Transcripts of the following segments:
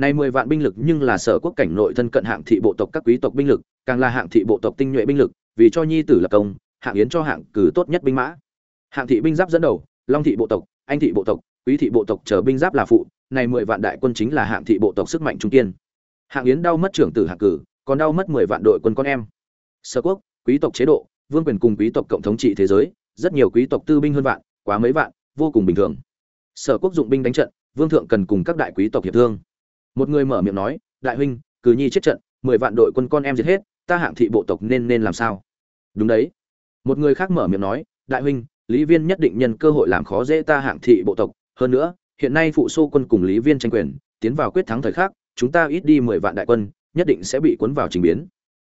Nay 10 vạn binh lực nhưng là sở quốc cảnh nội thân cận hạng thị bộ tộc các quý tộc binh lực, càng là hạng thị bộ tộc tinh nhuệ binh lực, vì cho nhi tử lập công, hạng yến cho hạng cử tốt nhất binh mã. Hạng thị binh giáp dẫn đầu, Long thị bộ tộc, Anh thị bộ tộc, Quý thị bộ tộc chờ binh giáp là phụ, này 10 vạn đại quân chính là hạng thị bộ tộc sức mạnh trung kiên. Hạng yến đau mất trưởng tử hạng cử, còn đau mất 10 vạn đội quân con em. Sở quốc, quý tộc chế độ, vương quyền cùng quý tộc cộng thống trị thế giới, rất nhiều quý tộc tư binh hơn vạn, quá mấy vạn, vô cùng bình thường. Sở quốc dụng binh đánh trận, vương thượng cần cùng các đại quý tộc hiệp thương một người mở miệng nói, đại huynh, cử nhi chết trận, mười vạn đội quân con em giết hết, ta hạng thị bộ tộc nên nên làm sao? Đúng đấy. Một người khác mở miệng nói, đại huynh, lý viên nhất định nhân cơ hội làm khó dễ ta hạng thị bộ tộc. Hơn nữa, hiện nay phụ xô quân cùng lý viên tranh quyền, tiến vào quyết thắng thời khắc, chúng ta ít đi mười vạn đại quân, nhất định sẽ bị cuốn vào trình biến.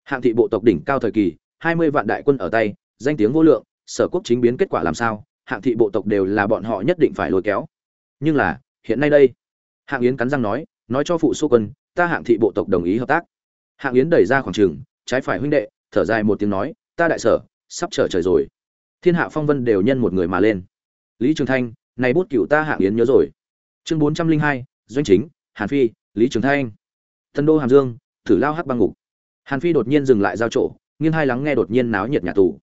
Hạng thị bộ tộc đỉnh cao thời kỳ, hai mươi vạn đại quân ở tay, danh tiếng vô lượng, sở quốc chính biến kết quả làm sao, hạng thị bộ tộc đều là bọn họ nhất định phải lôi kéo. Nhưng là, hiện nay đây, hạng yến cắn răng nói nói cho phụ xô quân, ta hạng thị bộ tộc đồng ý hợp tác. Hạng yến đẩy ra khoảng trường, trái phải huynh đệ, thở dài một tiếng nói, ta đại sở, sắp trở trời rồi. Thiên hạ phong vân đều nhân một người mà lên. Lý trường thanh, này bút cửu ta hạng yến nhớ rồi. Chương bốn trăm linh hai, doanh chính, hàn phi, lý trường thanh. Tân đô hàm dương, thử lao hắc băng ngục. Hàn phi đột nhiên dừng lại giao chỗ, nghiêng hai lắng nghe đột nhiên náo nhiệt nhà tù.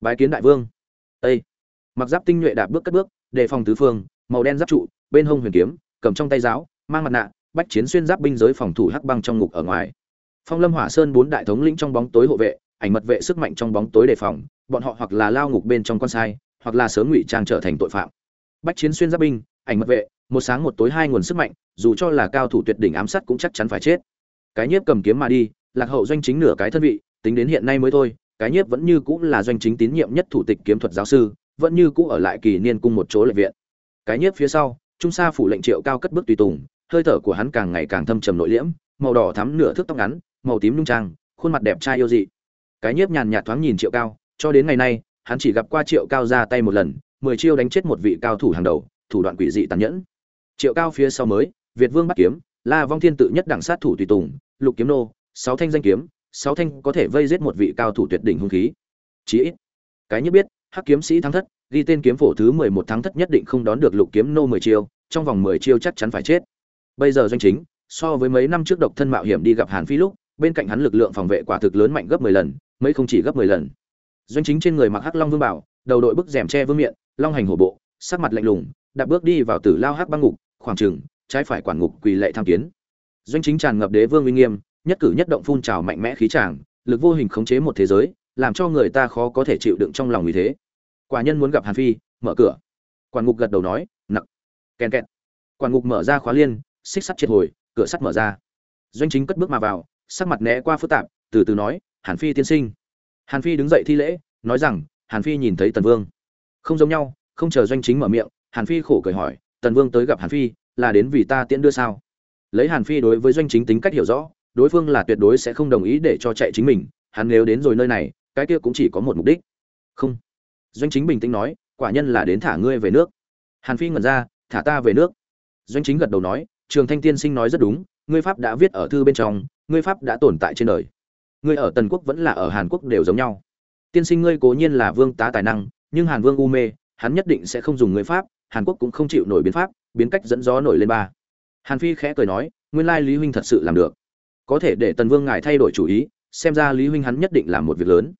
Bái kiến đại vương. Ây mặc giáp tinh nhuệ đạp bước cất bước, đề phòng tứ phương, màu đen giáp trụ, bên hông huyền kiếm, cầm trong tay giáo, mang mặt nạ bách chiến xuyên giáp binh giới phòng thủ hắc băng trong ngục ở ngoài. Phong lâm hỏa sơn bốn đại thống lĩnh trong bóng tối hộ vệ, ảnh mật vệ sức mạnh trong bóng tối đề phòng, bọn họ hoặc là lao ngục bên trong con sai, hoặc là sớm ngụy trang trở thành tội phạm. Bách chiến xuyên giáp binh, ảnh mật vệ, một sáng một tối hai nguồn sức mạnh, dù cho là cao thủ tuyệt đỉnh ám sát cũng chắc chắn phải chết. Cái nhiếp cầm kiếm mà đi, lạc hậu doanh chính nửa cái thân vị, tính đến hiện nay mới thôi, cái nhiếp vẫn như cũ là doanh chính tín nhiệm nhất thủ tịch kiếm thuật giáo sư, vẫn như cũ ở lại kỳ niên cung một chỗ lệ viện. Cái nhiếp phía sau, trung sa phủ lệnh triệu cao cất bước tùy tùng hơi thở của hắn càng ngày càng thâm trầm nội liễm, màu đỏ thắm nửa thước tóc ngắn, màu tím lung trang, khuôn mặt đẹp trai yêu dị. Cái nhiếp nhàn nhạt thoáng nhìn triệu cao, cho đến ngày nay, hắn chỉ gặp qua triệu cao ra tay một lần, mười chiêu đánh chết một vị cao thủ hàng đầu, thủ đoạn quỷ dị tàn nhẫn. Triệu cao phía sau mới, việt vương bắt kiếm, la vong thiên tự nhất đẳng sát thủ tùy tùng, lục kiếm nô, sáu thanh danh kiếm, sáu thanh có thể vây giết một vị cao thủ tuyệt đỉnh hung khí. Chỉ ít, cái nhất biết, hắc kiếm sĩ thắng thất, ghi tên kiếm phổ thứ mười một thắng thất nhất định không đón được lục kiếm nô mười chiêu, trong vòng mười chiêu chắc chắn phải chết bây giờ doanh chính, so với mấy năm trước độc thân mạo hiểm đi gặp hàn phi lúc, bên cạnh hắn lực lượng phòng vệ quả thực lớn mạnh gấp mười lần, mấy không chỉ gấp mười lần. Doanh chính trên người mặc hắc long vương bảo, đầu đội bức rèm che vương miệng long hành hổ bộ, sắc mặt lạnh lùng, đạp bước đi vào tử lao hắc băng ngục, khoảng trừng trái phải quản ngục quỳ lệ tham kiến. Doanh chính tràn ngập đế vương uy nghiêm, nhất cử nhất động phun trào mạnh mẽ khí tràng, lực vô hình khống chế một thế giới, làm cho người ta khó có thể chịu đựng trong lòng như thế. Quả nhân muốn gặp hàn phi, mở cửa. Quản ngục gật đầu nói nặng kèn kẹt. Quản ngục mở ra khóa liên xích sắt triệt hồi, cửa sắt mở ra. Doanh chính cất bước mà vào, sắc mặt né qua phức tạp, từ từ nói, hàn phi tiên sinh. Hàn phi đứng dậy thi lễ, nói rằng, hàn phi nhìn thấy tần vương. Không giống nhau, không chờ doanh chính mở miệng, hàn phi khổ cười hỏi, tần vương tới gặp hàn phi, là đến vì ta tiễn đưa sao? Lấy hàn phi đối với doanh chính tính cách hiểu rõ, đối phương là tuyệt đối sẽ không đồng ý để cho chạy chính mình, hắn nếu đến rồi nơi này, cái kia cũng chỉ có một mục đích. Không. Doanh chính bình tĩnh nói, quả nhân là đến thả ngươi về nước. Hàn phi ngẩn ra, thả ta về nước. Doanh chính gật đầu nói trường thanh tiên sinh nói rất đúng, ngươi pháp đã viết ở thư bên trong, ngươi pháp đã tồn tại trên đời. Ngươi ở tần quốc vẫn là ở hàn quốc đều giống nhau. Tiên sinh ngươi cố nhiên là vương tá tài năng, nhưng hàn vương u mê, hắn nhất định sẽ không dùng ngươi pháp, hàn quốc cũng không chịu nổi biến pháp, biến cách dẫn gió nổi lên ba. Hàn phi khẽ cười nói, nguyên lai lý huynh thật sự làm được. Có thể để tần vương ngài thay đổi chủ ý, xem ra lý huynh hắn nhất định làm một việc lớn.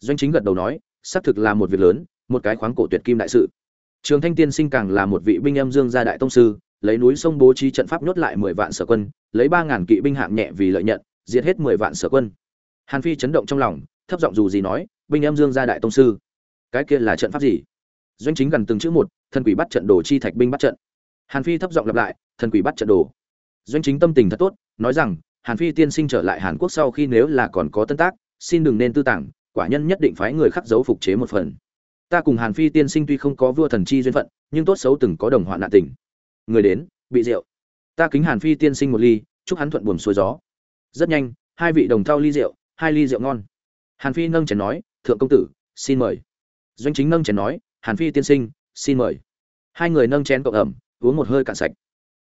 Doanh chính gật đầu nói, xác thực là một việc lớn, một cái khoáng cổ tuyệt kim đại sự. Trường thanh tiên sinh càng là một vị binh âm dương gia đại tông sư lấy núi sông bố trí trận pháp nhốt lại mười vạn sở quân, lấy ba ngàn kỵ binh hạng nhẹ vì lợi nhận, diệt hết mười vạn sở quân. Hàn phi chấn động trong lòng, thấp giọng dù gì nói, binh em dương gia đại tông sư, cái kia là trận pháp gì? Doanh chính gần từng chữ một, thần quỷ bắt trận đồ chi thạch binh bắt trận. Hàn phi thấp giọng lặp lại, thần quỷ bắt trận đồ. Doanh chính tâm tình thật tốt, nói rằng, hàn phi tiên sinh trở lại hàn quốc sau khi nếu là còn có tân tác, xin đừng nên tư tàng, quả nhân nhất định phái người khắc dấu phục chế một phần. Ta cùng hàn phi tiên sinh tuy không có vua thần chi duyên phận, nhưng tốt xấu từng có đồng hoạn nạn tình người đến, bị rượu. Ta kính hàn phi tiên sinh một ly, chúc hắn thuận buồm xuôi gió. Rất nhanh, hai vị đồng thau ly rượu, hai ly rượu ngon. Hàn phi nâng chén nói, thượng công tử, xin mời. Doanh chính nâng chén nói, hàn phi tiên sinh, xin mời. Hai người nâng chén cộng ẩm, uống một hơi cạn sạch.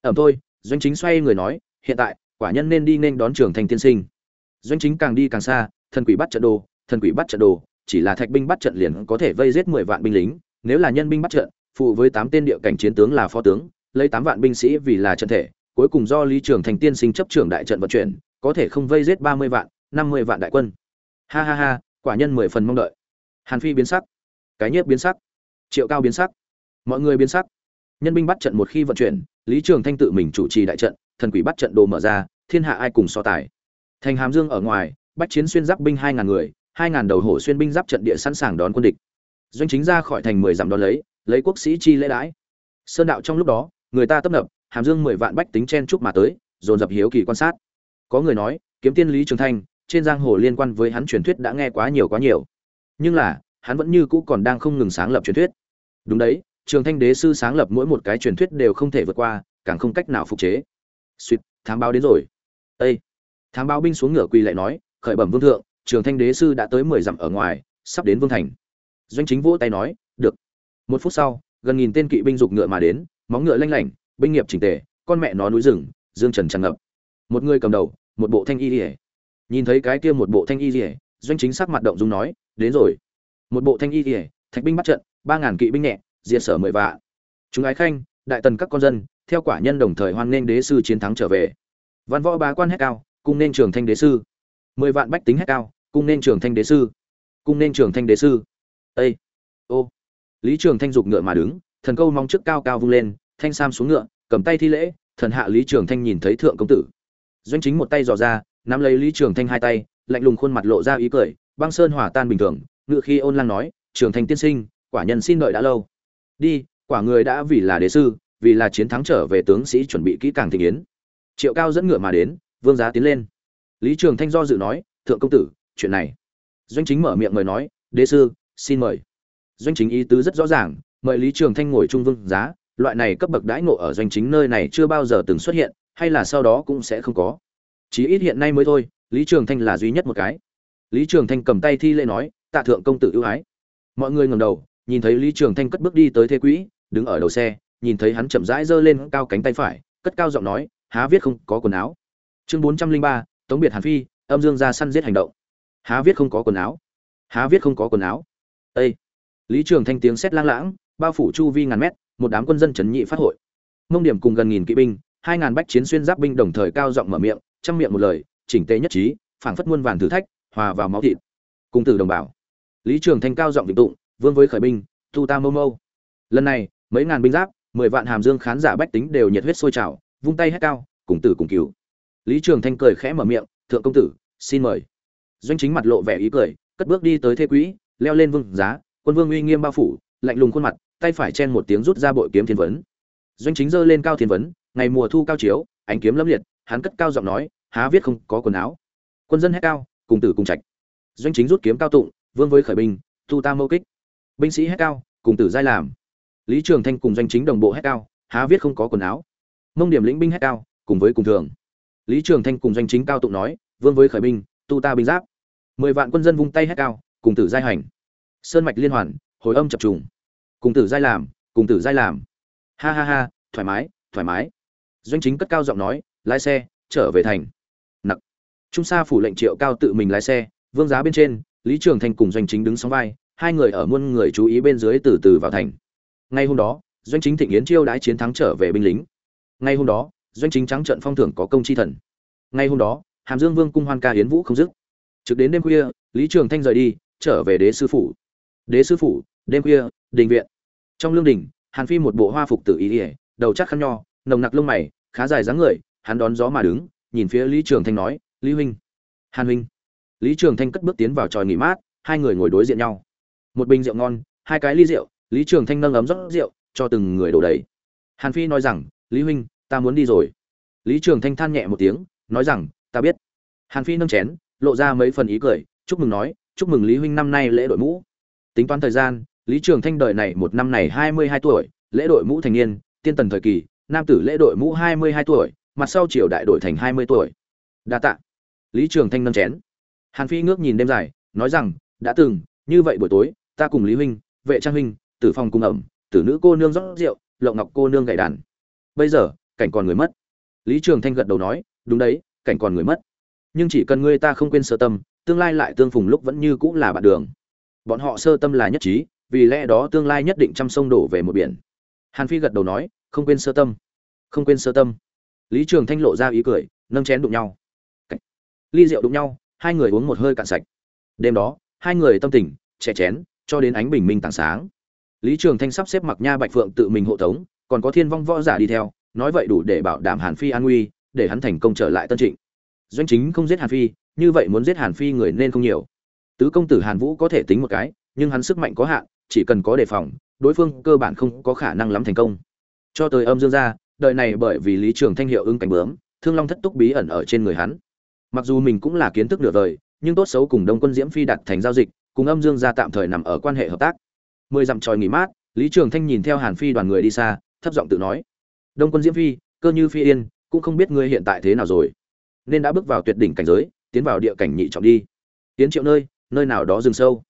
Ẩm thôi, doanh chính xoay người nói, hiện tại, quả nhân nên đi nên đón trưởng thành tiên sinh. Doanh chính càng đi càng xa, thần quỷ bắt trận đồ, thần quỷ bắt trận đồ, chỉ là thạch binh bắt trận liền có thể vây giết mười vạn binh lính, nếu là nhân binh bắt trận, phụ với tám tên địa cảnh chiến tướng là phó tướng lấy tám vạn binh sĩ vì là trận thể, cuối cùng do lý trường thành tiên sinh chấp trưởng đại trận vận chuyển, có thể không vây giết ba mươi vạn, năm mươi vạn đại quân. Ha ha ha, quả nhân mười phần mong đợi. Hàn phi biến sắc. Cái nhiếp biến sắc. Triệu cao biến sắc. Mọi người biến sắc. Nhân binh bắt trận một khi vận chuyển, lý trường thanh tự mình chủ trì đại trận, thần quỷ bắt trận đồ mở ra, thiên hạ ai cùng so tài. Thành hàm dương ở ngoài, bách chiến xuyên giáp binh hai ngàn người, hai ngàn đầu hổ xuyên binh giáp trận địa sẵn sàng đón quân địch. Doanh chính ra khỏi thành mười dặm đón lấy lấy quốc sĩ chi lễ đãi. Sơn đạo trong lúc đó người ta tấp nập, hàm dương mười vạn bách tính chen chúc mà tới, dồn dập hiếu kỳ quan sát. Có người nói, kiếm tiên lý trường thanh, trên giang hồ liên quan với hắn truyền thuyết đã nghe quá nhiều quá nhiều. Nhưng là, hắn vẫn như cũ còn đang không ngừng sáng lập truyền thuyết. Đúng đấy, trường thanh đế sư sáng lập mỗi một cái truyền thuyết đều không thể vượt qua, càng không cách nào phục chế. Suýt, thám báo đến rồi. Ây thám báo binh xuống ngựa quỳ lại nói, khởi bẩm vương thượng, trường thanh đế sư đã tới mười dặm ở ngoài, sắp đến vương thành. Doanh chính vỗ tay nói, được. Một phút sau, gần nghìn tên kỵ binh giục ngựa mà đến móng ngựa lanh lảnh, binh nghiệp chỉnh tề, con mẹ nó núi rừng, dương trần tràn ngập. Một người cầm đầu, một bộ thanh y rỉa nhìn thấy cái kia một bộ thanh y rỉa doanh chính sắc mặt động dung nói, đến rồi. Một bộ thanh y rỉa thạch binh bắt trận, ba ngàn kỵ binh nhẹ, diệt sở mười vạn. Chúng ái khanh, đại tần các con dân, theo quả nhân đồng thời hoan nghênh đế sư chiến thắng trở về. Văn võ bá quan hét cao, cung nên trường thanh đế sư. Mười vạn bách tính hét cao, cung nên trường thanh đế sư. Cung nên trường thanh đế sư. Ây ô! Lý trường thanh dục ngựa mà đứng thần câu mong trước cao cao vung lên, thanh sam xuống ngựa, cầm tay thi lễ, thần hạ lý trường thanh nhìn thấy thượng công tử. Doanh chính một tay dò ra, nắm lấy lý trường thanh hai tay, lạnh lùng khuôn mặt lộ ra ý cười, băng sơn hỏa tan bình thường, ngựa khi ôn lang nói, trường thanh tiên sinh, quả nhân xin đợi đã lâu. Đi, quả người đã vì là đế sư, vì là chiến thắng trở về tướng sĩ chuẩn bị kỹ càng tình yến. Triệu cao dẫn ngựa mà đến, vương giá tiến lên. Lý trường thanh do dự nói, thượng công tử, chuyện này. Doanh chính mở miệng mời nói, đế sư, xin mời. Doanh chính ý tứ rất rõ ràng mời lý trường thanh ngồi trung vương giá, loại này cấp bậc đãi ngộ ở doanh chính nơi này chưa bao giờ từng xuất hiện, hay là sau đó cũng sẽ không có. Chí ít hiện nay mới thôi, lý trường thanh là duy nhất một cái. Lý trường thanh cầm tay thi lễ nói, tạ thượng công tử ưu ái. Mọi người ngầm đầu, nhìn thấy lý trường thanh cất bước đi tới thế quỹ, đứng ở đầu xe, nhìn thấy hắn chậm rãi giơ lên cao cánh tay phải, cất cao giọng nói, há viết không có quần áo. Chương bốn trăm linh ba, tống biệt hàn phi, âm dương ra săn giết hành động. Há viết không có quần áo. Há viết không có quần áo. Ây lý trường thanh tiếng sét lang lãng bao phủ chu vi ngàn mét, một đám quân dân trấn nhị phát hội. Mông điểm cùng gần nghìn kỵ binh, hai ngàn bách chiến xuyên giáp binh đồng thời cao giọng mở miệng, chăm miệng một lời, chỉnh tề nhất trí, phảng phất muôn vàn thử thách, hòa vào máu thịt. Cùng tử đồng bào. Lý trường thanh cao giọng vịnh tụng, vương với khởi binh, tu ta mâu mâu. Lần này, mấy ngàn binh giáp, mười vạn hàm dương khán giả bách tính đều nhiệt huyết sôi trào, vung tay hét cao, cùng tử cùng cứu lý trường thanh cười khẽ mở miệng, thượng công tử, xin mời. Doanh chính mặt lộ vẻ ý cười, cất bước đi tới thế quỹ, leo lên vương giá, quân vương uy nghiêm bao phủ, lạnh lùng khuôn mặt tay phải chen một tiếng rút ra bội kiếm thiên vấn. Doanh chính giơ lên cao thiên vấn, ngày mùa thu cao chiếu, ánh kiếm lâm liệt, hắn cất cao giọng nói, há viết không có quần áo. Quân dân hét cao, cùng tử cùng trạch. Doanh chính rút kiếm cao tụng, vương với khởi binh, thu ta mâu kích. Binh sĩ hét cao, cùng tử giai làm. Lý trường thanh cùng doanh chính đồng bộ hét cao, há viết không có quần áo. Mông điểm lĩnh binh hét cao, cùng với cùng thường. Lý trường thanh cùng doanh chính cao tụng nói, vương với khởi binh tu ta binh giáp. Mười vạn quân dân vung tay hét cao, cùng tử giai hành. Sơn mạch liên hoàn, hồi âm chập trùng cùng tử giai làm, cùng tử giai làm. Ha ha ha, thoải mái thoải mái. Doanh chính cất cao giọng nói, lái xe, trở về thành. Nặc. Trung sa phủ lệnh triệu cao tự mình lái xe, vương giá bên trên, lý trường thanh cùng doanh chính đứng sóng vai, hai người ở muôn người chú ý bên dưới từ từ vào thành. Ngay hôm đó, doanh chính thịnh yến chiêu đãi chiến thắng trở về binh lính. Ngay hôm đó, doanh chính trắng trận phong thưởng có công chi thần. Ngay hôm đó, hàm dương vương cung hoan ca hiến vũ không dứt. Trực đến đêm khuya, lý trường thanh rời đi, trở về đế sư phủ. Đế sư phủ, đêm khuya đình viện. Trong lương đình, hàn phi một bộ hoa phục tự ý ỉa đầu chắc khăn nho, nồng nặc lông mày, khá dài dáng người, hắn đón gió mà đứng, nhìn phía lý trường thanh nói, lý huynh. Hàn huynh. Lý trường thanh cất bước tiến vào tròi nghỉ mát, hai người ngồi đối diện nhau. Một bình rượu ngon, hai cái ly rượu, lý trường thanh nâng ấm rót rượu, cho từng người đổ đầy. Hàn phi nói rằng, lý huynh, ta muốn đi rồi. Lý trường thanh than nhẹ một tiếng, nói rằng, ta biết. Hàn phi nâng chén, lộ ra mấy phần ý cười, chúc mừng nói, chúc mừng lý huynh năm nay lễ đội mũ. Tính toán thời gian lý trường thanh đời này một năm này hai mươi hai tuổi, lễ đội mũ thành niên, tiên tần thời kỳ, nam tử lễ đội mũ hai mươi hai tuổi, mặt sau triều đại đội thành hai mươi tuổi. Đa tạ. Lý trường thanh nâng chén. Hàn phi ngước nhìn đêm dài, nói rằng, đã từng, như vậy buổi tối, ta cùng lý huynh, vệ trang huynh, tử phòng cùng ẩm, tử nữ cô nương rót rượu, lộng ngọc cô nương gậy đàn. Bây giờ, cảnh còn người mất. Lý trường thanh gật đầu nói, đúng đấy, cảnh còn người mất. Nhưng chỉ cần ngươi ta không quên sơ tâm, tương lai lại tương phùng lúc vẫn như cũng là bạn đường. Bọn họ sơ tâm là nhất trí vì lẽ đó tương lai nhất định trăm sông đổ về một biển. Hàn phi gật đầu nói, không quên sơ tâm. Không quên sơ tâm. Lý trường thanh lộ ra ý cười, nâng chén đụng nhau. Cách. ly rượu đụng nhau, hai người uống một hơi cạn sạch. Đêm đó, hai người tâm tình chè chén, cho đến ánh bình minh tảng sáng. Lý trường thanh sắp xếp mặc nha bạch phượng tự mình hộ tống, còn có thiên vong võ giả đi theo, nói vậy đủ để bảo đảm hàn phi an nguy, để hắn thành công trở lại tân trịnh. Doanh chính không giết hàn phi, như vậy muốn giết hàn phi người nên không nhiều. Tứ công tử hàn vũ có thể tính một cái, nhưng hắn sức mạnh có hạn chỉ cần có đề phòng, đối phương cơ bản không có khả năng lắm thành công. Cho tới âm dương gia đợi này bởi vì lý trường thanh hiệu ứng cảnh bướm, thương long thất túc bí ẩn ở trên người hắn. Mặc dù mình cũng là kiến thức nửa vời nhưng tốt xấu cùng đông quân diễm phi đặt thành giao dịch, cùng âm dương gia tạm thời nằm ở quan hệ hợp tác. Mười dặm tròi nghỉ mát, lý trường thanh nhìn theo hàn phi đoàn người đi xa, thấp giọng tự nói, đông quân diễm phi, cơ như phi yên, cũng không biết ngươi hiện tại thế nào rồi. Nên đã bước vào tuyệt đỉnh cảnh giới, tiến vào địa cảnh nhị trọng đi. Tiến triệu nơi nơi nào đó rừng sâu.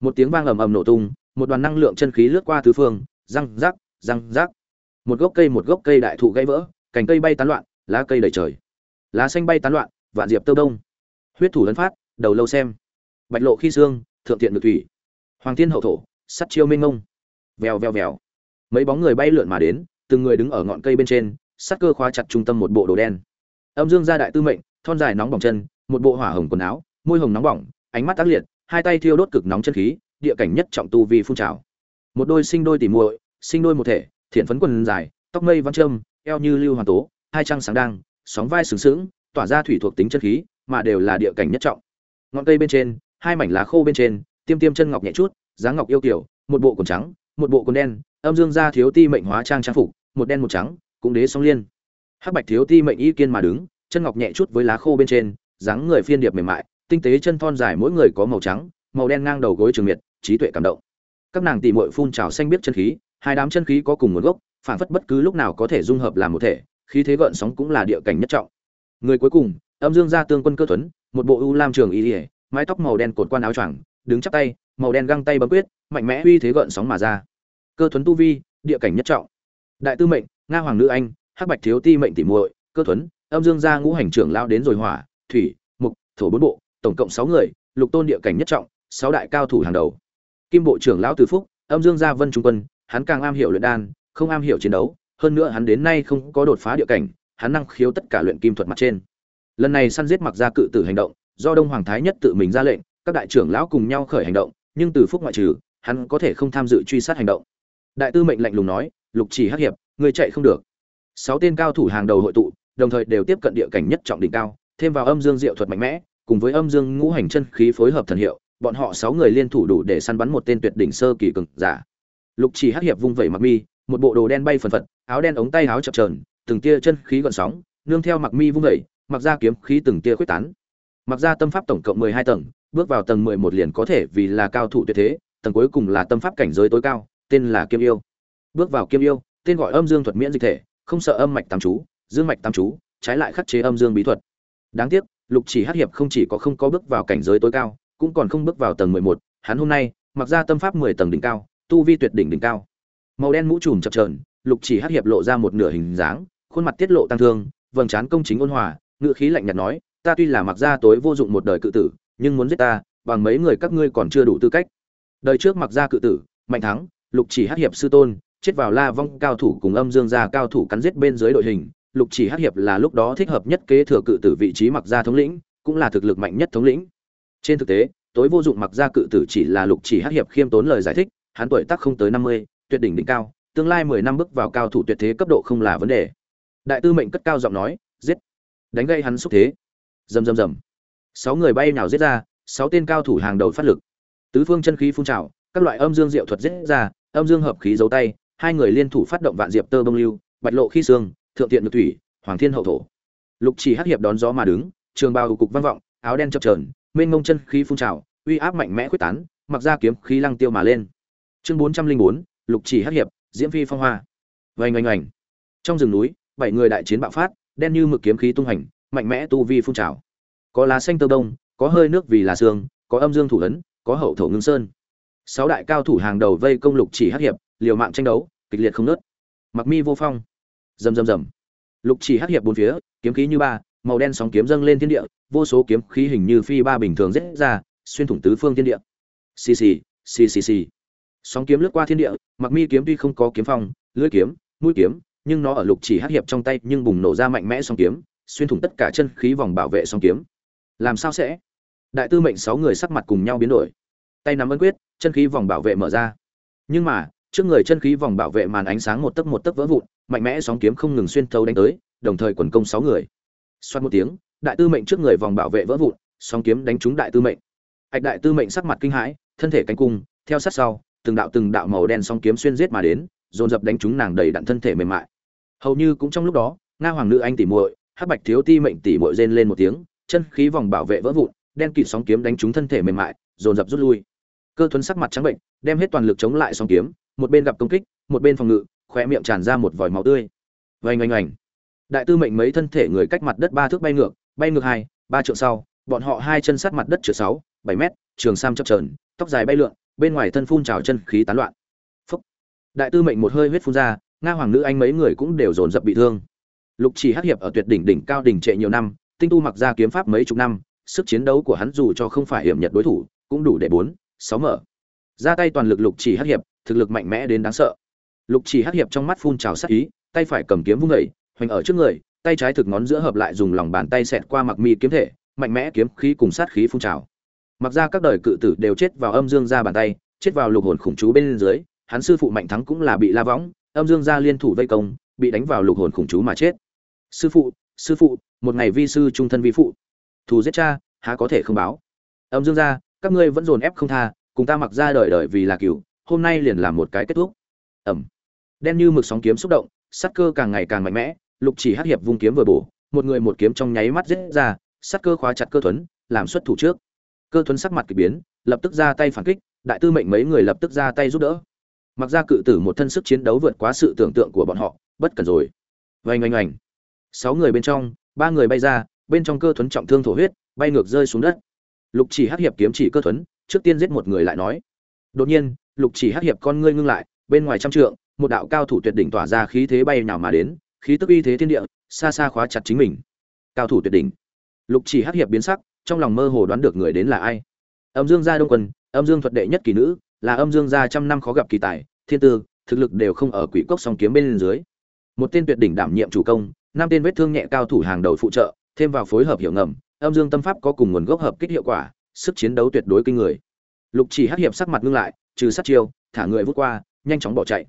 Một tiếng vang ầm ầm nổ tung một đoàn năng lượng chân khí lướt qua tứ phương, răng rác răng rác một gốc cây, một gốc cây đại thụ gãy vỡ, cành cây bay tán loạn, lá cây đầy trời. Lá xanh bay tán loạn, vạn diệp tơ đông. Huyết thủ lấn phát, đầu lâu xem. Bạch lộ khi xương, thượng thiện được thủy. Hoàng thiên hậu thổ, sắt chiêu minh ngông vèo vèo vèo. Mấy bóng người bay lượn mà đến, từng người đứng ở ngọn cây bên trên, sắt cơ khóa chặt trung tâm một bộ đồ đen. Âm dương gia đại tư mệnh, thon dài nóng bỏng chân, một bộ hỏa hồng quần áo, môi hồng nóng bỏng, ánh mắt tác liệt, hai tay thiêu đốt cực nóng chân khí địa cảnh nhất trọng tu vi phun trào. Một đôi sinh đôi tỉ muội, sinh đôi một thể, thiện phấn quần dài, tóc mây văn trâm eo như lưu hoàn tố, hai trăng sáng đang sóng vai sừng sững, tỏa ra thủy thuộc tính chân khí, mà đều là địa cảnh nhất trọng. Ngọn cây bên trên, hai mảnh lá khô bên trên, tiêm tiêm chân ngọc nhẹ chút, dáng ngọc yêu kiểu, một bộ quần trắng, một bộ quần đen, âm dương gia thiếu ti mệnh hóa trang trang phục, một đen một trắng, cũng đế song liên. Hắc bạch thiếu ti mệnh y kiên mà đứng, chân ngọc nhẹ chút với lá khô bên trên, dáng người phiên điệp mềm mại, tinh tế chân thon dài mỗi người có màu trắng, màu đen ngang đầu gối trường miệt trí tuệ cảm động. Các nàng tỷ muội phun trào xanh biết chân khí, hai đám chân khí có cùng nguồn gốc, phản phất bất cứ lúc nào có thể dung hợp làm một thể, khí thế gợn sóng cũng là địa cảnh nhất trọng. Người cuối cùng, âm dương gia tương quân cơ thuấn, một bộ u lam trường y ỉa mái tóc màu đen cột quan áo choàng, đứng chắp tay, màu đen găng tay bấm quyết, mạnh mẽ uy thế gợn sóng mà ra. Cơ thuấn tu vi, địa cảnh nhất trọng. Đại tư mệnh, nga hoàng nữ anh, hắc bạch thiếu ti mệnh tỷ muội, cơ thuấn, âm dương gia ngũ hành trưởng lao đến rồi hỏa, thủy, mục, thổ bốn bộ, tổng cộng sáu người, lục tôn địa cảnh nhất trọng, sáu đại cao thủ hàng đầu kim bộ trưởng lão từ phúc, âm dương gia vân trung quân, hắn càng am hiểu luyện đan, không am hiểu chiến đấu, hơn nữa hắn đến nay không có đột phá địa cảnh, hắn năng khiếu tất cả luyện kim thuật mặt trên. Lần này săn giết mặc gia cự tử hành động, do đông hoàng thái nhất tự mình ra lệnh, các đại trưởng lão cùng nhau khởi hành động, nhưng từ phúc ngoại trừ, hắn có thể không tham dự truy sát hành động. Đại tư mệnh lạnh lùng nói, lục chỉ hắc hiệp người chạy không được. Sáu tên cao thủ hàng đầu hội tụ, đồng thời đều tiếp cận địa cảnh nhất trọng đỉnh cao, thêm vào âm dương diệu thuật mạnh mẽ, cùng với âm dương ngũ hành chân khí phối hợp thần hiệu bọn họ sáu người liên thủ đủ để săn bắn một tên tuyệt đỉnh sơ kỳ cường giả. Lục chỉ hắc hiệp vung vẩy mặc mi một bộ đồ đen bay phần phật áo đen ống tay áo chập chờn, từng tia chân khí gợn sóng nương theo mặc mi vung vẩy mặc ra kiếm khí từng tia khuếch tán. Mặc ra tâm pháp tổng cộng mười hai tầng bước vào tầng mười một liền có thể vì là cao thủ tuyệt thế tầng cuối cùng là tâm pháp cảnh giới tối cao tên là kiêm yêu. Bước vào kiêm yêu tên gọi âm dương thuật miễn dịch thể không sợ âm mạch tam chú dương mạch tam chú trái lại khắc chế âm dương bí thuật. Đáng tiếc lục chỉ hắc hiệp không chỉ có không có bước vào cảnh giới tối cao cũng còn không bước vào tầng mười một, hắn hôm nay mặc ra tâm pháp mười tầng đỉnh cao, tu vi tuyệt đỉnh đỉnh cao. Màu đen mũ trùm chập trờn lục chỉ hắc hiệp lộ ra một nửa hình dáng, khuôn mặt tiết lộ tăng thương, vầng trán công chính ôn hòa ngự khí lạnh nhạt nói, ta tuy là mặc ra tối vô dụng một đời cự tử, nhưng muốn giết ta, bằng mấy người các ngươi còn chưa đủ tư cách. Đời trước mặc ra cự tử, mạnh thắng, lục chỉ hắc hiệp sư tôn, chết vào la vong cao thủ cùng âm dương gia cao thủ cắn giết bên dưới đội hình, lục chỉ hắc hiệp là lúc đó thích hợp nhất kế thừa cự tử vị trí mặc gia thống lĩnh, cũng là thực lực mạnh nhất thống lĩnh trên thực tế, tối vô dụng mặc ra cự tử chỉ là lục chỉ hắc hiệp khiêm tốn lời giải thích, hắn tuổi tác không tới năm mươi, tuyệt đỉnh đỉnh cao, tương lai mười năm bước vào cao thủ tuyệt thế cấp độ không là vấn đề. Đại tư mệnh cất cao giọng nói, giết. Đánh gây hắn xúc thế. Rầm rầm rầm. Sáu người bay nào giết ra, sáu tên cao thủ hàng đầu phát lực. Tứ phương chân khí phun trào, các loại âm dương diệu thuật giết ra, âm dương hợp khí giấu tay, hai người liên thủ phát động vạn diệp tơ bông lưu, bạch lộ khí xương, thượng tiện nhược thủy, hoàng thiên hậu thổ. Lục chỉ hắc hiệp đón gió mà đứng, trường bao cục văn vọng, áo đen chập trờn mênh mông chân khí phun trào, uy áp mạnh mẽ khuếch tán, mặc ra kiếm khí lăng tiêu mà lên. Chương bốn trăm linh bốn, lục chỉ hắc hiệp, diễm phi phong hoa. Vây oanh oanh. Trong rừng núi, bảy người đại chiến bạo phát, đen như mực kiếm khí tung hành, mạnh mẽ tu vi phun trào. Có lá xanh tơ đông, có hơi nước vì là xương, có âm dương thủ ấn, có hậu thổ ngưng sơn. Sáu đại cao thủ hàng đầu vây công lục chỉ hắc hiệp, liều mạng tranh đấu, kịch liệt không ngớt. mặc mi vô phong. Rầm rầm rầm. Lục chỉ hắc hiệp bốn phía, kiếm khí như ba màu đen sóng kiếm dâng lên thiên địa, vô số kiếm khí hình như phi ba bình thường rết ra, xuyên thủng tứ phương thiên địa. Xì xì xì xì xì. Sóng kiếm lướt qua thiên địa mặc mi kiếm tuy không có kiếm phong, lưỡi kiếm, mũi kiếm, nhưng nó ở lục chỉ hắc hiệp trong tay nhưng bùng nổ ra mạnh mẽ sóng kiếm, xuyên thủng tất cả chân khí vòng bảo vệ sóng kiếm. Làm sao sẽ? Đại tư mệnh sáu người sắc mặt cùng nhau biến đổi. Tay nắm ấn quyết, chân khí vòng bảo vệ mở ra. Nhưng mà, trước người chân khí vòng bảo vệ màn ánh sáng một tấc một tấc vỡ vụn, mạnh mẽ sóng kiếm không ngừng xuyên thấu đánh tới, đồng thời quần công sáu người xoát một tiếng, đại tư mệnh trước người vòng bảo vệ vỡ vụn sóng kiếm đánh trúng đại tư mệnh. Ạch đại tư mệnh sắc mặt kinh hãi, thân thể cánh cung, theo sát sau, từng đạo từng đạo màu đen sóng kiếm xuyên giết mà đến, dồn dập đánh trúng nàng đầy đặn thân thể mềm mại. Hầu như cũng trong lúc đó, nga hoàng nữ anh tỉ muội, hắc bạch thiếu ti mệnh tỉ muội rên lên một tiếng, chân khí vòng bảo vệ vỡ vụn, đen kịt sóng kiếm đánh trúng thân thể mềm mại, dồn dập rút lui. Cơ thuấn sắc mặt trắng bệnh, đem hết toàn lực chống lại sóng kiếm, một bên gặp công kích, một bên phòng ngự, khóe miệng tràn ra một vòi máu tươi. Vành oanh oanh đại tư mệnh mấy thân thể người cách mặt đất ba thước bay ngược bay ngược hai, ba trượng sau, bọn họ hai chân sát mặt đất chửa sáu, bảy mét, trường sam chập trờn tóc dài bay lượn, bên ngoài thân phun trào chân khí tán loạn. Phúc. đại tư mệnh một hơi huyết phun ra, nga hoàng nữ anh mấy người cũng đều dồn dập bị thương. Lục chỉ hắc hiệp ở tuyệt đỉnh đỉnh cao đỉnh trệ nhiều năm, tinh tu mặc ra kiếm pháp mấy chục năm, sức chiến đấu của hắn dù cho không phải hiểm nhật đối thủ, cũng đủ để bốn, sáu mở. Ra tay toàn lực lục chỉ hắc hiệp, thực lực mạnh mẽ đến đáng sợ. Lục chỉ hắc hiệp trong mắt phun trào sát ý, tay phải cầm kiếm vung đẩy hoành ở trước người, tay trái thực ngón giữa hợp lại dùng lòng bàn tay xẹt qua mặc mi kiếm thể, mạnh mẽ kiếm khí cùng sát khí phun trào. Mặc ra các đời cự tử đều chết vào âm dương ra bàn tay, chết vào lục hồn khủng chú bên dưới, hắn sư phụ mạnh thắng cũng là bị la võng, âm dương gia liên thủ vây công, bị đánh vào lục hồn khủng chú mà chết. Sư phụ sư phụ, một ngày vi sư trung thân vi phụ. Thù giết cha, há có thể không báo? Âm dương gia các ngươi vẫn dồn ép không tha, cùng ta mặc ra đời đời vì là cửu hôm nay liền làm một cái kết thúc. Ẩm. Đen như mực sóng kiếm xúc động, sát cơ càng ngày càng mạnh mẽ lục chỉ hắc hiệp vung kiếm vừa bổ, một người một kiếm trong nháy mắt giết ra, sắt cơ khóa chặt cơ thuấn, làm xuất thủ trước. Cơ thuấn sắc mặt kỳ biến, lập tức ra tay phản kích, đại tư mệnh mấy người lập tức ra tay giúp đỡ. Mặc ra cự tử một thân sức chiến đấu vượt quá sự tưởng tượng của bọn họ, bất cần rồi. Vành oanh oanh. Sáu người bên trong, ba người bay ra, bên trong cơ thuấn trọng thương thổ huyết, bay ngược rơi xuống đất. Lục chỉ hắc hiệp kiếm chỉ cơ thuấn, trước tiên giết một người lại nói. Đột nhiên, lục chỉ hắc hiệp con ngươi ngưng lại, bên ngoài trăm trượng, một đạo cao thủ tuyệt đỉnh tỏa ra khí thế bay nào mà đến khí tức uy thế thiên địa, xa xa khóa chặt chính mình. Cao thủ tuyệt đỉnh. Lục chỉ hắc hiệp biến sắc, trong lòng mơ hồ đoán được người đến là ai. Âm dương gia đông quân, âm dương thuật đệ nhất kỳ nữ, là âm dương gia trăm năm khó gặp kỳ tài, thiên tư, thực lực đều không ở quỷ cốc song kiếm bên dưới. Một tên tuyệt đỉnh đảm nhiệm chủ công, năm tên vết thương nhẹ cao thủ hàng đầu phụ trợ, thêm vào phối hợp hiệu ngầm, âm dương tâm pháp có cùng nguồn gốc hợp kích hiệu quả, sức chiến đấu tuyệt đối kinh người. Lục chỉ hắc hiệp sắc mặt ngưng lại, trừ sát chiêu, thả người vút qua, nhanh chóng bỏ chạy.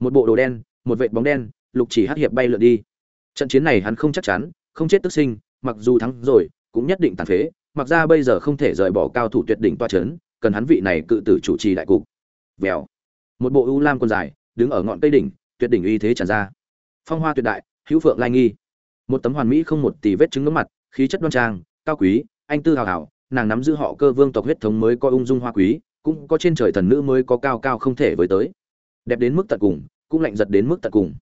Một bộ đồ đen, một vệt bóng đen lục chỉ hắc hiệp bay lượn đi. Trận chiến này hắn không chắc chắn, không chết tức sinh, mặc dù thắng rồi, cũng nhất định tàn phế, mặc ra bây giờ không thể rời bỏ cao thủ tuyệt đỉnh toa chấn, cần hắn vị này cự tử chủ trì đại cục. Vèo. Một bộ ưu lam quần dài, đứng ở ngọn cây đỉnh, tuyệt đỉnh uy thế tràn ra. Phong hoa tuyệt đại, hữu phượng lai nghi. Một tấm hoàn mỹ không một tỷ vết chứng ngấm mặt, khí chất đoan trang, cao quý, anh tư hào hào, nàng nắm giữ họ cơ vương tộc huyết thống mới có ung dung hoa quý, cũng có trên trời thần nữ mới có cao cao không thể với tới. Đẹp đến mức tận cùng, cũng lạnh giật đến mức tận cùng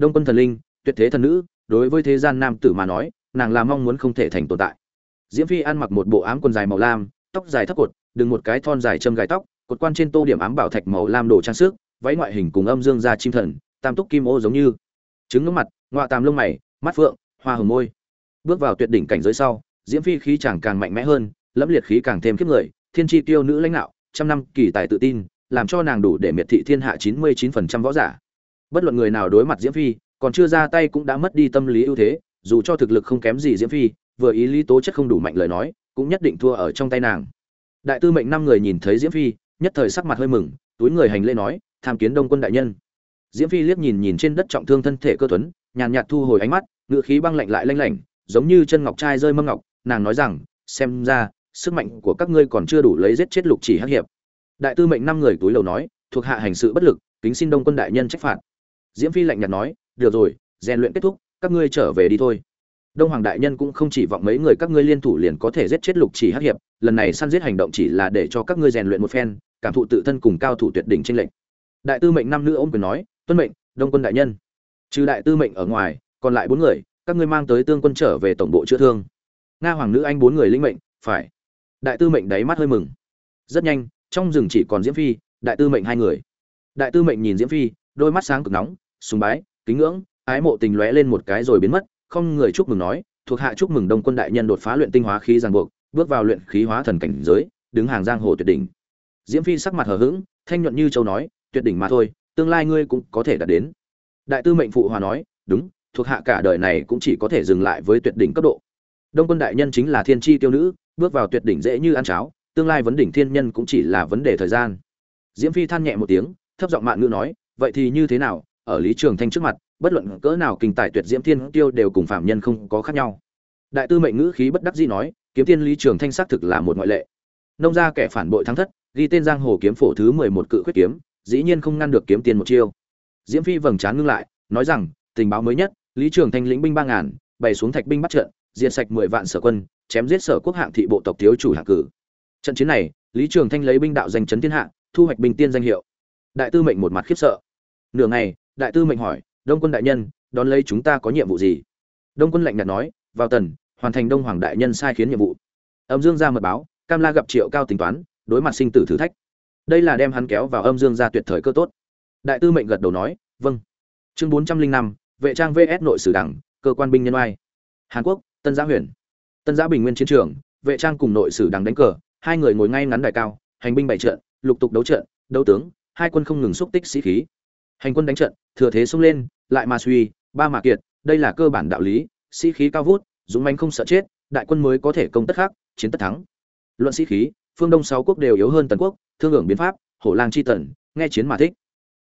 đông quân thần linh, tuyệt thế thần nữ, đối với thế gian nam tử mà nói, nàng là mong muốn không thể thành tồn tại. Diễm phi ăn mặc một bộ ám quần dài màu lam, tóc dài thấp cột, đừng một cái thon dài châm gai tóc, cột quan trên tô điểm ám bảo thạch màu lam đồ trang sức, váy ngoại hình cùng âm dương da chim thần, tam túc kim ô giống như. Trứng ngưỡng mặt ngoạ tàm lông mày, mắt phượng, hoa hồng môi. Bước vào tuyệt đỉnh cảnh giới sau, diễm phi khí chẳng càng mạnh mẽ hơn, lẫm liệt khí càng thêm kiếp người, thiên tri tiêu nữ lãnh đạo, trăm năm kỳ tài tự tin, làm cho nàng đủ để miệt thị thiên hạ chín mươi chín phần trăm võ giả bất luận người nào đối mặt diễm phi, còn chưa ra tay cũng đã mất đi tâm lý ưu thế, dù cho thực lực không kém gì diễm phi, vừa ý lý tố chất không đủ mạnh lời nói, cũng nhất định thua ở trong tay nàng. Đại tư mệnh năm người nhìn thấy diễm phi, nhất thời sắc mặt hơi mừng, túi người hành lễ nói, tham kiến đông quân đại nhân. Diễm phi liếc nhìn nhìn trên đất trọng thương thân thể cơ tuấn, nhàn nhạt thu hồi ánh mắt ngự khí băng lạnh lại lanh lảnh, giống như chân ngọc trai rơi mâm ngọc, nàng nói rằng, xem ra, sức mạnh của các ngươi còn chưa đủ lấy giết chết lục chỉ hắc hiệp. Đại tư mệnh năm người túi lầu nói, thuộc hạ hành sự bất lực, kính xin đông quân đại nhân trách phạt diễm phi lạnh nhạt nói, được rồi, rèn luyện kết thúc, các ngươi trở về đi thôi. Đông hoàng đại nhân cũng không chỉ vọng mấy người các ngươi liên thủ liền có thể giết chết lục chỉ hắc hiệp, lần này săn giết hành động chỉ là để cho các ngươi rèn luyện một phen, cảm thụ tự thân cùng cao thủ tuyệt đỉnh tranh lệnh đại tư mệnh năm nữ ôm quyền nói, tuân mệnh, đông quân đại nhân. Trừ đại tư mệnh ở ngoài, còn lại bốn người, các ngươi mang tới tương quân trở về tổng bộ chữa thương. Nga hoàng nữ anh bốn người linh mệnh, phải. Đại tư mệnh đáy mắt hơi mừng. Rất nhanh, trong rừng chỉ còn diễm phi, đại tư mệnh hai người. Đại tư mệnh nhìn diễm phi đôi mắt sáng cực nóng, sùng bái, kính ngưỡng, ái mộ tình lóe lên một cái rồi biến mất, không người chúc mừng nói, thuộc hạ chúc mừng đông quân đại nhân đột phá luyện tinh hóa khí giang buộc, bước vào luyện khí hóa thần cảnh giới, đứng hàng giang hồ tuyệt đỉnh. Diễm phi sắc mặt hờ hững, thanh nhuận như châu nói, tuyệt đỉnh mà thôi, tương lai ngươi cũng có thể đạt đến. Đại tư mệnh phụ hòa nói, đúng, thuộc hạ cả đời này cũng chỉ có thể dừng lại với tuyệt đỉnh cấp độ. Đông quân đại nhân chính là thiên tri tiêu nữ, bước vào tuyệt đỉnh dễ như ăn cháo, tương lai vấn đỉnh thiên nhân cũng chỉ là vấn đề thời gian. Diễm phi than nhẹ một tiếng, thấp giọng mạn ngữ nói vậy thì như thế nào? Ở lý trường thanh trước mặt, bất luận cỡ nào kinh tài tuyệt diễm thiên tiêu đều cùng phạm nhân không có khác nhau. Đại tư mệnh ngữ khí bất đắc dĩ nói, kiếm tiên lý trường thanh xác thực là một ngoại lệ. Nông gia kẻ phản bội thắng thất, ghi tên giang hồ kiếm phổ thứ mười một cự khuyết kiếm, dĩ nhiên không ngăn được kiếm tiền một chiêu. Diễm phi vầng trán ngưng lại, nói rằng, tình báo mới nhất, lý trường thanh lĩnh binh ba ngàn, bày xuống thạch binh bắt trận, diệt sạch mười vạn sở quân, chém giết sở quốc hạng thị bộ tộc thiếu chủ hạng cử. Trận chiến này, lý trường thanh lấy binh đạo danh chấn thiên hạ, thu hoạch binh tiên danh hiệu. Đại tư mệnh một mặt khiếp sợ nửa ngày, đại tư mệnh hỏi, đông quân đại nhân, đón lấy chúng ta có nhiệm vụ gì? Đông quân lạnh nhạt nói, vào tần, hoàn thành đông hoàng đại nhân sai khiến nhiệm vụ. Âm dương ra mật báo, cam la gặp triệu cao tính toán, đối mặt sinh tử thử thách. Đây là đem hắn kéo vào âm dương ra tuyệt thời cơ tốt. Đại tư mệnh gật đầu nói vâng. Chương bốn trăm linh năm, vệ trang vs nội sử đảng, cơ quan binh nhân oai. Hàn quốc, tân giã huyền. Tân giã bình nguyên chiến trường, vệ trang cùng nội sử đảng đánh cờ, hai người ngồi ngay ngắn đại cao, hành binh bày trận, lục tục đấu trận, đấu tướng, hai quân không ngừng xúc tích sĩ khí hành quân đánh trận, thừa thế xông lên, lại mà suy, ba mà kiệt, đây là cơ bản đạo lý, sĩ khí cao vút, dũng mãnh không sợ chết, đại quân mới có thể công tất khác, chiến tất thắng. Luận sĩ khí, phương đông sáu quốc đều yếu hơn tần quốc, thương hưởng biến pháp, hổ lang chi tần, nghe chiến mà thích.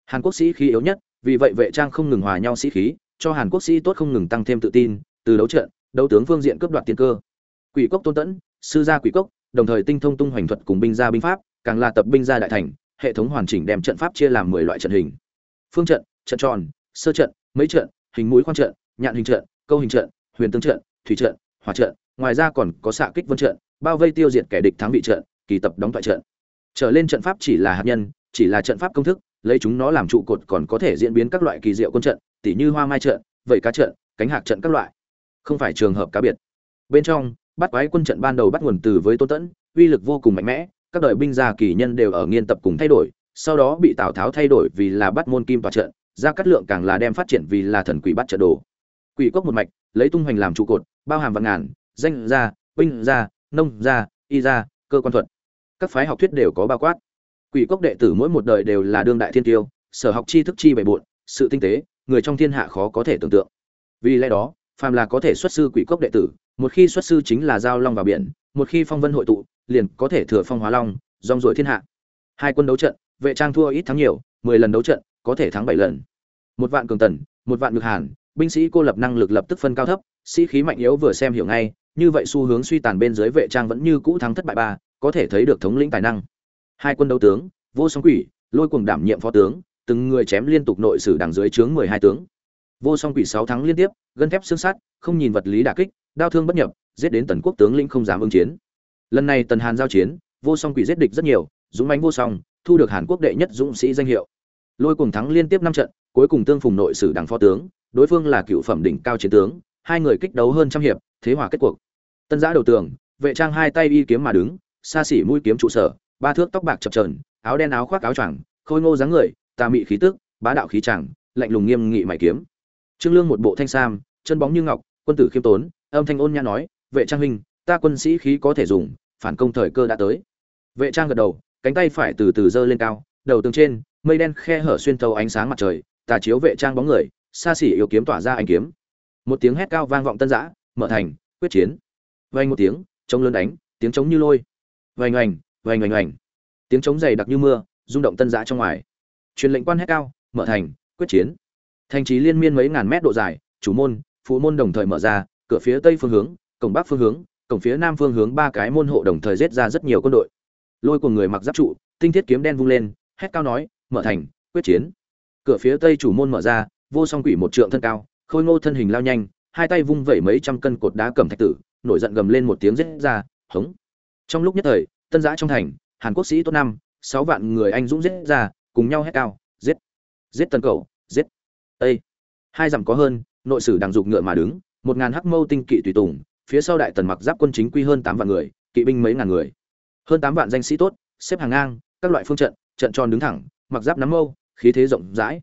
Hàn quốc sĩ khí yếu nhất, vì vậy vệ trang không ngừng hòa nhau sĩ khí, cho hàn quốc sĩ tốt không ngừng tăng thêm tự tin, từ đấu trận, đấu tướng phương diện cướp đoạt tiền cơ. Quỷ cốc tôn tẫn, sư gia quỷ cốc, đồng thời tinh thông tung hoành thuật cùng binh gia binh pháp, càng là tập binh gia đại thành, hệ thống hoàn chỉnh đem trận pháp chia làm mười loại trận hình phương trận trận tròn, sơ trận, mấy trận, hình mũi khoan trận, nhạn hình trận, câu hình trận, huyền tương trận, thủy trận, hỏa trận. Ngoài ra còn có xạ kích vân trận, bao vây tiêu diệt kẻ địch thắng bị trận, kỳ tập đóng tại trận. Trở lên trận pháp chỉ là hạt nhân, chỉ là trận pháp công thức, lấy chúng nó làm trụ cột còn có thể diễn biến các loại kỳ diệu quân trận, tỉ như hoa mai trận, vẩy cá trận, cánh hạc trận các loại. Không phải trường hợp cá biệt. Bên trong, bắt quái quân trận ban đầu bắt nguồn từ với tôn tẫn, uy lực vô cùng mạnh mẽ, các đội binh gia kỳ nhân đều ở nghiên tập cùng thay đổi sau đó bị tào tháo thay đổi vì là bắt môn kim tòa trận, ra cắt lượng càng là đem phát triển vì là thần quỷ bắt trận đồ. Quỷ cốc một mạch, lấy tung hoành làm trụ cột, bao hàm vạn ngàn, danh gia, binh gia, nông gia, y gia, cơ quan thuật. Các phái học thuyết đều có bao quát. Quỷ cốc đệ tử mỗi một đời đều là đương đại thiên tiêu, sở học tri thức chi bày bộn, sự tinh tế, người trong thiên hạ khó có thể tưởng tượng. Vì lẽ đó, phàm là có thể xuất sư quỷ cốc đệ tử, một khi xuất sư chính là giao long vào biển, một khi phong vân hội tụ, liền có thể thừa phong hóa long, rong ruổi thiên hạ. Hai quân đấu trận vệ trang thua ít thắng nhiều, mười lần đấu trận, có thể thắng bảy lần. Một vạn cường tần, một vạn ngược hàn, binh sĩ cô lập năng lực lập tức phân cao thấp, sĩ khí mạnh yếu vừa xem hiểu ngay, như vậy xu hướng suy tàn bên dưới vệ trang vẫn như cũ thắng thất bại ba, có thể thấy được thống lĩnh tài năng. Hai quân đấu tướng, vô song quỷ, lôi cuồng đảm nhiệm phó tướng, từng người chém liên tục nội sử đằng dưới chướng mười hai tướng. Vô song quỷ sáu thắng liên tiếp, gân thép xương sắt, không nhìn vật lý đả kích đao thương bất nhập, giết đến tần quốc tướng lĩnh không dám ứng chiến. Lần này tần hàn giao chiến, vô song quỷ giết địch rất nhiều, dũng mãnh vô song thu được hàn quốc đệ nhất dũng sĩ danh hiệu. Lôi cùng thắng liên tiếp năm trận cuối cùng tương phùng nội sử đằng phó tướng đối phương là cựu phẩm đỉnh cao chiến tướng hai người kích đấu hơn trăm hiệp thế hòa kết cuộc. Tân giã đầu tường vệ trang hai tay y kiếm mà đứng xa xỉ mũi kiếm trụ sở ba thước tóc bạc chập chờn, áo đen áo khoác áo choàng khôi ngô dáng người tà mị khí tức bá đạo khí chẳng lạnh lùng nghiêm nghị mày kiếm. Trương lương một bộ thanh sam chân bóng như ngọc quân tử khiêm tốn âm thanh ôn nhã nói vệ trang huynh ta quân sĩ khí có thể dùng phản công thời cơ đã tới. Vệ trang gật đầu cánh tay phải từ từ giơ lên cao đầu tường trên mây đen khe hở xuyên thấu ánh sáng mặt trời tà chiếu vệ trang bóng người xa xỉ yêu kiếm tỏa ra ánh kiếm. Một tiếng hét cao vang vọng tân dã, mở thành quyết chiến. Vang một tiếng trống lớn đánh tiếng trống như lôi. Vang oành vang oành oành. Tiếng trống dày đặc như mưa rung động tân dã trong ngoài. Truyền lệnh quan hét cao mở thành quyết chiến. Thành trì liên miên mấy ngàn mét độ dài chủ môn phụ môn đồng thời mở ra cửa phía tây phương hướng cổng bắc phương hướng cổng phía nam phương hướng ba cái môn hộ đồng thời giết ra rất nhiều quân đội lôi của người mặc giáp trụ, tinh thiết kiếm đen vung lên, hét cao nói, mở thành, quyết chiến. Cửa phía tây chủ môn mở ra, vô song quỷ một trượng thân cao, khôi ngô thân hình lao nhanh, hai tay vung vẩy mấy trăm cân cột đá cầm thạch tử, nổi giận gầm lên một tiếng giết ra, hống! Trong lúc nhất thời, tân giã trong thành, hàn quốc sĩ tốt năm, sáu vạn người anh dũng giết ra, cùng nhau hét cao, giết! Giết tân cầu giết! Ây hai dặm có hơn, nội sử đằng dục ngựa mà đứng, một ngàn hắc mâu tinh kỵ tùy tùng, phía sau đại tần mặc giáp quân chính quy hơn tám vạn người, kỵ binh mấy ngàn người hơn tám vạn danh sĩ tốt, xếp hàng ngang, các loại phương trận trận tròn đứng thẳng, mặc giáp nắm mâu, khí thế rộng rãi.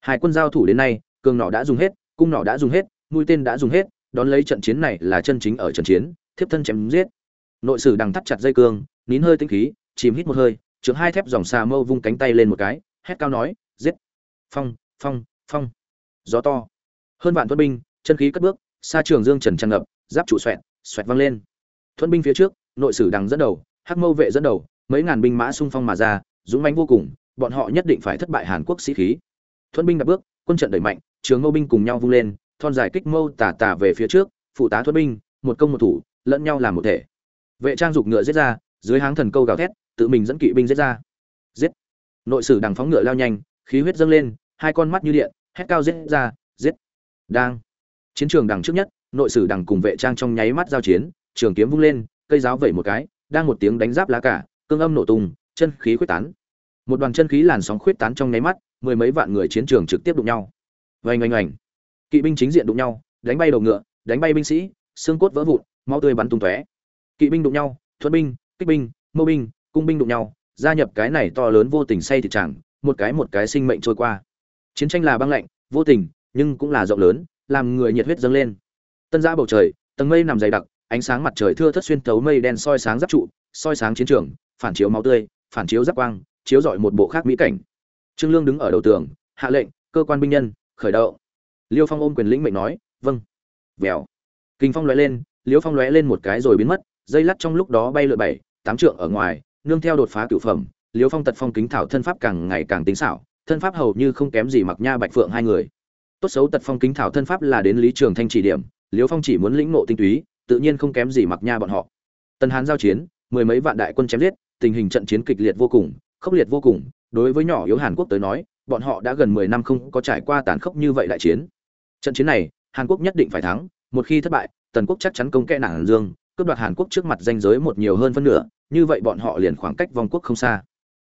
Hai quân giao thủ đến nay, cường nỏ đã dùng hết, cung nỏ đã dùng hết, mũi tên đã dùng hết, đón lấy trận chiến này là chân chính ở trận chiến, thiếp thân chém giết. Nội sử đằng thắt chặt dây cương, nín hơi tinh khí, chìm hít một hơi trưởng hai thép dòng xà mâu vung cánh tay lên một cái, hét cao nói, giết! Phong phong phong! Gió to. Hơn vạn thuận binh, chân khí cất bước, xa trường dương trần tràn ngập, giáp trụ xoẹt xoẹt văng lên. Thuận binh phía trước, nội sử đằng dẫn đầu hắc mâu vệ dẫn đầu, mấy ngàn binh mã xung phong mà ra, dũng mãnh vô cùng, bọn họ nhất định phải thất bại hàn quốc sĩ khí. Thuận binh đặt bước, quân trận đẩy mạnh, trường mâu binh cùng nhau vung lên, thon dài kích mâu tả tả về phía trước, phụ tá thuận binh, một công một thủ, lẫn nhau làm một thể. Vệ trang dục ngựa giết ra, dưới háng thần câu gào thét, tự mình dẫn kỵ binh giết ra. Giết! Nội sử đằng phóng ngựa lao nhanh, khí huyết dâng lên, hai con mắt như điện, hét cao giết ra, giết! Đang! Chiến trường đằng trước nhất, nội sử đằng cùng vệ trang trong nháy mắt giao chiến, trường kiếm vung lên, cây giáo vẩy một cái đang một tiếng đánh giáp lá cả, cương âm nổ tung, chân khí khuyết tán. Một đoàn chân khí làn sóng khuyết tán trong nháy mắt, mười mấy vạn người chiến trường trực tiếp đụng nhau. Oanh oanh oanh. Kỵ binh chính diện đụng nhau, đánh bay đầu ngựa, đánh bay binh sĩ, xương cốt vỡ vụn, máu tươi bắn tung tóe. Kỵ binh đụng nhau thuận binh, kích binh, mâu binh, cung binh đụng nhau, gia nhập cái này to lớn vô tình say thịt chẳng, một cái một cái sinh mệnh trôi qua. Chiến tranh là băng lạnh, vô tình, nhưng cũng là rộng lớn, làm người nhiệt huyết dâng lên. Tân giã bầu trời, tầng mây nằm dày đặc ánh sáng mặt trời thưa thất xuyên tấu mây đen soi sáng giáp trụ, soi sáng chiến trường, phản chiếu máu tươi, phản chiếu giáp quang, chiếu rọi một bộ khác mỹ cảnh. Trương lương đứng ở đầu tường, hạ lệnh, cơ quan binh nhân, khởi động. Liêu phong ôm quyền lĩnh mệnh nói vâng. Vèo. Kinh phong lóe lên, liêu phong lóe lên một cái rồi biến mất, dây lắt trong lúc đó bay lượn bảy, tám trượng ở ngoài, nương theo đột phá cửu phẩm, liêu phong tật phong kính thảo thân pháp càng ngày càng tính xảo, thân pháp hầu như không kém gì mặc nha bạch phượng hai người. Tốt xấu tật phong kính thảo thân pháp là đến lý trường thanh chỉ điểm, liêu phong chỉ muốn lĩnh ngộ tinh túy tự nhiên không kém gì mặc nha bọn họ. Tần hán giao chiến, mười mấy vạn đại quân chém giết, tình hình trận chiến kịch liệt vô cùng, khốc liệt vô cùng. Đối với nhỏ yếu hàn quốc tới nói, bọn họ đã gần mười năm không có trải qua tàn khốc như vậy đại chiến. Trận chiến này, hàn quốc nhất định phải thắng, một khi thất bại, tần quốc chắc chắn công kẽ nản dương, cướp đoạt hàn quốc trước mặt danh giới một nhiều hơn phân nửa, như vậy bọn họ liền khoảng cách vòng quốc không xa.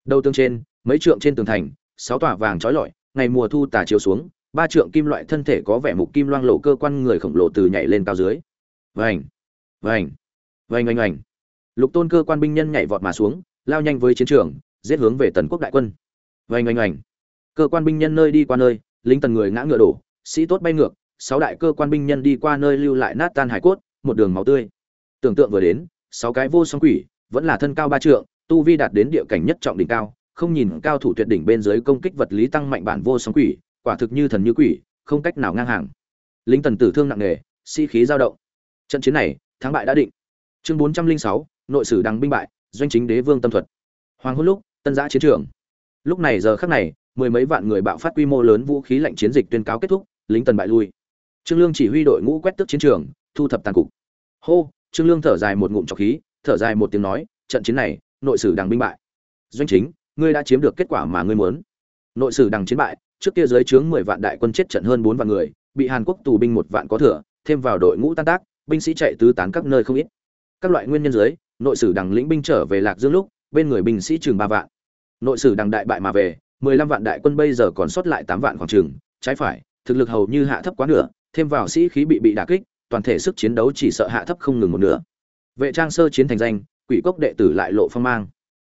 Đầu tương trên, mấy trượng trên tường thành, sáu tòa vàng trói lọi, ngày mùa thu tà chiều xuống, ba trượng kim loại thân thể có vẻ mục kim loang lộ cơ quan người khổng lồ từ nhảy lên cao dưới vành. Vành. Vành oanh oanh lục tôn cơ quan binh nhân nhảy vọt mà xuống, lao nhanh với chiến trường, giết hướng về tần quốc đại quân. Vành oanh oanh cơ quan binh nhân nơi đi qua nơi, lính tần người ngã ngựa đổ, sĩ tốt bay ngược, sáu đại cơ quan binh nhân đi qua nơi lưu lại nát tan hải cốt, một đường máu tươi. Tưởng tượng vừa đến, sáu cái vô song quỷ, vẫn là thân cao ba trượng, tu vi đạt đến địa cảnh nhất trọng đỉnh cao, không nhìn cao thủ tuyệt đỉnh bên dưới công kích vật lý tăng mạnh bản vô song quỷ, quả thực như thần như quỷ, không cách nào ngang hàng. Lính tần tử thương nặng nề, sĩ khí dao động trận chiến này, thắng bại đã định. Chương bốn trăm linh sáu, nội sử đằng binh bại, doanh chính đế vương tâm thuật. Hoàng hôn lúc, tân giã chiến trường. Lúc này giờ khắc này, mười mấy vạn người bạo phát quy mô lớn vũ khí lạnh chiến dịch tuyên cáo kết thúc, lính tần bại lui. Trương lương chỉ huy đội ngũ quét tước chiến trường, thu thập tàn cục. Hô, trương lương thở dài một ngụm trọc khí, thở dài một tiếng nói, trận chiến này, nội sử đằng binh bại. Doanh chính, ngươi đã chiếm được kết quả mà ngươi muốn. Nội sử đằng chiến bại, trước kia dưới trướng mười vạn đại quân chết trận hơn bốn vạn người, bị hàn quốc tù binh một vạn có thừa, thêm vào đội ngũ tan tác binh sĩ chạy tứ tán các nơi không ít. Các loại nguyên nhân dưới, nội sử đằng lĩnh binh trở về lạc dương lúc, bên người binh sĩ chừng ba vạn. Nội sử đằng đại bại mà về, mười lăm vạn đại quân bây giờ còn sót lại tám vạn khoảng chừng. Trái phải, thực lực hầu như hạ thấp quá nửa, thêm vào sĩ khí bị bị đả kích, toàn thể sức chiến đấu chỉ sợ hạ thấp không ngừng một nửa. Vệ trang sơ chiến thành danh, quỷ cốc đệ tử lại lộ phong mang.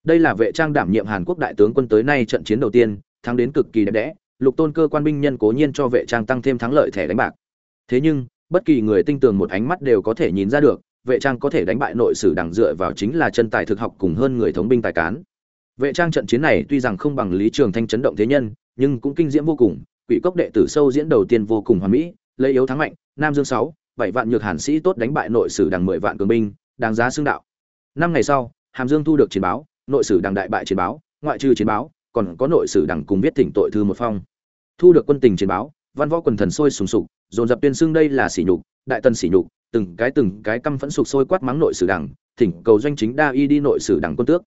Đây là vệ trang đảm nhiệm hàn quốc đại tướng quân tới nay trận chiến đầu tiên, thắng đến cực kỳ đẹp đẽ, lục tôn cơ quan binh nhân cố nhiên cho vệ trang tăng thêm thắng lợi thẻ đánh bạc. Thế nhưng bất kỳ người tinh tường một ánh mắt đều có thể nhìn ra được, vệ trang có thể đánh bại nội sử đằng dựa vào chính là chân tài thực học cùng hơn người thống binh tài cán. Vệ trang trận chiến này tuy rằng không bằng lý trường thanh chấn động thế nhân, nhưng cũng kinh diễm vô cùng, quỷ cốc đệ tử sâu diễn đầu tiên vô cùng hoàn mỹ, lấy yếu thắng mạnh, nam dương sáu, bảy vạn nhược hàn sĩ tốt đánh bại nội sử đằng mười vạn cường binh, đáng giá xưng đạo. Năm ngày sau, hàm dương thu được chiến báo, nội sử đằng đại bại chiến báo, ngoại trừ chiến báo, còn có nội sử đằng cùng viết thỉnh tội thư một phong. Thu được quân tình chiến báo văn võ quần thần sôi sùng sục, dồn dập tuyên xưng đây là sỉ nhục, đại tần sỉ nhục, từng cái từng cái căm phẫn sục sôi quát mắng nội sử đảng, thỉnh cầu doanh chính đa y đi nội sử đảng quân tước.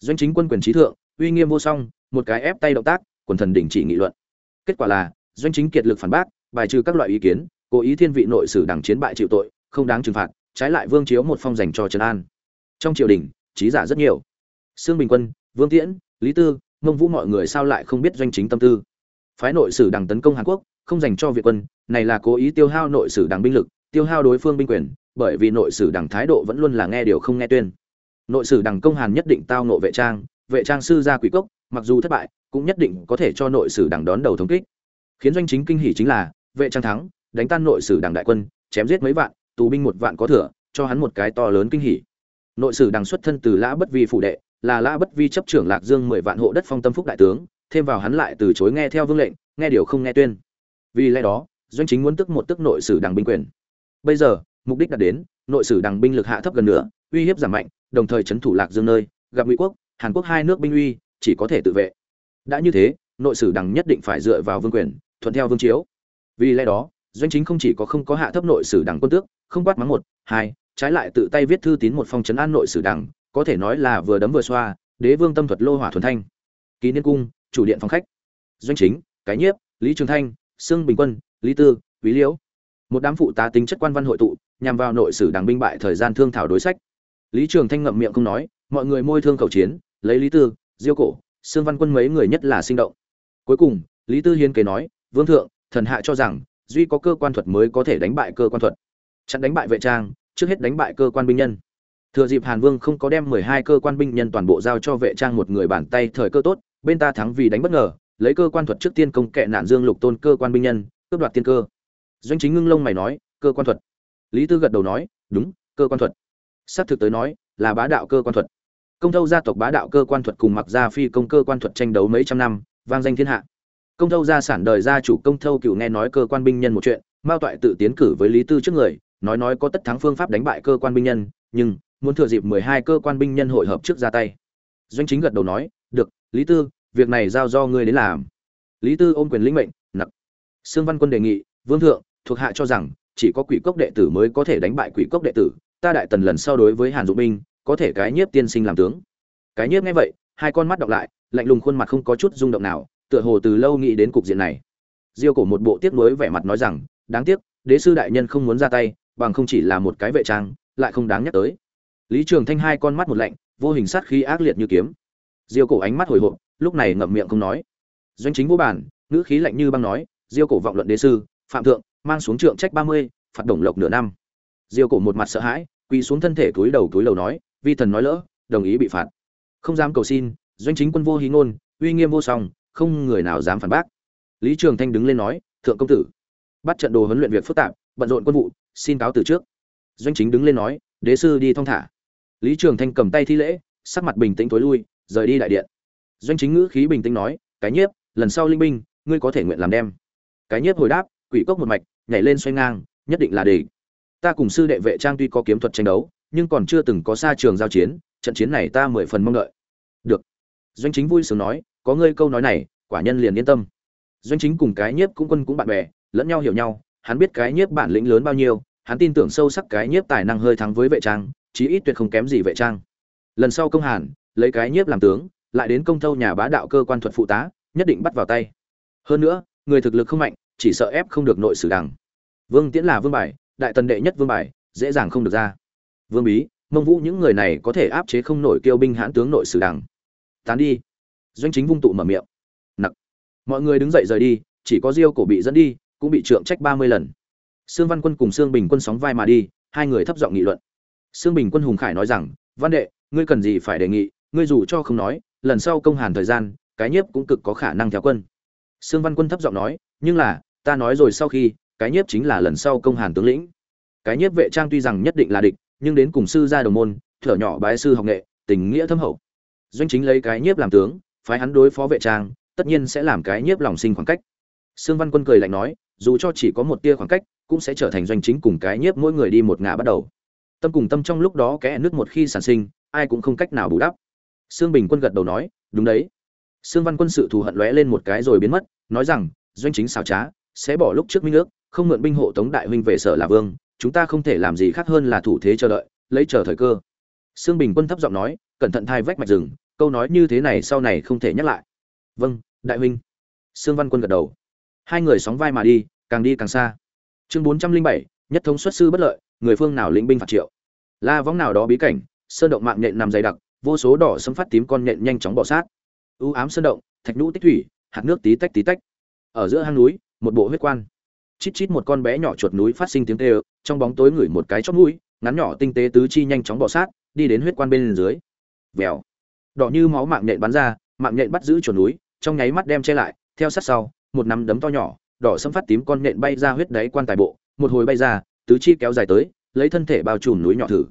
Doanh chính quân quyền trí thượng, uy nghiêm vô song, một cái ép tay động tác, quần thần đình chỉ nghị luận. Kết quả là, doanh chính kiệt lực phản bác, bài trừ các loại ý kiến, cố ý thiên vị nội sử đảng chiến bại chịu tội, không đáng trừng phạt, trái lại vương chiếu một phong dành cho trần an. Trong triều đình, trí giả rất nhiều. Sương bình quân, vương tiễn, lý tư, mông vũ mọi người sao lại không biết doanh chính tâm tư? Phái nội sử đảng tấn công hàn quốc không dành cho việt quân, này là cố ý tiêu hao nội sử đảng binh lực, tiêu hao đối phương binh quyền, bởi vì nội sử đảng thái độ vẫn luôn là nghe điều không nghe tuyên. Nội sử đảng công hàn nhất định tao nộ vệ trang vệ trang sư gia quỷ cốc, mặc dù thất bại, cũng nhất định có thể cho nội sử đảng đón đầu thống kích. Khiến doanh chính kinh hỉ chính là, vệ trang thắng, đánh tan nội sử đảng đại quân, chém giết mấy vạn, tù binh một vạn có thừa, cho hắn một cái to lớn kinh hỉ. Nội sử đảng xuất thân từ lã bất vi phủ đệ, là lã bất vi chấp trưởng lạc dương mười vạn hộ đất phong tâm phúc đại tướng, thêm vào hắn lại từ chối nghe theo vương lệnh, nghe điều không nghe tuyên vì lẽ đó, doanh chính muốn tức một tức nội sử đảng binh quyền. Bây giờ, mục đích đạt đến, nội sử đảng binh lực hạ thấp gần nữa, uy hiếp giảm mạnh, đồng thời chấn thủ lạc dương nơi, gặp ngụy quốc, hàn quốc hai nước binh uy, chỉ có thể tự vệ. Đã như thế, nội sử đảng nhất định phải dựa vào vương quyền, thuận theo vương chiếu. Vì lẽ đó, doanh chính không chỉ có không có hạ thấp nội sử đảng quân tước, không quát mắng một, hai, trái lại tự tay viết thư tín một phong trấn an nội sử đảng, có thể nói là vừa đấm vừa xoa, đế vương tâm thuật lô hỏa thuần thanh. Ký niên cung, chủ điện phòng khách. Doanh chính, cái nhiếp, lý trường thanh sương bình quân, lý tư, quý liễu. Một đám phụ tá tính chất quan văn hội tụ, nhằm vào nội sử đảng binh bại thời gian thương thảo đối sách. Lý trường thanh ngậm miệng không nói, mọi người môi thương khẩu chiến, lấy lý tư, diêu cổ, sương văn quân mấy người nhất là sinh động. Cuối cùng, lý tư hiến kế nói, vương thượng, thần hạ cho rằng, duy có cơ quan thuật mới có thể đánh bại cơ quan thuật. Chặn đánh bại vệ trang, trước hết đánh bại cơ quan binh nhân. Thừa dịp hàn vương không có đem mười hai cơ quan binh nhân toàn bộ giao cho vệ trang một người bàn tay thời cơ tốt, bên ta thắng vì đánh bất ngờ lấy cơ quan thuật trước tiên công kệ nạn dương lục tôn cơ quan binh nhân cướp đoạt tiên cơ doanh chính ngưng lông mày nói cơ quan thuật lý tư gật đầu nói đúng cơ quan thuật xác thực tới nói là bá đạo cơ quan thuật công thâu gia tộc bá đạo cơ quan thuật cùng mặc gia phi công cơ quan thuật tranh đấu mấy trăm năm vang danh thiên hạ công thâu gia sản đời gia chủ công thâu cựu nghe nói cơ quan binh nhân một chuyện mao toại tự tiến cử với lý tư trước người nói nói có tất thắng phương pháp đánh bại cơ quan binh nhân nhưng muốn thừa dịp mười hai cơ quan binh nhân hội hợp trước ra tay doanh chính gật đầu nói được lý tư việc này giao do ngươi đến làm. Lý tư ôm quyền lĩnh mệnh, nặc. Sương văn quân đề nghị, vương thượng, thuộc hạ cho rằng, chỉ có quỷ cốc đệ tử mới có thể đánh bại quỷ cốc đệ tử, ta đại tần lần sau đối với hàn Dụ binh có thể cái nhiếp tiên sinh làm tướng. Cái nhiếp nghe vậy, hai con mắt đọc lại, lạnh lùng khuôn mặt không có chút rung động nào, tựa hồ từ lâu nghĩ đến cục diện này. Diêu cổ một bộ tiếc nuối vẻ mặt nói rằng, đáng tiếc, đế sư đại nhân không muốn ra tay, bằng không chỉ là một cái vệ trang, lại không đáng nhắc tới. Lý trường thanh hai con mắt một lạnh, vô hình sát khí ác liệt như kiếm diêu cổ ánh mắt hồi hộp, lúc này ngậm miệng không nói. Doanh chính vô bản ngữ khí lạnh như băng nói, diêu cổ vọng luận đế sư, phạm thượng, mang xuống trượng trách ba mươi, phạt đồng lộc nửa năm. Diêu cổ một mặt sợ hãi, quỳ xuống thân thể túi đầu túi lầu nói, vi thần nói lỡ, đồng ý bị phạt. Không dám cầu xin, doanh chính quân vô hí ngôn, uy nghiêm vô song, không người nào dám phản bác. Lý trường thanh đứng lên nói, thượng công tử. Bắt trận đồ huấn luyện việc phức tạp, bận rộn quân vụ, xin cáo từ trước. Doanh chính đứng lên nói, đế sư đi thong thả. Lý trường thanh cầm tay thi lễ, sắc mặt bình tĩnh tối lui rời đi đại điện. Doanh chính ngữ khí bình tĩnh nói, cái nhiếp, lần sau linh binh, ngươi có thể nguyện làm đem. Cái nhiếp hồi đáp, quỷ cốc một mạch, nhảy lên xoay ngang, nhất định là để ta cùng sư đệ vệ trang tuy có kiếm thuật tranh đấu, nhưng còn chưa từng có xa trường giao chiến, trận chiến này ta mười phần mong đợi. Được. Doanh chính vui sướng nói, có ngươi câu nói này, quả nhân liền yên tâm. Doanh chính cùng cái nhiếp cũng quân cũng bạn bè, lẫn nhau hiểu nhau, hắn biết cái nhiếp bản lĩnh lớn bao nhiêu, hắn tin tưởng sâu sắc cái nhiếp tài năng hơi thắng với vệ trang, chí ít tuyệt không kém gì vệ trang. Lần sau công hàn lấy cái nhiếp làm tướng, lại đến công thâu nhà bá đạo cơ quan thuật phụ tá, nhất định bắt vào tay. Hơn nữa, người thực lực không mạnh, chỉ sợ ép không được nội sử đằng. Vương tiễn là vương bài, đại tần đệ nhất vương bài, dễ dàng không được ra. Vương bí, mông vũ những người này có thể áp chế không nổi kêu binh hãn tướng nội sử đằng. Tán đi. Doanh chính vung tụ mở miệng. Nặc. Mọi người đứng dậy rời đi, chỉ có diêu cổ bị dẫn đi, cũng bị trượng trách ba mươi lần. Sương văn quân cùng sương bình quân sóng vai mà đi, hai người thấp giọng nghị luận. Sương bình quân hùng khải nói rằng, văn đệ, ngươi cần gì phải đề nghị? Ngươi dù cho không nói, lần sau công hàn thời gian, cái nhiếp cũng cực có khả năng theo quân. Sương văn quân thấp giọng nói, nhưng là, ta nói rồi sau khi, cái nhiếp chính là lần sau công hàn tướng lĩnh. Cái nhiếp vệ trang tuy rằng nhất định là địch, nhưng đến cùng sư gia đồng môn, thở nhỏ bái sư học nghệ, tình nghĩa thâm hậu. Doanh chính lấy cái nhiếp làm tướng, phái hắn đối phó vệ trang, tất nhiên sẽ làm cái nhiếp lòng sinh khoảng cách. Sương văn quân cười lạnh nói, dù cho chỉ có một tia khoảng cách, cũng sẽ trở thành doanh chính cùng cái nhiếp mỗi người đi một ngã bắt đầu. Tâm cùng tâm trong lúc đó kẽ nước một khi sản sinh, ai cũng không cách nào bù đắp sương bình quân gật đầu nói, đúng đấy. Sương văn quân sự thù hận lóe lên một cái rồi biến mất, nói rằng, doanh chính xảo trá, sẽ bỏ lúc trước minh nước không mượn binh hộ tống đại huynh về sở là vương, chúng ta không thể làm gì khác hơn là thủ thế chờ đợi, lấy chờ thời cơ. Sương bình quân thấp giọng nói, cẩn thận thai vách mạch rừng, câu nói như thế này sau này không thể nhắc lại. Vâng đại huynh. Sương văn quân gật đầu. Hai người sóng vai mà đi, càng đi càng xa. Chương bốn trăm linh bảy, nhất thống xuất sư bất lợi, người phương nào lĩnh binh phạt triệu? La võng nào đó bí cảnh, sơn động mạng nhện nằm dày đặc vô số đỏ sấm phát tím con nhện nhanh chóng bò sát. Ưu ám sơn động, thạch nhũ tích thủy, hạt nước tí tách tí tách. Ở giữa hang núi, một bộ huyết quan. Chít chít một con bé nhỏ chuột núi phát sinh tiếng kêu, trong bóng tối ngửi một cái chót mũi, ngắn nhỏ tinh tế tứ chi nhanh chóng bò sát, đi đến huyết quan bên dưới. Vèo. Đỏ như máu mạng nhện bắn ra, mạng nhện bắt giữ chuột núi, trong nháy mắt đem che lại, theo sát sau, một nắm đấm to nhỏ, đỏ sẫm phát tím con nhện bay ra huyết đáy quan tài bộ, một hồi bay ra, tứ chi kéo dài tới, lấy thân thể bao trùm núi nhỏ thử.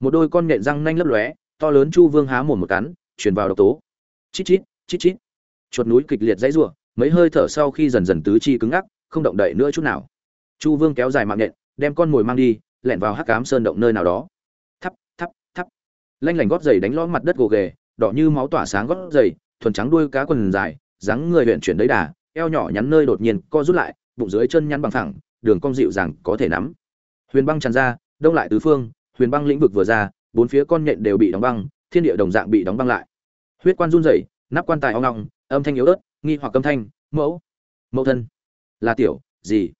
Một đôi con nhện răng nanh lấp lóe to lớn chu vương há mồm một cắn, truyền vào độc tố. Chít chít chít chít. Chuột núi kịch liệt dãy rủa, mấy hơi thở sau khi dần dần tứ chi cứng ngắc, không động đậy nữa chút nào. Chu vương kéo dài mạng nhện, đem con mồi mang đi, lẻn vào hắc cám sơn động nơi nào đó. Thắp thắp thắp. Lanh lảnh gót giày đánh lõm mặt đất gồ ghề, đỏ như máu tỏa sáng gót giày, thuần trắng đuôi cá quần dài, dáng người huyện chuyển đấy đà, eo nhỏ nhắn nơi đột nhiên co rút lại, bụng dưới chân nhắn bằng thẳng, đường cong dịu dàng có thể nắm. Huyền băng tràn ra, đông lại tứ phương, huyền băng lĩnh vực vừa ra bốn phía con nhện đều bị đóng băng, thiên địa đồng dạng bị đóng băng lại. Huyết quan run rẩy, nắp quan tài ong ong, âm thanh yếu ớt, nghi hoặc âm thanh, mẫu mẫu thân, là tiểu, gì?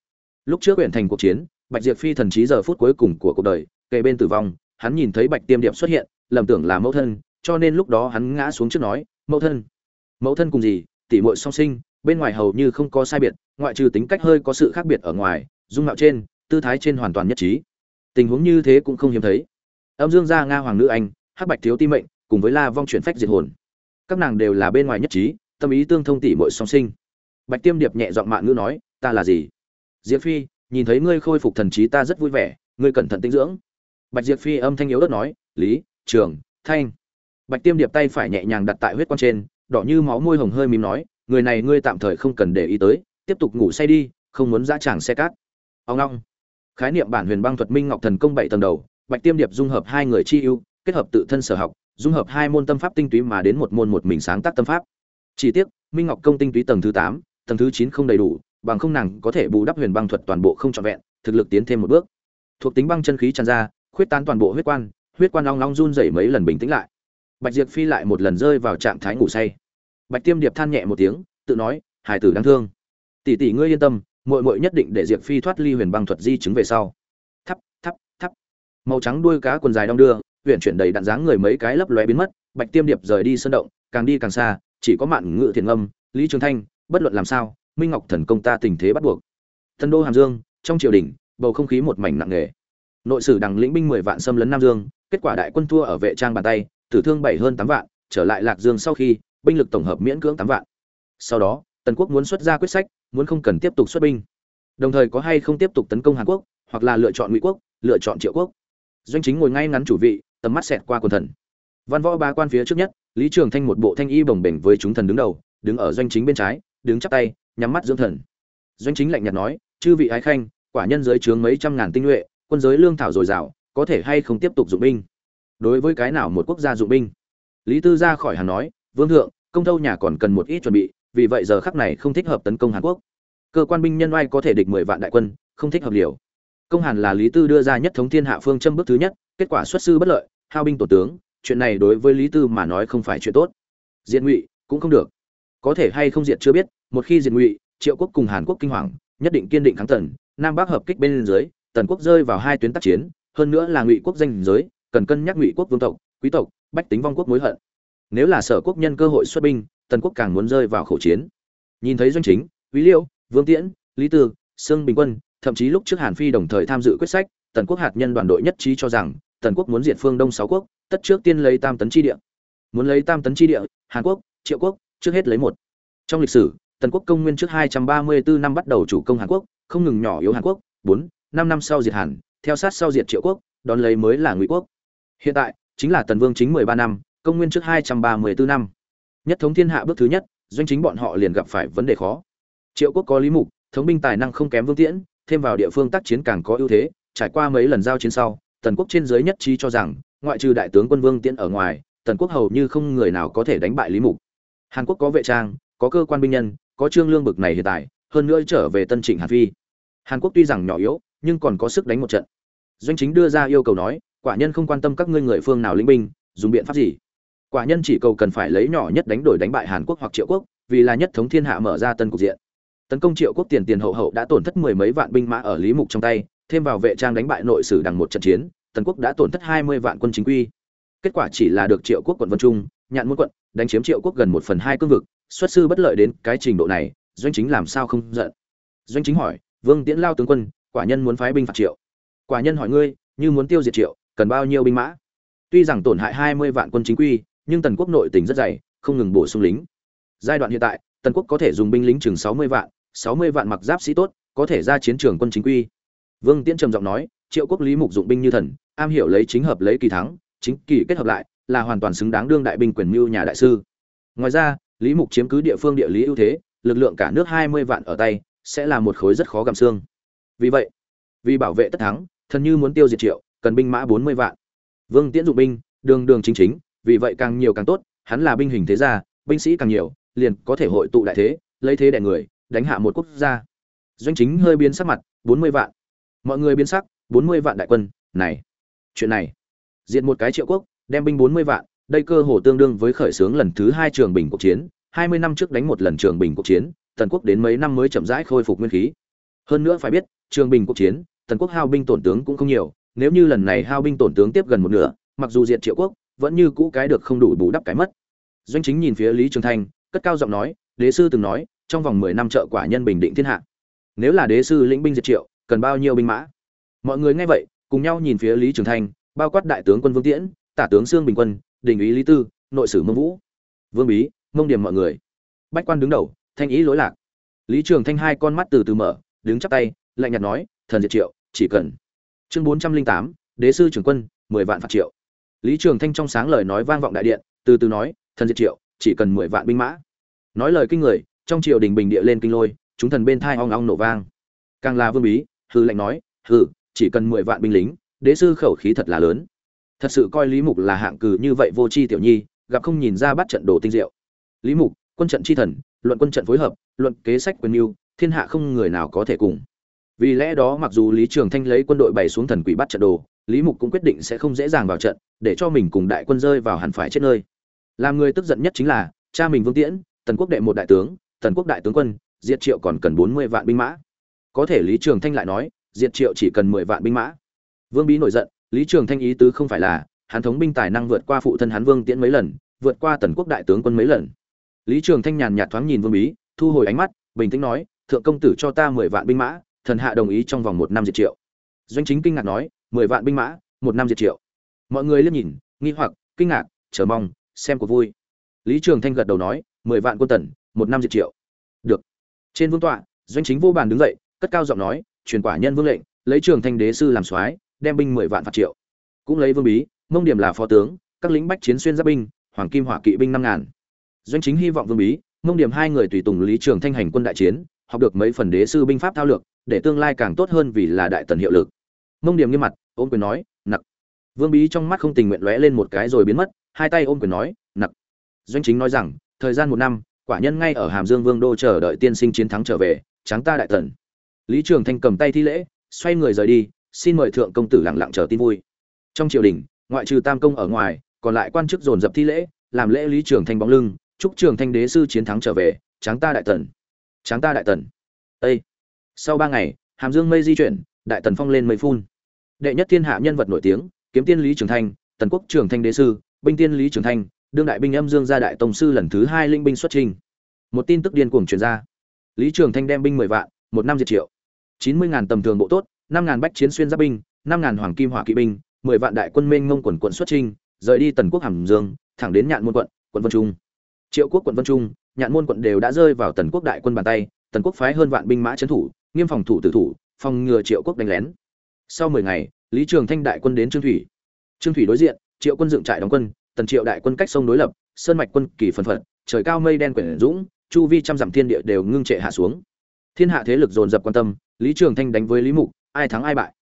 Lúc trước huyện thành cuộc chiến, bạch diệp phi thần trí giờ phút cuối cùng của cuộc đời, kề bên tử vong, hắn nhìn thấy bạch tiêm điệp xuất hiện, lầm tưởng là mẫu thân, cho nên lúc đó hắn ngã xuống trước nói, mẫu thân mẫu thân cùng gì tỷ muội song sinh, bên ngoài hầu như không có sai biệt, ngoại trừ tính cách hơi có sự khác biệt ở ngoài, dung mạo trên, tư thái trên hoàn toàn nhất trí. Tình huống như thế cũng không hiếm thấy âm dương gia nga hoàng nữ anh, hắc bạch thiếu ti mệnh, cùng với la vong chuyển phách diệt hồn. Các nàng đều là bên ngoài nhất trí, tâm ý tương thông tỷ muội song sinh. Bạch tiêm điệp nhẹ giọng mạn ngữ nói, ta là gì? Diệp phi, nhìn thấy ngươi khôi phục thần trí ta rất vui vẻ, ngươi cẩn thận tinh dưỡng. Bạch diệp phi âm thanh yếu ớt nói, lý, trường, thanh. Bạch tiêm điệp tay phải nhẹ nhàng đặt tại huyết quan trên, đỏ như máu môi hồng hơi mím nói, người này ngươi tạm thời không cần để ý tới, tiếp tục ngủ say đi, không muốn ra tràng xe cát. Ông long. Khái niệm bản huyền băng thuật minh ngọc thần công bảy tầng đầu bạch tiêm điệp dung hợp hai người chi ưu, kết hợp tự thân sở học, dung hợp hai môn tâm pháp tinh túy mà đến một môn một mình sáng tác tâm pháp. Chỉ tiếc, minh ngọc công tinh túy tầng thứ tám, tầng thứ chín không đầy đủ, bằng không nàng có thể bù đắp huyền băng thuật toàn bộ không trọn vẹn, thực lực tiến thêm một bước. Thuộc tính băng chân khí tràn ra, khuyết tán toàn bộ huyết quan huyết quan long long run rẩy mấy lần bình tĩnh lại. Bạch diệp phi lại một lần rơi vào trạng thái ngủ say. Bạch tiêm điệp than nhẹ một tiếng, tự nói, hải tử đáng thương. Tỷ tỷ ngươi yên tâm, muội muội nhất định để diệp phi thoát ly huyền băng thuật di chứng về sau màu trắng đuôi cá quần dài đong đưa huyện chuyển đầy đạn dáng người mấy cái lấp lóe biến mất, bạch tiêm điệp rời đi sơn động, càng đi càng xa, chỉ có mạn ngự thiền âm lý trường thanh, bất luận làm sao, minh ngọc thần công ta tình thế bắt buộc. Thần đô hàm dương, trong triều đình, bầu không khí một mảnh nặng nề. Nội sử đằng lĩnh binh mười vạn xâm lấn nam dương, kết quả đại quân thua ở vệ trang bàn tay, tử thương bảy hơn tám vạn, trở lại lạc dương sau khi, binh lực tổng hợp miễn cưỡng tám vạn. Sau đó, tần quốc muốn xuất ra quyết sách, muốn không cần tiếp tục xuất binh. Đồng thời có hay không tiếp tục tấn công hàn quốc, hoặc là lựa chọn ngụy quốc, lựa chọn triệu quốc doanh chính ngồi ngay ngắn chủ vị, tầm mắt xẹt qua quần thần. Văn võ ba quan phía trước nhất, lý trường thanh một bộ thanh y bồng bềnh với chúng thần đứng đầu, đứng ở doanh chính bên trái, đứng chắp tay, nhắm mắt dưỡng thần. Doanh chính lạnh nhạt nói, chư vị ái khanh, quả nhân giới chướng mấy trăm ngàn tinh nhuệ, quân giới lương thảo dồi dào, có thể hay không tiếp tục dụng binh? Đối với cái nào một quốc gia dụng binh? Lý tư ra khỏi hàn nói, vương thượng, công thâu nhà còn cần một ít chuẩn bị, vì vậy giờ khắc này không thích hợp tấn công hàn quốc. Cơ quan binh nhân oai có thể địch mười vạn đại quân, không thích hợp liều công hàn là lý tư đưa ra nhất thống thiên hạ phương châm bước thứ nhất, kết quả xuất sư bất lợi, hao binh tổ tướng, chuyện này đối với lý tư mà nói không phải chuyện tốt. Diện ngụy cũng không được. Có thể hay không diệt chưa biết, một khi diệt ngụy, triệu quốc cùng hàn quốc kinh hoàng, nhất định kiên định kháng tần, nam bắc hợp kích bên dưới, tần quốc rơi vào hai tuyến tác chiến, hơn nữa là ngụy quốc danh giới, cần cân nhắc ngụy quốc vương tộc, quý tộc, bách tính vong quốc mối hận. Nếu là sở quốc nhân cơ hội xuất binh, tần quốc càng muốn rơi vào khẩu chiến. Nhìn thấy doanh chính, quý liêu, vương tiễn, lý tư, sương bình quân thậm chí lúc trước hàn phi đồng thời tham dự quyết sách, tần quốc hạt nhân đoàn đội nhất trí cho rằng, tần quốc muốn diệt phương đông sáu quốc, tất trước tiên lấy tam tấn chi địa. Muốn lấy tam tấn chi địa, hàn quốc, triệu quốc, trước hết lấy một. Trong lịch sử, tần quốc công nguyên trước 234 năm bắt đầu chủ công hàn quốc, không ngừng nhỏ yếu hàn quốc, bốn, năm năm sau diệt hàn, theo sát sau diệt triệu quốc, đón lấy mới là ngụy quốc. Hiện tại, chính là tần vương chính 13 năm, công nguyên trước 234 năm. Nhất thống thiên hạ bước thứ nhất, doanh chính bọn họ liền gặp phải vấn đề khó. Triệu quốc có lý mục, thống binh tài năng không kém vương tiễn thêm vào địa phương tác chiến càng có ưu thế, trải qua mấy lần giao chiến sau, tần quốc trên giới nhất trí cho rằng, ngoại trừ đại tướng quân vương tiễn ở ngoài, tần quốc hầu như không người nào có thể đánh bại lý mục. Hàn quốc có vệ trang, có cơ quan binh nhân, có trương lương bực này hiện tại, hơn nữa trở về tân trịnh hàn phi. Hàn quốc tuy rằng nhỏ yếu, nhưng còn có sức đánh một trận. Doanh chính đưa ra yêu cầu nói, quả nhân không quan tâm các ngươi người phương nào lĩnh binh, dùng biện pháp gì? Quả nhân chỉ cầu cần phải lấy nhỏ nhất đánh đổi đánh bại hàn quốc hoặc triệu quốc, vì là nhất thống thiên hạ mở ra tân cục diện tấn công triệu quốc tiền tiền hậu hậu đã tổn thất mười mấy vạn binh mã ở lý mục trong tay, thêm vào vệ trang đánh bại nội sử đằng một trận chiến, tần quốc đã tổn thất hai mươi vạn quân chính quy. Kết quả chỉ là được triệu quốc quận vân trung, nhạn muôn quận, đánh chiếm triệu quốc gần một phần hai cương vực, xuất sư bất lợi đến cái trình độ này, doanh chính làm sao không giận? Doanh chính hỏi, vương tiễn lao tướng quân, quả nhân muốn phái binh phạt triệu? Quả nhân hỏi ngươi, như muốn tiêu diệt triệu, cần bao nhiêu binh mã? Tuy rằng tổn hại hai mươi vạn quân chính quy, nhưng tần quốc nội tỉnh rất dày, không ngừng bổ sung lính. Giai đoạn hiện tại, tần quốc có thể dùng binh lính chừng sáu mươi vạn sáu mươi vạn mặc giáp sĩ tốt, có thể ra chiến trường quân chính quy. Vương tiễn trầm giọng nói, triệu quốc lý mục dụng binh như thần, am hiểu lấy chính hợp lấy kỳ thắng, chính kỳ kết hợp lại, là hoàn toàn xứng đáng đương đại binh quyền mưu nhà đại sư. Ngoài ra, lý mục chiếm cứ địa phương địa lý ưu thế, lực lượng cả nước hai mươi vạn ở tay, sẽ là một khối rất khó gặm xương. Vì vậy, vì bảo vệ tất thắng, thần như muốn tiêu diệt triệu, cần binh mã bốn mươi vạn. Vương tiễn dụng binh, đường đường chính chính, vì vậy càng nhiều càng tốt, hắn là binh hình thế gia, binh sĩ càng nhiều, liền có thể hội tụ đại thế, lấy thế đẻ người đánh hạ một quốc gia. Doanh chính hơi biến sắc mặt, bốn mươi vạn. Mọi người biến sắc, bốn mươi vạn đại quân, này, chuyện này. Diện một cái triệu quốc, đem binh bốn mươi vạn, đây cơ hồ tương đương với khởi xướng lần thứ hai trường bình cuộc chiến, hai mươi năm trước đánh một lần trường bình cuộc chiến, tần quốc đến mấy năm mới chậm rãi khôi phục nguyên khí. Hơn nữa phải biết, trường bình cuộc chiến, tần quốc hao binh tổn tướng cũng không nhiều, nếu như lần này hao binh tổn tướng tiếp gần một nửa, mặc dù diệt triệu quốc, vẫn như cũ cái được không đủ bù đắp cái mất. Doanh chính nhìn phía lý trường thanh, cất cao giọng nói, đế sư từng nói trong vòng mười năm trợ quả nhân bình định thiên hạ. Nếu là đế sư lĩnh binh diệt triệu, cần bao nhiêu binh mã? Mọi người nghe vậy, cùng nhau nhìn phía lý trường thanh, bao quát đại tướng quân vương tiễn, tả tướng sương bình quân đình ý lý tư, nội sử mông vũ. Vương bí, mông điểm mọi người. Bách quan đứng đầu, thanh ý lối lạc. Lý trường thanh hai con mắt từ từ mở, đứng chắp tay, lạnh nhạt nói, thần diệt triệu, chỉ cần. Chương bốn trăm linh tám, đế sư trưởng quân, mười vạn phạt triệu. Lý trường thanh trong sáng lời nói vang vọng đại điện, từ từ nói, thần diệt triệu, chỉ cần mười vạn binh mã. Nói lời kinh người trong triều đình bình địa lên kinh lôi, chúng thần bên thai ong ong nổ vang. Càng là vương bí, hư lệnh nói hư chỉ cần mười vạn binh lính, đế sư khẩu khí thật là lớn. Thật sự coi lý mục là hạng cừ như vậy vô tri tiểu nhi, gặp không nhìn ra bắt trận đồ tinh diệu. Lý mục, quân trận chi thần, luận quân trận phối hợp, luận kế sách quyền mưu, thiên hạ không người nào có thể cùng. Vì lẽ đó mặc dù lý trường thanh lấy quân đội bày xuống thần quỷ bắt trận đồ, lý mục cũng quyết định sẽ không dễ dàng vào trận, để cho mình cùng đại quân rơi vào hẳn phải chết nơi. Làm người tức giận nhất chính là cha mình vương tiễn, tần quốc đệ một đại tướng tần quốc đại tướng quân, diệt triệu còn cần bốn mươi vạn binh mã. Có thể lý trường thanh lại nói, diệt triệu chỉ cần mười vạn binh mã. Vương bí nổi giận, lý trường thanh ý tứ không phải là, hắn thống binh tài năng vượt qua phụ thân hắn vương tiễn mấy lần, vượt qua tần quốc đại tướng quân mấy lần. Lý trường thanh nhàn nhạt thoáng nhìn vương bí, thu hồi ánh mắt, bình tĩnh nói, thượng công tử cho ta mười vạn binh mã, thần hạ đồng ý trong vòng một năm diệt triệu. Doanh chính kinh ngạc nói, mười vạn binh mã, một năm diệt triệu. Mọi người liếc nhìn, nghi hoặc, kinh ngạc, chờ mong, xem cuộc vui. Lý trường thanh gật đầu nói, mười vạn quân tần một năm diệt triệu. Được. Trên vương tọa, doanh chính vô bàn đứng dậy, cất cao giọng nói, truyền quả nhân vương lệnh, lấy trường thanh đế sư làm soái, đem binh mười vạn phạt triệu. Cũng lấy vương bí, mông điểm là phó tướng, các lính bách chiến xuyên giáp binh, hoàng kim hỏa kỵ binh năm ngàn. Doanh chính hy vọng vương bí, mông điểm hai người tùy tùng lý trường thanh hành quân đại chiến, học được mấy phần đế sư binh pháp thao lược, để tương lai càng tốt hơn vì là đại tần hiệu lực. Mông điểm nghiêm mặt, ôm quyền nói, nặc. Vương bí trong mắt không tình nguyện lóe lên một cái rồi biến mất, hai tay ôm quyền nói, nặc. Doanh chính nói rằng, thời gian một năm quả nhân ngay ở hàm dương vương đô chờ đợi tiên sinh chiến thắng trở về, tráng ta đại tần lý trường thanh cầm tay thi lễ, xoay người rời đi, xin mời thượng công tử lặng lặng chờ tin vui. Trong triều đình, ngoại trừ tam công ở ngoài, còn lại quan chức dồn dập thi lễ, làm lễ lý trường thanh bóng lưng, chúc trường thanh đế sư chiến thắng trở về, tráng ta đại tần tráng ta đại tần Ê! sau ba ngày, hàm dương mây di chuyển, đại tần phong lên mây phun. Đệ nhất thiên hạ nhân vật nổi tiếng, kiếm tiên lý trường thanh, tần quốc trường thanh đế sư, binh tiên lý trường thanh đương đại binh âm dương gia đại tông sư lần thứ hai linh binh xuất trình một tin tức điên cuồng truyền ra. Lý trường thanh đem binh mười vạn, một năm diệt triệu. Chín mươi ngàn tầm thường bộ tốt, năm ngàn bách chiến xuyên giáp binh, năm ngàn hoàng kim hỏa kỵ binh, mười vạn đại quân mênh ngông quần quận xuất trình rời đi tần quốc hàm dương, thẳng đến nhạn môn quận quận vân trung. Triệu quốc quận vân trung, nhạn môn quận đều đã rơi vào tần quốc đại quân bàn tay, tần quốc phái hơn vạn binh mã trấn thủ, nghiêm phòng thủ tử thủ, phòng ngừa triệu quốc đánh lén. Sau mười ngày, lý trường thanh đại quân đến trương thủy. Trương thủy đối diện, triệu quân dựng trại đóng quân tần triệu đại quân cách sông đối lập, sơn mạch quân kỳ phân phật, trời cao mây đen quyển dũng, chu vi trăm dặm thiên địa đều ngưng trệ hạ xuống. Thiên hạ thế lực dồn dập quan tâm, lý trường thanh đánh với lý mục, ai thắng ai bại.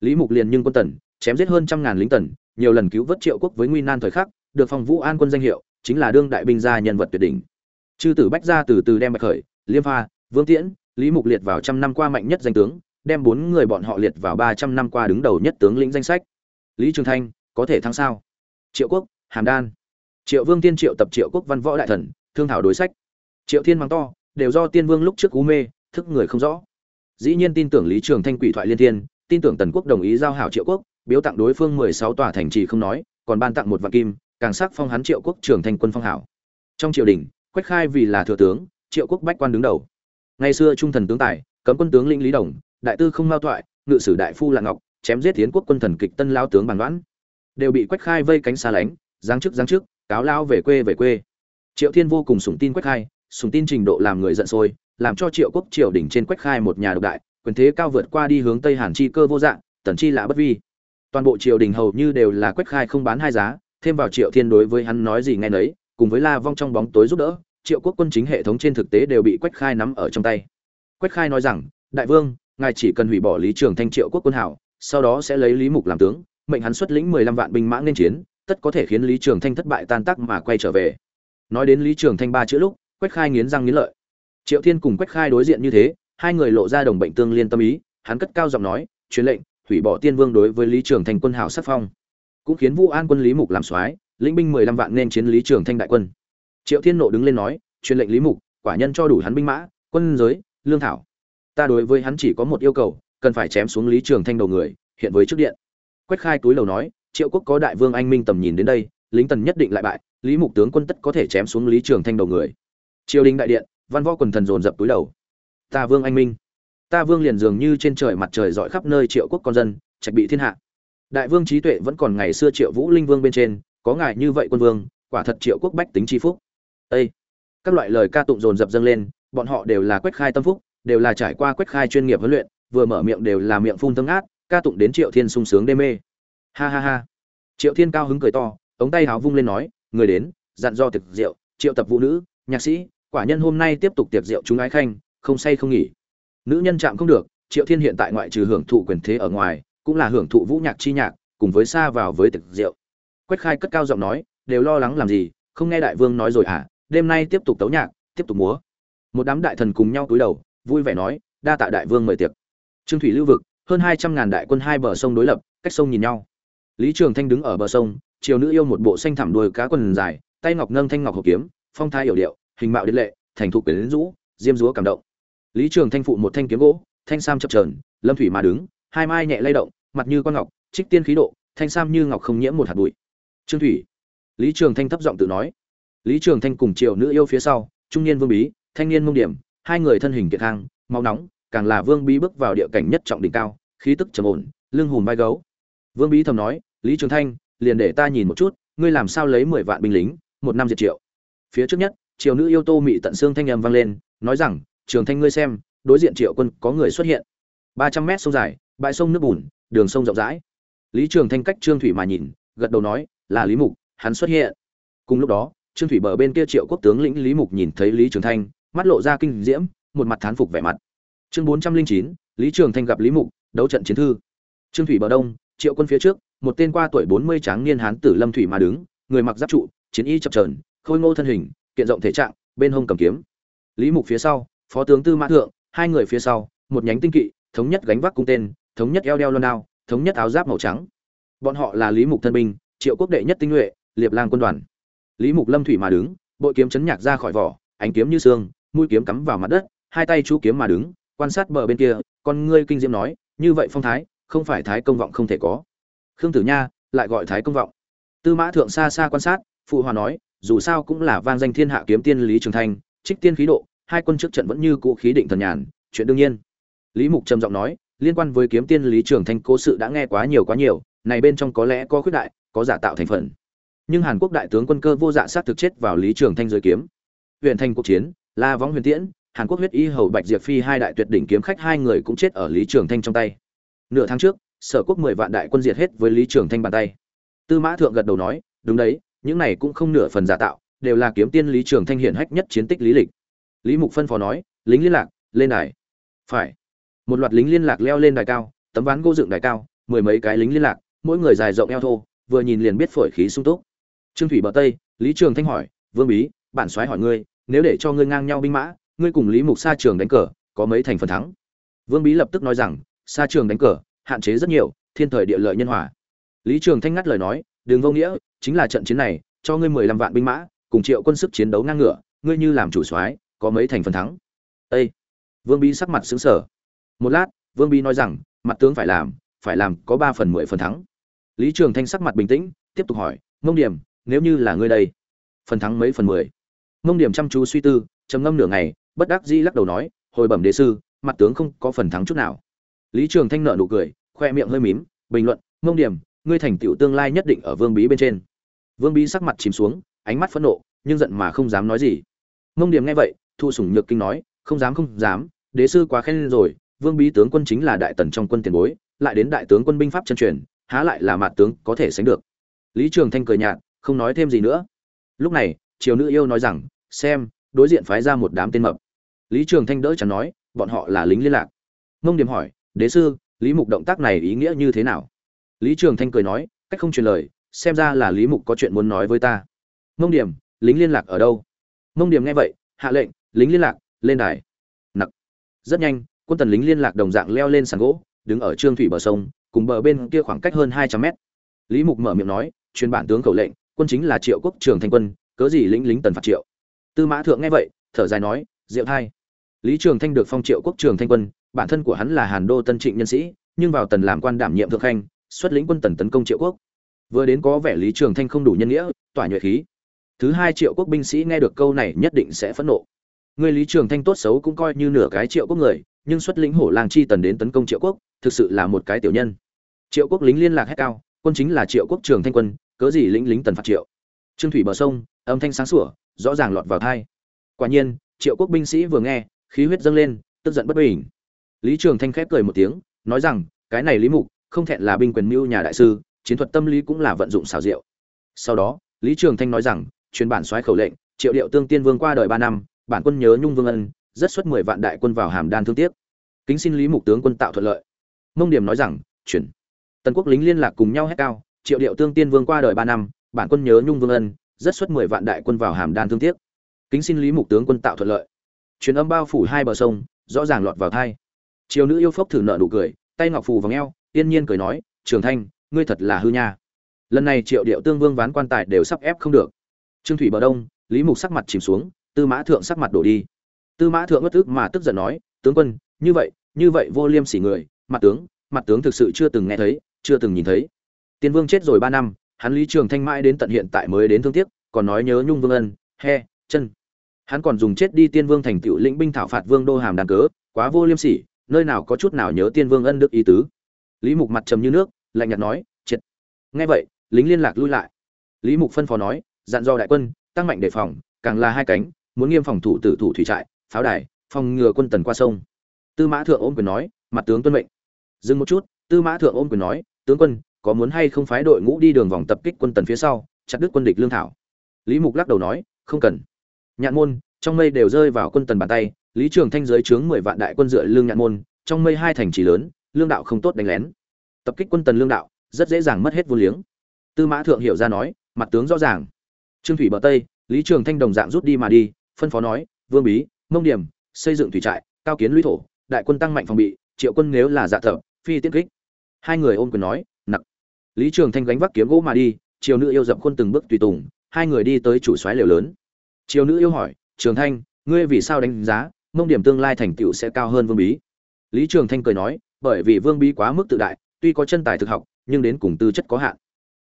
Lý mục liền nhưng quân tần, chém giết hơn trăm ngàn lính tần, nhiều lần cứu vớt triệu quốc với nguy nan thời khắc, được phòng vũ an quân danh hiệu, chính là đương đại binh gia nhân vật tuyệt đỉnh. Chư tử bách gia từ từ đem bạch khởi, liêm pha, vương tiễn, lý mục liệt vào trăm năm qua mạnh nhất danh tướng, đem bốn người bọn họ liệt vào ba trăm năm qua đứng đầu nhất tướng lĩnh danh sách. Lý trường thanh, có thể thắng sao? Triệu quốc hàm đan. Triệu vương tiên triệu tập triệu quốc văn võ đại thần, thương thảo đối sách. Triệu thiên mắng to, đều do tiên vương lúc trước cú mê, thức người không rõ. Dĩ nhiên tin tưởng lý trường thanh quỷ thoại liên thiên, tin tưởng tần quốc đồng ý giao hảo triệu quốc, biếu tặng đối phương mười sáu tòa thành trì không nói, còn ban tặng một vạn kim, càng sắc phong hắn triệu quốc trường thanh quân phong hảo. Trong triều đình, quách khai vì là thừa tướng, triệu quốc bách quan đứng đầu. Ngày xưa trung thần tướng tài, cấm quân tướng lĩnh lý đồng, đại tư không mao thoại, ngự sử đại phu lạng ngọc, chém giết tiến quốc quân thần kịch tân lao tướng bàn đoán đều bị quách khai vây cánh xa lánh giáng chức giáng chức, cáo lao về quê về quê. Triệu thiên vô cùng sủng tin quách khai, sủng tin trình độ làm người giận sôi, làm cho triệu quốc triều đỉnh trên quách khai một nhà độc đại, quyền thế cao vượt qua đi hướng tây hàn chi cơ vô dạng, tần chi lạ bất vi. Toàn bộ triều đình hầu như đều là quách khai không bán hai giá, thêm vào triệu thiên đối với hắn nói gì nghe nấy, cùng với la vong trong bóng tối giúp đỡ, triệu quốc quân chính hệ thống trên thực tế đều bị quách khai nắm ở trong tay. Quách khai nói rằng, đại vương, ngài chỉ cần hủy bỏ lý trường thanh triệu quốc quân hảo, sau đó sẽ lấy lý mục làm tướng, mệnh hắn xuất lĩnh mười lăm vạn binh mã nên chiến tất có thể khiến lý trường thanh thất bại tan tác mà quay trở về. Nói đến lý trường thanh ba chữ lúc, quách khai nghiến răng nghiến lợi. Triệu thiên cùng quách khai đối diện như thế, hai người lộ ra đồng bệnh tương liên tâm ý, hắn cất cao giọng nói, truyền lệnh, hủy bỏ tiên vương đối với lý trường thanh quân hảo sát phong. Cũng khiến vũ an quân lý mục làm soái, lĩnh binh mười lăm vạn nên chiến lý trường thanh đại quân. Triệu thiên nộ đứng lên nói, truyền lệnh lý mục, quả nhân cho đủ hắn binh mã, quân giới, lương thảo. Ta đối với hắn chỉ có một yêu cầu, cần phải chém xuống lý trường thanh đầu người, hiện với trước điện. Quách khai túi lầu nói triệu quốc có đại vương anh minh tầm nhìn đến đây, lính tần nhất định lại bại, lý mục tướng quân tất có thể chém xuống lý trường thanh đầu người. Triều đình đại điện, văn võ quần thần dồn dập túi đầu. Ta vương anh minh. Ta vương liền dường như trên trời mặt trời dọi khắp nơi triệu quốc con dân, trạch bị thiên hạ. Đại vương trí tuệ vẫn còn ngày xưa triệu vũ linh vương bên trên, có ngài như vậy quân vương, quả thật triệu quốc bách tính tri phúc. Ê! các loại lời ca tụng dồn dập dâng lên, bọn họ đều là quách khai tâm phúc, đều là trải qua quách khai chuyên nghiệp huấn luyện, vừa mở miệng đều là miệng phun tâm át ca tụng đến triệu thiên sung sướng đê mê ha ha ha. Triệu thiên cao hứng cười to, ống tay háo vung lên nói, người đến, dặn do tiệc rượu, triệu tập vũ nữ, nhạc sĩ, quả nhân hôm nay tiếp tục tiệc rượu chúng ái khanh, không say không nghỉ. Nữ nhân chạm không được, triệu thiên hiện tại ngoại trừ hưởng thụ quyền thế ở ngoài, cũng là hưởng thụ vũ nhạc chi nhạc, cùng với xa vào với tiệc rượu. Quách khai cất cao giọng nói, đều lo lắng làm gì, không nghe đại vương nói rồi à đêm nay tiếp tục tấu nhạc, tiếp tục múa. Một đám đại thần cùng nhau cúi đầu, vui vẻ nói, đa tạ đại vương mời tiệc. Trương thủy lưu vực, hơn hai trăm ngàn đại quân hai bờ sông đối lập, cách sông nhìn nhau lý trường thanh đứng ở bờ sông chiều nữ yêu một bộ xanh thẳm đuôi cá quần dài tay ngọc nâng thanh ngọc hồ kiếm phong thái hiểu điệu hình mạo điển lệ thành thục quyến rũ diêm dúa cảm động. Lý trường thanh phụ một thanh kiếm gỗ thanh sam chập chờn, lâm thủy mà đứng hai mai nhẹ lay động mặt như con ngọc trích tiên khí độ thanh sam như ngọc không nhiễm một hạt bụi. Trương thủy. Lý trường thanh thấp giọng tự nói. Lý trường thanh cùng triều nữ yêu phía sau trung niên vương bí thanh niên mông điểm hai người thân hình kiệt hang máu nóng càng là vương bí bước vào địa cảnh nhất trọng đỉnh cao khí tức trầm ổn lưng hùm vai gấu. Vương bí thầm nói lý trường thanh, liền để ta nhìn một chút, ngươi làm sao lấy mười vạn binh lính, một năm diệt triệu. Phía trước nhất, triều nữ yêu tô mị tận xương thanh âm vang lên, nói rằng, trường thanh ngươi xem, đối diện triệu quân có người xuất hiện. Ba trăm mét sông dài, bãi sông nước bùn, đường sông rộng rãi. Lý trường thanh cách trương thủy mà nhìn, gật đầu nói, là lý mục, hắn xuất hiện. Cùng lúc đó, trương thủy bờ bên kia triệu quốc tướng lĩnh lý mục nhìn thấy lý trường thanh, mắt lộ ra kinh diễm, một mặt thán phục vẻ mặt. Chương bốn trăm linh chín, lý trường thanh gặp lý mục, đấu trận chiến thư. Trương thủy bờ đông, triệu quân phía trước một tên qua tuổi bốn mươi tráng niên hán tử lâm thủy mà đứng người mặc giáp trụ chiến y chập chờn, khôi ngô thân hình kiện rộng thể trạng bên hông cầm kiếm. Lý mục phía sau phó tướng tư mã thượng hai người phía sau một nhánh tinh kỵ thống nhất gánh vác cung tên thống nhất eo đeo loan đao thống nhất áo giáp màu trắng. Bọn họ là lý mục thân binh triệu quốc đệ nhất tinh nhuệ liệp lang quân đoàn. Lý mục lâm thủy mà đứng bội kiếm chấn nhạc ra khỏi vỏ ánh kiếm như xương mũi kiếm cắm vào mặt đất hai tay chú kiếm mà đứng quan sát bờ bên kia con ngươi kinh diễm nói như vậy phong thái không phải thái công vọng không thể có khương tử nha lại gọi thái công vọng. Tư mã thượng xa xa quan sát, phụ hòa nói, dù sao cũng là vang danh thiên hạ kiếm tiên lý trường thanh, trích tiên khí độ, hai quân trước trận vẫn như cũ khí định thần nhàn, chuyện đương nhiên. Lý mục trầm giọng nói, liên quan với kiếm tiên lý trường thanh cố sự đã nghe quá nhiều quá nhiều, này bên trong có lẽ có khuyết đại, có giả tạo thành phần. Nhưng hàn quốc đại tướng quân cơ vô dạ sát thực chết vào lý trường thanh dưới kiếm. Huyện thanh cuộc chiến, la võng huyền tiễn, hàn quốc huyết y hầu bạch diệp phi hai đại tuyệt đỉnh kiếm khách hai người cũng chết ở lý trường thanh trong tay. Nửa tháng trước sở quốc mười vạn đại quân diệt hết với lý trường thanh bàn tay. Tư mã thượng gật đầu nói, đúng đấy, những này cũng không nửa phần giả tạo, đều là kiếm tiên lý trường thanh hiển hách nhất chiến tích lý lịch. Lý mục phân phó nói, lính liên lạc, lên đài. Phải. Một loạt lính liên lạc leo lên đài cao, tấm ván gỗ dựng đài cao, mười mấy cái lính liên lạc, mỗi người dài rộng eo thô, vừa nhìn liền biết phổi khí sung túc. Trương thủy bờ tây, lý trường thanh hỏi, vương bí, bản soái hỏi ngươi, nếu để cho ngươi ngang nhau binh mã, ngươi cùng lý mục xa trường đánh cờ, có mấy thành phần thắng? Vương bí lập tức nói rằng xa trường đánh cờ hạn chế rất nhiều, thiên thời địa lợi nhân hòa. Lý trường thanh ngắt lời nói, đường vô nghĩa, chính là trận chiến này, cho ngươi mười lăm vạn binh mã, cùng triệu quân sức chiến đấu ngang ngửa, ngươi như làm chủ soái, có mấy thành phần thắng? Ê! vương Bi sắc mặt xứng sở một lát, vương Bi nói rằng, mặt tướng phải làm phải làm có ba phần mười phần thắng. Lý trường thanh sắc mặt bình tĩnh, tiếp tục hỏi, mông điểm, nếu như là ngươi đây, phần thắng mấy phần mười? Mông điểm chăm chú suy tư, trầm ngâm nửa ngày, bất đắc dĩ lắc đầu nói, hồi bẩm đế sư, mặt tướng không có phần thắng chút nào. Lý trường thanh nợ nụ cười khoe miệng hơi mím, bình luận mông điểm ngươi thành tựu tương lai nhất định ở vương bí bên trên. Vương bí sắc mặt chìm xuống, ánh mắt phẫn nộ, nhưng giận mà không dám nói gì. Mông điểm nghe vậy, thu sủng nhược kinh nói, không dám không dám, đế sư quá khen rồi, vương bí tướng quân chính là đại tần trong quân tiền bối, lại đến đại tướng quân binh pháp chân truyền, há lại là mạt tướng có thể sánh được. Lý trường thanh cười nhạt, không nói thêm gì nữa. Lúc này, triều nữ yêu nói rằng, xem, đối diện phái ra một đám tên mập. Lý trường thanh đỡ chẳng nói, bọn họ là lính liên lạc. Mông điểm hỏi, đế sư lý mục động tác này ý nghĩa như thế nào? Lý trường thanh cười nói, cách không truyền lời, xem ra là lý mục có chuyện muốn nói với ta. Mông điểm, lính liên lạc ở đâu? Mông điểm nghe vậy, hạ lệnh, lính liên lạc, lên đài. Nặc. Rất nhanh, quân tần lính liên lạc đồng dạng leo lên sàn gỗ, đứng ở trương thủy bờ sông, cùng bờ bên kia khoảng cách hơn hai trăm mét. Lý mục mở miệng nói, truyền bản tướng khẩu lệnh, quân chính là triệu quốc trường thanh quân, cớ gì lính lính tần phạt triệu? Tư mã thượng nghe vậy, thở dài nói diệu thai. Lý trường thanh được phong triệu quốc trường thanh quân bản thân của hắn là hàn đô tân trịnh nhân sĩ, nhưng vào tần làm quan đảm nhiệm thượng khanh, xuất lĩnh quân tần tấn công triệu quốc. Vừa đến có vẻ lý trường thanh không đủ nhân nghĩa, tỏa nhuệ khí. Thứ hai triệu quốc binh sĩ nghe được câu này nhất định sẽ phẫn nộ. Người lý trường thanh tốt xấu cũng coi như nửa cái triệu quốc người, nhưng xuất lĩnh hổ lang chi tần đến tấn công triệu quốc, thực sự là một cái tiểu nhân. Triệu quốc lính liên lạc hết cao, quân chính là triệu quốc trường thanh quân, cớ gì lính lính tần phạt triệu. Trương thủy bờ sông, âm thanh sáng sủa, rõ ràng lọt vào tai. quả nhiên, triệu quốc binh sĩ vừa nghe, khí huyết dâng lên, tức giận bất bình lý trường thanh khép cười một tiếng, nói rằng, cái này lý mục, không thẹn là binh quyền mưu nhà đại sư, chiến thuật tâm lý cũng là vận dụng xảo diệu. Sau đó, lý trường thanh nói rằng, truyền bản soái khẩu lệnh, triệu điệu tương tiên vương qua đời ba năm, bản quân nhớ nhung vương ân, rất xuất mười vạn đại quân vào hàm đan thương tiếc. Kính xin lý mục tướng quân tạo thuận lợi. Mông điểm nói rằng, chuyển. Tần quốc lính liên lạc cùng nhau hét cao, triệu điệu tương tiên vương qua đời ba năm, bản quân nhớ nhung vương ân, rất xuất mười vạn đại quân vào hàm đan thương tiếc. Kính xin lý mục tướng quân tạo thuận lợi. Truyền âm bao phủ hai bờ sông, rõ ràng lọt vào thai triều nữ yêu phốc thử nợ nụ cười, tay ngọc phù vòng eo, yên nhiên cười nói, trường thanh, ngươi thật là hư nha. Lần này triệu điệu tương vương ván quan tài đều sắp ép không được. Trương thủy bờ đông, lý mục sắc mặt chìm xuống, tư mã thượng sắc mặt đổ đi. Tư mã thượng bất tức mà tức giận nói, tướng quân, như vậy như vậy vô liêm sỉ người, mặt tướng mặt tướng thực sự chưa từng nghe thấy, chưa từng nhìn thấy. Tiên vương chết rồi ba năm, hắn lý trường thanh mãi đến tận hiện tại mới đến thương tiếc, còn nói nhớ nhung vương ân, he, chân. Hắn còn dùng chết đi tiên vương thành tựu lĩnh binh thảo phạt vương đô hàm đàn cớ, quá vô liêm sỉ nơi nào có chút nào nhớ tiên vương ân đức ý tứ. Lý mục mặt trầm như nước, lạnh nhạt nói, triệt. Nghe vậy, lính liên lạc lui lại. Lý mục phân phó nói, dặn dò đại quân, tăng mạnh đề phòng, càng là hai cánh, muốn nghiêm phòng thủ tử thủ thủy trại, pháo đài, phòng ngừa quân tần qua sông. Tư mã thượng ôm quyền nói, mặt tướng tuân mệnh. Dừng một chút, tư mã thượng ôm quyền nói, tướng quân, có muốn hay không phái đội ngũ đi đường vòng tập kích quân tần phía sau, chặt đứt quân địch lương thảo? Lý mục lắc đầu nói, không cần. Nhạn môn, trong mây đều rơi vào quân tần bàn tay lý trường thanh giới chướng mười vạn đại quân dựa lương nhạn môn, trong mây hai thành trì lớn, lương đạo không tốt đánh lén. Tập kích quân tần lương đạo, rất dễ dàng mất hết vô liếng. Tư mã thượng hiểu ra nói, mặt tướng rõ ràng. Trương thủy bờ tây, lý trường thanh đồng dạng rút đi mà đi, phân phó nói, vương bí, mông điểm, xây dựng thủy trại, cao kiến lũy thổ, đại quân tăng mạnh phòng bị, triệu quân nếu là dạ thợ phi tiết kích. Hai người ôm quyền nói, nặc. Lý trường thanh gánh vác kiếm gỗ mà đi, triều nữ yêu dậm quân từng bước tùy tùng, hai người đi tới chủ soái liều lớn. Triều nữ yêu hỏi, trường thanh, ngươi vì sao đánh giá mông điểm tương lai thành tựu sẽ cao hơn vương bí. Lý trường thanh cười nói, bởi vì vương bí quá mức tự đại, tuy có chân tài thực học, nhưng đến cùng tư chất có hạn.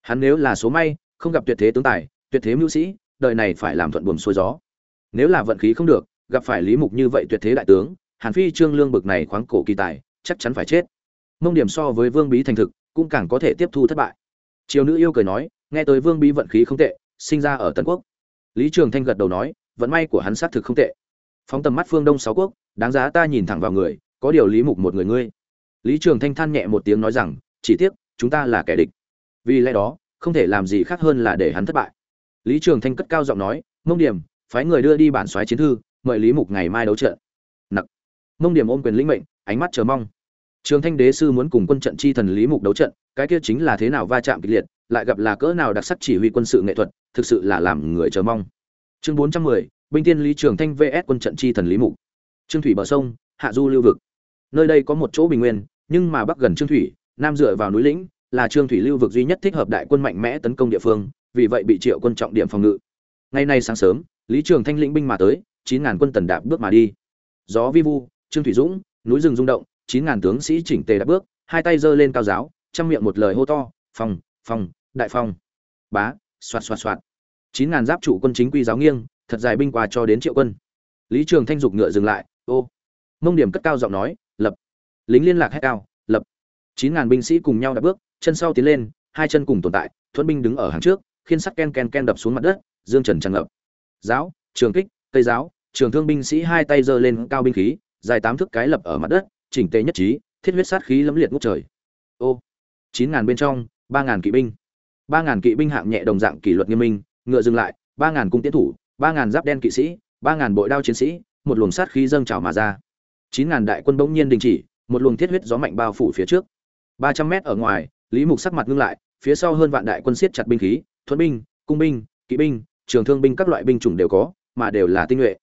Hắn nếu là số may, không gặp tuyệt thế tướng tài, tuyệt thế mưu sĩ, đời này phải làm thuận buồm xuôi gió. Nếu là vận khí không được, gặp phải lý mục như vậy tuyệt thế đại tướng, hàn phi trương lương bực này khoáng cổ kỳ tài, chắc chắn phải chết. Mông điểm so với vương bí thành thực, cũng càng có thể tiếp thu thất bại. Triều nữ yêu cười nói, nghe tới vương bí vận khí không tệ, sinh ra ở tần quốc. Lý trường thanh gật đầu nói, vận may của hắn xác thực không tệ phóng tầm mắt phương đông sáu quốc, đáng giá ta nhìn thẳng vào người, có điều lý mục một người ngươi. Lý trường thanh than nhẹ một tiếng nói rằng, chỉ tiếc, chúng ta là kẻ địch. Vì lẽ đó, không thể làm gì khác hơn là để hắn thất bại. Lý trường thanh cất cao giọng nói, mông điểm, phái người đưa đi bản soái chiến thư, mời lý mục ngày mai đấu trận. Nặc. Mông điểm ôm quyền lĩnh mệnh, ánh mắt chờ mong. Trường thanh đế sư muốn cùng quân trận chi thần lý mục đấu trận, cái kia chính là thế nào va chạm kịch liệt, lại gặp là cỡ nào đặc sắc chỉ huy quân sự nghệ thuật, thực sự là làm người chờ mong. Chương bốn trăm mười binh tiên lý trường thanh vs quân trận chi thần lý mục. Trương thủy bờ sông, hạ du lưu vực. Nơi đây có một chỗ bình nguyên, nhưng mà bắc gần trương thủy, nam dựa vào núi lĩnh, là trương thủy lưu vực duy nhất thích hợp đại quân mạnh mẽ tấn công địa phương, vì vậy bị triệu quân trọng điểm phòng ngự. Ngày nay sáng sớm, lý trường thanh lĩnh binh mà tới, chín ngàn quân tần đạp bước mà đi. Gió vi vu, trương thủy dũng, núi rừng rung động, chín ngàn tướng sĩ chỉnh tề đạp bước, hai tay giơ lên cao giáo trong miệng một lời hô to phòng phòng đại phòng bá, xoạt xoạt xoạt. chín ngàn giáp trụ quân chính quy giáo nghiêng thật dài binh qua cho đến triệu quân. Lý trường thanh dục ngựa dừng lại, ô! Mông điểm cất cao giọng nói, lập. Lính liên lạc hét cao, lập. Chín ngàn binh sĩ cùng nhau đạp bước, chân sau tiến lên, hai chân cùng tồn tại, thuẫn binh đứng ở hàng trước, khiên sắt ken ken ken đập xuống mặt đất, dương trần tràn ngập. Giáo, trường kích, cây giáo, trường thương binh sĩ hai tay giơ lên cao binh khí, dài tám thước cái lập ở mặt đất, chỉnh tề nhất trí, thiết huyết sát khí lẫm liệt ngút trời. Ô! Chín ngàn bên trong, ba ngàn kỵ binh. Ba ngàn kỵ binh hạng nhẹ đồng dạng kỷ luật nghiêm minh, ngựa dừng lại, ba ngàn cung tiến thủ ba ngàn giáp đen kỵ sĩ, ba ngàn bội đao chiến sĩ, một luồng sát khí dâng trào mà ra. Chín ngàn đại quân bỗng nhiên đình chỉ, một luồng thiết huyết gió mạnh bao phủ phía trước. Ba trăm mét ở ngoài, lý mục sắc mặt ngưng lại, phía sau hơn vạn đại quân siết chặt binh khí, thuẫn binh, cung binh, kỵ binh, trường thương binh các loại binh chủng đều có, mà đều là tinh nhuệ.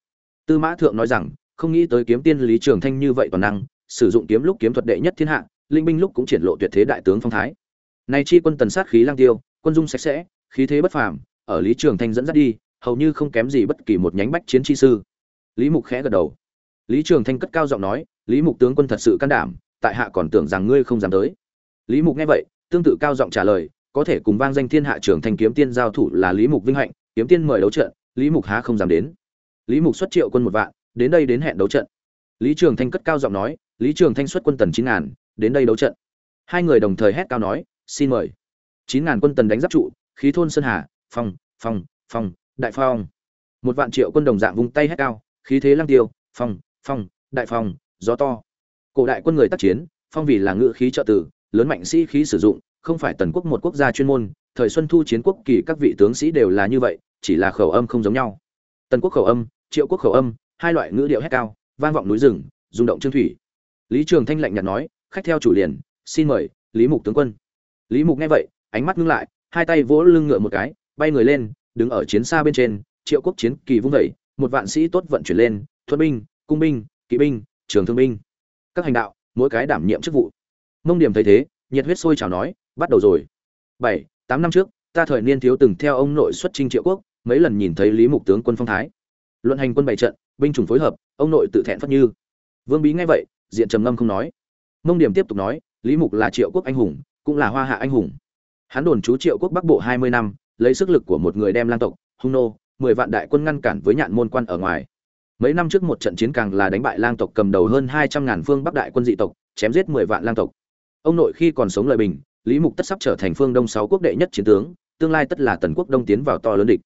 Tư mã thượng nói rằng, không nghĩ tới kiếm tiên lý trường thanh như vậy toàn năng, sử dụng kiếm lúc kiếm thuật đệ nhất thiên hạ, linh binh lúc cũng triển lộ tuyệt thế đại tướng phong thái. Nay chi quân tần sát khí lang tiêu, quân dung sạch sẽ, khí thế bất phàm, ở lý trường thanh dẫn dắt đi hầu như không kém gì bất kỳ một nhánh bách chiến chi sư. Lý mục khẽ gật đầu. Lý trường thanh cất cao giọng nói, lý mục tướng quân thật sự can đảm, tại hạ còn tưởng rằng ngươi không dám tới. Lý mục nghe vậy, tương tự cao giọng trả lời, có thể cùng vang danh thiên hạ trường thanh kiếm tiên giao thủ là lý mục vinh hạnh, kiếm tiên mời đấu trận, lý mục há không dám đến. Lý mục xuất triệu quân một vạn, đến đây đến hẹn đấu trận. Lý trường thanh cất cao giọng nói, lý trường thanh xuất quân tần chín ngàn, đến đây đấu trận. Hai người đồng thời hét cao nói, xin mời. Chín ngàn quân tần đánh giáp trụ, khí thôn sơn hà, phong phong phong đại phong. Một vạn triệu quân đồng dạng vung tay hét cao, khí thế lăng tiêu, phong phong, đại phong, gió to. Cổ đại quân người tác chiến, phong vì là ngự khí trợ tử, lớn mạnh sĩ khí sử dụng, không phải tần quốc một quốc gia chuyên môn, thời xuân thu chiến quốc kỳ các vị tướng sĩ đều là như vậy, chỉ là khẩu âm không giống nhau. Tần quốc khẩu âm, triệu quốc khẩu âm, hai loại ngữ điệu hét cao, vang vọng núi rừng, rung động trương thủy. Lý trường thanh lạnh nhạt nói, khách theo chủ liền, xin mời, lý mục tướng quân. Lý mục nghe vậy, ánh mắt ngưng lại, hai tay vỗ lưng ngựa một cái, bay người lên đứng ở chiến xa bên trên triệu quốc chiến kỳ vung dậy, một vạn sĩ tốt vận chuyển lên thuận binh cung binh kỵ binh trường thương binh. Các hành đạo mỗi cái đảm nhiệm chức vụ. Mông điểm thấy thế nhiệt huyết sôi trào nói bắt đầu rồi. Bảy tám năm trước ta thời niên thiếu từng theo ông nội xuất chinh triệu quốc mấy lần nhìn thấy lý mục tướng quân phong thái. Luận hành quân bày trận binh chủng phối hợp ông nội tự thẹn phất như. Vương bí nghe vậy diện trầm ngâm không nói. Mông điểm tiếp tục nói lý mục là triệu quốc anh hùng cũng là hoa hạ anh hùng. Hắn đồn trú triệu quốc bắc bộ hai mươi năm lấy sức lực của một người đem lang tộc, hung nô, mười vạn đại quân ngăn cản với nhạn môn quan ở ngoài. Mấy năm trước một trận chiến càng là đánh bại lang tộc cầm đầu hơn hai trăm ngàn phương bắc đại quân dị tộc, chém giết mười vạn lang tộc. Ông nội khi còn sống lợi bình, lý mục tất sắp trở thành phương đông sáu quốc đệ nhất chiến tướng, tương lai tất là tần quốc đông tiến vào to lớn địch.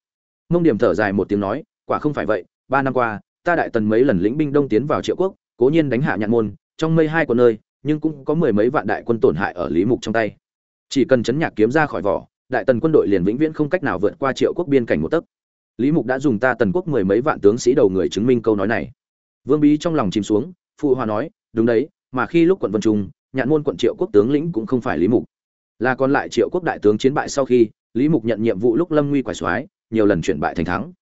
Mông điểm thở dài một tiếng nói, quả không phải vậy, ba năm qua, ta đại tần mấy lần lĩnh binh đông tiến vào triệu quốc, cố nhiên đánh hạ nhạn môn, trong mây hai quận nơi, nhưng cũng có mười mấy vạn đại quân tổn hại ở lý mục trong tay. Chỉ cần chấn nhạc kiếm ra khỏi vỏ đại tần quân đội liền vĩnh viễn không cách nào vượt qua triệu quốc biên cảnh một tấc. Lý mục đã dùng ta tần quốc mười mấy vạn tướng sĩ đầu người chứng minh câu nói này. Vương bí trong lòng chìm xuống, phụ hòa nói, đúng đấy, mà khi lúc quận vân trung, nhạn môn quận triệu quốc tướng lĩnh cũng không phải lý mục. Là còn lại triệu quốc đại tướng chiến bại sau khi, lý mục nhận nhiệm vụ lúc lâm nguy quải soái, nhiều lần chuyển bại thành thắng.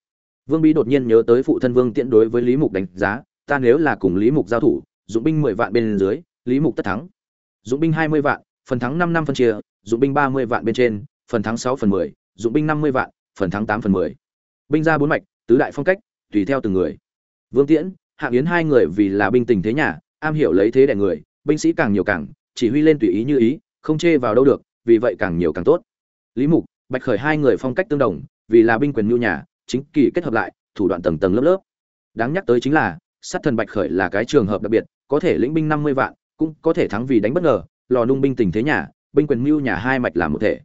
Vương bí đột nhiên nhớ tới phụ thân vương tiễn đối với lý mục đánh giá, ta nếu là cùng lý mục giao thủ, dụng binh mười vạn bên dưới, lý mục tất thắng. Dụng binh hai mươi vạn, phần thắng năm năm phân chia, dụng binh ba mươi vạn bên trên phần thắng sáu phần mười, dụng binh năm mươi vạn, phần thắng tám phần mười. Binh ra bốn mạch, tứ đại phong cách, tùy theo từng người. Vương tiễn hạng yến hai người vì là binh tình thế nhà, am hiểu lấy thế đẻ người, binh sĩ càng nhiều càng, chỉ huy lên tùy ý như ý, không chê vào đâu được, vì vậy càng nhiều càng tốt. Lý mục, bạch khởi hai người phong cách tương đồng, vì là binh quyền nhu nhà, chính kỳ kết hợp lại, thủ đoạn tầng tầng lớp lớp. Đáng nhắc tới chính là, sát thần bạch khởi là cái trường hợp đặc biệt, có thể lĩnh binh năm mươi vạn, cũng có thể thắng vì đánh bất ngờ, lò nung binh tình thế nhà, binh quyền mưu nhà hai mạch làm một thể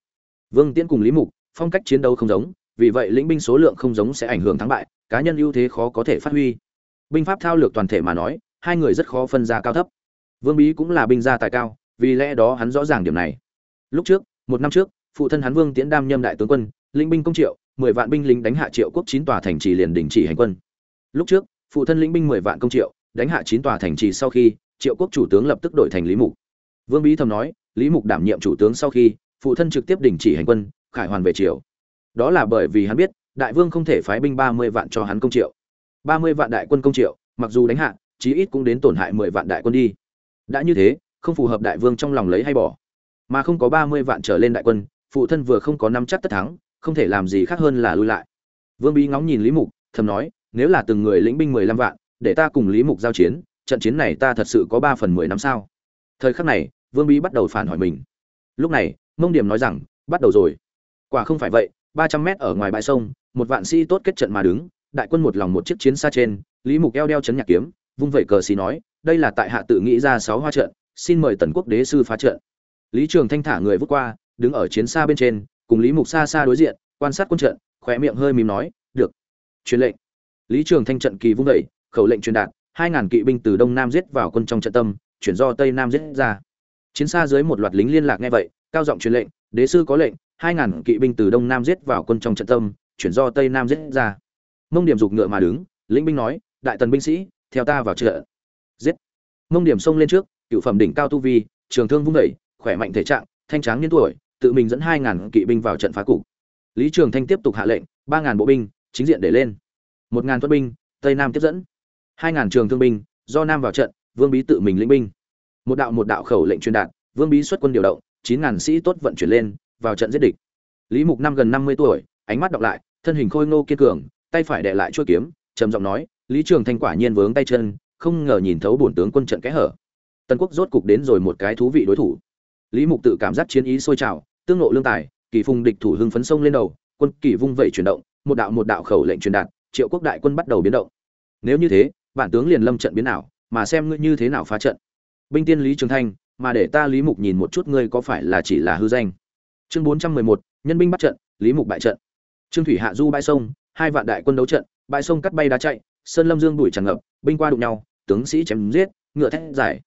vương tiễn cùng lý mục, phong cách chiến đấu không giống, vì vậy lĩnh binh số lượng không giống sẽ ảnh hưởng thắng bại, cá nhân ưu thế khó có thể phát huy. Binh pháp thao lược toàn thể mà nói, hai người rất khó phân ra cao thấp. Vương bí cũng là binh gia tài cao, vì lẽ đó hắn rõ ràng điểm này. Lúc trước, một năm trước, phụ thân hắn vương tiễn đam nhâm đại tướng quân, lĩnh binh công triệu, mười vạn binh lính đánh hạ triệu quốc chín tòa thành trì liền đình chỉ hành quân. Lúc trước, phụ thân lĩnh binh mười vạn công triệu, đánh hạ chín tòa thành trì sau khi, triệu quốc chủ tướng lập tức đổi thành lý mục. Vương bí thầm nói, lý mục đảm nhiệm chủ tướng sau khi phụ thân trực tiếp đình chỉ hành quân, khải hoàn về triều. Đó là bởi vì hắn biết, đại vương không thể phái binh ba mươi vạn cho hắn công triệu. ba mươi vạn đại quân công triệu, mặc dù đánh hạ, chí ít cũng đến tổn hại mười vạn đại quân đi. Đã như thế, không phù hợp đại vương trong lòng lấy hay bỏ. Mà không có ba mươi vạn trở lên đại quân, phụ thân vừa không có năm chắc tất thắng, không thể làm gì khác hơn là lui lại. Vương bí ngóng nhìn lý mục, thầm nói, nếu là từng người lĩnh binh mười lăm vạn, để ta cùng lý mục giao chiến, trận chiến này ta thật sự có ba phần mười năm sao? Thời khắc này, vương bí bắt đầu phản hỏi mình. Lúc này mông điểm nói rằng, bắt đầu rồi. Quả không phải vậy, ba trăm mét ở ngoài bãi sông, một vạn sĩ tốt kết trận mà đứng, đại quân một lòng một chiếc chiến xa trên, lý mục eo đeo chấn nhạc kiếm, vung vẩy cờ xì nói, đây là tại hạ tự nghĩ ra sáu hoa trận, xin mời tần quốc đế sư phá trận. Lý trường thanh thả người vút qua, đứng ở chiến xa bên trên, cùng lý mục xa xa đối diện, quan sát quân trận khỏe miệng hơi mím nói, được, truyền lệnh. Lý trường thanh trận kỳ vung vẩy, khẩu lệnh truyền đạt, hai ngàn kỵ binh từ đông nam giết vào quân trong trận tâm, chuyển do tây nam giết ra. Chiến xa dưới một loạt lính liên lạc nghe vậy cao giọng truyền lệnh, đế sư có lệnh, hai ngàn kỵ binh từ đông nam giết vào quân trong trận tâm, chuyển do tây nam giết ra. Mông điểm dục ngựa mà đứng, lĩnh binh nói, đại tần binh sĩ, theo ta vào trợ. giết. Mông điểm xông lên trước, cựu phẩm đỉnh cao tu vi, trường thương vung đẩy khỏe mạnh thể trạng, thanh tráng niên tuổi, tự mình dẫn hai ngàn kỵ binh vào trận phá cục. Lý trường thanh tiếp tục hạ lệnh, ba ngàn bộ binh, chính diện để lên. Một ngàn tuất binh, tây nam tiếp dẫn. Hai ngàn trường thương binh, do nam vào trận, vương bí tự mình lĩnh binh. Một đạo một đạo khẩu lệnh truyền đạt, vương bí xuất quân điều động chín ngàn sĩ tốt vận chuyển lên, vào trận giết địch. Lý mục năm gần năm mươi tuổi, ánh mắt đọc lại, thân hình khôi ngô kiên cường, tay phải đệ lại chuôi kiếm, trầm giọng nói, lý trường thanh quả nhiên vướng tay chân, không ngờ nhìn thấu bổn tướng quân trận kẽ hở. Tần quốc rốt cục đến rồi một cái thú vị đối thủ. Lý mục tự cảm giác chiến ý sôi trào, tương nộ lương tài, kỳ phùng địch thủ hưng phấn sông lên đầu, quân kỳ vung vẩy chuyển động, một đạo một đạo khẩu lệnh truyền đạt, triệu quốc đại quân bắt đầu biến động. Nếu như thế, bản tướng liền lâm trận biến nào mà xem ngươi như thế nào phá trận. Binh tiên lý trường thanh mà để ta lý mục nhìn một chút ngươi có phải là chỉ là hư danh. Chương bốn trăm mười một, nhân binh bắt trận, lý mục bại trận. Trương thủy hạ du bãi sông, hai vạn đại quân đấu trận, bãi sông cắt bay đá chạy, sơn lâm dương bụi tràn ngập, binh qua đụng nhau, tướng sĩ chém giết, ngựa thét giải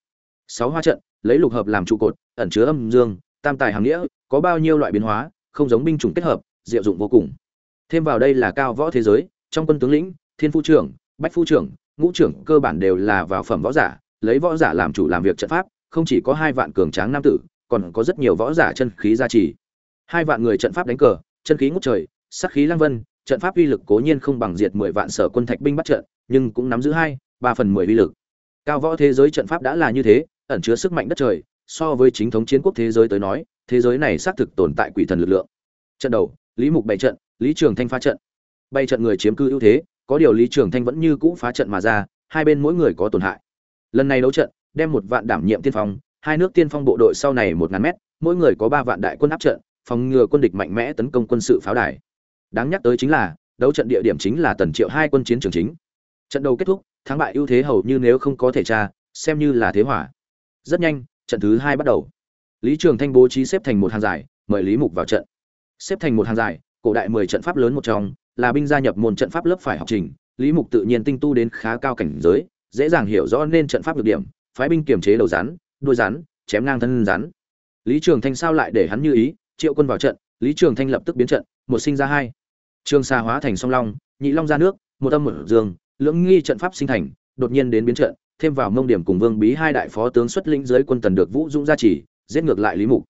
sáu hoa trận, lấy lục hợp làm trụ cột, ẩn chứa âm dương, tam tài hàng nghĩa, có bao nhiêu loại biến hóa, không giống binh chủng kết hợp, diệu dụng vô cùng. Thêm vào đây là cao võ thế giới, trong quân tướng lĩnh, thiên phu trưởng, bách phu trưởng, ngũ trưởng cơ bản đều là vào phẩm võ giả, lấy võ giả làm chủ làm việc trận pháp không chỉ có hai vạn cường tráng nam tử, còn có rất nhiều võ giả chân khí gia trì. Hai vạn người trận pháp đánh cờ, chân khí ngút trời sắc khí lang vân, trận pháp uy lực cố nhiên không bằng diệt mười vạn sở quân thạch binh bắt trận, nhưng cũng nắm giữ hai, ba phần mười uy lực. Cao võ thế giới trận pháp đã là như thế, ẩn chứa sức mạnh đất trời, so với chính thống chiến quốc thế giới tới nói, thế giới này xác thực tồn tại quỷ thần lực lượng. Trận đầu, lý mục bày trận, lý trường thanh phá trận. Bày trận người chiếm cư ưu thế, có điều lý trường thanh vẫn như cũ phá trận mà ra, hai bên mỗi người có tổn hại. Lần này đấu trận đem một vạn đảm nhiệm tiên phong, hai nước tiên phong bộ đội sau này một ngàn mét, mỗi người có ba vạn đại quân áp trận, phòng ngừa quân địch mạnh mẽ tấn công quân sự pháo đài. Đáng nhắc tới chính là, đấu trận địa điểm chính là tần triệu hai quân chiến trường chính. Trận đầu kết thúc, thắng bại ưu thế hầu như nếu không có thể tra, xem như là thế hỏa rất nhanh, trận thứ hai bắt đầu. Lý trường thanh bố trí xếp thành một hàng dài, mời lý mục vào trận. Xếp thành một hàng dài, cổ đại mười trận pháp lớn một trong, là binh gia nhập môn trận pháp lớp phải học trình. Lý mục tự nhiên tinh tu đến khá cao cảnh giới, dễ dàng hiểu rõ nên trận pháp được điểm phái binh kiềm chế đầu rắn, đuôi rắn, chém ngang thân rắn. Lý trường thanh sao lại để hắn như ý? Triệu quân vào trận, lý trường thanh lập tức biến trận, một sinh ra hai. Trường Sa hóa thành song long, nhị long ra nước, một âm một dương, lưỡng nghi trận pháp sinh thành, đột nhiên đến biến trận, thêm vào mông điểm cùng vương bí hai đại phó tướng xuất lĩnh dưới quân tần được vũ dũng gia trì, giết ngược lại lý mục.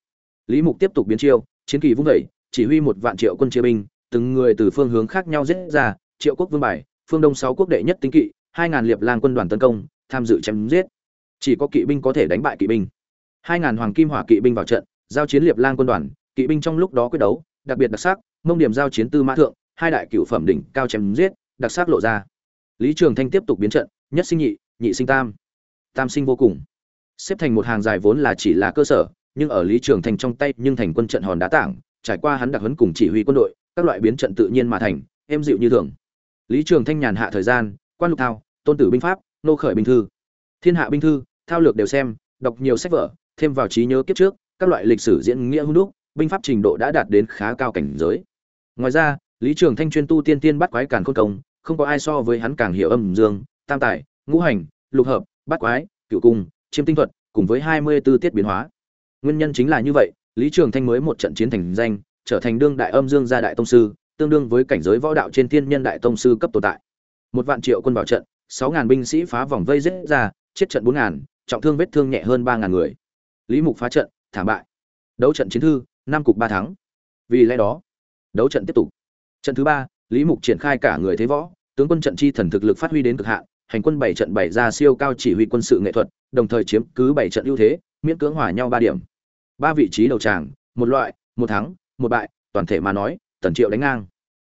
Lý mục tiếp tục biến chiêu, chiến kỳ vung vẩy chỉ huy một vạn triệu quân chia binh, từng người từ phương hướng khác nhau giết ra, triệu quốc vương bài, phương đông sáu quốc đệ nhất tinh kỵ, hai ngàn liệp lang quân đoàn tấn công, tham dự chém giết chỉ có kỵ binh có thể đánh bại kỵ binh. Hai ngàn hoàng kim hỏa kỵ binh vào trận, giao chiến liệp lang quân đoàn, kỵ binh trong lúc đó quyết đấu, đặc biệt đặc sắc, mông điểm giao chiến tư mã thượng, hai đại cựu phẩm đỉnh cao chém giết, đặc sắc lộ ra. Lý trường thanh tiếp tục biến trận, nhất sinh nhị nhị sinh tam. Tam sinh vô cùng. Xếp thành một hàng dài vốn là chỉ là cơ sở, nhưng ở lý trường thanh trong tay nhưng thành quân trận hòn đá tảng, trải qua hắn đặc huấn cùng chỉ huy quân đội, các loại biến trận tự nhiên mà thành, êm dịu như thường. Lý trường thanh nhàn hạ thời gian, quan lục thao, tôn tử binh pháp, nô khởi binh thư. Thiên hạ binh thư thao lược đều xem, đọc nhiều sách vở, thêm vào trí nhớ kiếp trước, các loại lịch sử diễn nghĩa hung đúc, binh pháp trình độ đã đạt đến khá cao cảnh giới. Ngoài ra, lý trường thanh chuyên tu tiên tiên bắt quái càn khôn công, không có ai so với hắn càng hiểu âm dương, tam tài, ngũ hành, lục hợp, bắt quái cựu cung, chiêm tinh thuật, cùng với hai mươi 24 tiết biến hóa. Nguyên nhân chính là như vậy, lý trường thanh mới một trận chiến thành danh, trở thành đương đại âm dương gia đại tông sư, tương đương với cảnh giới võ đạo trên thiên nhân đại tông sư cấp tồn tại. Một vạn triệu quân vào trận, sáu ngàn binh sĩ phá vòng vây giết ra, chết trận bốn ngàn trọng thương vết thương nhẹ hơn ba ngàn người. Lý mục phá trận, thảm bại. Đấu trận chiến thư, năm cục ba thắng. Vì lẽ đó, đấu trận tiếp tục. Trận thứ ba, lý mục triển khai cả người thế võ, tướng quân trận chi thần thực lực phát huy đến cực hạn, hành quân bảy trận bảy ra siêu cao chỉ huy quân sự nghệ thuật, đồng thời chiếm cứ bảy trận ưu thế, miễn cưỡng hòa nhau ba điểm. Ba vị trí đầu tràng, một loại, một thắng, một bại, toàn thể mà nói, tần triệu đánh ngang.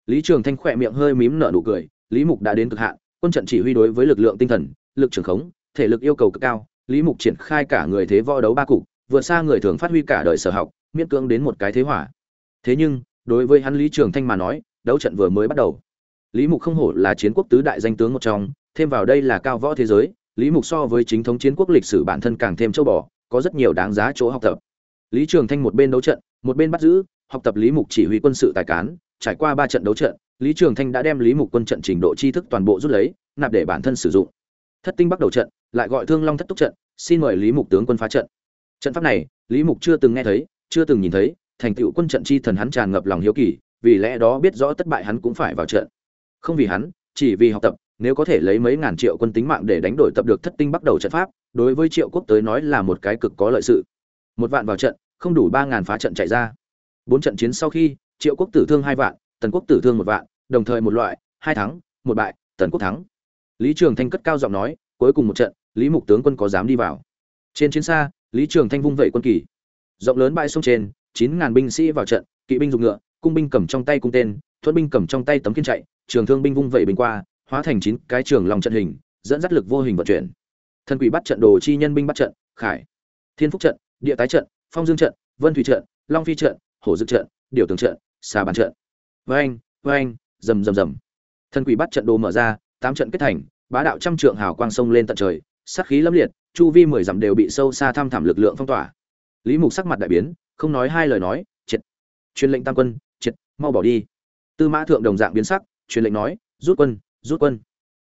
Lý trường thanh khỏe miệng hơi mím nở nụ cười, lý mục đã đến cực hạn, quân trận chỉ huy đối với lực lượng tinh thần, lực trường khống, thể lực yêu cầu cực cao lý mục triển khai cả người thế võ đấu ba cục, vượt xa người thường phát huy cả đời sở học, miễn cưỡng đến một cái thế hỏa thế nhưng, đối với hắn lý trường thanh mà nói, đấu trận vừa mới bắt đầu. Lý mục không hổ là chiến quốc tứ đại danh tướng một trong, thêm vào đây là cao võ thế giới, lý mục so với chính thống chiến quốc lịch sử bản thân càng thêm châu bò, có rất nhiều đáng giá chỗ học tập. Lý trường thanh một bên đấu trận, một bên bắt giữ, học tập lý mục chỉ huy quân sự tài cán, trải qua ba trận đấu trận, lý trường thanh đã đem lý mục quân trận trình độ tri thức toàn bộ rút lấy, nạp để bản thân sử dụng thất tinh bắt đầu trận, lại gọi thương long thất túc trận, xin mời lý mục tướng quân phá trận. Trận pháp này, lý mục chưa từng nghe thấy, chưa từng nhìn thấy, thành tựu quân trận chi thần hắn tràn ngập lòng hiếu kỳ, vì lẽ đó biết rõ thất bại hắn cũng phải vào trận. Không vì hắn, chỉ vì học tập, nếu có thể lấy mấy ngàn triệu quân tính mạng để đánh đổi tập được thất tinh bắt đầu trận pháp, đối với triệu quốc tới nói là một cái cực có lợi sự. Một vạn vào trận, không đủ ba ngàn phá trận chạy ra. Bốn trận chiến sau khi, triệu quốc tử thương hai vạn, tần quốc tử thương một vạn, đồng thời một loại, hai thắng, một bại, tần quốc thắng lý trường thanh cất cao giọng nói, cuối cùng một trận, lý mục tướng quân có dám đi vào? Trên chiến xa, lý trường thanh vung vẩy quân kỳ. Rộng lớn bãi sông trên, chín ngàn binh sĩ vào trận, kỵ binh dùng ngựa, cung binh cầm trong tay cung tên thuận binh cầm trong tay tấm kiên chạy, trường thương binh vung vẩy bình qua, hóa thành chín cái trường lòng trận hình, dẫn dắt lực vô hình vận chuyển. Thần quỷ bắt trận, đồ chi nhân binh bắt trận, khải. Thiên phúc trận, địa tái trận, phong dương trận, vân thủy trận, long phi trận, hổ dực trận, điều tường trận, xà bàn trận. Vang vang rầm rầm rầm. Thần quỷ bắt trận đồ mở ra tám trận kết thành, bá đạo trăm trượng hào quang sông lên tận trời, sát khí lâm liệt, chu vi mười dặm đều bị sâu xa thăm thẳm lực lượng phong tỏa. Lý mục sắc mặt đại biến, không nói hai lời nói, triệt, truyền lệnh tam quân, triệt, mau bỏ đi. Tư mã thượng đồng dạng biến sắc, truyền lệnh nói, rút quân rút quân.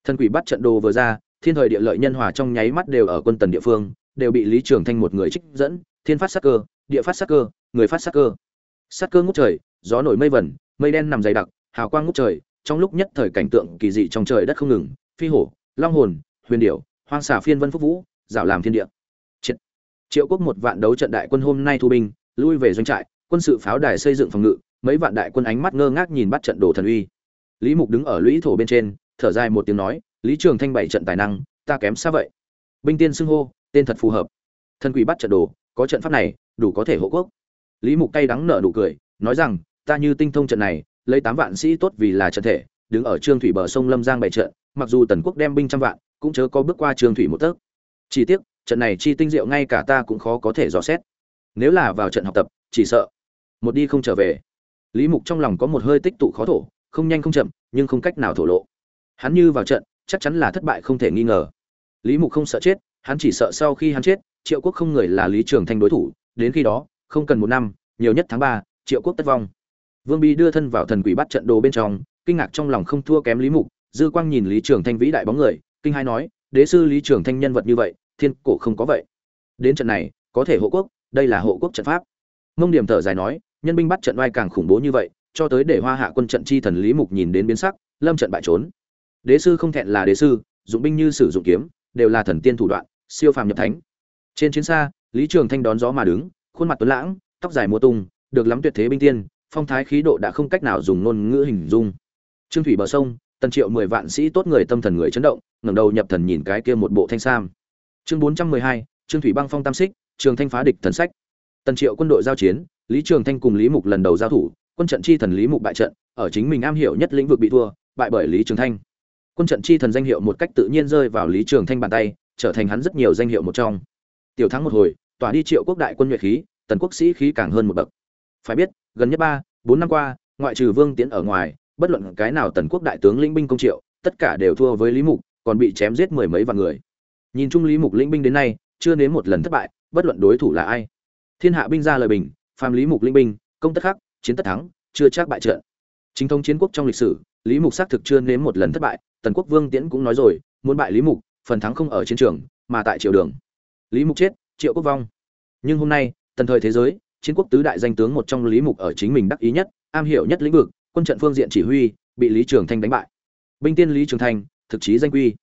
Thần quỷ bắt trận đồ vừa ra, thiên thời địa lợi nhân hòa trong nháy mắt đều ở quân tần địa phương, đều bị lý trường thanh một người trích dẫn, thiên phát sát cơ, địa phát sát cơ, người phát sát cơ. Sát cơ ngút trời, gió nổi mây vẩn, mây đen nằm dày đặc, hào quang ngút trời trong lúc nhất thời cảnh tượng kỳ dị trong trời đất không ngừng, phi hổ, long hồn, huyền điểu, hoang xà phiên vân phúc vũ dạo làm thiên địa. Triệt. triệu quốc một vạn đấu trận đại quân hôm nay thu binh, lui về doanh trại, quân sự pháo đài xây dựng phòng ngự, mấy vạn đại quân ánh mắt ngơ ngác nhìn bắt trận đồ thần uy. Lý mục đứng ở lũy thổ bên trên, thở dài một tiếng nói, lý trường thanh bảy trận tài năng, ta kém xa vậy. Binh tiên xưng hô, tên thật phù hợp. Thần quỷ bắt trận đồ, có trận pháp này, đủ có thể hộ quốc. Lý mục cay đắng nở nụ cười, nói rằng, ta như tinh thông trận này lấy tám vạn sĩ tốt vì là trận thể, đứng ở trương thủy bờ sông lâm giang bảy trận, mặc dù tần quốc đem binh trăm vạn, cũng chớ có bước qua trương thủy một tấc. Chỉ tiếc, trận này chi tinh diệu ngay cả ta cũng khó có thể dò xét. Nếu là vào trận học tập, chỉ sợ một đi không trở về. Lý mục trong lòng có một hơi tích tụ khó thổ, không nhanh không chậm, nhưng không cách nào thổ lộ. Hắn như vào trận, chắc chắn là thất bại không thể nghi ngờ. Lý mục không sợ chết, hắn chỉ sợ sau khi hắn chết, triệu quốc không người là lý trường thanh đối thủ, đến khi đó, không cần một năm, nhiều nhất tháng ba, triệu quốc tất vong vương bi đưa thân vào thần quỷ bắt trận đồ bên trong, kinh ngạc trong lòng không thua kém lý mục, dư quang nhìn lý trường thanh vĩ đại bóng người, kinh hai nói, đế sư lý trường thanh nhân vật như vậy, thiên cổ không có vậy. Đến trận này, có thể hộ quốc, đây là hộ quốc trận pháp. Mông điểm thở dài nói, nhân binh bắt trận oai càng khủng bố như vậy, cho tới để hoa hạ quân trận chi thần lý mục nhìn đến biến sắc, lâm trận bại trốn. Đế sư không thẹn là đế sư, dụng binh như sử dụng kiếm, đều là thần tiên thủ đoạn, siêu phàm nhập thánh. Trên chiến xa, lý trường thanh đón gió mà đứng, khuôn mặt tuấn lãng, tóc dài mùa tung, được lắm tuyệt thế binh tiên phong thái khí độ đã không cách nào dùng ngôn ngữ hình dung. Trương thủy bờ sông, tần triệu mười vạn sĩ tốt người tâm thần người chấn động, ngẩng đầu nhập thần nhìn cái kia một bộ thanh sam. Chương bốn trăm mười hai, trương thủy băng phong tam xích, trường thanh phá địch thần sách. Tần triệu quân đội giao chiến, lý trường thanh cùng lý mục lần đầu giao thủ, quân trận chi thần lý mục bại trận, ở chính mình am hiểu nhất lĩnh vực bị thua, bại bởi lý trường thanh. Quân trận chi thần danh hiệu một cách tự nhiên rơi vào lý trường thanh bàn tay, trở thành hắn rất nhiều danh hiệu một trong. Tiểu thắng một hồi, tỏa đi triệu quốc đại quân nhuệ khí, tần quốc sĩ khí càng hơn một bậc phải biết, gần nhất ba, bốn năm qua, ngoại trừ vương tiến ở ngoài, bất luận cái nào tần quốc đại tướng lĩnh binh công triệu, tất cả đều thua với lý mục, còn bị chém giết mười mấy vạn người. Nhìn chung lý mục lĩnh binh đến nay, chưa nếm một lần thất bại, bất luận đối thủ là ai. Thiên hạ binh ra lời bình, phàm lý mục lĩnh binh, công tất khắc, chiến tất thắng, chưa chắc bại trận. Chính thống chiến quốc trong lịch sử, lý mục xác thực chưa nếm một lần thất bại, tần quốc vương tiễn cũng nói rồi, muốn bại lý mục, phần thắng không ở chiến trường, mà tại triều đường. Lý mục chết, triệu quốc vong. Nhưng hôm nay, tần thời thế giới chiến quốc tứ đại danh tướng một trong lý mục ở chính mình đắc ý nhất, am hiểu nhất lĩnh vực, quân trận phương diện chỉ huy, bị lý trường thanh đánh bại. Binh tiên lý trường thanh, thực chí danh quy.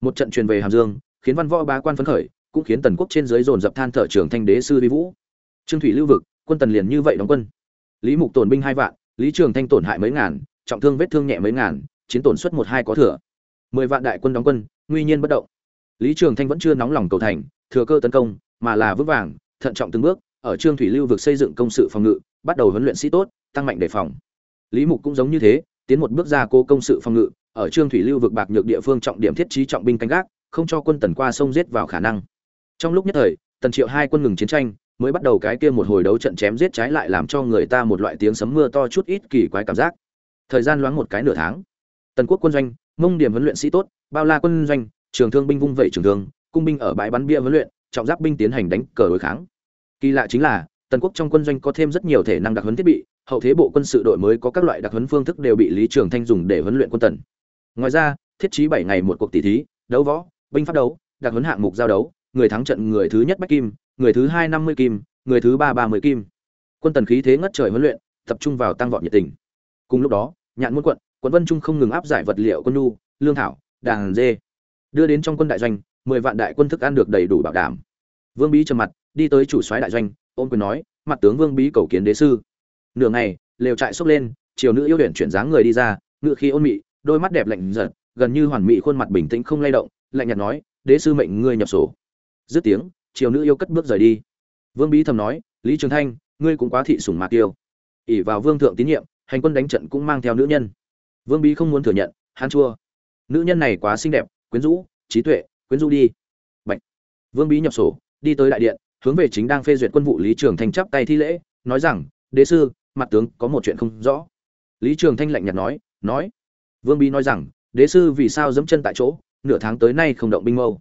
Một trận truyền về hàm dương, khiến văn võ bá quan phấn khởi, cũng khiến tần quốc trên dưới dồn dập than thở trường thanh đế sư vi vũ. Trương thủy lưu vực, quân tần liền như vậy đóng quân. Lý mục tổn binh hai vạn, lý trường thanh tổn hại mấy ngàn, trọng thương vết thương nhẹ mấy ngàn, chiến tổn suất một hai có thừa. Mười vạn đại quân đóng quân, nguy nhiên bất động. Lý trường thanh vẫn chưa nóng lòng cầu thành, thừa cơ tấn công, mà là vững vàng, thận trọng từng bước ở trương thủy lưu vực xây dựng công sự phòng ngự, bắt đầu huấn luyện sĩ tốt, tăng mạnh đề phòng. Lý mục cũng giống như thế, tiến một bước ra cố công sự phòng ngự, ở trương thủy lưu vực bạc nhược địa phương trọng điểm thiết trí trọng binh canh gác, không cho quân tần qua sông giết vào khả năng. Trong lúc nhất thời, tần triệu hai quân ngừng chiến tranh, mới bắt đầu cái kia một hồi đấu trận chém giết trái lại làm cho người ta một loại tiếng sấm mưa to chút ít kỳ quái cảm giác. Thời gian loáng một cái nửa tháng, tần quốc quân doanh, mông điểm huấn luyện sĩ tốt, bao la quân doanh, trường thương binh vung vẩy trường thương, cung binh ở bãi bắn bia huấn luyện, trọng giáp binh tiến hành đánh cờ đối kháng kỳ lạ chính là, tần quốc trong quân doanh có thêm rất nhiều thể năng đặc huấn thiết bị, hậu thế bộ quân sự đội mới có các loại đặc huấn phương thức đều bị lý trường thanh dùng để huấn luyện quân tần. Ngoài ra, thiết trí bảy ngày một cuộc tỷ thí, đấu võ, binh pháp đấu, đặc huấn hạng mục giao đấu, người thắng trận người thứ nhất bách kim, người thứ hai năm mươi kim, người thứ ba ba mươi kim. Quân tần khí thế ngất trời huấn luyện, tập trung vào tăng vọt nhiệt tình. Cùng lúc đó, nhạn muôn quận quận vân trung không ngừng áp giải vật liệu quân nhu, lương thảo, đàn dê. Đưa đến trong quân đại doanh, mười vạn đại quân thức ăn được đầy đủ bảo đảm. Vương bí trầm mặt đi tới chủ soái đại doanh, ôm quyền nói, mặt tướng vương bí cầu kiến đế sư. Nửa ngày, lều trại xốc lên chiều nữ yêu huyện chuyển dáng người đi ra, ngựa khi ôn mị, đôi mắt đẹp lạnh giật, gần như hoàn mỹ khuôn mặt bình tĩnh không lay động, lạnh nhạt nói, đế sư mệnh ngươi nhập sổ. Dứt tiếng chiều nữ yêu cất bước rời đi. Vương bí thầm nói, lý trường thanh, ngươi cũng quá thị sủng mạc tiêu ỉ vào vương thượng tín nhiệm, hành quân đánh trận cũng mang theo nữ nhân. Vương bí không muốn thừa nhận, hắn chua. Nữ nhân này quá xinh đẹp, quyến rũ, trí tuệ, quyến rũ đi. Bạch. vương bí nhập sổ, đi tới đại điện hướng về chính đang phê duyệt quân vụ lý trường thanh chắp tay thi lễ, nói rằng, đế sư, mặt tướng có một chuyện không rõ. Lý trường thanh lạnh nhạt nói nói. Vương bí nói rằng, đế sư vì sao dẫm chân tại chỗ, nửa tháng tới nay không động binh mâu.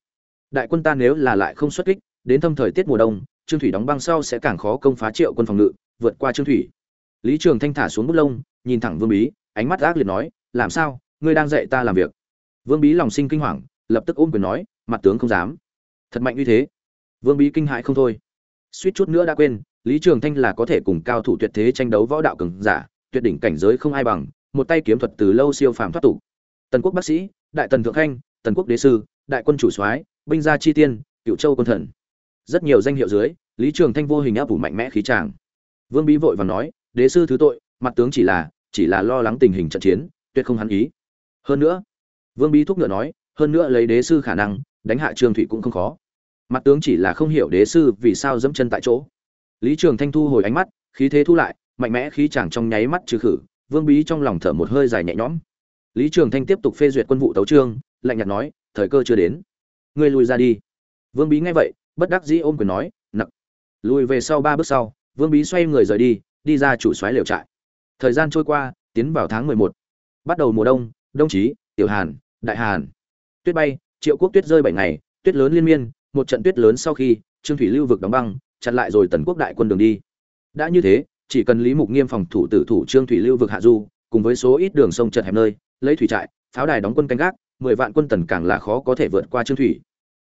Đại quân ta nếu là lại không xuất kích, đến thâm thời tiết mùa đông, trương thủy đóng băng sau sẽ càng khó công phá triệu quân phòng ngự, vượt qua trương thủy. Lý trường thanh thả xuống bút lông, nhìn thẳng vương bí, ánh mắt ác liệt nói, làm sao? Ngươi đang dạy ta làm việc. Vương bí lòng sinh kinh hoàng, lập tức ôm quyền nói, mặt tướng không dám. Thật mạnh như thế vương bí kinh hại không thôi. Suýt chút nữa đã quên, lý trường thanh là có thể cùng cao thủ tuyệt thế tranh đấu võ đạo cường giả, tuyệt đỉnh cảnh giới không ai bằng, một tay kiếm thuật từ lâu siêu phàm thoát tục. Tần quốc bác sĩ, đại tần thượng khanh, tần quốc đế sư, đại quân chủ soái, binh gia chi tiên, cựu châu quân thần. Rất nhiều danh hiệu dưới, lý trường thanh vô hình áp ủ mạnh mẽ khí tràng. Vương bí vội và nói, đế sư thứ tội, mặt tướng chỉ là chỉ là lo lắng tình hình trận chiến, tuyệt không hắn ý. Hơn nữa, vương bí thúc ngựa nói, hơn nữa lấy đế sư khả năng, đánh hạ trương thủy cũng không khó mặt tướng chỉ là không hiểu đế sư vì sao dẫm chân tại chỗ. Lý trường thanh thu hồi ánh mắt, khí thế thu lại, mạnh mẽ khí chàng trong nháy mắt trừ khử, vương bí trong lòng thở một hơi dài nhẹ nhõm. Lý trường thanh tiếp tục phê duyệt quân vụ tấu trương, lạnh nhạt nói, thời cơ chưa đến. Ngươi lùi ra đi. Vương bí nghe vậy, bất đắc dĩ ôm quyền nói, nặc. Lùi về sau ba bước sau, vương bí xoay người rời đi đi ra chủ xoáy liều trại. Thời gian trôi qua, tiến vào tháng mười một. Bắt đầu mùa đông đông chí, tiểu hàn, đại hàn. Tuyết bay, triệu quốc tuyết rơi bảy ngày, tuyết lớn liên miên một trận tuyết lớn sau khi, trương thủy lưu vực đóng băng, chặn lại rồi tần quốc đại quân đường đi. Đã như thế, chỉ cần lý mục nghiêm phòng thủ tử thủ trương thủy lưu vực hạ du, cùng với số ít đường sông chật hẹp nơi, lấy thủy trại, pháo đài đóng quân canh gác, mười vạn quân tần càng là khó có thể vượt qua trương thủy.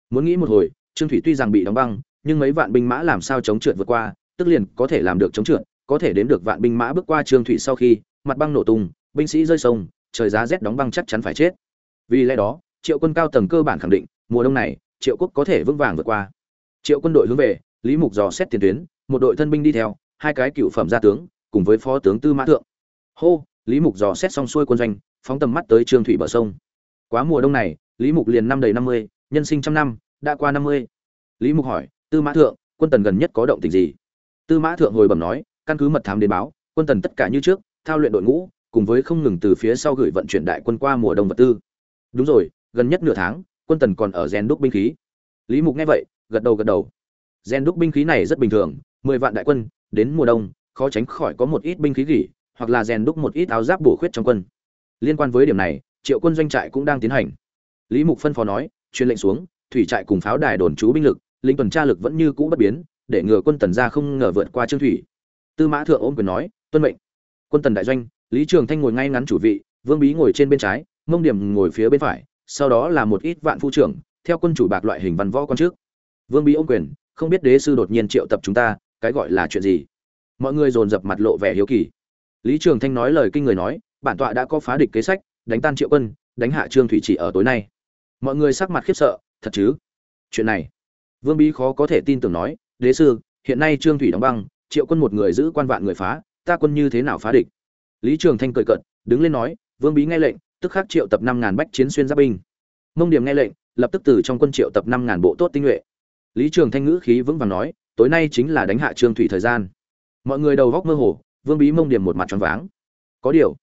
Muốn nghĩ một hồi, trương thủy tuy rằng bị đóng băng, nhưng mấy vạn binh mã làm sao chống trượt vượt qua, tức liền có thể làm được chống trượt, có thể đến được vạn binh mã bước qua trương thủy sau khi, mặt băng nổ tung, binh sĩ rơi sông, trời giá rét đóng băng chắc chắn phải chết. Vì lẽ đó, triệu quân cao tầng cơ bản khẳng định, mùa đông này triệu quốc có thể vững vàng vượt qua. Triệu quân đội hướng về, lý mục dò xét tiền tuyến, một đội thân binh đi theo, hai cái cựu phẩm gia tướng, cùng với phó tướng tư mã thượng. Hô, lý mục dò xét xong xuôi quân doanh, phóng tầm mắt tới trương thủy bờ sông. Quá mùa đông này, lý mục liền năm đầy năm mươi, nhân sinh trăm năm, đã qua năm mươi. Lý mục hỏi, tư mã thượng, quân tần gần nhất có động tình gì? Tư mã thượng hồi bẩm nói, căn cứ mật thám đến báo, quân tần tất cả như trước, thao luyện đội ngũ, cùng với không ngừng từ phía sau gửi vận chuyển đại quân qua mùa đông vật tư. Đúng rồi, gần nhất nửa tháng quân tần còn ở rèn đúc binh khí. Lý mục nghe vậy, gật đầu gật đầu. Rèn đúc binh khí này rất bình thường, mười vạn đại quân, đến mùa đông, khó tránh khỏi có một ít binh khí gỉ, hoặc là rèn đúc một ít áo giáp bổ khuyết trong quân. Liên quan với điểm này, triệu quân doanh trại cũng đang tiến hành. Lý mục phân phó nói, truyền lệnh xuống, thủy trại cùng pháo đài đồn trú binh lực, lính tuần tra lực vẫn như cũ bất biến, để ngừa quân tần ra không ngờ vượt qua trương thủy. Tư mã thượng ôm quyền nói, tuân mệnh. Quân tần đại doanh, lý trường thanh ngồi ngay ngắn chủ vị, vương bí ngồi trên bên trái, mông điểm ngồi phía bên phải sau đó là một ít vạn phu trưởng, theo quân chủ bạc loại hình văn võ con trước. Vương bí ôm quyền, không biết đế sư đột nhiên triệu tập chúng ta, cái gọi là chuyện gì? Mọi người dồn dập mặt lộ vẻ hiếu kỳ. Lý trường thanh nói lời kinh người nói, bản tọa đã có phá địch kế sách, đánh tan triệu quân, đánh hạ trương thủy chỉ ở tối nay. Mọi người sắc mặt khiếp sợ, thật chứ? Chuyện này. Vương bí khó có thể tin tưởng nói, đế sư, hiện nay trương thủy đóng băng, triệu quân một người giữ quan vạn người phá, ta quân như thế nào phá địch? Lý trường thanh cười cợt, đứng lên nói, vương bí nghe lệnh tức khắc triệu tập năm ngàn bách chiến xuyên giáp binh. Mông điểm nghe lệnh, lập tức từ trong quân triệu tập năm ngàn bộ tốt tinh nhuệ. Lý trường thanh ngữ khí vững vàng nói, tối nay chính là đánh hạ trương thủy thời gian. Mọi người đầu góc mơ hồ, vương bí mông điểm một mặt tròn váng. Có điều,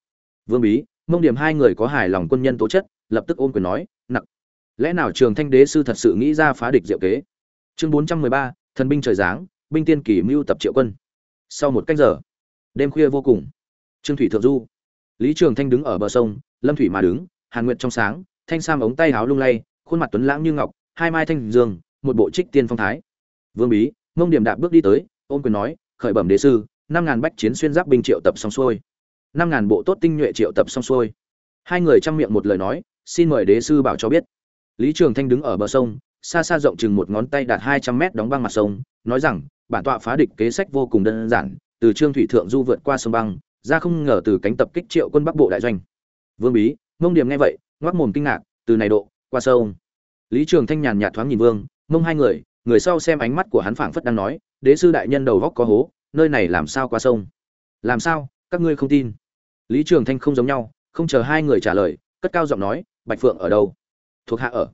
vương bí, mông điểm hai người có hài lòng quân nhân tố chất, lập tức ôm quyền nói, nặng. Lẽ nào trường thanh đế sư thật sự nghĩ ra phá địch diệu kế? Chương bốn trăm mười ba, thần binh trời giáng, binh tiên kỳ mưu tập triệu quân. Sau một cách giờ, đêm khuya vô cùng. Trương thủy thượng du. Lý trường thanh đứng ở bờ sông lâm thủy mà đứng, hàn nguyệt trong sáng, thanh sam ống tay háo lung lay, khuôn mặt tuấn lãng như ngọc, hai mai thanh dương, một bộ trích tiên phong thái. Vương bí, mông điểm đạp bước đi tới, ôm quyền nói, khởi bẩm đế sư, năm ngàn bách chiến xuyên giáp binh triệu tập xong xuôi. Năm ngàn bộ tốt tinh nhuệ triệu tập xong xuôi. Hai người chăm miệng một lời nói, xin mời đế sư bảo cho biết. Lý trường thanh đứng ở bờ sông, xa xa rộng chừng một ngón tay đạt hai trăm mét đóng băng mặt sông, nói rằng, bản tọa phá địch kế sách vô cùng đơn giản, từ trương thủy thượng du vượt qua sông băng, ra không ngờ từ cánh tập kích triệu quân bắc bộ đại doanh vương bí mông điểm nghe vậy, ngoác mồm kinh ngạc, từ này độ, qua sông lý trường thanh nhàn nhạt thoáng nhìn vương, mông hai người người sau xem ánh mắt của hắn phảng phất đang nói, đế sư đại nhân đầu góc có hố, nơi này làm sao qua sông? Làm sao? Các ngươi không tin. Lý trường thanh không giống nhau, không chờ hai người trả lời, cất cao giọng nói, bạch phượng ở đâu? Thuộc hạ ở.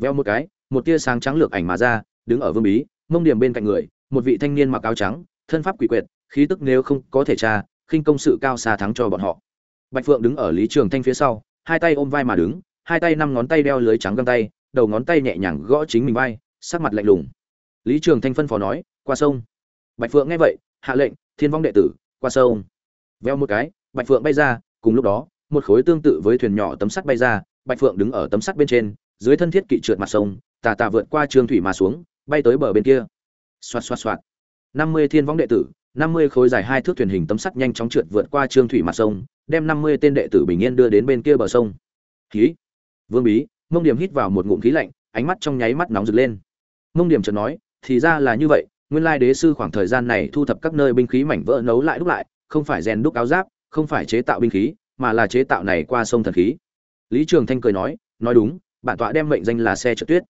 Veo một cái, một tia sáng trắng lược ảnh mà ra, đứng ở vương bí, mông điểm bên cạnh người, một vị thanh niên mặc áo trắng, thân pháp quỷ quyệt, khí tức nếu không có thể tra, khinh công sự cao xa thắng cho bọn họ bạch phượng đứng ở lý trường thanh phía sau, hai tay ôm vai mà đứng, hai tay năm ngón tay đeo lưới trắng găng tay, đầu ngón tay nhẹ nhàng gõ chính mình vai, sắc mặt lạnh lùng. Lý trường thanh phân phó nói, qua sông. Bạch phượng nghe vậy, hạ lệnh, thiên vong đệ tử, qua sông. Veo một cái, bạch phượng bay ra, cùng lúc đó, một khối tương tự với thuyền nhỏ tấm sắt bay ra, bạch phượng đứng ở tấm sắt bên trên, dưới thân thiết kỵ trượt mặt sông, tà tà vượt qua trường thủy mà xuống, bay tới bờ bên kia. Xoạt xoạt xoạt. Năm mươi thiên vong đệ tử, năm mươi khối dài hai thước thuyền hình tấm sắt nhanh chóng trượt vượt qua trương thủy mặt sông đem năm mươi tên đệ tử bình yên đưa đến bên kia bờ sông. Khí. Vương bí, mông điểm hít vào một ngụm khí lạnh, ánh mắt trong nháy mắt nóng rực lên. Mông điểm chợt nói, thì ra là như vậy, nguyên lai đế sư khoảng thời gian này thu thập các nơi binh khí mảnh vỡ nấu lại đúc lại, không phải rèn đúc áo giáp, không phải chế tạo binh khí, mà là chế tạo này qua sông thần khí. Lý trường thanh cười nói nói đúng, bản tọa đem mệnh danh là xe trượt tuyết.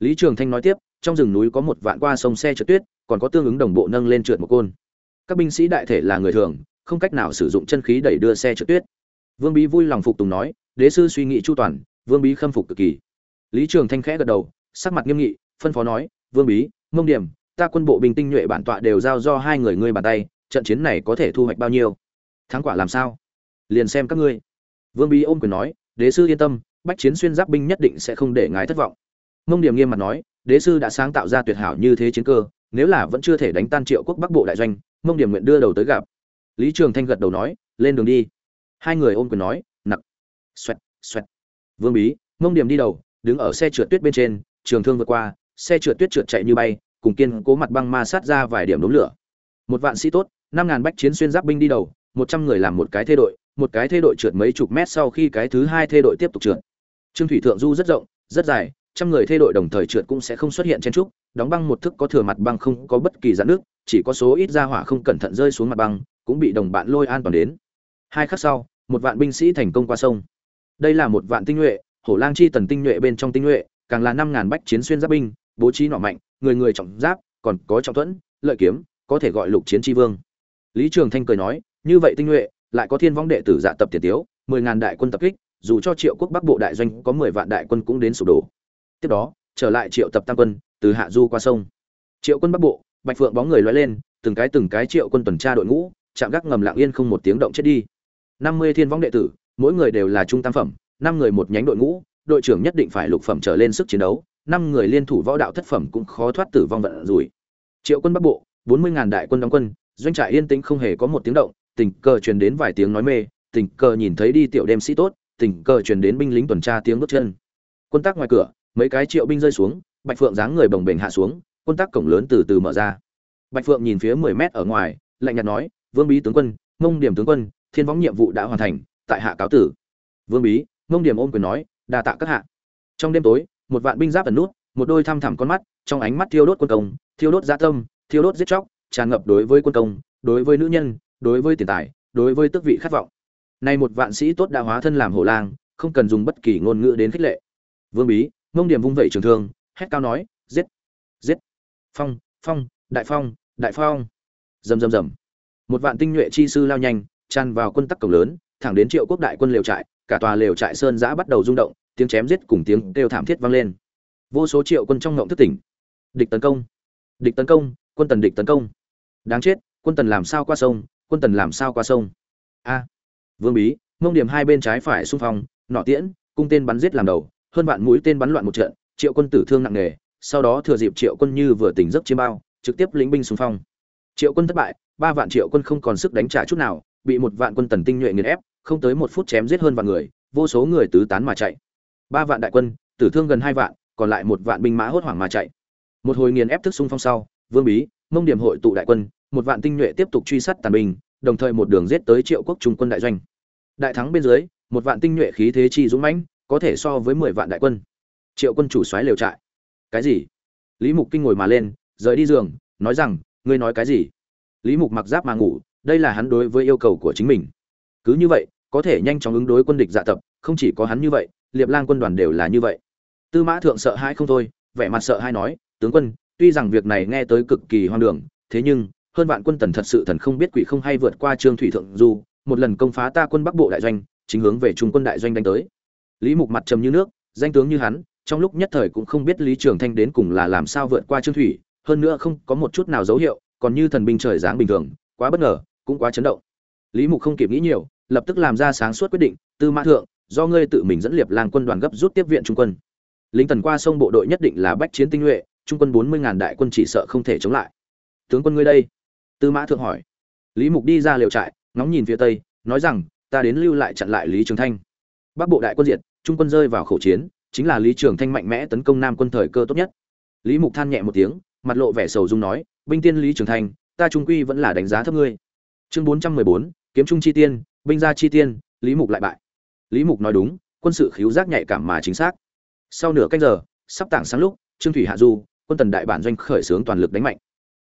Lý trường thanh nói tiếp, trong rừng núi có một vạn qua sông xe trượt tuyết, còn có tương ứng đồng bộ nâng lên trượt một côn. Các binh sĩ đại thể là người thường không cách nào sử dụng chân khí đẩy đưa xe trượt tuyết. Vương bí vui lòng phục tùng nói, đế sư suy nghĩ chu toàn. Vương bí khâm phục cực kỳ. Lý trường thanh khẽ gật đầu, sắc mặt nghiêm nghị, phân phó nói, vương bí, mông điểm, ta quân bộ bình tinh nhuệ bản tọa đều giao do hai người ngươi bàn tay, trận chiến này có thể thu hoạch bao nhiêu? Thắng quả làm sao? Liền xem các ngươi. Vương bí ôm quyền nói, đế sư yên tâm, bách chiến xuyên giáp binh nhất định sẽ không để ngài thất vọng. Mông điểm nghiêm mặt nói, đế sư đã sáng tạo ra tuyệt hảo như thế chiến cơ, nếu là vẫn chưa thể đánh tan triệu quốc bắc bộ đại doanh, mông điểm nguyện đưa đầu tới gặp lý trường thanh gật đầu nói, lên đường đi. Hai người ôm quyền nói, nặc. Xoẹt xoẹt. Vương bí mông điểm đi đầu, đứng ở xe trượt tuyết bên trên, trường thương vượt qua, xe trượt tuyết trượt chạy như bay, cùng kiên cố mặt băng ma sát ra vài điểm đống lửa. Một vạn sĩ tốt, năm ngàn bách chiến xuyên giáp binh đi đầu, một trăm người làm một cái thê đội, một cái thê đội trượt mấy chục mét sau khi cái thứ hai thê đội tiếp tục trượt. Trương thủy thượng du rất rộng, rất dài, trăm người thê đội đồng thời trượt cũng sẽ không xuất hiện trên trúc, đóng băng một thức có thừa mặt băng không có bất kỳ giãn nước, chỉ có số ít ra hỏa không cẩn thận rơi xuống mặt băng cũng bị đồng bạn lôi an toàn đến. Hai khắc sau, một vạn binh sĩ thành công qua sông. Đây là một vạn tinh nhuệ, hổ lang chi tần tinh nhuệ bên trong tinh nhuệ, càng là năm ngàn bách chiến xuyên giáp binh, bố trí nọ mạnh, người người trọng giáp, còn có trọng thuẫn, lợi kiếm, có thể gọi lục chiến tri vương. Lý trường thanh cười nói, như vậy tinh nhuệ, lại có thiên vong đệ tử dạ tập tiền tiếu, mười ngàn đại quân tập kích, dù cho triệu quốc bắc bộ đại doanh có mười vạn đại quân cũng đến sụp đổ. Tiếp đó, trở lại triệu tập tam quân, từ hạ du qua sông. Triệu quân bắc bộ, bạch phượng bóng người loay lên, từng cái từng cái triệu quân tuần tra đội ngũ chạm gác ngầm lặng yên không một tiếng động chết đi. Năm mươi thiên vong đệ tử, mỗi người đều là trung tam phẩm, năm người một nhánh đội ngũ, đội trưởng nhất định phải lục phẩm trở lên sức chiến đấu, năm người liên thủ võ đạo thất phẩm cũng khó thoát tử vong vận rủi. Triệu quân bắc bộ, bốn mươi ngàn đại quân đóng quân, doanh trại yên tĩnh không hề có một tiếng động, tình cờ truyền đến vài tiếng nói mê, tình cờ nhìn thấy đi tiểu đêm sĩ tốt, tình cờ truyền đến binh lính tuần tra tiếng bước chân. Quân tác ngoài cửa, mấy cái triệu binh rơi xuống, bạch phượng dáng người bồng bềnh hạ xuống, quân tác cổng lớn từ từ mở ra. Bạch phượng nhìn phía mười mét ở ngoài, lạnh nhạt nói vương bí tướng quân, mông điểm tướng quân, thiên võng nhiệm vụ đã hoàn thành, tại hạ cáo tử. Vương bí, mông điểm ôm quyền nói, đa tạ các hạ. Trong đêm tối, một vạn binh giáp ẩn nút, một đôi thăm thẳm con mắt, trong ánh mắt thiêu đốt quân công, thiêu đốt gia tâm, thiêu đốt giết chóc, tràn ngập đối với quân công, đối với nữ nhân, đối với tiền tài, đối với tước vị khát vọng. Nay một vạn sĩ tốt đã hóa thân làm hổ lang, không cần dùng bất kỳ ngôn ngữ đến khích lệ. Vương bí, mông điểm vung vẩy trường thương, hét cao nói, giết giết. Phong phong, đại phong đại phong. Rầm rầm rầm một vạn tinh nhuệ chi sư lao nhanh, tràn vào quân tắc cổng lớn, thẳng đến triệu quốc đại quân lều trại, cả tòa lều trại sơn giã bắt đầu rung động, tiếng chém giết cùng tiếng kêu thảm thiết vang lên. Vô số triệu quân trong ngộng thức tỉnh. Địch tấn công. Địch tấn công, quân tần địch tấn công. Đáng chết, quân tần làm sao qua sông, quân tần làm sao qua sông? A. À. Vương bí, mông điểm hai bên trái phải xung phong, nọ tiễn, cung tên bắn giết làm đầu, hơn vạn mũi tên bắn loạn một trận, triệu quân tử thương nặng nề, sau đó thừa dịp triệu quân như vừa tỉnh giấc chiêm bao, trực tiếp lĩnh binh xung phong. Triệu quân thất bại ba vạn triệu quân không còn sức đánh trả chút nào, bị một vạn quân tần tinh nhuệ nghiền ép, không tới một phút chém giết hơn vạn người, vô số người tứ tán mà chạy. Ba vạn đại quân, tử thương gần hai vạn, còn lại một vạn binh mã hốt hoảng mà chạy. Một hồi nghiền ép thức xung phong sau, vương bí, mông điểm hội tụ đại quân, một vạn tinh nhuệ tiếp tục truy sát tàn binh, đồng thời một đường giết tới triệu quốc trung quân đại doanh. Đại thắng bên dưới, một vạn tinh nhuệ khí thế chi dũng mãnh, có thể so với mười vạn đại quân. Triệu quân chủ xoáy liều trại. Cái gì? Lý mục kinh ngồi mà lên, rời đi giường, nói rằng, ngươi nói cái gì? Lý mục mặc giáp mà ngủ, đây là hắn đối với yêu cầu của chính mình. Cứ như vậy, có thể nhanh chóng ứng đối quân địch dạ tập, không chỉ có hắn như vậy, liệp lang quân đoàn đều là như vậy. Tư mã thượng sợ hãi không thôi, vẻ mặt sợ hãi nói, tướng quân, tuy rằng việc này nghe tới cực kỳ hoang đường, thế nhưng, hơn vạn quân tần thật sự thần không biết quỷ không hay vượt qua trương thủy thượng du, một lần công phá ta quân bắc bộ đại doanh, chính hướng về trung quân đại doanh đánh tới. Lý mục mặt trầm như nước, danh tướng như hắn, trong lúc nhất thời cũng không biết lý trường thanh đến cùng là làm sao vượt qua trương thủy, hơn nữa không có một chút nào dấu hiệu còn như thần binh trời giáng bình thường, quá bất ngờ, cũng quá chấn động. Lý mục không kịp nghĩ nhiều, lập tức làm ra sáng suốt quyết định, tư mã thượng, do ngươi tự mình dẫn liệp lang quân đoàn gấp rút tiếp viện trung quân. Lính tần qua sông bộ đội nhất định là bách chiến tinh nhuệ, trung quân bốn mươi ngàn đại quân chỉ sợ không thể chống lại. Tướng quân ngươi đây? Tư mã thượng hỏi. Lý mục đi ra liều trại, ngóng nhìn phía tây, nói rằng, ta đến lưu lại chặn lại lý trường thanh. Bắc bộ đại quân diệt, trung quân rơi vào khẩu chiến, chính là lý trường thanh mạnh mẽ tấn công nam quân thời cơ tốt nhất. Lý mục than nhẹ một tiếng, mặt lộ vẻ sầu dung nói binh tiên lý trường Thành, ta trung quy vẫn là đánh giá thấp ngươi. Chương bốn trăm mười bốn kiếm trung chi tiên binh gia chi tiên lý mục lại bại. Lý mục nói đúng quân sự khiếu giác nhạy cảm mà chính xác. Sau nửa canh giờ sắp tảng sáng lúc trương thủy hạ du quân tần đại bản doanh khởi xướng toàn lực đánh mạnh.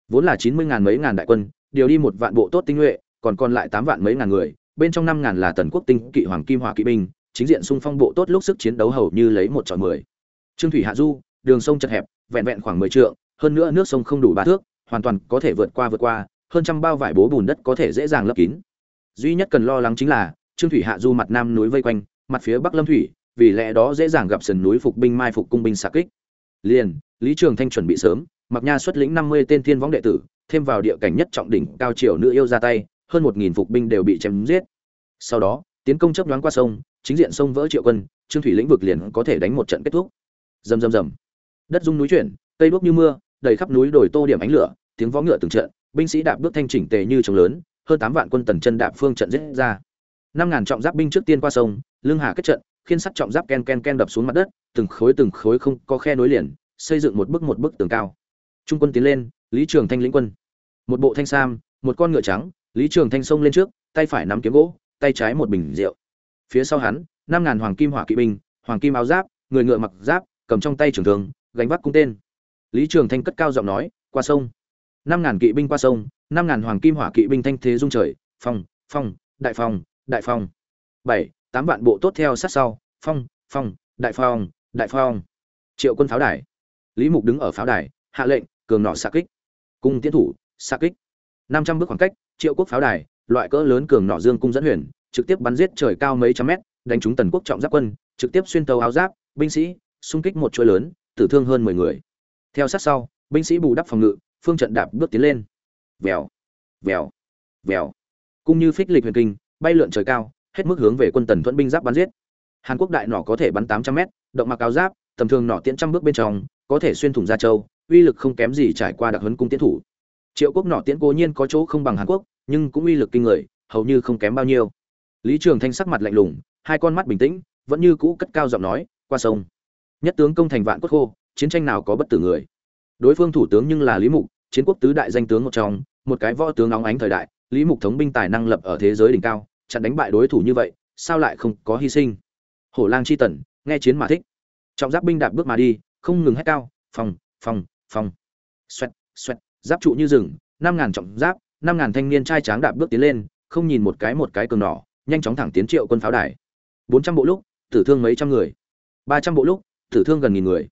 Vốn là chín mươi ngàn mấy ngàn đại quân điều đi một vạn bộ tốt tinh nhuệ còn còn lại tám vạn mấy ngàn người bên trong năm ngàn là tần quốc tinh kỵ hoàng kim hỏa kỵ binh chính diện xung phong bộ tốt lúc sức chiến đấu hầu như lấy một trọi mười. Trương thủy hạ du đường sông chật hẹp vẹn vẹn khoảng mười trượng hơn nữa nước sông không đủ ba thước hoàn toàn có thể vượt qua vượt qua, hơn trăm bao vải bố bùn đất có thể dễ dàng lấp kín. Duy nhất cần lo lắng chính là, trương thủy hạ du mặt nam núi vây quanh, mặt phía bắc lâm thủy, vì lẽ đó dễ dàng gặp sườn núi phục binh mai phục cung binh xạ kích. Liền, lý trường thanh chuẩn bị sớm, mặc nha xuất lĩnh năm mươi tên thiên võng đệ tử, thêm vào địa cảnh nhất trọng đỉnh, cao triều nữ yêu ra tay, hơn một nghìn phục binh đều bị chém giết. Sau đó, tiến công chấp đoán qua sông, chính diện sông vỡ triệu quân, trương thủy lĩnh vực liền có thể đánh một trận kết thúc. Rầm rầm rầm. Đất rung núi chuyển, cây đuốc như mưa, đầy khắp núi đồi tô điểm ánh lửa tiếng võ ngựa từng trận, binh sĩ đạp bước thanh chỉnh tề như trống lớn, hơn tám vạn quân tần chân đạp phương trận giết ra. Năm ngàn trọng giáp binh trước tiên qua sông, lưng hà kết trận khiến sắt trọng giáp ken ken ken đập xuống mặt đất, từng khối từng khối không có khe nối liền, xây dựng một bức một bức tường cao. Trung quân tiến lên, lý trường thanh lĩnh quân. Một bộ thanh sam, một con ngựa trắng, lý trường thanh xông lên trước, tay phải nắm kiếm gỗ, tay trái một bình rượu. Phía sau hắn, năm ngàn hoàng kim hỏa kỵ binh, hoàng kim áo giáp, người ngựa mặc giáp, cầm trong tay trường thường gánh vác cung tên. Lý trường thanh cất cao giọng nói, qua sông năm ngàn kỵ binh qua sông, năm ngàn hoàng kim hỏa kỵ binh thanh thế dung trời, phong phong, đại phong đại phong. Bảy, tám vạn bộ tốt theo sát sau, phong phong, đại phong đại phong. Triệu quân pháo đài. Lý mục đứng ở pháo đài, hạ lệnh, cường nỏ xạ kích. Cung tiến thủ, xạ kích. Năm trăm bước khoảng cách, triệu quốc pháo đài, loại cỡ lớn cường nỏ dương cung dẫn huyền, trực tiếp bắn giết trời cao mấy trăm mét, đánh trúng tần quốc trọng giáp quân, trực tiếp xuyên tàu áo giáp, binh sĩ, xung kích một chuỗi lớn, tử thương hơn mười người. Theo sát sau, binh sĩ bù đắp phòng ngự phương trận đạp bước tiến lên. Vèo vèo vèo. Cũng như phích lịch huyền kinh, bay lượn trời cao, hết mức hướng về quân tần thuẫn binh giáp bắn giết. Hàn quốc đại nỏ có thể bắn tám trăm mét, động mặc áo giáp, tầm thường nỏ tiễn trăm bước bên trong, có thể xuyên thủng ra châu, uy lực không kém gì trải qua đặc huấn cung tiến thủ. Triệu quốc nỏ tiễn cố nhiên có chỗ không bằng hàn quốc, nhưng cũng uy lực kinh người, hầu như không kém bao nhiêu. Lý trường thanh sắc mặt lạnh lùng, hai con mắt bình tĩnh, vẫn như cũ cất cao giọng nói, qua sông. Nhất tướng công thành vạn quốc khô, chiến tranh nào có bất tử người? Đối phương thủ tướng nhưng là lý mục, chiến quốc tứ đại danh tướng một trong, một cái võ tướng óng ánh thời đại, lý mục thống binh tài năng lập ở thế giới đỉnh cao, chặn đánh bại đối thủ như vậy, sao lại không có hy sinh? Hổ lang chi tần, nghe chiến mà thích. Trọng giáp binh đạp bước mà đi, không ngừng hét cao phòng phòng phòng xoẹt xoẹt, giáp trụ như rừng, năm ngàn trọng giáp, năm ngàn thanh niên trai tráng đạp bước tiến lên, không nhìn một cái một cái cường đỏ nhanh chóng thẳng tiến triệu quân pháo đài. Bốn trăm bộ lúc, tử thương mấy trăm người. Ba trăm bộ lúc, tử thương gần nghìn người.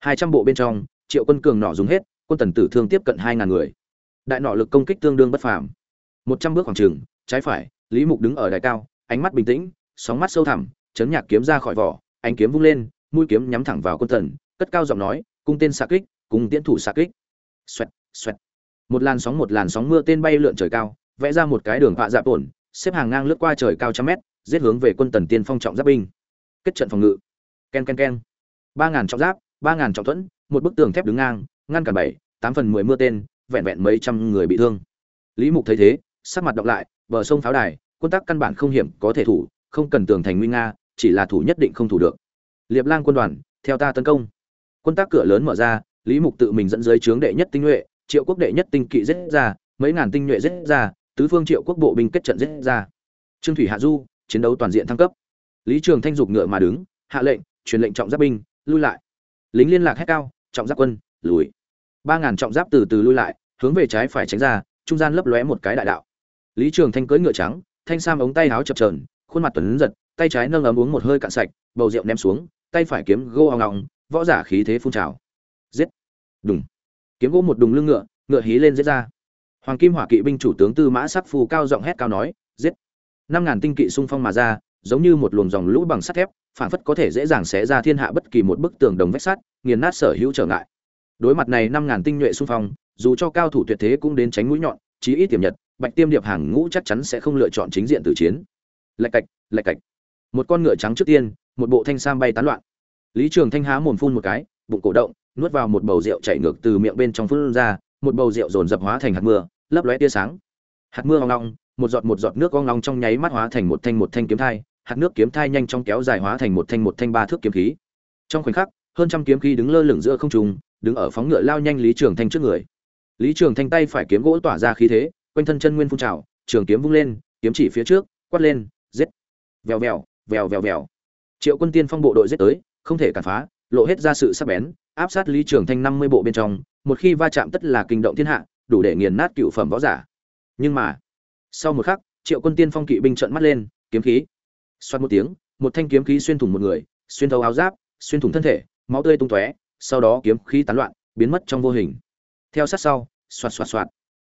Hai trăm bộ bên trong triệu quân cường nọ dùng hết, quân tần tử thương tiếp cận hai ngàn người. Đại nọ lực công kích tương đương bất phàm. Một trăm bước khoảng trường trái phải, lý mục đứng ở đài cao, ánh mắt bình tĩnh, sóng mắt sâu thẳm, chấn nhạc kiếm ra khỏi vỏ, ánh kiếm vung lên, mũi kiếm nhắm thẳng vào quân tần, cất cao giọng nói, cung tên xạ kích cùng tiến thủ xạ kích. Xoẹt xoẹt. Một làn sóng, một làn sóng mưa tên bay lượn trời cao, vẽ ra một cái đường họa dạp ổn xếp hàng ngang lướt qua trời cao trăm mét, giết hướng về quân tần tiên phong trọng giáp binh. Kết trận phòng ngự. Ken ken ken ba ngàn trọng giáp ba ngàn trọng thuẫn, một bức tường thép đứng ngang, ngăn cản bảy, tám phần mười mưa tên, vẹn vẹn mấy trăm người bị thương. Lý mục thấy thế, sắc mặt đọc lại, bờ sông pháo đài, quân tác căn bản không hiểm có thể thủ, không cần tường thành nguy nga, chỉ là thủ nhất định không thủ được. Liệp lang quân đoàn, theo ta tấn công. Quân tác cửa lớn mở ra, lý mục tự mình dẫn dưới trướng đệ nhất tinh nhuệ, triệu quốc đệ nhất tinh kỵ giết ra, mấy ngàn tinh nhuệ giết ra, tứ phương triệu quốc bộ binh kết trận giết ra. Trương thủy hạ du, chiến đấu toàn diện thăng cấp. Lý trường thanh dục ngựa mà đứng, hạ lệnh, truyền lệnh trọng giáp binh, lui lại lính liên lạc hét cao, trọng giáp quân, lùi. Ba ngàn trọng giáp từ từ lui lại, hướng về trái phải tránh ra, trung gian lấp lóe một cái đại đạo. Lý trường thanh cưỡi ngựa trắng, thanh sam ống tay áo chập trờn khuôn mặt tuấn giật, tay trái nâng ấm uống một hơi cạn sạch, bầu rượu ném xuống, tay phải kiếm gô ao ngọng võ giả khí thế phun trào. Giết! Đùng! Kiếm gỗ một đùng lưng ngựa ngựa hí lên giết ra. Hoàng kim hỏa kỵ binh chủ tướng tư mã sắc phù cao giọng hét cao nói, giết! Năm ngàn tinh kỵ xung phong mà ra, giống như một luồng dòng lũ bằng sắt thép phảng phất có thể dễ dàng xé ra thiên hạ bất kỳ một bức tường đồng vách sắt, nghiền nát sở hữu trở ngại. Đối mặt này năm ngàn tinh nhuệ xung phong, dù cho cao thủ tuyệt thế cũng đến tránh mũi nhọn, chí ít tiềm nhật, bạch tiêm điệp hàng ngũ chắc chắn sẽ không lựa chọn chính diện tử chiến. Lạch cạch lạch cạch. Một con ngựa trắng trước tiên, một bộ thanh sam bay tán loạn. Lý trường thanh há mồm phun một cái, bụng cổ động, nuốt vào một bầu rượu chảy ngược từ miệng bên trong phun ra, một bầu rượu dồn dập hóa thành hạt mưa, lấp lóe tia sáng. Hạt mưa hoang long một giọt một giọt nước ong long trong nháy mắt hóa thành một thanh một thanh kiếm thai hạt nước kiếm thai nhanh chóng kéo dài hóa thành một thanh một thanh ba thước kiếm khí. Trong khoảnh khắc, hơn trăm kiếm khí đứng lơ lửng giữa không trung, đứng ở phóng ngựa lao nhanh lý trường thanh trước người. Lý trường thanh tay phải kiếm gỗ tỏa ra khí thế, quanh thân chân nguyên phun trào, trường kiếm vung lên, kiếm chỉ phía trước, quát lên, giết. Vèo vèo vèo vèo vèo. Triệu quân tiên phong bộ đội giết tới, không thể cản phá, lộ hết ra sự sắc bén, áp sát lý trường thanh năm mươi bộ bên trong, một khi va chạm tất là kinh động thiên hạ, đủ để nghiền nát cựu phẩm võ giả. Nhưng mà, sau một khắc, triệu quân tiên phong kỵ binh trợn mắt lên, kiếm khí xoát một tiếng, một thanh kiếm khí xuyên thủng một người, xuyên thấu áo giáp, xuyên thủng thân thể, máu tươi tung tóe, sau đó kiếm khí tán loạn, biến mất trong vô hình. Theo sát sau xoạt xoạt xoạt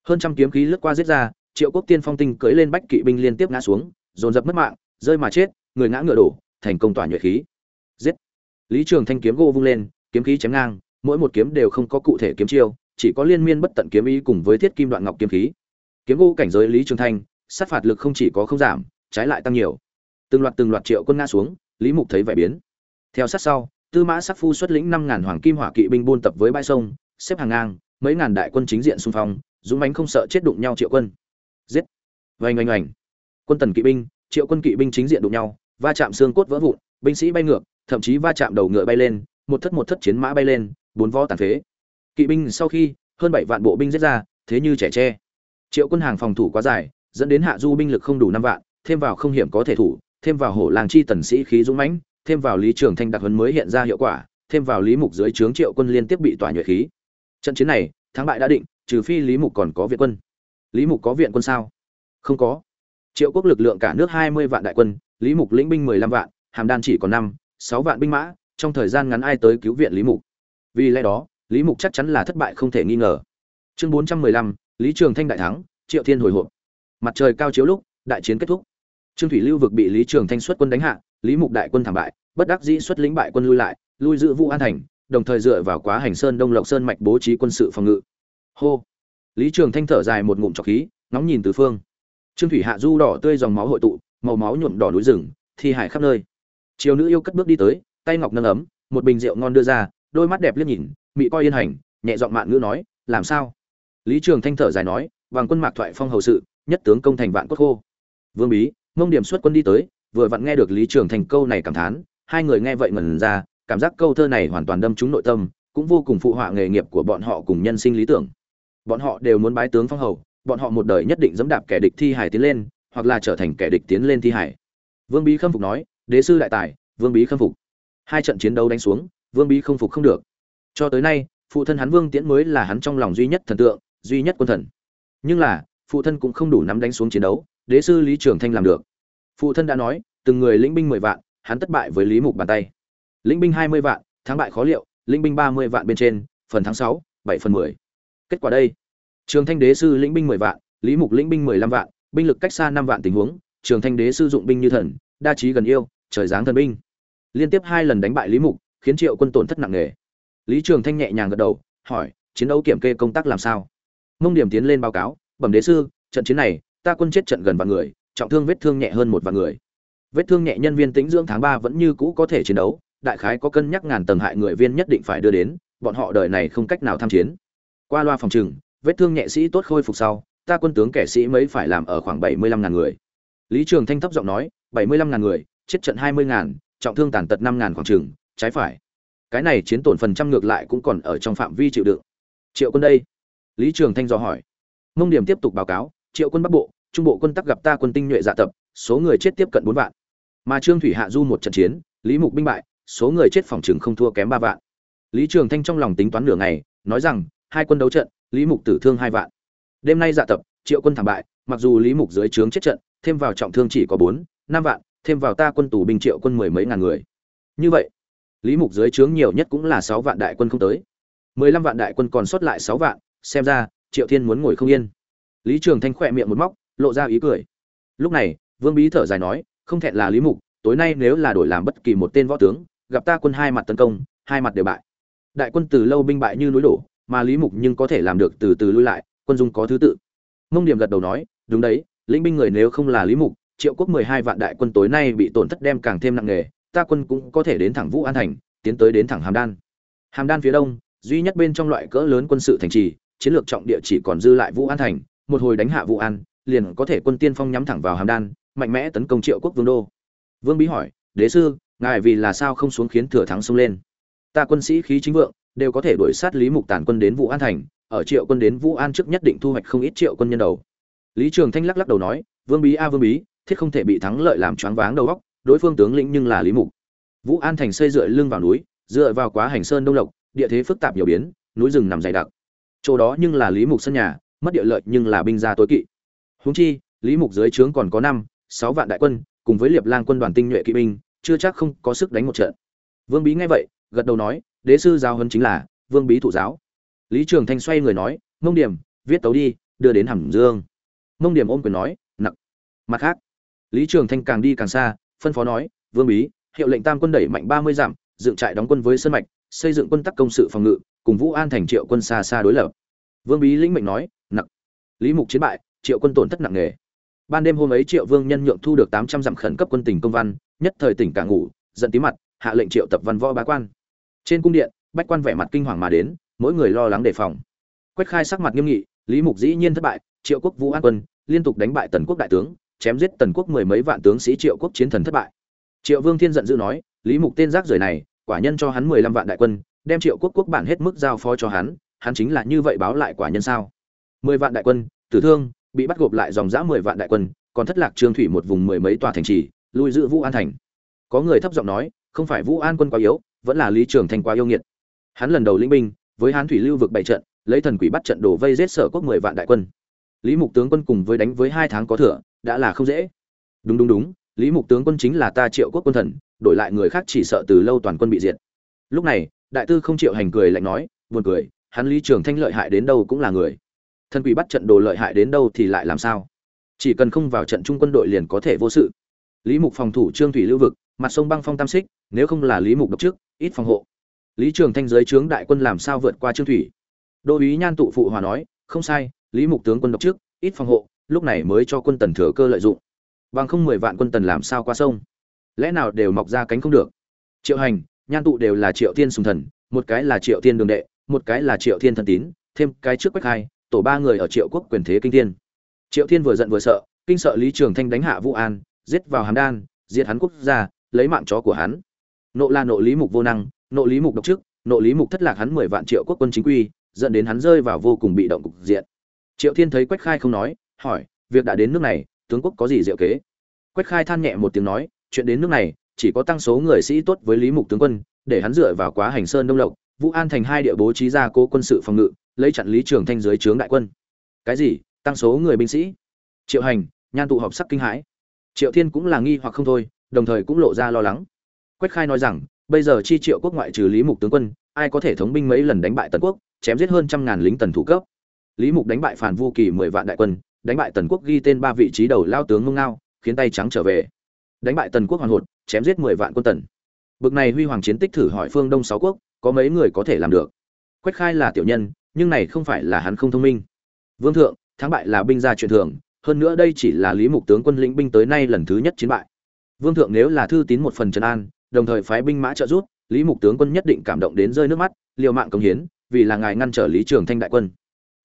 hơn trăm kiếm khí lướt qua giết ra, triệu quốc tiên phong tinh cưỡi lên bách kỵ binh liên tiếp ngã xuống, dồn dập mất mạng, rơi mà chết, người ngã ngựa đổ, thành công tỏa nhuệ khí. Giết. Lý trường thanh kiếm gỗ vung lên, kiếm khí chém ngang, mỗi một kiếm đều không có cụ thể kiếm chiêu, chỉ có liên miên bất tận kiếm ý cùng với thiết kim đoạn ngọc kiếm khí. Kiếm gỗ cảnh giới lý trường thanh, sát phạt lực không chỉ có không giảm, trái lại tăng nhiều từng loạt từng loạt triệu quân ngã xuống, lý mục thấy vẻ biến. Theo sát sau, tư mã sắc phu xuất lĩnh năm ngàn hoàng kim hỏa kỵ binh buôn tập với bãi sông, xếp hàng ngang, mấy ngàn đại quân chính diện xung phong, dũng bánh không sợ chết đụng nhau triệu quân. Giết! Vành oanh oanh. Quân tần kỵ binh, triệu quân kỵ binh chính diện đụng nhau, va chạm xương cốt vỡ vụn, binh sĩ bay ngược, thậm chí va chạm đầu ngựa bay lên, một thất một thất chiến mã bay lên, bốn vó tàn phế. Kỵ binh sau khi, hơn bảy vạn bộ binh giết ra, thế như trẻ tre. Triệu quân hàng phòng thủ quá dài, dẫn đến hạ du binh lực không đủ năm vạn, thêm vào không hiểm có thể thủ thêm vào hổ làng chi tần sĩ khí dũng mãnh, thêm vào lý trường thanh đặc huấn mới hiện ra hiệu quả, thêm vào lý mục dưới trướng triệu quân liên tiếp bị tỏa nhuệ khí. Trận chiến này, thắng bại đã định, trừ phi lý mục còn có viện quân. Lý mục có viện quân sao? Không có. Triệu quốc lực lượng cả nước hai mươi vạn đại quân, lý mục lĩnh binh mười lăm vạn, hàm đan chỉ còn năm, sáu vạn binh mã, trong thời gian ngắn ai tới cứu viện lý mục. Vì lẽ đó, lý mục chắc chắn là thất bại không thể nghi ngờ. Chương bốn trăm mười lăm, lý trường thanh đại thắng, triệu thiên hồi hộp. Mặt trời cao chiếu lúc, đại chiến kết thúc trương thủy lưu vực bị lý trường thanh xuất quân đánh hạ, lý mục đại quân thảm bại, bất đắc dĩ xuất lĩnh bại quân lui lại, lui giữ vũ an thành, đồng thời dựa vào quá hành sơn đông lộc sơn mạch bố trí quân sự phòng ngự. Hô! Lý trường thanh thở dài một ngụm trọc khí, ngóng nhìn từ phương. Trương thủy hạ du đỏ tươi dòng máu hội tụ, màu máu nhuộm đỏ núi rừng, thi hải khắp nơi. Chiều nữ yêu cất bước đi tới, tay ngọc nâng ấm, một bình rượu ngon đưa ra, đôi mắt đẹp liếc nhìn, mị coi yên hành, nhẹ giọng mạn ngữ nói, làm sao? Lý trường thanh thở dài nói bằng quân mạc thoại phong hầu sự, nhất tướng công thành vạn cốt khô. Vương bí mông điểm xuất quân đi tới, vừa vặn nghe được lý trường thành câu này cảm thán, hai người nghe vậy ngần ra, cảm giác câu thơ này hoàn toàn đâm trúng nội tâm, cũng vô cùng phụ họa nghề nghiệp của bọn họ cùng nhân sinh lý tưởng. Bọn họ đều muốn bái tướng phong hầu, bọn họ một đời nhất định dẫm đạp kẻ địch thi hải tiến lên, hoặc là trở thành kẻ địch tiến lên thi hải vương bí khâm phục nói, đế sư đại tài, vương bí khâm phục. Hai trận chiến đấu đánh xuống, vương bí không phục không được. Cho tới nay, phụ thân hắn vương tiễn mới là hắn trong lòng duy nhất thần tượng, duy nhất quân thần. Nhưng là, phụ thân cũng không đủ nắm đánh xuống chiến đấu đế sư lý trường thanh làm được. Phụ thân đã nói, từng người lĩnh binh mười vạn, hắn thất bại với lý mục bàn tay. Lĩnh binh hai mươi vạn, thắng bại khó liệu, lĩnh binh ba mươi vạn bên trên, phần tháng sáu, bảy phần mười. Kết quả đây. Trường thanh đế sư lĩnh binh mười vạn, lý mục lĩnh binh mười lăm vạn, binh lực cách xa năm vạn tình huống, trường thanh đế sư dụng binh như thần, đa trí gần yêu, trời giáng thần binh. Liên tiếp hai lần đánh bại lý mục, khiến triệu quân tổn thất nặng nề. Lý trường thanh nhẹ nhàng gật đầu, hỏi, chiến đấu kiểm kê công tác làm sao? Mông điểm tiến lên báo cáo, bẩm đế sư, trận chiến này ta quân chết trận gần vạn người trọng thương vết thương nhẹ hơn một vạn người. Vết thương nhẹ nhân viên tĩnh dưỡng tháng ba vẫn như cũ có thể chiến đấu đại khái có cân nhắc ngàn tầng hại người viên nhất định phải đưa đến bọn họ đời này không cách nào tham chiến. Qua loa phòng trừng vết thương nhẹ sĩ tốt khôi phục sau ta quân tướng kẻ sĩ mấy phải làm ở khoảng bảy mươi lăm ngàn người. Lý trường thanh thấp giọng nói bảy mươi lăm ngàn người chết trận hai mươi ngàn trọng thương tàn tật năm ngàn khoảng chừng, trái phải. Cái này chiến tổn phần trăm ngược lại cũng còn ở trong phạm vi chịu đựng. Triệu quân đây. Lý trường thanh dò hỏi. Mông điểm tiếp tục báo cáo triệu quân bắc bộ, trung bộ quân tắc gặp ta quân tinh nhuệ dạ tập, số người chết tiếp cận bốn vạn. Mà trương thủy hạ du một trận chiến, lý mục binh bại, số người chết phòng chừng không thua kém ba vạn. Lý trường thanh trong lòng tính toán nửa ngày, nói rằng, hai quân đấu trận, lý mục tử thương hai vạn. Đêm nay dạ tập, triệu quân thảm bại, mặc dù lý mục dưới trướng chết trận, thêm vào trọng thương chỉ có bốn, năm vạn, thêm vào ta quân tù binh triệu quân mười mấy ngàn người. Như vậy, lý mục dưới trướng nhiều nhất cũng là sáu vạn đại quân không tới. mười lăm vạn đại quân còn sót lại sáu vạn, xem ra, triệu thiên muốn ngồi không yên lý trường thanh khỏe miệng một móc, lộ ra ý cười. Lúc này, vương bí thở dài nói, không thẹn là lý mục, tối nay nếu là đổi làm bất kỳ một tên võ tướng, gặp ta quân hai mặt tấn công, hai mặt đều bại. Đại quân từ lâu binh bại như núi đổ, mà lý mục nhưng có thể làm được từ từ lui lại, quân dung có thứ tự. Mông điểm gật đầu nói, đúng đấy, lĩnh binh người nếu không là lý mục, triệu quốc mười hai vạn đại quân tối nay bị tổn thất đem càng thêm nặng nề, ta quân cũng có thể đến thẳng vũ an thành, tiến tới đến thẳng hàm đan. Hàm đan phía đông, duy nhất bên trong loại cỡ lớn quân sự thành trì, chiến lược trọng địa chỉ còn dư lại vũ an thành một hồi đánh hạ vũ an, liền có thể quân tiên phong nhắm thẳng vào hàm đan, mạnh mẽ tấn công triệu quốc vương đô. Vương bí hỏi, đế sư, ngài vì là sao không xuống khiến thừa thắng xông lên? Ta quân sĩ khí chính vượng, đều có thể đuổi sát lý mục tàn quân đến vũ an thành, ở triệu quân đến vũ an trước nhất định thu hoạch không ít triệu quân nhân đầu. Lý trường thanh lắc lắc đầu nói, vương bí a, vương bí, thiết không thể bị thắng lợi làm choáng váng đầu óc, đối phương tướng lĩnh nhưng là lý mục. Vũ an thành xây dựa lưng vào núi, dựa vào quá hành sơn đông lộc, địa thế phức tạp nhiều biến, núi rừng nằm dày đặc. Chỗ đó nhưng là lý mục sân nhà mất địa lợi nhưng là binh gia tối kỵ. Huống chi, lý mục dưới trướng còn có năm, sáu vạn đại quân, cùng với liệp lang quân đoàn tinh nhuệ kỵ binh, chưa chắc không có sức đánh một trận. Vương bí nghe vậy, gật đầu nói, đế sư giáo huấn chính là vương bí thụ giáo. Lý trường thanh xoay người nói, mông điểm, viết tấu đi, đưa đến hàm dương. Mông điểm ôm quyền nói nặng mặt khác, lý trường thanh càng đi càng xa, phân phó nói, vương bí, hiệu lệnh tam quân đẩy mạnh ba mươi dặm, dựng trại đóng quân với sân mạch, xây dựng quân tắc công sự phòng ngự, cùng vũ an thành triệu quân xa xa đối lập. Vương bí lĩnh mệnh nói lý mục chiến bại, triệu quân tổn thất nặng nề. Ban đêm hôm ấy triệu vương nhân nhượng thu được tám trăm dặm khẩn cấp quân tình công văn, nhất thời tỉnh cả ngủ, giận tí mặt, hạ lệnh triệu tập văn võ bá quan. Trên cung điện, bách quan vẻ mặt kinh hoàng mà đến, mỗi người lo lắng đề phòng. Quách khai sắc mặt nghiêm nghị, lý mục dĩ nhiên thất bại, triệu quốc vũ an quân, liên tục đánh bại tần quốc đại tướng, chém giết tần quốc mười mấy vạn tướng sĩ triệu quốc chiến thần thất bại. Triệu vương thiên giận dữ nói, lý mục tên rác rưởi này, quả nhân cho hắn mười lăm vạn đại quân, đem triệu quốc quốc bản hết mức giao phó cho hắn hắn chính là như vậy báo lại quả nhân sao? Mười vạn đại quân, tử thương, bị bắt gộp lại dòng dã mười vạn đại quân, còn thất lạc trương thủy một vùng mười mấy tòa thành trì, lui giữ vũ an thành. Có người thấp giọng nói, không phải vũ an quân quá yếu, vẫn là lý trường thành quá yêu nghiệt. Hắn lần đầu lĩnh binh, với hán thủy lưu vực bảy trận, lấy thần quỷ bắt trận đổ vây giết sở quốc mười vạn đại quân. Lý mục tướng quân cùng với đánh với hai tháng có thừa, đã là không dễ. Đúng đúng đúng, lý mục tướng quân chính là ta triệu quốc quân thần, đổi lại người khác chỉ sợ từ lâu toàn quân bị diệt. Lúc này, đại tư không chịu hành cười lạnh nói, buồn cười, hắn lý trường thanh lợi hại đến đâu cũng là người thần quỷ bắt trận đồ lợi hại đến đâu thì lại làm sao? Chỉ cần không vào trận trung quân đội liền có thể vô sự. Lý mục phòng thủ trương thủy lưu vực, mặt sông băng phong tam xích, nếu không là lý mục độc trước, ít phòng hộ. Lý trường thanh giới trướng đại quân làm sao vượt qua trương thủy? Đô úy nhan tụ phụ hòa nói, không sai, lý mục tướng quân độc trước, ít phòng hộ, lúc này mới cho quân tần thừa cơ lợi dụng. Bằng không mười vạn quân tần làm sao qua sông? Lẽ nào đều mọc ra cánh không được? Triệu hành, nhan tụ đều là triệu thiên sùng thần, một cái là triệu thiên đường đệ, một cái là triệu thiên thần tín, thêm cái trước quách hai tổ ba người ở triệu quốc quyền thế kinh thiên. Triệu thiên vừa giận vừa sợ, kinh sợ lý trường thanh đánh hạ vũ an, giết vào hàm đan, diệt hắn quốc gia, lấy mạng chó của hắn. Nộ là nộ lý mục vô năng, nộ lý mục độc chức, nộ lý mục thất lạc hắn mười vạn triệu quốc quân chính quy, dẫn đến hắn rơi vào vô cùng bị động cục diện. Triệu thiên thấy quách khai không nói, hỏi, việc đã đến nước này, tướng quốc có gì diệu kế? Quách khai than nhẹ một tiếng nói, chuyện đến nước này, chỉ có tăng số người sĩ tốt với lý mục tướng quân, để hắn dựa vào quá hành sơn đông lộc, vũ an thành hai địa bố trí ra cố quân sự phòng ngự lấy chặn lý trường thanh dưới trướng đại quân. Cái gì? Tăng số người binh sĩ? Triệu hành, nhan tụ họp sắc kinh hãi. Triệu thiên cũng là nghi hoặc không thôi, đồng thời cũng lộ ra lo lắng. Quách khai nói rằng, bây giờ chi triệu quốc ngoại trừ lý mục tướng quân, ai có thể thống binh mấy lần đánh bại tần quốc, chém giết hơn trăm ngàn lính tần thủ cấp. Lý mục đánh bại phản vu kỳ mười vạn đại quân, đánh bại tần quốc ghi tên ba vị trí đầu lao tướng ngông ngao, khiến tay trắng trở về. Đánh bại tần quốc hoàn hột, chém giết mười vạn quân tần. Bực này huy hoàng chiến tích thử hỏi phương đông sáu quốc, có mấy người có thể làm được? Quách khai là tiểu nhân nhưng này không phải là hắn không thông minh. Vương thượng thắng bại là binh gia chuyện thường hơn nữa đây chỉ là lý mục tướng quân lĩnh binh tới nay lần thứ nhất chiến bại. Vương thượng nếu là thư tín một phần trấn an đồng thời phái binh mã trợ giúp lý mục tướng quân nhất định cảm động đến rơi nước mắt liều mạng công hiến vì là ngài ngăn trở lý trường thanh đại quân.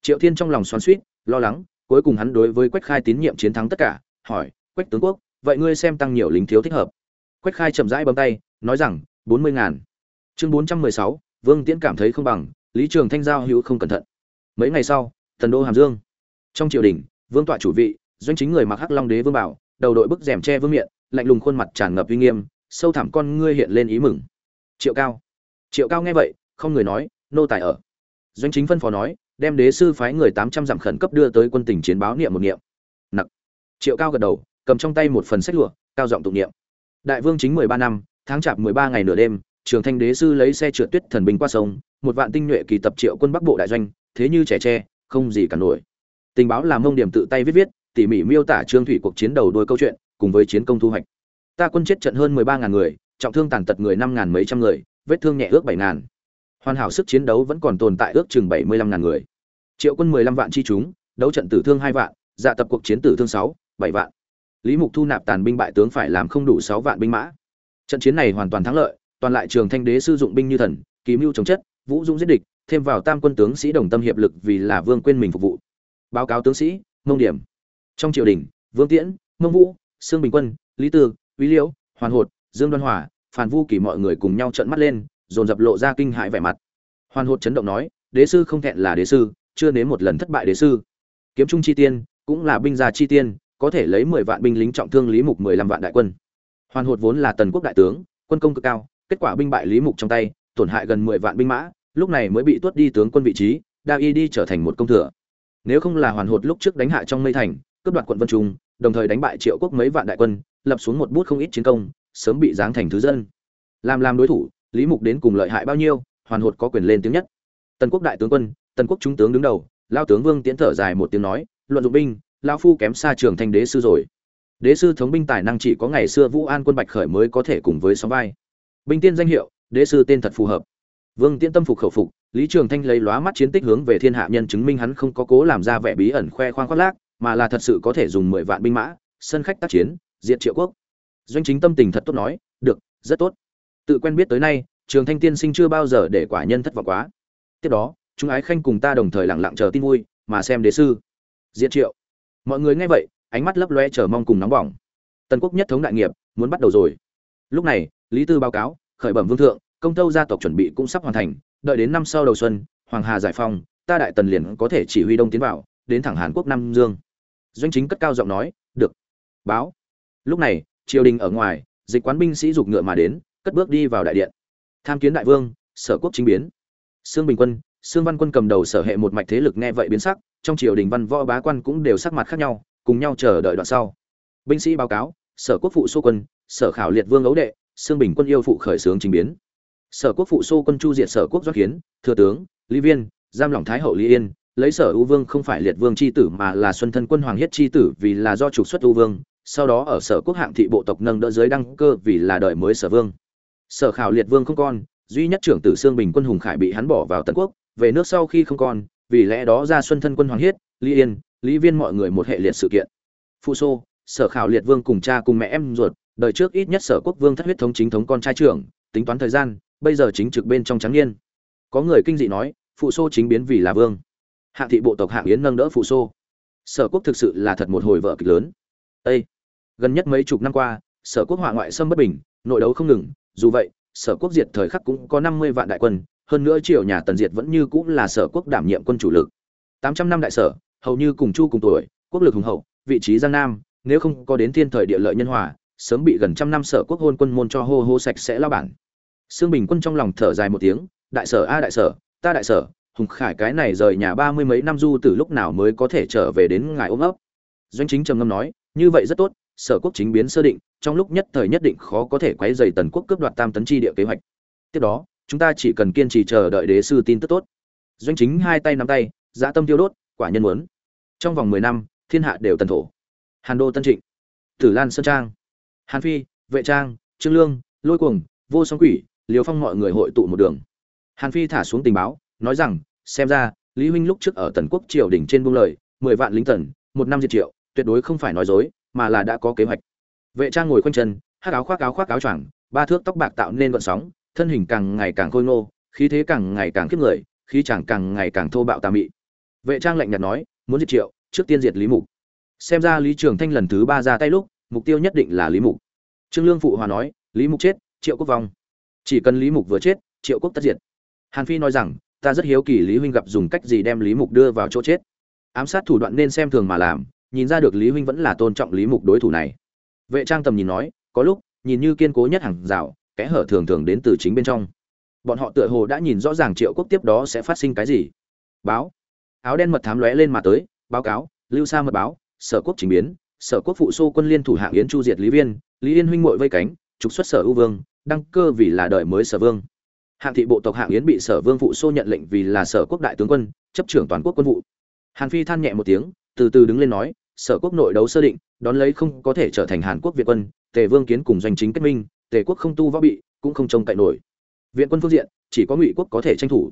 Triệu thiên trong lòng xoắn xuýt, lo lắng cuối cùng hắn đối với quách khai tín nhiệm chiến thắng tất cả hỏi quách tướng quốc vậy ngươi xem tăng nhiều lính thiếu thích hợp? Quách khai chậm rãi bấm tay nói rằng bốn mươi ngàn. Chương bốn trăm mười sáu vương tiễn cảm thấy không bằng lý trường thanh giao hữu không cẩn thận. Mấy ngày sau, thần đô hàm dương. Trong triều đình, vương tọa chủ vị, doanh chính người mặc hắc long đế vương bảo, đầu đội bức rèm che vương miệng lạnh lùng khuôn mặt tràn ngập uy nghiêm, sâu thẳm con ngươi hiện lên ý mừng. Triệu cao. Triệu cao nghe vậy, không người nói, nô tài ở. Doanh chính phân phó nói, đem đế sư phái người tám trăm dặm khẩn cấp đưa tới quân tỉnh chiến báo niệm một niệm. Nặc. Triệu cao gật đầu, cầm trong tay một phần sách lụa, cao giọng tụng niệm. Đại vương chính mười ba năm, tháng chạp mười ba ngày nửa đêm trường thanh đế sư lấy xe trượt tuyết thần binh qua sông, một vạn tinh nhuệ kỳ tập triệu quân bắc bộ đại doanh, thế như trẻ tre, không gì cả nổi. Tình báo làm mông điểm tự tay viết viết, tỉ mỉ miêu tả trương thủy cuộc chiến đầu đôi câu chuyện, cùng với chiến công thu hoạch. Ta quân chết trận hơn mười ba ngàn người, trọng thương tàn tật người năm ngàn mấy trăm người, vết thương nhẹ ước bảy ngàn. Hoàn hảo sức chiến đấu vẫn còn tồn tại ước chừng bảy mươi lăm ngàn người. Triệu quân mười lăm vạn chi chúng, đấu trận tử thương hai vạn dạ tập cuộc chiến tử thương sáu, bảy vạn. Lý mục thu nạp tàn binh bại tướng phải làm không đủ sáu vạn binh mã. Trận chiến này hoàn toàn thắng lợi toàn lại trường thanh đế sử dụng binh như thần, kỳ mưu chống chất, vũ dũng giết địch, thêm vào tam quân tướng sĩ đồng tâm hiệp lực vì là vương quên mình phục vụ. Báo cáo tướng sĩ, mông điểm, trong triều đình, vương tiễn, mông vũ, sương bình quân, lý tư quý liễu, hoàn hột, dương đoan hòa, phàn vu kỳ mọi người cùng nhau trợn mắt lên, dồn dập lộ ra kinh hãi vẻ mặt. Hoàn hột chấn động nói, đế sư không thẹn là đế sư, chưa nếm một lần thất bại đế sư. Kiếm trung chi tiên, cũng là binh gia chi tiên, có thể lấy mười vạn binh lính trọng thương lý mục mười lăm vạn đại quân. Hoàn hột vốn là tần quốc đại tướng, quân công cực cao kết quả binh bại lý mục trong tay, tổn hại gần mười vạn binh mã, lúc này mới bị tuốt đi tướng quân vị trí, đa y đi trở thành một công thừa. Nếu không là hoàn hột lúc trước đánh hạ trong mây thành, cướp đoạt quận vân trung, đồng thời đánh bại triệu quốc mấy vạn đại quân, lập xuống một bút không ít chiến công, sớm bị giáng thành thứ dân. Làm làm đối thủ, lý mục đến cùng lợi hại bao nhiêu, hoàn hột có quyền lên tiếng nhất. Tần quốc đại tướng quân, tần quốc trung tướng đứng đầu, lao tướng vương tiến thở dài một tiếng nói, luận dụng binh, lao phu kém xa trường thanh đế sư rồi. Đế sư thống binh tài năng chỉ có ngày xưa vũ an quân bạch khởi mới có thể cùng với sóng vai binh tiên danh hiệu, đế sư tên thật phù hợp. Vương tiễn tâm phục khẩu phục, lý trường thanh lấy lóa mắt chiến tích hướng về thiên hạ nhân chứng minh hắn không có cố làm ra vẻ bí ẩn khoe khoang khoác lác, mà là thật sự có thể dùng mười vạn binh mã, sân khách tác chiến, diệt triệu quốc. Doanh chính tâm tình thật tốt nói, được, rất tốt. Tự quen biết tới nay, trường thanh tiên sinh chưa bao giờ để quả nhân thất vọng quá. Tiếp đó chúng ái khanh cùng ta đồng thời lặng lặng chờ tin vui, mà xem đế sư. Diệt triệu. Mọi người nghe vậy, ánh mắt lấp loe chờ mong cùng nóng bỏng. Tần quốc nhất thống đại nghiệp, muốn bắt đầu rồi. Lúc này lý tư báo cáo, khởi bẩm vương thượng, công tâu gia tộc chuẩn bị cũng sắp hoàn thành, đợi đến năm sau đầu xuân, hoàng hà giải phong, ta đại tần liền có thể chỉ huy đông tiến vào đến thẳng hàn quốc nam dương. Doanh chính cất cao giọng nói, được. Báo. Lúc này, triều đình ở ngoài, dịch quán binh sĩ giục ngựa mà đến, cất bước đi vào đại điện. Tham kiến đại vương, sở quốc chính biến. Sương bình quân, sương văn quân cầm đầu sở hệ một mạch thế lực nghe vậy biến sắc, trong triều đình văn võ bá quan cũng đều sắc mặt khác nhau, cùng nhau chờ đợi đoạn sau. Binh sĩ báo cáo, sở quốc phụ xô quân, sở khảo liệt vương ấu đệ sương bình quân yêu phụ khởi xướng chính biến. Sở quốc phụ xô quân chu diệt sở quốc do kiến, thừa tướng, lý viên, giam lỏng thái hậu lý yên, lấy sở ưu vương không phải liệt vương c h i tử mà là xuân thân quân hoàng hiết c h i tử vì là do trục xuất ưu vương, sau đó ở sở quốc hạng thị bộ tộc nâng đỡ giới đăng cơ vì là đợi mới sở vương. Sở khảo liệt vương không con, duy nhất trưởng tử sương bình quân hùng khải bị hắn bỏ vào tận quốc, về nước sau khi không con, vì lẽ đó ra xuân thân quân hoàng hiết, lý yên, lý viên mọi người một hệ liệt sự kiện. Phụ xô sở khảo liệt vương cùng cha cùng mẹ em ruột đời trước ít nhất sở quốc vương thất huyết thống chính thống con trai trưởng, tính toán thời gian, bây giờ chính trực bên trong trắng niên. Có người kinh dị nói, phụ xô chính biến vì là vương. Hạ thị bộ tộc hạng yến nâng đỡ phụ xô. Sở quốc thực sự là thật một hồi vợ kịch lớn. Ê! gần nhất mấy chục năm qua, sở quốc hỏa ngoại xâm bất bình, nội đấu không ngừng, dù vậy, sở quốc diệt thời khắc cũng có năm mươi vạn đại quân, hơn nữa triều nhà tần diệt vẫn như cũng là sở quốc đảm nhiệm quân chủ lực. Tám trăm năm đại sở, hầu như cùng chu cùng tuổi, quốc lực hùng hậu, vị trí giang nam, nếu không có đến thiên thời địa lợi nhân hòa sớm bị gần trăm năm sở quốc hôn quân môn cho hô hô sạch sẽ lao bản Sương Bình Quân trong lòng thở dài một tiếng, đại sở a đại sở, ta đại sở, Hùng Khải cái này rời nhà ba mươi mấy năm du từ lúc nào mới có thể trở về đến ngài ôm ấp. Doanh chính trầm ngâm nói, như vậy rất tốt, sở quốc chính biến sơ định, trong lúc nhất thời nhất định khó có thể quấy rầy tần quốc cướp đoạt tam tấn chi địa kế hoạch. Tiếp đó, chúng ta chỉ cần kiên trì chờ đợi đế sư tin tức tốt. Doanh chính hai tay nắm tay, dạ tâm tiêu đốt, quả nhân muốn. Trong vòng mười năm, thiên hạ đều tần thổ. Hàn Đô Tân Trịnh, Tử Lan Sơn Trang, Hàn Phi, Vệ Trang, Trương Lương, Lôi Cuồng, Vô Song Quỷ, liều phong mọi người hội tụ một đường. Hàn phi thả xuống tình báo nói rằng xem ra lý huynh lúc trước ở tần quốc triều đỉnh trên buông lời mười vạn lính tần một năm diệt triệu tuyệt đối không phải nói dối mà là đã có kế hoạch. Vệ trang ngồi khoanh chân hắc áo khoác áo khoác áo choàng ba thước tóc bạc tạo nên gợn sóng thân hình càng ngày càng khôi ngô khí thế càng ngày càng khiếp người khí chàng càng ngày càng thô bạo tà mị. Vệ trang lạnh nhạt nói muốn diệt triệu trước tiên diệt lý mục. Xem ra lý trường thanh lần thứ ba ra tay lúc mục tiêu nhất định là lý mục. Trương lương phụ hòa nói, lý mục chết, triệu quốc vong. Chỉ cần lý mục vừa chết, triệu quốc tất diệt. Hàn phi nói rằng, ta rất hiếu kỳ lý huynh gặp dùng cách gì đem lý mục đưa vào chỗ chết. Ám sát thủ đoạn nên xem thường mà làm, nhìn ra được lý huynh vẫn là tôn trọng lý mục đối thủ này. Vệ trang tầm nhìn nói, có lúc, nhìn như kiên cố nhất hàng rào, kẽ hở thường thường đến từ chính bên trong. Bọn họ tựa hồ đã nhìn rõ ràng triệu quốc tiếp đó sẽ phát sinh cái gì. Báo. Áo đen mật thám lóe lên mà tới, báo cáo, lưu sa mật báo, sở quốc trình biến sở quốc phụ xô quân liên thủ hạng yến chu diệt lý viên, lý yên huynh muội vây cánh, trục xuất sở ưu vương, đăng cơ vì là đời mới sở vương. Hạng thị bộ tộc hạng yến bị sở vương phụ xô nhận lệnh vì là sở quốc đại tướng quân, chấp trưởng toàn quốc quân vụ. Hàn phi than nhẹ một tiếng, từ từ đứng lên nói, sở quốc nội đấu sơ định, đón lấy không có thể trở thành hàn quốc việt quân, tề vương kiến cùng doanh chính kết minh, tề quốc không tu võ bị, cũng không trông cậy nổi. Viện quân phương diện, chỉ có ngụy quốc có thể tranh thủ.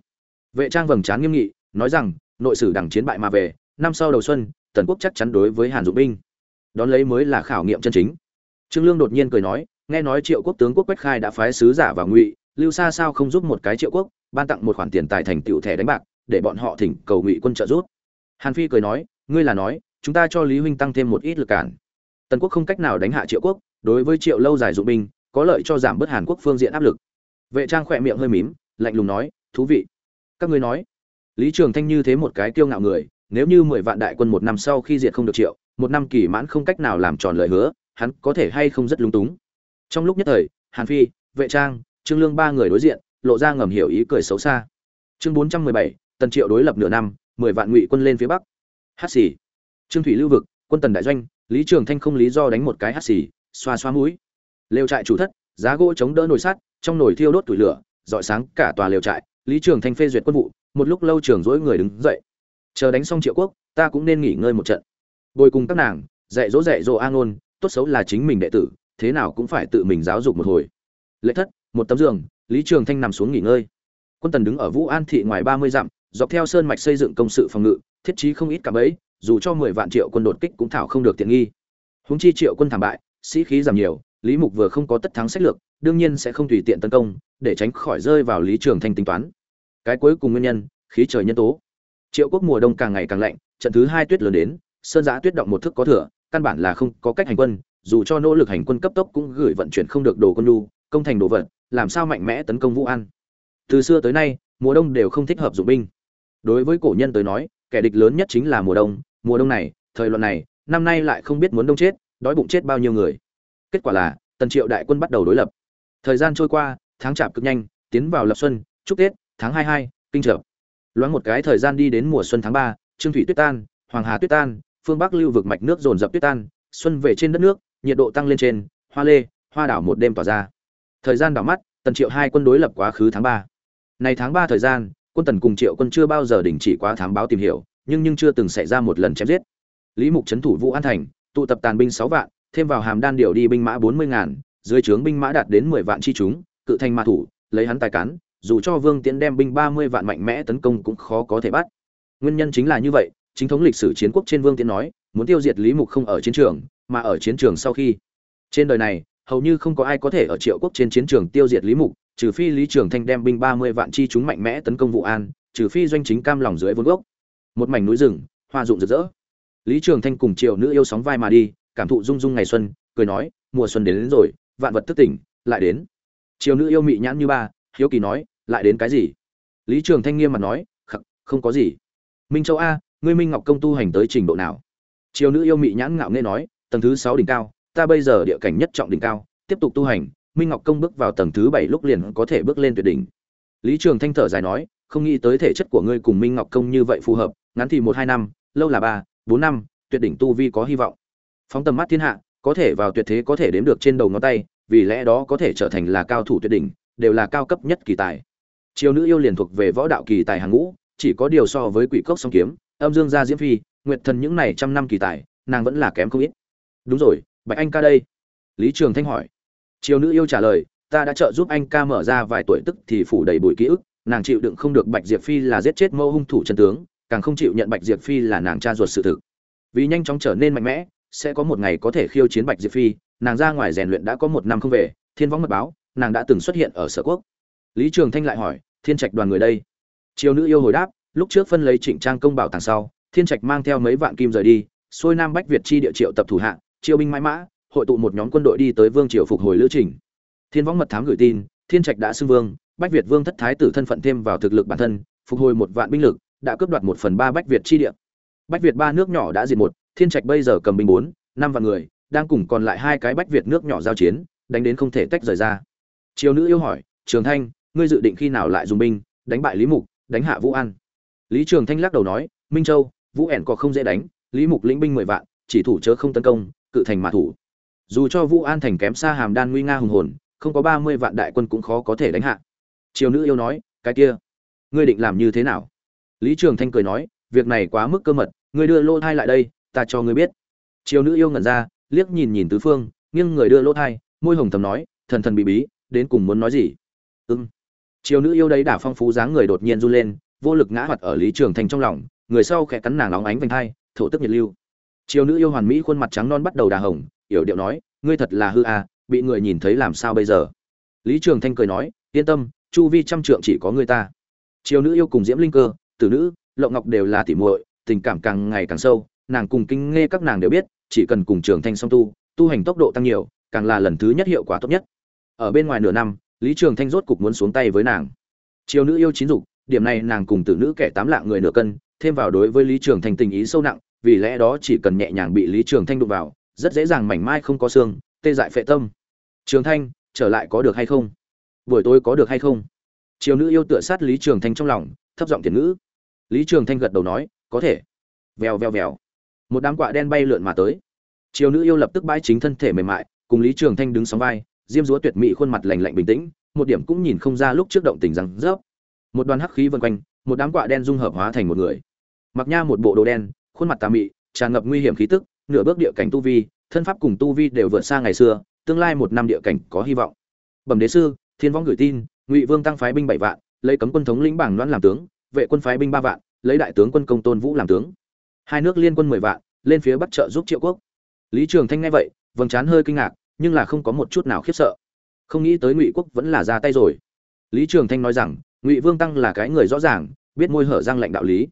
Vệ trang vầng trán nghiêm nghị, nói rằng, nội sử đảng chiến bại mà về, năm sau đầu xuân, tần quốc chắc chắn đối với hàn dụng binh đón lấy mới là khảo nghiệm chân chính. Trương lương đột nhiên cười nói, nghe nói triệu quốc tướng quốc quách khai đã phái sứ giả vào ngụy, lưu xa sao không giúp một cái triệu quốc, ban tặng một khoản tiền tài thành tựu thẻ đánh bạc, để bọn họ thỉnh cầu ngụy quân trợ giúp. Hàn phi cười nói, ngươi là nói, chúng ta cho lý huynh tăng thêm một ít lực cản. Tần quốc không cách nào đánh hạ triệu quốc, đối với triệu lâu dài dụng binh, có lợi cho giảm bớt hàn quốc phương diện áp lực. Vệ trang khỏe miệng hơi mím, lạnh lùng nói, thú vị. Các ngươi nói. Lý trường thanh như thế một cái kiêu ngạo người, nếu như mười vạn đại quân một năm sau khi diệt không được triệu một năm kỳ mãn không cách nào làm tròn lời hứa, hắn có thể hay không rất lúng túng. Trong lúc nhất thời, hàn phi, vệ trang, trương lương ba người đối diện, lộ ra ngầm hiểu ý cười xấu xa. Chương bốn trăm mười bảy, tần triệu đối lập nửa năm, mười vạn ngụy quân lên phía bắc. Hát xì. Trương thủy lưu vực, quân tần đại doanh, lý trường thanh không lý do đánh một cái hát xì, xoa xoa mũi. Lều trại chủ thất, giá gỗ chống đỡ nồi sắt, trong nồi thiêu đốt tủi lửa dọi sáng cả tòa lều trại, lý trường thanh phê duyệt quân vụ, một lúc lâu trường dỗi người đứng dậy. Chờ đánh xong triệu quốc, ta cũng nên nghỉ ngơi một trận bồi cùng các nàng, dạy dỗ dạy dỗ a ngôn, tốt xấu là chính mình đệ tử, thế nào cũng phải tự mình giáo dục một hồi. Lệ thất, một tấm giường, lý trường thanh nằm xuống nghỉ ngơi. Quân tần đứng ở vũ an thị ngoài ba mươi dặm, dọc theo sơn mạch xây dựng công sự phòng ngự, thiết trí không ít cả bấy dù cho mười vạn triệu quân đột kích cũng thảo không được tiện nghi. Húng chi triệu quân thảm bại, sĩ khí giảm nhiều, lý mục vừa không có tất thắng sách lược, đương nhiên sẽ không tùy tiện tấn công, để tránh khỏi rơi vào lý trường thanh tính toán. Cái cuối cùng nguyên nhân, khí trời nhân tố. Triệu quốc mùa đông càng ngày càng lạnh, trận thứ hai tuyết lớn đến sơn giã tuyết động một thức có thừa, căn bản là không có cách hành quân, dù cho nỗ lực hành quân cấp tốc cũng gửi vận chuyển không được đồ quân lu công thành đồ vật, làm sao mạnh mẽ tấn công vũ an. Từ xưa tới nay, mùa đông đều không thích hợp dụng binh. Đối với cổ nhân tới nói, kẻ địch lớn nhất chính là mùa đông mùa đông này, thời loạn này, năm nay lại không biết muốn đông chết, đói bụng chết bao nhiêu người. Kết quả là, tần triệu đại quân bắt đầu đối lập. Thời gian trôi qua, tháng chạp cực nhanh, tiến vào lập xuân, chúc tết, tháng hai hai, kinh trợ loáng một cái thời gian đi đến mùa xuân tháng ba, trương thủy tuyết tan, hoàng hà tuyết tan phương bắc lưu vực mạch nước dồn dập tuyết tan, xuân về trên đất nước, nhiệt độ tăng lên trên, hoa lê, hoa đảo một đêm tỏa ra. Thời gian đảo mắt, tần triệu hai quân đối lập quá khứ tháng ba. Này tháng ba thời gian, quân tần cùng triệu quân chưa bao giờ đình chỉ quá thám báo tìm hiểu, nhưng nhưng chưa từng xảy ra một lần chém giết. Lý mục trấn thủ vũ an thành, tụ tập tàn binh sáu vạn, thêm vào hàm đan điều đi binh mã bốn mươi ngàn, dưới trướng binh mã đạt đến mười vạn chi chúng, cự thành mã thủ, lấy hắn tài cán, dù cho vương tiễn đem binh ba mươi vạn mạnh mẽ tấn công cũng khó có thể bắt. Nguyên nhân chính là như vậy chính thống lịch sử chiến quốc trên vương tiễn nói muốn tiêu diệt lý mục không ở chiến trường mà ở chiến trường sau khi. Trên đời này hầu như không có ai có thể ở triệu quốc trên chiến trường tiêu diệt lý mục trừ phi lý trường thanh đem binh ba mươi vạn chi chúng mạnh mẽ tấn công vụ an trừ phi doanh chính cam lòng dưới vốn gốc. Một mảnh núi rừng hoa rụng rực rỡ. Lý trường thanh cùng triệu nữ yêu sóng vai mà đi cảm thụ rung rung ngày xuân cười nói mùa xuân đến, đến rồi vạn vật thức tỉnh lại đến. Triều nữ yêu mị nhãn như ba hiếu kỳ nói lại đến cái gì? Lý trường thanh nghiêm mặt nói khắc không có gì. Minh châu a ngươi minh ngọc công tu hành tới trình độ nào? Triều nữ yêu mị nhãn ngạo nghe nói, tầng thứ sáu đỉnh cao, ta bây giờ địa cảnh nhất trọng đỉnh cao, tiếp tục tu hành, minh ngọc công bước vào tầng thứ bảy lúc liền có thể bước lên tuyệt đỉnh. Lý trường thanh thở dài nói, không nghĩ tới thể chất của ngươi cùng minh ngọc công như vậy phù hợp, ngắn thì một hai năm, lâu là ba, bốn năm, tuyệt đỉnh tu vi có hy vọng. Phóng tầm mắt thiên hạ, có thể vào tuyệt thế có thể đếm được trên đầu ngón tay, vì lẽ đó có thể trở thành là cao thủ tuyệt đỉnh, đều là cao cấp nhất kỳ tài. Triều nữ yêu liền thuộc về võ đạo kỳ tài hàng ngũ, chỉ có điều so với quỷ cốc song kiếm âm dương gia diễm phi, nguyệt thần những này trăm năm kỳ tài, nàng vẫn là kém không ít. Đúng rồi, bạch anh ca đây. Lý trường thanh hỏi. Triều nữ yêu trả lời, ta đã trợ giúp anh ca mở ra vài tuổi tức thì phủ đầy bụi ký ức, nàng chịu đựng không được bạch diệp phi là giết chết mâu hung thủ chân tướng, càng không chịu nhận bạch diệp phi là nàng cha ruột sự thực. Vì nhanh chóng trở nên mạnh mẽ, sẽ có một ngày có thể khiêu chiến bạch diệp phi, nàng ra ngoài rèn luyện đã có một năm không về, thiên võng mật báo, nàng đã từng xuất hiện ở sở quốc. Lý trường thanh lại hỏi, thiên trạch đoàn người đây? Triều nữ yêu hồi đáp lúc trước phân lấy trịnh trang công bảo tàng sau, thiên trạch mang theo mấy vạn kim rời đi, xuôi nam bách việt chi địa triệu tập thủ hạ triều binh mãi mã, hội tụ một nhóm quân đội đi tới vương triều phục hồi lữ trình. Thiên võng mật thám gửi tin, thiên trạch đã xưng vương, bách việt vương thất thái tử thân phận thêm vào thực lực bản thân, phục hồi một vạn binh lực, đã cướp đoạt một phần ba bách việt chi địa. Bách việt ba nước nhỏ đã diệt một, thiên trạch bây giờ cầm binh bốn, năm vạn người, đang cùng còn lại hai cái bách việt nước nhỏ giao chiến, đánh đến không thể tách rời ra. Triều nữ yêu hỏi, trường thanh, ngươi dự định khi nào lại dùng binh, đánh bại lý mục, đánh hạ vũ an? Lý trường thanh lắc đầu nói, minh châu, vũ ẻn có không dễ đánh, lý mục lĩnh binh mười vạn, chỉ thủ chớ không tấn công, cự thành mà thủ. Dù cho vũ an thành kém xa hàm đan nguy nga hùng hồn, không có ba mươi vạn đại quân cũng khó có thể đánh hạ. Triều nữ yêu nói, cái kia, ngươi định làm như thế nào? Lý trường thanh cười nói, việc này quá mức cơ mật, ngươi đưa lô thai lại đây, ta cho ngươi biết. Triều nữ yêu ngẩn ra, liếc nhìn nhìn tứ phương, nghiêng người đưa lô thai, môi hồng thầm nói, thần thần bị bí, đến cùng muốn nói gì? Ưng triều nữ yêu đấy đả phong phú dáng người đột nhiên run lên vô lực ngã hoạt ở lý trường thanh trong lòng, người sau khẽ cắn nàng óng ánh vành thai, thổ tức nhiệt lưu. Chiều nữ yêu hoàn mỹ khuôn mặt trắng non bắt đầu đà hồng, yểu điệu nói, ngươi thật là hư à bị người nhìn thấy làm sao bây giờ? Lý trường thanh cười nói, yên tâm, chu vi trăm trượng chỉ có ngươi ta. Chiều nữ yêu cùng diễm linh cơ, tử nữ, lộng ngọc đều là tỉ muội, tình cảm càng ngày càng sâu, nàng cùng kinh nghe các nàng đều biết, chỉ cần cùng trường thanh song tu tu hành tốc độ tăng nhiều, càng là lần thứ nhất hiệu quả tốt nhất. Ở bên ngoài nửa năm, lý trường thanh rốt cục muốn xuống tay với nàng. Chiều nữ yêu chín dục điểm này nàng cùng tử nữ kẻ tám lạng người nửa cân, thêm vào đối với lý trường thanh tình ý sâu nặng, vì lẽ đó chỉ cần nhẹ nhàng bị lý trường thanh đụng vào, rất dễ dàng mảnh mai không có xương, tê dại phệ tâm. Trường thanh, trở lại có được hay không? Buổi tối có được hay không? Triều nữ yêu tựa sát lý trường thanh trong lòng, thấp giọng tiền ngữ. Lý trường thanh gật đầu nói, có thể. Vèo vèo vèo. Một đám quạ đen bay lượn mà tới. Triều nữ yêu lập tức bãi chính thân thể mềm mại, cùng lý trường thanh đứng sóng vai, diêm dúa tuyệt mỹ khuôn mặt lành lạnh bình tĩnh, một điểm cũng nhìn không ra lúc trước động tình rằng rớp một đoàn hắc khí vần quanh, một đám quạ đen dung hợp hóa thành một người. Mặc nha một bộ đồ đen, khuôn mặt tà mị, tràn ngập nguy hiểm khí tức, nửa bước địa cảnh tu vi, thân pháp cùng tu vi đều vượt xa ngày xưa, tương lai một năm địa cảnh có hy vọng. Bẩm đế sư, thiên võng gửi tin, ngụy vương tăng phái binh bảy vạn, lấy cấm quân thống lĩnh bảng đoán làm tướng, vệ quân phái binh ba vạn, lấy đại tướng quân công tôn vũ làm tướng. Hai nước liên quân mười vạn, lên phía bắc trợ giúp triệu quốc. Lý trường thanh nghe vậy, vầng trán hơi kinh ngạc, nhưng là không có một chút nào khiếp sợ. Không nghĩ tới ngụy quốc vẫn là ra tay rồi. Lý trường thanh nói rằng ngụy vương tăng là cái người rõ ràng, biết môi hở răng lệnh đạo lý.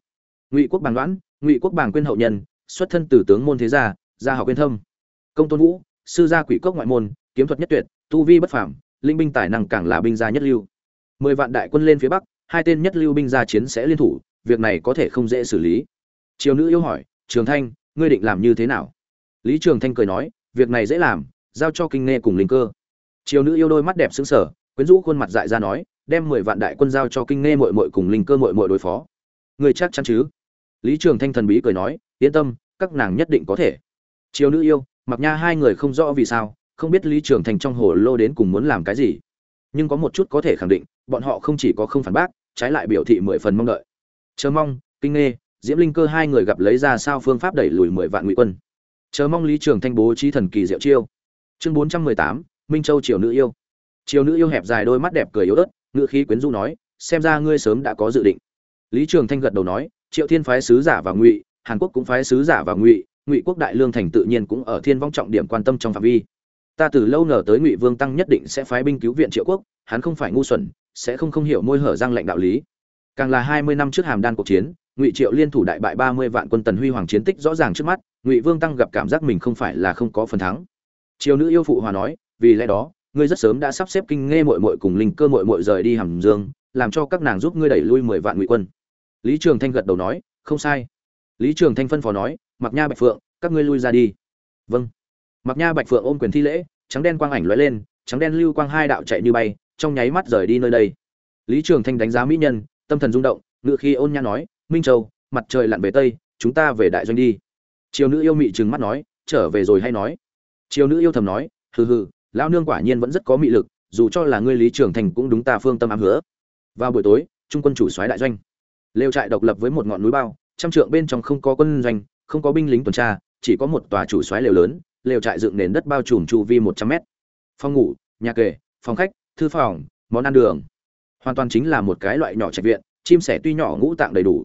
Ngụy quốc bàng đoán ngụy quốc bàng quyên hậu nhân, xuất thân từ tướng môn thế gia gia học quyên thâm. Công tôn vũ, sư gia quỷ cốc ngoại môn, kiếm thuật nhất tuyệt, tu vi bất phàm, linh binh tài năng càng là binh gia nhất lưu. Mười vạn đại quân lên phía bắc, hai tên nhất lưu binh gia chiến sẽ liên thủ, việc này có thể không dễ xử lý. Triều nữ yêu hỏi, trường thanh, ngươi định làm như thế nào? Lý trường thanh cười nói, việc này dễ làm, giao cho kinh nghe cùng linh cơ. Triều nữ yêu đôi mắt đẹp xứng sở quyến rũ khuôn mặt dại ra nói đem mười vạn đại quân giao cho kinh nghe mội mội cùng linh cơ mội mội đối phó. Người chắc chắn chứ? Lý trường thanh thần bí cười nói, yên tâm, các nàng nhất định có thể. Triều nữ yêu, mặc nha hai người không rõ vì sao, không biết lý trường thanh trong hồ lô đến cùng muốn làm cái gì. Nhưng có một chút có thể khẳng định, bọn họ không chỉ có không phản bác, trái lại biểu thị mười phần mong đợi. Chờ mong, kinh nghe, diễm linh cơ hai người gặp lấy ra sao phương pháp đẩy lùi mười vạn ngụy quân. Chờ mong lý trường thanh bố trí thần kỳ diệu chiêu. Chương bốn trăm mười tám, minh châu triều nữ yêu. Triều nữ yêu hẹp dài đôi mắt đẹp cười yếu ớt ngự khí quyến rũ nói, xem ra ngươi sớm đã có dự định. Lý trường thanh gật đầu nói, triệu thiên phái sứ giả và ngụy, hàn quốc cũng phái sứ giả và ngụy ngụy quốc đại lương thành tự nhiên cũng ở thiên vong trọng điểm quan tâm trong phạm vi. Ta từ lâu ngờ tới ngụy vương tăng nhất định sẽ phái binh cứu viện triệu quốc, hắn không phải ngu xuẩn, sẽ không không hiểu môi hở răng lệnh đạo lý. Càng là hai mươi năm trước hàm đan cuộc chiến, ngụy triệu liên thủ đại bại ba mươi vạn quân tần huy hoàng chiến tích rõ ràng trước mắt, ngụy vương tăng gặp cảm giác mình không phải là không có phần thắng. Triều nữ yêu phụ hòa nói, vì lẽ đó ngươi rất sớm đã sắp xếp kinh nghe mội mội cùng linh cơ mội mội rời đi hàm dương, làm cho các nàng giúp ngươi đẩy lui mười vạn ngụy quân. Lý trường thanh gật đầu nói, không sai. Lý trường thanh phân phó nói mặc nha bạch phượng, các ngươi lui ra đi. Vâng. Mặc nha bạch phượng ôm quyền thi lễ, trắng đen quang ảnh lóe lên, trắng đen lưu quang hai đạo chạy như bay, trong nháy mắt rời đi nơi đây. Lý trường thanh đánh giá mỹ nhân, tâm thần rung động, ngự khi ôn nha nói, minh châu, mặt trời lặn về tây, chúng ta về đại doanh đi. Triều nữ yêu mị trừng mắt nói, trở về rồi hay nói? Triều nữ yêu thầm nói, hừ hừ lão nương quả nhiên vẫn rất có mị lực, dù cho là ngươi lý trường thành cũng đúng ta phương tâm ám hứa. Vào buổi tối, trung quân chủ soái đại doanh. Lều trại độc lập với một ngọn núi bao, trăm trượng bên trong không có quân doanh, không có binh lính tuần tra, chỉ có một tòa chủ soái lều lớn, lều trại dựng nền đất bao trùm chu vi một trăm mét. Phòng ngủ, nhà kề, phòng khách, thư phòng, món ăn đường. Hoàn toàn chính là một cái loại nhỏ trạch viện, chim sẻ tuy nhỏ ngũ tạng đầy đủ.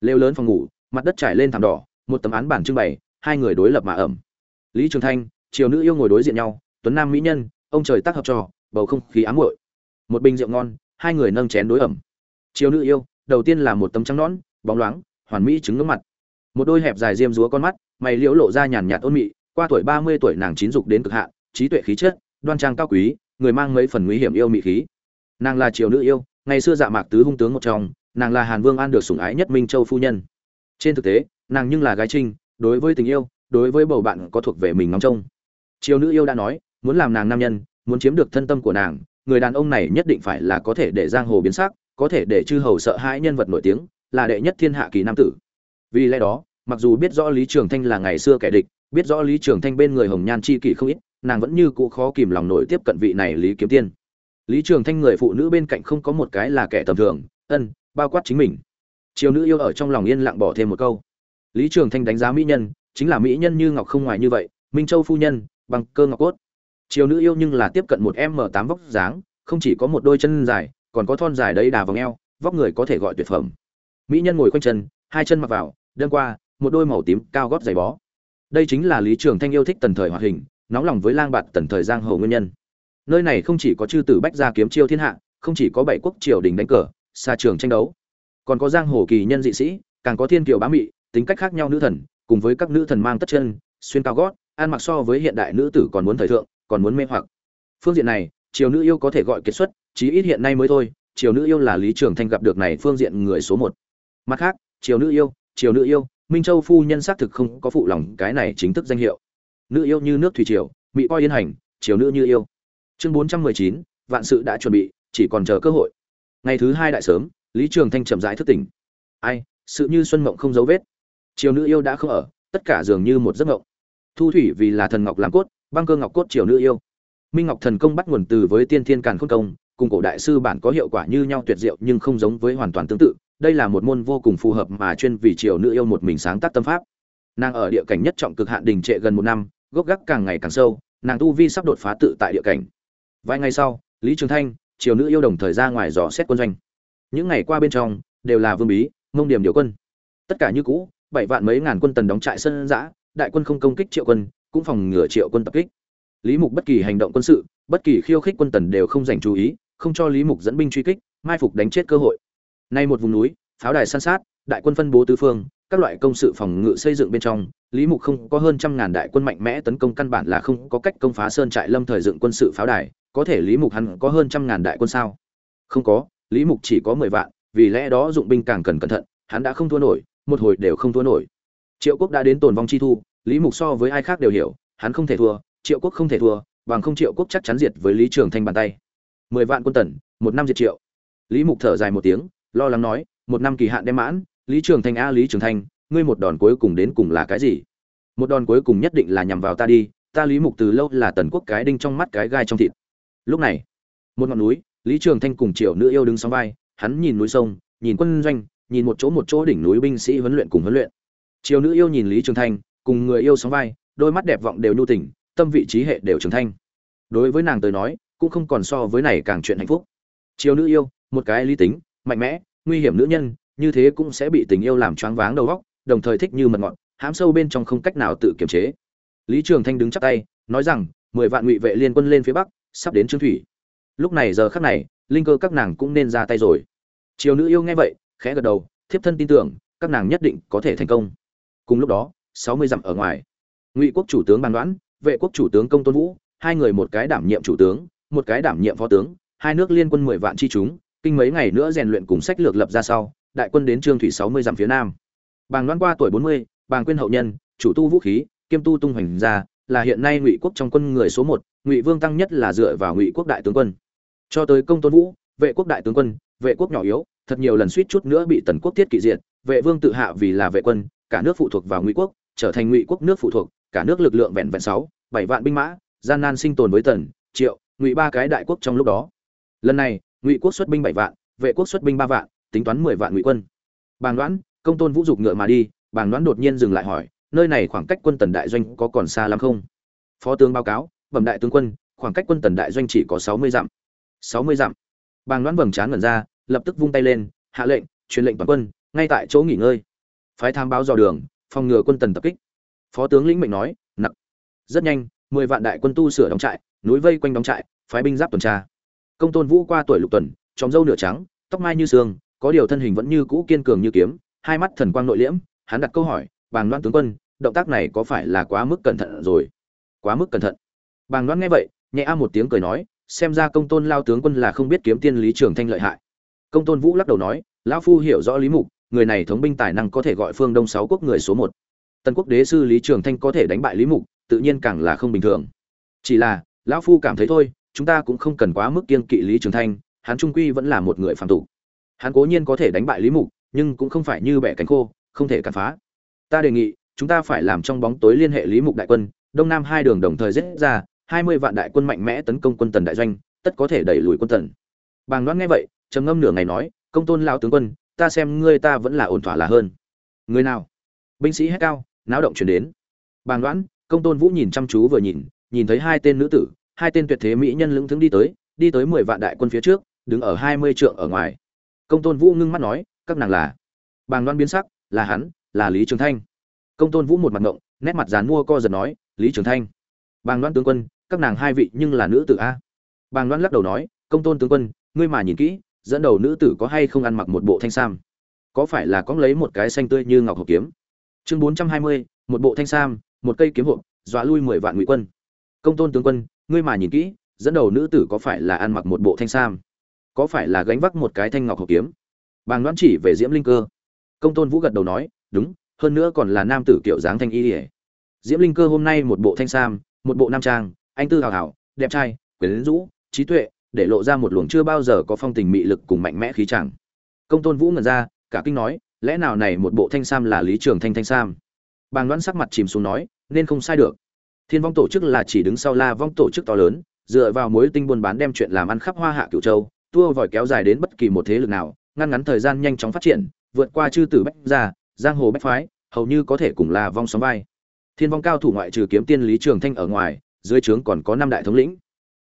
Lều lớn phòng ngủ, mặt đất trải lên thảm đỏ, một tấm án bản trưng bày, hai người đối lập mà ẩm. Lý trường thanh triều nữ yêu ngồi đối diện nhau tuấn nam mỹ nhân, ông trời tác hợp trò, bầu không khí ám muội. Một bình rượu ngon, hai người nâng chén đối ẩm. Triều nữ yêu, đầu tiên là một tấm trắng nõn, bóng loáng, hoàn mỹ trứng ngưỡng mặt. Một đôi hẹp dài diêm dúa con mắt, mày liễu lộ ra nhàn nhạt ôn mị, qua tuổi ba mươi tuổi nàng chín dục đến cực hạn, trí tuệ khí chất, đoan trang cao quý, người mang mấy phần nguy hiểm yêu mị khí. Nàng là triều nữ yêu, ngày xưa dạ mạc tứ hung tướng một trong, nàng là hàn vương an được sủng ái nhất minh châu phu nhân. Trên thực tế, nàng nhưng là gái trinh, đối với tình yêu, đối với bầu bạn có thuộc về mình ngóng trông. Triều nữ yêu đã nói muốn làm nàng nam nhân, muốn chiếm được thân tâm của nàng, người đàn ông này nhất định phải là có thể để giang hồ biến sắc, có thể để chư hầu sợ hãi nhân vật nổi tiếng, là đệ nhất thiên hạ kỳ nam tử. Vì lẽ đó, mặc dù biết rõ lý trường thanh là ngày xưa kẻ địch, biết rõ lý trường thanh bên người hồng nhan chi kỷ không ít, nàng vẫn như cũ khó kìm lòng nổi tiếp cận vị này lý kiếm tiên. Lý trường thanh người phụ nữ bên cạnh không có một cái là kẻ tầm thường, ân, bao quát chính mình. Triều nữ yêu ở trong lòng yên lặng bỏ thêm một câu. Lý trường thanh đánh giá mỹ nhân, chính là mỹ nhân như ngọc không ngoài như vậy, minh châu phu nhân, bằng cơ ngọc cốt triều nữ yêu nhưng là tiếp cận một m tám vóc dáng, không chỉ có một đôi chân dài, còn có thon dài đấy đà vòng eo, vóc người có thể gọi tuyệt phẩm. Mỹ nhân ngồi quanh chân, hai chân mặc vào đơn qua, một đôi màu tím cao gót giày bó. Đây chính là lý trường thanh yêu thích tần thời hoạt hình, nóng lòng với lang bạt tần thời giang hồ nguyên nhân. Nơi này không chỉ có chư tử bách gia kiếm chiêu thiên hạ, không chỉ có bảy quốc triều đình đánh cờ, xa trường tranh đấu. Còn có giang hồ kỳ nhân dị sĩ, càng có thiên kiều bá mị, tính cách khác nhau nữ thần, cùng với các nữ thần mang tất chân, xuyên cao gót, ăn mặc so với hiện đại nữ tử còn muốn thời thượng còn muốn mê hoặc. Phương diện này, triều nữ yêu có thể gọi kết xuất, chí ít hiện nay mới thôi, triều nữ yêu là lý trường thanh gặp được này phương diện người số một. Mặt khác, triều nữ yêu, triều nữ yêu, minh châu phu nhân xác thực không có phụ lòng cái này chính thức danh hiệu. Nữ yêu như nước thủy triều mỹ coi yên hành, triều nữ như yêu. Chương bốn trăm mười chín, vạn sự đã chuẩn bị, chỉ còn chờ cơ hội. Ngày thứ hai đại sớm, lý trường thanh chậm rãi thức tỉnh. Ai, sự như xuân mộng không dấu vết. Triều nữ yêu đã không ở, tất cả dường như một giấc mộng. Thu thủy vì là thần ngọc làm cốt băng cơ ngọc cốt triều nữ yêu. Minh ngọc thần công bắt nguồn từ với tiên thiên càn khôn công, cùng cổ đại sư bản có hiệu quả như nhau tuyệt diệu nhưng không giống với hoàn toàn tương tự, đây là một môn vô cùng phù hợp mà chuyên vì triều nữ yêu một mình sáng tác tâm pháp. Nàng ở địa cảnh nhất trọng cực hạn đình trệ gần một năm, gốc gác càng ngày càng sâu, nàng tu vi sắp đột phá tự tại địa cảnh. Vài ngày sau, lý trường thanh, triều nữ yêu đồng thời ra ngoài dò xét quân doanh. Những ngày qua bên trong, đều là vương bí, mông điểm điều quân. Tất cả như cũ, bảy vạn mấy ngàn quân tần đóng trại sân giã, đại quân không công kích triệu quân cũng phòng ngừa triệu quân tập kích. Lý mục bất kỳ hành động quân sự, bất kỳ khiêu khích quân tần đều không dành chú ý, không cho lý mục dẫn binh truy kích, mai phục đánh chết cơ hội. Nay một vùng núi, pháo đài san sát, đại quân phân bố tứ phương, các loại công sự phòng ngự xây dựng bên trong, lý mục không có hơn trăm ngàn đại quân mạnh mẽ tấn công căn bản là không có cách công phá sơn trại lâm thời dựng quân sự pháo đài, có thể lý mục hắn có hơn trăm ngàn đại quân sao? Không có, lý mục chỉ có mười vạn, vì lẽ đó dụng binh càng cần cẩn thận, hắn đã không thua nổi, một hồi đều không thua nổi. Triệu quốc đã đến tồn vong chi thu lý mục so với ai khác đều hiểu, hắn không thể thua, triệu quốc không thể thua, bằng không triệu quốc chắc chắn diệt với lý trường thanh bàn tay. Mười vạn quân tần, một năm diệt triệu. Lý mục thở dài một tiếng, lo lắng nói, một năm kỳ hạn đem mãn, lý trường thanh a, lý trường thanh, ngươi một đòn cuối cùng đến cùng là cái gì? Một đòn cuối cùng nhất định là nhằm vào ta đi, ta lý mục từ lâu là tần quốc cái đinh trong mắt cái gai trong thịt. Lúc này, một ngọn núi, lý trường thanh cùng triệu nữ yêu đứng sóng vai, hắn nhìn núi sông, nhìn quân doanh, nhìn một chỗ một chỗ đỉnh núi binh sĩ huấn luyện cùng huấn luyện. Triệu nữ yêu nhìn lý trường thanh cùng người yêu sóng vai, đôi mắt đẹp vọng đều nhu tình, tâm vị trí hệ đều trưởng thanh đối với nàng tới nói, cũng không còn so với này càng chuyện hạnh phúc. Triều nữ yêu, một cái lý tính, mạnh mẽ, nguy hiểm nữ nhân, như thế cũng sẽ bị tình yêu làm choáng váng đầu óc, đồng thời thích như mật ngọt hãm sâu bên trong không cách nào tự kiềm chế. Lý trường thanh đứng chắp tay, nói rằng, mười vạn ngụy vệ liên quân lên phía bắc, sắp đến trương thủy. Lúc này giờ khắc này, linh cơ các nàng cũng nên ra tay rồi. Triều nữ yêu nghe vậy, khẽ gật đầu, thiếp thân tin tưởng, các nàng nhất định có thể thành công. Cùng lúc đó sáu mươi dặm ở ngoài. Ngụy quốc chủ tướng bàn đoán vệ quốc chủ tướng công tôn vũ, hai người một cái đảm nhiệm chủ tướng, một cái đảm nhiệm phó tướng, hai nước liên quân mười vạn chi chúng, kinh mấy ngày nữa rèn luyện cùng sách lược lập ra sau, đại quân đến trương thủy sáu mươi dặm phía nam. Bàng đoán qua tuổi bốn mươi, bàng quyên hậu nhân, chủ tu vũ khí, kiêm tu tung hoành gia là hiện nay ngụy quốc trong quân người số một, ngụy vương tăng nhất là dựa vào ngụy quốc đại tướng quân. Cho tới công tôn vũ, vệ quốc đại tướng quân, vệ quốc nhỏ yếu, thật nhiều lần suýt chút nữa bị tần quốc tiết kỵ diệt, vệ vương tự hạ vì là vệ quân, cả nước phụ thuộc vào ngụy quốc trở thành ngụy quốc nước phụ thuộc, cả nước lực lượng vẹn vẹn sáu, bảy vạn binh mã, gian nan sinh tồn với tần, triệu, ngụy ba cái đại quốc trong lúc đó. Lần này, ngụy quốc xuất binh bảy vạn, vệ quốc xuất binh ba vạn, tính toán mười vạn ngụy quân. Bàng đoán, công tôn vũ dục ngựa mà đi, bàng đoán đột nhiên dừng lại hỏi, nơi này khoảng cách quân tần đại doanh có còn xa lắm không? Phó tướng báo cáo, bẩm đại tướng quân, khoảng cách quân tần đại doanh chỉ có sáu mươi dặm. Sáu mươi dặm. Bàng đoán vầng trán ngẩn ra, lập tức vung tay lên, hạ lệnh, truyền lệnh toàn quân, ngay tại chỗ nghỉ ngơi. Phái tham báo dò đường phòng ngừa quân tần tập kích. Phó tướng lĩnh mệnh nói, nặc. Rất nhanh, mười vạn đại quân tu sửa đóng trại, núi vây quanh đóng trại, phái binh giáp tuần tra. Công tôn vũ qua tuổi lục tuần tròng râu nửa trắng, tóc mai như sương, có điều thân hình vẫn như cũ kiên cường như kiếm, hai mắt thần quang nội liễm, hắn đặt câu hỏi, bàng đoan tướng quân, động tác này có phải là quá mức cẩn thận rồi? Quá mức cẩn thận. Bàng đoan nghe vậy, nhẹ a một tiếng cười nói, xem ra công tôn lao tướng quân là không biết kiếm tiên lý trường thanh lợi hại. Công tôn vũ lắc đầu nói, lão phu hiểu rõ lý mục người này thống binh tài năng có thể gọi phương đông sáu quốc người số một. Tần quốc đế sư lý trường thanh có thể đánh bại lý mục, tự nhiên càng là không bình thường. Chỉ là, lão phu cảm thấy thôi, chúng ta cũng không cần quá mức kiên kỵ lý trường thanh, hắn trung quy vẫn là một người phạm tụ hắn cố nhiên có thể đánh bại lý mục, nhưng cũng không phải như bẻ cánh khô, không thể cản phá. Ta đề nghị, chúng ta phải làm trong bóng tối liên hệ lý mục đại quân, đông nam hai đường đồng thời giết ra, hai mươi vạn đại quân mạnh mẽ tấn công quân tần đại doanh, tất có thể đẩy lùi quân tần. Bàng đoán nghe vậy, trầm ngâm nửa ngày nói, công tôn lao tướng quân ta xem ngươi ta vẫn là ổn thỏa là hơn. Người nào? Binh sĩ hét cao, náo động chuyển đến. Bàng đoán công tôn vũ nhìn chăm chú vừa nhìn nhìn thấy hai tên nữ tử, hai tên tuyệt thế mỹ nhân lững thững đi tới đi tới mười vạn đại quân phía trước, đứng ở hai mươi trượng ở ngoài. Công tôn vũ ngưng mắt nói, các nàng là? Bàng đoán biến sắc, là hắn, là lý trường thanh. Công tôn vũ một mặt ngộng, nét mặt dán mua co giật nói, lý trường thanh. Bàng đoán tướng quân, các nàng hai vị nhưng là nữ tử a. Bàng đoán lắc đầu nói, công tôn tướng quân, ngươi mà nhìn kỹ dẫn đầu nữ tử có hay không ăn mặc một bộ thanh sam? Có phải là có lấy một cái xanh tươi như ngọc hộp kiếm? Chương bốn trăm hai mươi, một bộ thanh sam, một cây kiếm hộp, dọa lui mười vạn ngụy quân. Công tôn tướng quân, ngươi mà nhìn kỹ, dẫn đầu nữ tử có phải là ăn mặc một bộ thanh sam? Có phải là gánh vác một cái thanh ngọc hộp kiếm? Bàng đoán chỉ về diễm linh cơ. Công tôn vũ gật đầu nói, đúng, hơn nữa còn là nam tử kiểu dáng thanh y ỉa diễm linh cơ hôm nay một bộ thanh sam, một bộ nam trang, anh tư hào hào, đẹp trai, quyến rũ, trí tuệ để lộ ra một luồng chưa bao giờ có phong tình mị lực cùng mạnh mẽ khí chẳng. Công tôn vũ ngẩn ra, cả kinh nói, lẽ nào này một bộ thanh sam là lý trường thanh thanh sam? Bàng đoán sắc mặt chìm xuống nói, nên không sai được. Thiên vong tổ chức là chỉ đứng sau la vong tổ chức to lớn, dựa vào mối tinh buôn bán đem chuyện làm ăn khắp hoa hạ cửu châu, tua vòi kéo dài đến bất kỳ một thế lực nào, ngăn ngắn thời gian nhanh chóng phát triển, vượt qua chư tử bách gia, giang hồ bách phái, hầu như có thể cùng là vong sóng vai. Thiên vong cao thủ ngoại trừ kiếm tiên lý trường thanh ở ngoài, dưới trướng còn có năm đại thống lĩnh.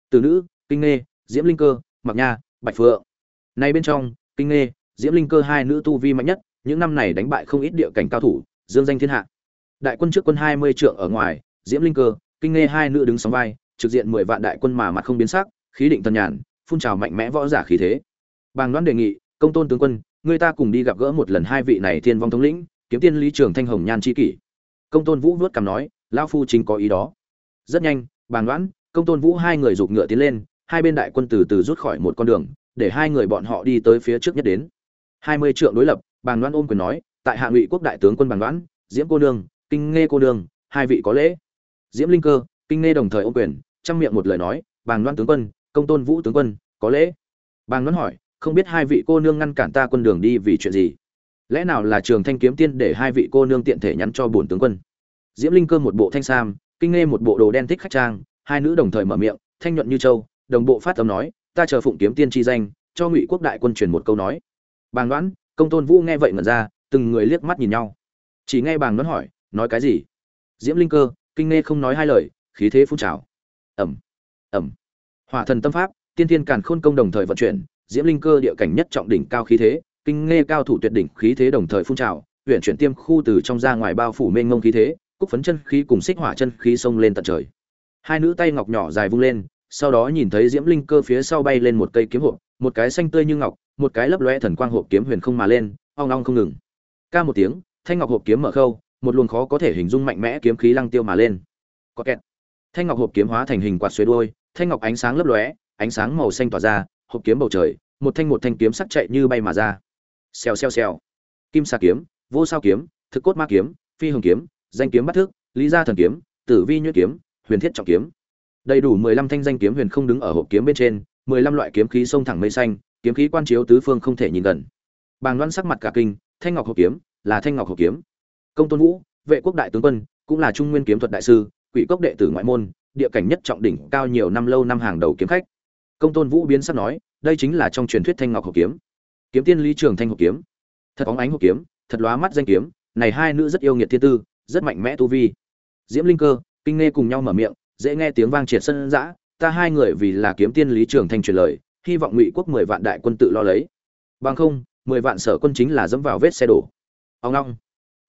Từ nữ, kinh nghê diễm linh cơ mặc nha, bạch phượng. Nay bên trong, kinh nghê, diễm linh cơ hai nữ tu vi mạnh nhất, những năm này đánh bại không ít địa cảnh cao thủ, dương danh thiên hạ. Đại quân trước quân hai mươi trượng ở ngoài, diễm linh cơ, kinh nghe hai nữ đứng sóng vai, trực diện mười vạn đại quân mà mặt không biến sắc, khí định tân nhàn, phun trào mạnh mẽ võ giả khí thế. Bàng đoán đề nghị, công tôn tướng quân, người ta cùng đi gặp gỡ một lần hai vị này thiên vong thống lĩnh, kiếm tiên lý trường thanh hồng nhan chi kỷ. Công tôn vũ vớt cằm nói, lão phu chính có ý đó. Rất nhanh, bàng đoán, công tôn vũ hai người giục ngựa tiến lên hai bên đại quân từ từ rút khỏi một con đường để hai người bọn họ đi tới phía trước nhất đến. Hai mươi trượng đối lập bàng Loan ôm quyền nói tại hạ ngụy quốc đại tướng quân bàng Loan, diễm cô nương kinh nghe cô nương hai vị có lễ. Diễm linh cơ kinh nghe đồng thời ôm quyền trong miệng một lời nói bàng Loan tướng quân công tôn vũ tướng quân có lễ. Bàng Loan hỏi không biết hai vị cô nương ngăn cản ta quân đường đi vì chuyện gì? Lẽ nào là trường thanh kiếm tiên để hai vị cô nương tiện thể nhắn cho bổn tướng quân? Diễm linh cơ một bộ thanh sam kinh nghe một bộ đồ đen thích khách trang hai nữ đồng thời mở miệng thanh nhuận như châu đồng bộ phát âm nói, ta chờ phụng kiếm tiên chi danh, cho ngụy quốc đại quân truyền một câu nói. Bàng đoán công tôn vũ nghe vậy ngẩn ra, từng người liếc mắt nhìn nhau. Chỉ nghe bàng đoán hỏi, nói cái gì? Diễm linh cơ, kinh nghe không nói hai lời, khí thế phun trào. Ẩm ẩm hỏa thần tâm pháp, tiên thiên càn khôn công đồng thời vận chuyển, diễm linh cơ địa cảnh nhất trọng đỉnh cao khí thế, kinh nghe cao thủ tuyệt đỉnh khí thế đồng thời phun trào huyện chuyển tiêm khu từ trong ra ngoài bao phủ mênh ngông khí thế, cúc phấn chân khí cùng xích hỏa chân khí xông lên tận trời. Hai nữ tay ngọc nhỏ dài vung lên sau đó nhìn thấy diễm linh cơ phía sau bay lên một cây kiếm hộp, một cái xanh tươi như ngọc, một cái lấp lóe thần quang hộp kiếm huyền không mà lên, ong ong không ngừng. Ca một tiếng, thanh ngọc hộp kiếm mở khâu, một luồng khó có thể hình dung mạnh mẽ kiếm khí lăng tiêu mà lên. Có kẹt. Thanh ngọc hộp kiếm hóa thành hình quạt xuế đuôi, thanh ngọc ánh sáng lấp lóe, ánh sáng màu xanh tỏa ra, hộp kiếm bầu trời, một thanh một thanh kiếm sắc chạy như bay mà ra. Xèo xèo xèo. Kim sa kiếm, vô sao kiếm, thực cốt ma kiếm, phi hồng kiếm, danh kiếm bắt thức, lý gia thần kiếm, tử vi nhuyễn kiếm, huyền thiết trọng kiếm đầy đủ mười lăm thanh danh kiếm huyền không đứng ở hộp kiếm bên trên, mười lăm loại kiếm khí xông thẳng mây xanh, kiếm khí quan chiếu tứ phương không thể nhìn gần. Bàng loan sắc mặt cả kinh, thanh ngọc hộp kiếm, là thanh ngọc hộp kiếm. Công tôn vũ, vệ quốc đại tướng quân, cũng là trung nguyên kiếm thuật đại sư, quỷ cốc đệ tử ngoại môn, địa cảnh nhất trọng đỉnh, cao nhiều năm lâu năm hàng đầu kiếm khách. Công tôn vũ biến sắc nói, đây chính là trong truyền thuyết thanh ngọc hộp kiếm. Kiếm tiên lý trường thanh hộp kiếm. Thật bóng ánh hộp kiếm, thật lóa mắt danh kiếm, này hai nữ rất yêu nghiệt thiên tư, rất mạnh mẽ tu vi. Diễm linh cơ, kinh nghe cùng nhau mở miệng dễ nghe tiếng vang triệt sân dã ta hai người vì là kiếm tiên lý trường thanh truyền lời, hy vọng ngụy quốc mười vạn đại quân tự lo lấy. Bằng không, mười vạn sở quân chính là dẫm vào vết xe đổ. Ông long.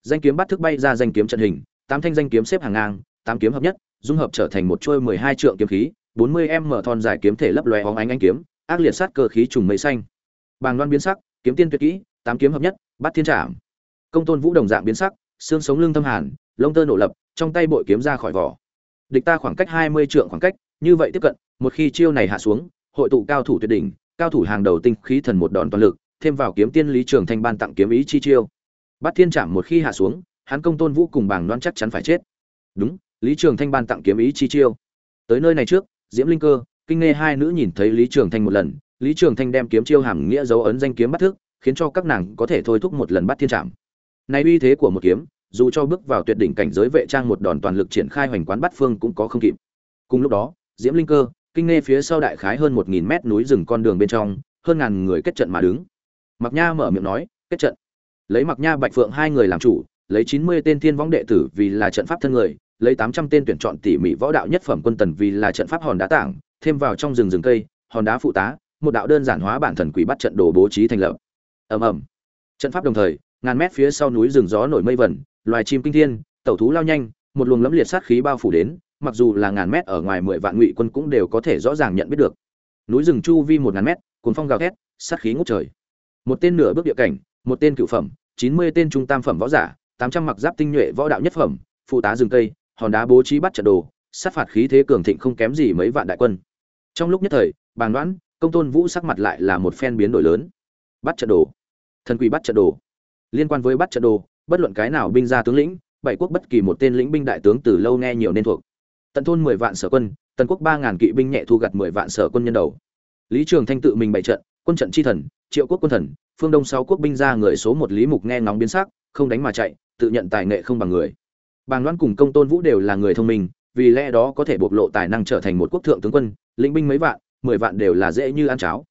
Danh kiếm bắt thức bay ra danh kiếm trận hình, tám thanh danh kiếm xếp hàng ngang, tám kiếm hợp nhất, dung hợp trở thành một chuôi mười hai trượng kiếm khí, bốn mươi em mở thon dài kiếm thể lấp lóe hóng ánh ánh kiếm, ác liệt sát cơ khí trùng mây xanh. Bàng loan biến sắc, kiếm tiên tuyệt kỹ, tám kiếm hợp nhất, bắt thiên trảm. Công tôn vũ đồng dạng biến sắc, xương sống lưng thâm hàn, lông tơ nổ lập, trong tay bội kiếm ra khỏi vỏ địch ta khoảng cách hai mươi trượng khoảng cách, như vậy tiếp cận, một khi chiêu này hạ xuống, hội tụ cao thủ tuyệt đỉnh, cao thủ hàng đầu tinh khí thần một đòn toàn lực, thêm vào kiếm tiên lý trường thanh ban tặng kiếm ý chi chiêu. Bắt thiên trảm một khi hạ xuống, hắn công tôn vũ cùng bảng đoán chắc chắn phải chết. Đúng, lý trường thanh ban tặng kiếm ý chi chiêu. Tới nơi này trước, diễm linh cơ, kinh nghe hai nữ nhìn thấy lý trường thanh một lần, lý trường thanh đem kiếm chiêu hàm nghĩa dấu ấn danh kiếm bắt thức, khiến cho các nàng có thể thôi thúc một lần bắt thiên trảm. Này uy thế của một kiếm dù cho bước vào tuyệt đỉnh cảnh giới vệ trang một đòn toàn lực triển khai hoành quán bắt phương cũng có không kịp. Cùng lúc đó, diễm linh cơ, kinh nghe phía sau đại khái hơn một nghìn mét núi rừng con đường bên trong, hơn ngàn người kết trận mà đứng. Mặc nha mở miệng nói, kết trận. Lấy mặc nha, bạch phượng hai người làm chủ, lấy chín mươi tên thiên võng đệ tử vì là trận pháp thân người, lấy tám trăm tên tuyển chọn tỉ mỉ võ đạo nhất phẩm quân tần vì là trận pháp hòn đá tảng, thêm vào trong rừng rừng cây, hòn đá phụ tá, một đạo đơn giản hóa bản thần quỷ bắt trận đồ bố trí thành lập. Ầm ầm. Trận pháp đồng thời, ngàn mét phía sau núi rừng gió nổi mây vẩn loài chim kinh thiên, tẩu thú lao nhanh, một luồng lẫm liệt sát khí bao phủ đến, mặc dù là ngàn mét ở ngoài mười vạn ngụy quân cũng đều có thể rõ ràng nhận biết được. Núi rừng chu vi một ngàn mét cuốn phong gào thét, sát khí ngút trời. Một tên nửa bước địa cảnh, một tên cựu phẩm, chín mươi tên trung tam phẩm võ giả, tám trăm mặc giáp tinh nhuệ võ đạo nhất phẩm, phụ tá rừng cây, hòn đá bố trí bắt trận đồ, sát phạt khí thế cường thịnh không kém gì mấy vạn đại quân. Trong lúc nhất thời bàn đoán, công tôn vũ sắc mặt lại là một phen biến đổi lớn. Bắt trận đồ. Thần quỷ bắt trận đồ. Liên quan với bắt trận đồ bất luận cái nào binh gia tướng lĩnh, bảy quốc bất kỳ một tên lĩnh binh đại tướng từ lâu nghe nhiều nên thuộc. Tận thôn mười vạn sở quân, tần quốc ba ngàn kỵ binh nhẹ thu gặt mười vạn sở quân nhân đầu. Lý trường thanh tự mình bày trận, quân trận chi thần, triệu quốc quân thần, phương đông sáu quốc binh ra người số một lý mục nghe ngóng biến sắc, không đánh mà chạy, tự nhận tài nghệ không bằng người. Bàng loan cùng công tôn vũ đều là người thông minh, vì lẽ đó có thể bộc lộ tài năng trở thành một quốc thượng tướng quân, lĩnh binh mấy vạn, mười vạn đều là dễ như ăn cháo.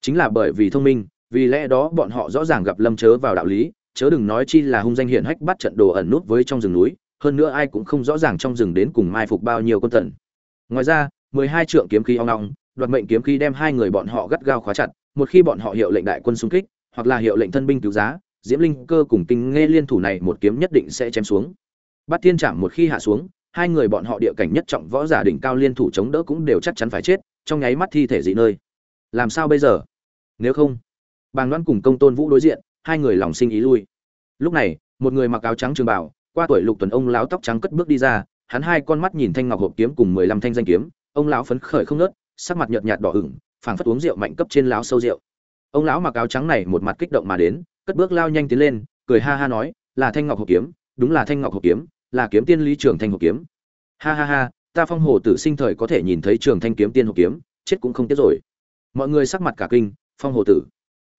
Chính là bởi vì thông minh, vì lẽ đó bọn họ rõ ràng gặp lâm chớ vào đạo lý chớ đừng nói chi là hung danh hiển hách bắt trận đồ ẩn nút với trong rừng núi, hơn nữa ai cũng không rõ ràng trong rừng đến cùng mai phục bao nhiêu quân tần. Ngoài ra, mười hai trượng kiếm khí ong ong, đoạt mệnh kiếm khí đem hai người bọn họ gắt gao khóa chặt, một khi bọn họ hiệu lệnh đại quân xung kích, hoặc là hiệu lệnh thân binh cứu giá, diễm linh cơ cùng kinh nghe liên thủ này một kiếm nhất định sẽ chém xuống. Bát thiên trảm một khi hạ xuống, hai người bọn họ địa cảnh nhất trọng võ giả đỉnh cao liên thủ chống đỡ cũng đều chắc chắn phải chết, trong nháy mắt thi thể dị nơi. Làm sao bây giờ? Nếu không, bàng loan cùng công tôn vũ đối diện hai người lòng sinh ý lui. Lúc này, một người mặc áo trắng trường bảo, qua tuổi lục tuần ông lão tóc trắng cất bước đi ra, hắn hai con mắt nhìn thanh ngọc hộp kiếm cùng mười lăm thanh danh kiếm, ông lão phấn khởi không nớt sắc mặt nhợt nhạt đỏ ửng, phảng phất uống rượu mạnh cấp trên lão sâu rượu. Ông lão mặc áo trắng này một mặt kích động mà đến, cất bước lao nhanh tiến lên, cười ha ha nói, là thanh ngọc hộp kiếm, đúng là thanh ngọc hộp kiếm, là kiếm tiên lý trường thanh hộp kiếm. Ha ha ha, ta phong hồ tử sinh thời có thể nhìn thấy trường thanh kiếm tiên hộp kiếm, chết cũng không tiếc rồi. Mọi người sắc mặt cả kinh, phong hồ tử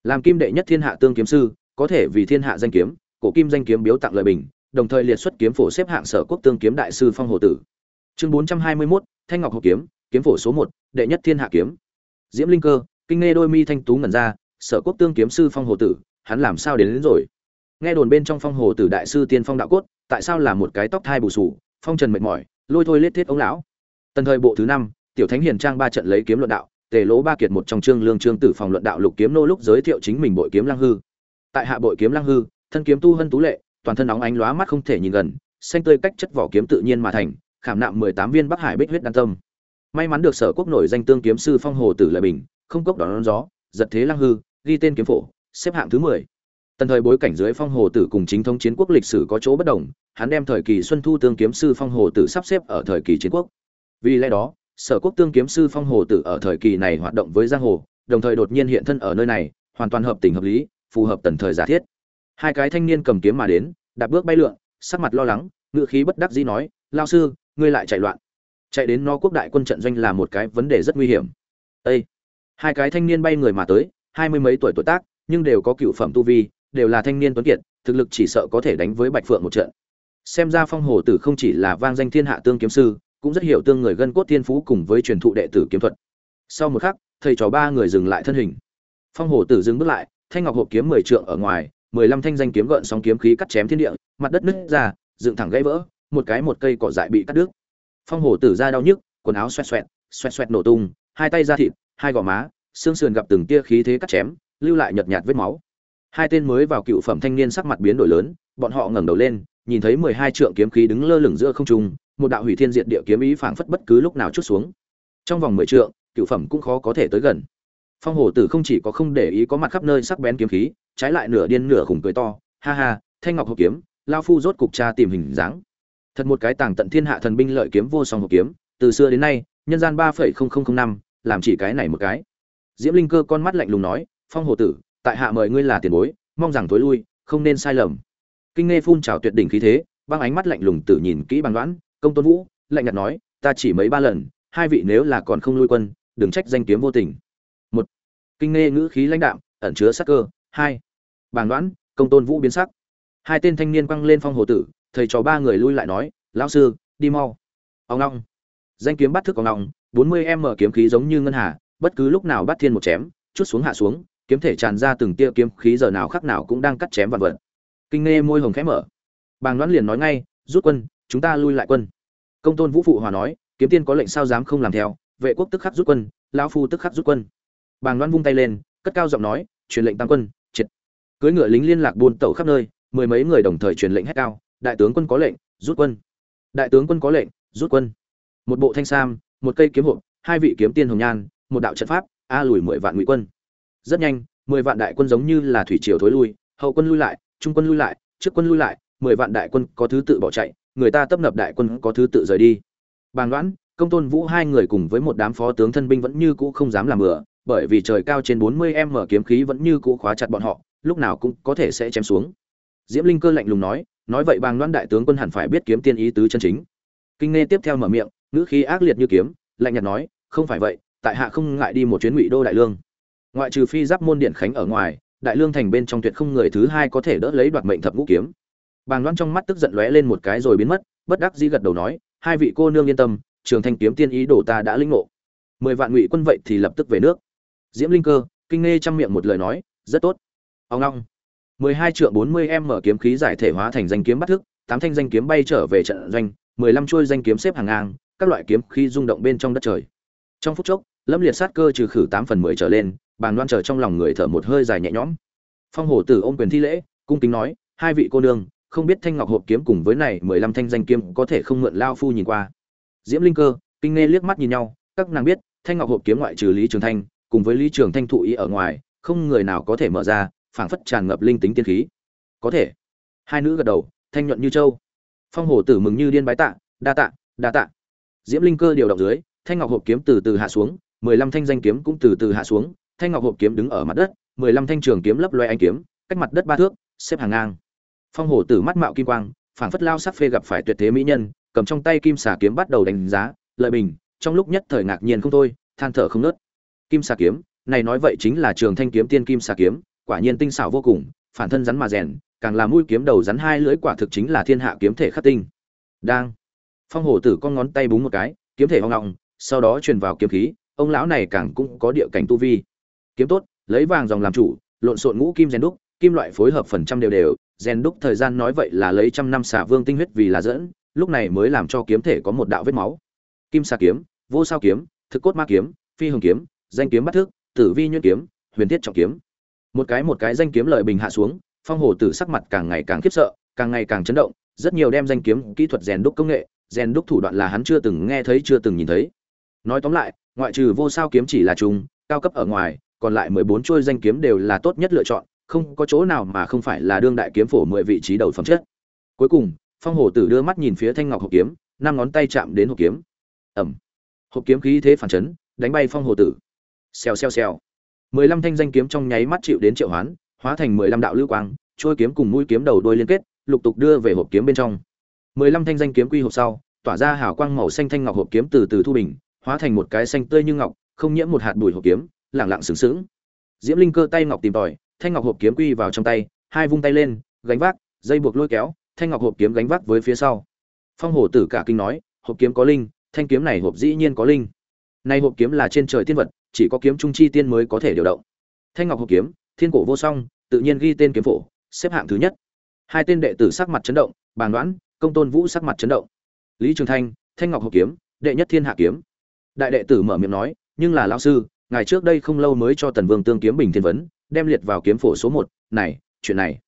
làm kim đệ nhất thiên hạ tương kiếm sư có thể vì thiên hạ danh kiếm cổ kim danh kiếm biếu tặng lời bình đồng thời liệt xuất kiếm phổ xếp hạng sở quốc tương kiếm đại sư phong hồ tử. Chương bốn trăm hai mươi 421, thanh ngọc hộ kiếm kiếm phổ số một đệ nhất thiên hạ kiếm. Diễm linh cơ kinh nghe đôi mi thanh tú ngẩn ra sở quốc tương kiếm sư phong hồ tử hắn làm sao đến, đến rồi? Nghe đồn bên trong phong hồ tử đại sư tiên phong đạo cốt tại sao là một cái tóc thai bù sù phong trần mệt mỏi lôi thôi lết thiết ông lão? Tần thời bộ thứ năm tiểu thánh hiền trang ba trận lấy kiếm luận đạo tề lỗ ba kiệt một trong chương lương trương tử phòng luận đạo lục kiếm nô lúc giới thiệu chính mình bội kiếm lăng hư. Tại hạ bội kiếm lăng hư, thân kiếm tu hân tú lệ, toàn thân nóng ánh lóa mắt không thể nhìn gần, xanh tươi cách chất vỏ kiếm tự nhiên mà thành, khảm nạm mười tám viên bắc hải bích huyết đan tâm. May mắn được sở quốc nổi danh tương kiếm sư phong hồ tử lợi bình, không cốc đón gió, giật thế lăng hư, ghi tên kiếm phổ, xếp hạng thứ mười. Tần thời bối cảnh dưới phong hồ tử cùng chính thống chiến quốc lịch sử có chỗ bất đồng, hắn đem thời kỳ xuân thu tương kiếm sư phong hồ tử sắp xếp ở thời kỳ chiến quốc. Vì lẽ đó sở quốc tương kiếm sư phong hồ tử ở thời kỳ này hoạt động với giang hồ, đồng thời đột nhiên hiện thân ở nơi này, hoàn toàn hợp tình hợp lý, phù hợp tần thời giả thiết. Hai cái thanh niên cầm kiếm mà đến, đạp bước bay lượn, sắc mặt lo lắng ngựa khí bất đắc dĩ nói lao sư, ngươi lại chạy loạn. Chạy đến no quốc đại quân trận doanh là một cái vấn đề rất nguy hiểm. Ê! hai cái thanh niên bay người mà tới, hai mươi mấy tuổi tuổi tác, nhưng đều có cựu phẩm tu vi, đều là thanh niên tuấn kiệt, thực lực chỉ sợ có thể đánh với bạch phượng một trận. Xem ra phong hồ tử không chỉ là vang danh thiên hạ tương kiếm sư cũng rất hiểu tương người gân cốt thiên phú cùng với truyền thụ đệ tử kiếm thuật. Sau một khắc, thầy trò ba người dừng lại thân hình. Phong hồ tử dừng bước lại, thanh ngọc hộp kiếm mười trượng ở ngoài, mười lăm thanh danh kiếm gợn sóng kiếm khí cắt chém thiên địa, mặt đất nứt ra, dựng thẳng gãy vỡ, một cái một cây cỏ dại bị cắt đứt. Phong hồ tử ra đau nhức, quần áo xoẹt xoẹt xoẹt xoẹt nổ tung, hai tay ra thịt, hai gò má, xương sườn gặp từng tia khí thế cắt chém, lưu lại nhợt nhạt vết máu. Hai tên mới vào cựu phẩm thanh niên sắc mặt biến đổi lớn, bọn họ ngẩng đầu lên, nhìn thấy mười hai trượng kiếm khí đứng lơ lửng giữa không trung một đạo hủy thiên diệt địa kiếm ý phảng phất bất cứ lúc nào chút xuống. Trong vòng mười trượng cựu phẩm cũng khó có thể tới gần. Phong hồ tử không chỉ có không để ý có mặt khắp nơi sắc bén kiếm khí, trái lại nửa điên nửa khủng cười to, ha ha, thanh ngọc hộ kiếm lao phu rốt cục tra tìm hình dáng. Thật một cái tàng tận thiên hạ thần binh lợi kiếm vô song hộ kiếm, từ xưa đến nay, nhân gian ba phẩy không không không năm, làm chỉ cái này một cái. Diễm linh cơ con mắt lạnh lùng nói, phong hồ tử, tại hạ mời ngươi là tiền bối, mong rằng tối lui, không nên sai lầm. Kinh nghe phun trào tuyệt đỉnh khí thế, băng ánh mắt lạnh lùng tử nhìn kỹ bằng đoán công tôn vũ lạnh nhạt nói, ta chỉ mấy ba lần, hai vị nếu là còn không lui quân, đừng trách danh kiếm vô tình. Một, kinh nghe ngữ khí lãnh đạm, ẩn chứa sắc cơ. Hai, bàng đoán, công tôn vũ biến sắc. Hai tên thanh niên quăng lên phong hồ tử, thầy trò ba người lui lại nói, lão sư, đi mau. Ông long, danh kiếm bắt thức ông long 40 m kiếm khí giống như ngân hà, bất cứ lúc nào bắt thiên một chém, chút xuống hạ xuống, kiếm thể tràn ra từng tia kiếm khí giờ nào khắc nào cũng đang cắt chém vạn vật. Kinh nghe môi hồng khẽ mở. Bàng đoán liền nói ngay, rút quân chúng ta lui lại quân. Công tôn vũ phụ hòa nói, kiếm tiên có lệnh sao dám không làm theo, vệ quốc tức khắc rút quân, lão phu tức khắc rút quân. Bàng loan vung tay lên, cất cao giọng nói, truyền lệnh tăng quân, triệt. Cưới ngựa lính liên lạc buôn tẩu khắp nơi, mười mấy người đồng thời truyền lệnh hét cao, đại tướng quân có lệnh, rút quân. Đại tướng quân có lệnh, rút quân. Một bộ thanh sam, một cây kiếm hộp, hai vị kiếm tiên hồng nhan, một đạo trận pháp, a lùi mười vạn ngụy quân. Rất nhanh, mười vạn đại quân giống như là thủy triều thối lui, hậu quân lui lại, trung quân lui lại, trước quân lui lại, mười vạn đại quân có thứ tự bỏ chạy người ta tấp nập đại quân có thứ tự rời đi. Bàng đoán công tôn vũ hai người cùng với một đám phó tướng thân binh vẫn như cũ không dám làm bừa, bởi vì trời cao trên bốn mươi m kiếm khí vẫn như cũ khóa chặt bọn họ, lúc nào cũng có thể sẽ chém xuống. Diễm linh cơ lạnh lùng nói nói vậy bàng đoán đại tướng quân hẳn phải biết kiếm tiên ý tứ chân chính. Kinh nghe tiếp theo mở miệng, ngữ khí ác liệt như kiếm, lạnh nhạt nói, không phải vậy, tại hạ không ngại đi một chuyến ngụy đô đại lương. Ngoại trừ phi giáp môn điện khánh ở ngoài, đại lương thành bên trong tuyệt không người thứ hai có thể đỡ lấy đoạt mệnh thập ngũ kiếm bàng Loan trong mắt tức giận lóe lên một cái rồi biến mất, bất đắc dĩ gật đầu nói, hai vị cô nương yên tâm, trường thanh kiếm tiên ý đồ ta đã linh ngộ. Mười vạn ngụy quân vậy thì lập tức về nước. Diễm linh cơ, kinh nghe trong miệng một lời nói, rất tốt. Ông long, mười hai trượng bốn mươi em mở kiếm khí giải thể hóa thành danh kiếm bắt thức, tám thanh danh kiếm bay trở về trận doanh, mười lăm chuôi danh kiếm xếp hàng ngang, các loại kiếm khí rung động bên trong đất trời. Trong phút chốc, lâm liệt sát cơ trừ khử tám phần mười trở lên Bàn đoan chờ trong lòng người thở một hơi dài nhẹ nhõm. Phong hổ tử ôm quyền thi lễ, cung kính nói, hai vị cô nương không biết thanh ngọc hộp kiếm cùng với này mười lăm thanh danh kiếm có thể không mượn lao phu nhìn qua. Diễm linh cơ, kinh nghe liếc mắt nhìn nhau, các nàng biết, thanh ngọc hộp kiếm ngoại trừ lý trường thanh, cùng với lý trường thanh thụ ý ở ngoài, không người nào có thể mở ra, phảng phất tràn ngập linh tính tiên khí. Có thể. Hai nữ gật đầu, thanh nhuận như châu. Phong hổ tử mừng như điên bái tạ, đa tạ đa tạ. Diễm linh cơ điều động dưới, thanh ngọc hộp kiếm từ từ hạ xuống, mười lăm thanh danh kiếm cũng từ từ hạ xuống, thanh ngọc hộp kiếm đứng ở mặt đất, mười lăm thanh trường kiếm lấp loe anh kiếm, cách mặt đất ba thước, xếp hàng ngang phong hổ tử mắt mạo kim quang, phảng phất lao sắc phê gặp phải tuyệt thế mỹ nhân, cầm trong tay kim xà kiếm bắt đầu đánh giá, lợi bình, trong lúc nhất thời ngạc nhiên không thôi, than thở không nớt kim xà kiếm, này nói vậy chính là trường thanh kiếm tiên kim xà kiếm, quả nhiên tinh xảo vô cùng, phản thân rắn mà rèn, càng là mũi kiếm đầu rắn hai lưỡi quả thực chính là thiên hạ kiếm thể khắc tinh. Đang, phong hổ tử con ngón tay búng một cái, kiếm thể hoang ngọng, sau đó truyền vào kiếm khí, ông lão này càng cũng có địa cảnh tu vi. Kiếm tốt, lấy vàng dòng làm chủ, lộn xộn ngũ kim rèn đúc, kim loại phối hợp phần trăm đều đều rèn đúc thời gian nói vậy là lấy trăm năm xà vương tinh huyết vì là dẫn, lúc này mới làm cho kiếm thể có một đạo vết máu. Kim xà kiếm, vô sao kiếm, thực cốt ma kiếm, phi hồng kiếm, danh kiếm bắt thức tử vi nhuyễn kiếm, huyền thiết trọng kiếm. Một cái một cái danh kiếm lợi bình hạ xuống, phong hồ tử sắc mặt càng ngày càng khiếp sợ, càng ngày càng chấn động, rất nhiều đem danh kiếm kỹ thuật rèn đúc công nghệ, rèn đúc thủ đoạn là hắn chưa từng nghe thấy, chưa từng nhìn thấy. Nói tóm lại, ngoại trừ vô sao kiếm chỉ là trùng, cao cấp ở ngoài, còn lại mười bốn chuôi danh kiếm đều là tốt nhất lựa chọn không có chỗ nào mà không phải là đương đại kiếm phổ mười vị trí đầu phẩm chất. Cuối cùng, phong hồ tử đưa mắt nhìn phía thanh ngọc hộp kiếm, năm ngón tay chạm đến hộp kiếm. Ẩm. Hộp kiếm khí thế phản chấn, đánh bay phong hồ tử. Xèo xèo xèo. Mười lăm thanh danh kiếm trong nháy mắt chịu đến triệu hoán, hóa thành mười lăm đạo lưu quang trôi kiếm cùng mũi kiếm đầu đuôi liên kết, lục tục đưa về hộp kiếm bên trong. Mười lăm thanh danh kiếm quy hộp sau, tỏa ra hào quang màu xanh thanh ngọc hộp kiếm từ từ thu bình, hóa thành một cái xanh tươi như ngọc, không nhiễm một hạt bụi hộp kiếm lẳng lặng sướng sướng diễm linh cơ tay ngọc tìm tòi thanh ngọc hộp kiếm quy vào trong tay, hai vung tay lên, gánh vác, dây buộc lôi kéo, thanh ngọc hộp kiếm gánh vác với phía sau. Phong hổ tử cả kinh nói, hộp kiếm có linh, thanh kiếm này hộp dĩ nhiên có linh. Nay hộp kiếm là trên trời tiên vật, chỉ có kiếm trung chi tiên mới có thể điều động. Thanh ngọc hộp kiếm, thiên cổ vô song, tự nhiên ghi tên kiếm phổ, xếp hạng thứ nhất. Hai tên đệ tử sắc mặt chấn động, bàng đoán công tôn vũ sắc mặt chấn động. Lý trường thanh thanh ngọc hộp kiếm, đệ nhất thiên hạ kiếm. Đại đệ tử mở miệng nói, nhưng là lão sư ngày trước đây không lâu mới cho tần vương tương kiếm bình thiên vấn đem liệt vào kiếm phổ số một, này, chuyện này.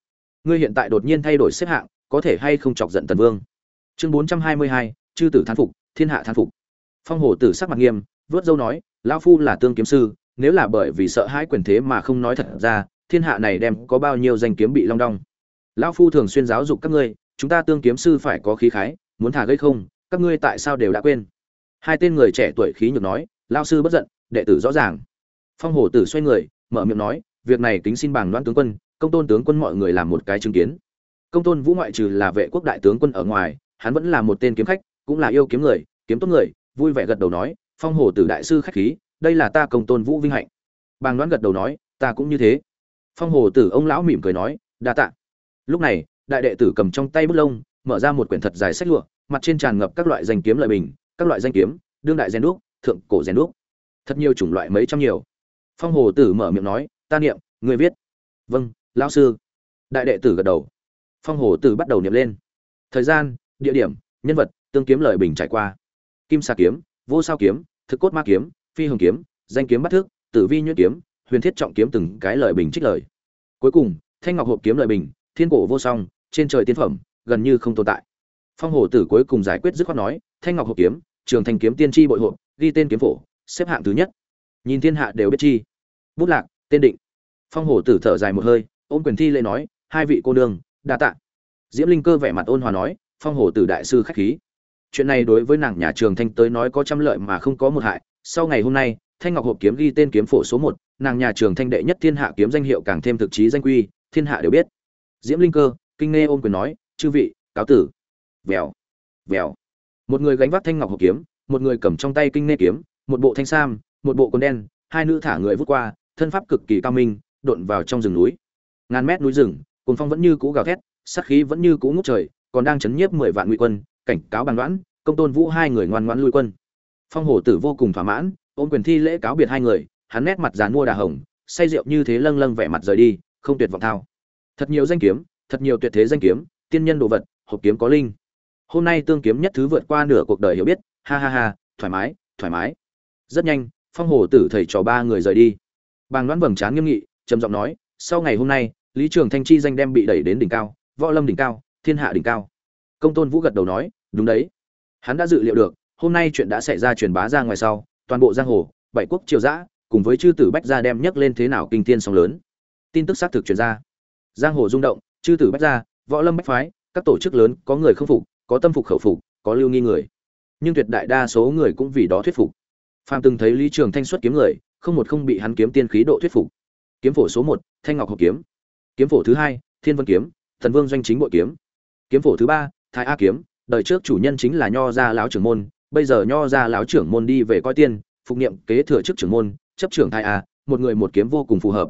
Ngươi hiện tại đột nhiên thay đổi xếp hạng, có thể hay không chọc giận tần vương? Chương bốn trăm hai mươi hai, chư tử thán phục, thiên hạ thán phục. Phong hổ tử sắc mặt nghiêm, vớt dâu nói, lão phu là tương kiếm sư, nếu là bởi vì sợ hãi quyền thế mà không nói thật ra, thiên hạ này đem có bao nhiêu danh kiếm bị long đong? Lão phu thường xuyên giáo dục các ngươi, chúng ta tương kiếm sư phải có khí khái, muốn thả gây không, các ngươi tại sao đều đã quên? Hai tên người trẻ tuổi khí nhược nói lao sư bất giận, đệ tử rõ ràng. Phong hổ tử xoay người, mở miệng nói việc này kính xin bảng đoan tướng quân, công tôn tướng quân mọi người làm một cái chứng kiến. Công tôn vũ ngoại trừ là vệ quốc đại tướng quân ở ngoài, hắn vẫn là một tên kiếm khách, cũng là yêu kiếm người, kiếm tốt người, vui vẻ gật đầu nói, phong hồ tử đại sư khách khí, đây là ta công tôn vũ vinh hạnh. Bàng đoán gật đầu nói, ta cũng như thế. Phong hồ tử ông lão mỉm cười nói, đa tạ. Lúc này, đại đệ tử cầm trong tay bút lông, mở ra một quyển thật dài sách lụa, mặt trên tràn ngập các loại danh kiếm lợi bình, các loại danh kiếm, đương đại gen đúc, thượng cổ rèn đúc. Thật nhiều chủng loại mấy trăm nhiều. Phong hồ tử mở miệng nói ta niệm người viết. Vâng lão sư. Đại đệ tử gật đầu. Phong hồ tử bắt đầu niệm lên. Thời gian, địa điểm, nhân vật, tương kiếm lời bình trải qua. Kim xà kiếm, vô sao kiếm, thực cốt ma kiếm, phi hồng kiếm, danh kiếm bắt thước tử vi nhuyễn kiếm, huyền thiết trọng kiếm từng cái lời bình trích lời. Cuối cùng, thanh ngọc hộp kiếm lời bình, thiên cổ vô song, trên trời tiên phẩm, gần như không tồn tại. Phong hồ tử cuối cùng giải quyết dứt khoát nói, thanh ngọc hộp kiếm, trường thành kiếm tiên tri bội hộp, ghi tên kiếm phổ, xếp hạng thứ nhất. Nhìn thiên hạ đều biết chi. Bút lạc, tên định phong Hổ tử thở dài một hơi, ôm quyền thi lễ nói, hai vị cô nương, đa tạ. Diễm linh cơ vẻ mặt ôn hòa nói, phong Hổ tử đại sư khách khí. Chuyện này đối với nàng nhà trường thanh tới nói có trăm lợi mà không có một hại. Sau ngày hôm nay, thanh ngọc hộp kiếm ghi tên kiếm phổ số một, nàng nhà trường thanh đệ nhất thiên hạ kiếm danh hiệu càng thêm thực chí danh quy, thiên hạ đều biết. Diễm linh cơ, kinh nghe ôm quyền nói, chư vị, cáo tử. Vèo vèo. Một người gánh vác thanh ngọc hộp kiếm, một người cầm trong tay kinh nghe kiếm, một bộ thanh sam, một bộ quần đen, hai nữ thả người vút qua, thân pháp cực kỳ cao minh độn vào trong rừng núi. Ngàn mét núi rừng cồn phong vẫn như cũ gào thét, sát khí vẫn như cũ ngút trời, còn đang chấn nhiếp mười vạn ngụy quân, cảnh cáo bàn đoán công tôn vũ hai người ngoan ngoãn lui quân. Phong hổ tử vô cùng thỏa mãn, ôm quyền thi lễ cáo biệt hai người, hắn nét mặt dàn mua đà hồng, say rượu như thế lâng lâng vẻ mặt rời đi, không tuyệt vọng thao. Thật nhiều danh kiếm, thật nhiều tuyệt thế danh kiếm, tiên nhân đồ vật, hộp kiếm có linh. Hôm nay tương kiếm nhất thứ vượt qua nửa cuộc đời hiểu biết, ha ha ha, thoải mái thoải mái. Rất nhanh, phong hồ tử thầy trò ba người rời đi. Bàng đoán vầng trán nghiêm nghị trầm giọng nói, sau ngày hôm nay, lý trường thanh chi danh đem bị đẩy đến đỉnh cao, võ lâm đỉnh cao, thiên hạ đỉnh cao. Công tôn vũ gật đầu nói, đúng đấy. Hắn đã dự liệu được, hôm nay chuyện đã xảy ra truyền bá ra ngoài sau, toàn bộ giang hồ, bảy quốc triều giã cùng với chư tử bách gia đem nhấc lên thế nào kinh thiên sóng lớn. Tin tức xác thực truyền ra. Giang hồ rung động, chư tử bách gia, võ lâm bách phái, các tổ chức lớn, có người không phục, có tâm phục khẩu phục, có lưu nghi người. Nhưng tuyệt đại đa số người cũng vì đó thuyết phục. Phàm từng thấy lý trường thanh xuất kiếm người, không một không bị hắn kiếm tiên khí độ thuyết phục kiếm phổ số một, thanh ngọc học kiếm. Kiếm phổ thứ hai, thiên vân kiếm, thần vương doanh chính bội kiếm. Kiếm phổ thứ ba, thái a kiếm. Đời trước chủ nhân chính là nho gia lão trưởng môn, bây giờ nho gia lão trưởng môn đi về coi tiên, phục niệm kế thừa chức trưởng môn, chấp trưởng thái a, một người một kiếm vô cùng phù hợp.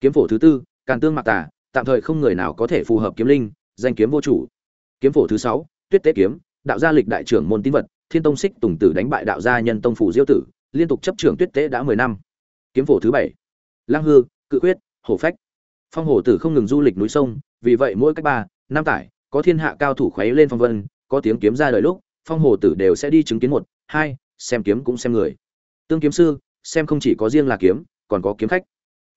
Kiếm phổ thứ tư, càn tương mạc tả tạm thời không người nào có thể phù hợp kiếm linh, danh kiếm vô chủ. Kiếm phổ thứ sáu, tuyết tế kiếm, đạo gia lịch đại trưởng môn tín vật, thiên tông xích tùng tử đánh bại đạo gia nhân tông phủ diêu tử, liên tục chấp trưởng tuyết tế đã mười năm. Kiếm phổ thứ bảy lang hư cự quyết, hổ phách. Phong hổ tử không ngừng du lịch núi sông, vì vậy mỗi cách ba, năm tải, có thiên hạ cao thủ khuấy lên phong vân, có tiếng kiếm ra đời lúc, phong hồ tử đều sẽ đi chứng kiến một, hai, xem kiếm cũng xem người. Tương kiếm sư, xem không chỉ có riêng là kiếm, còn có kiếm khách.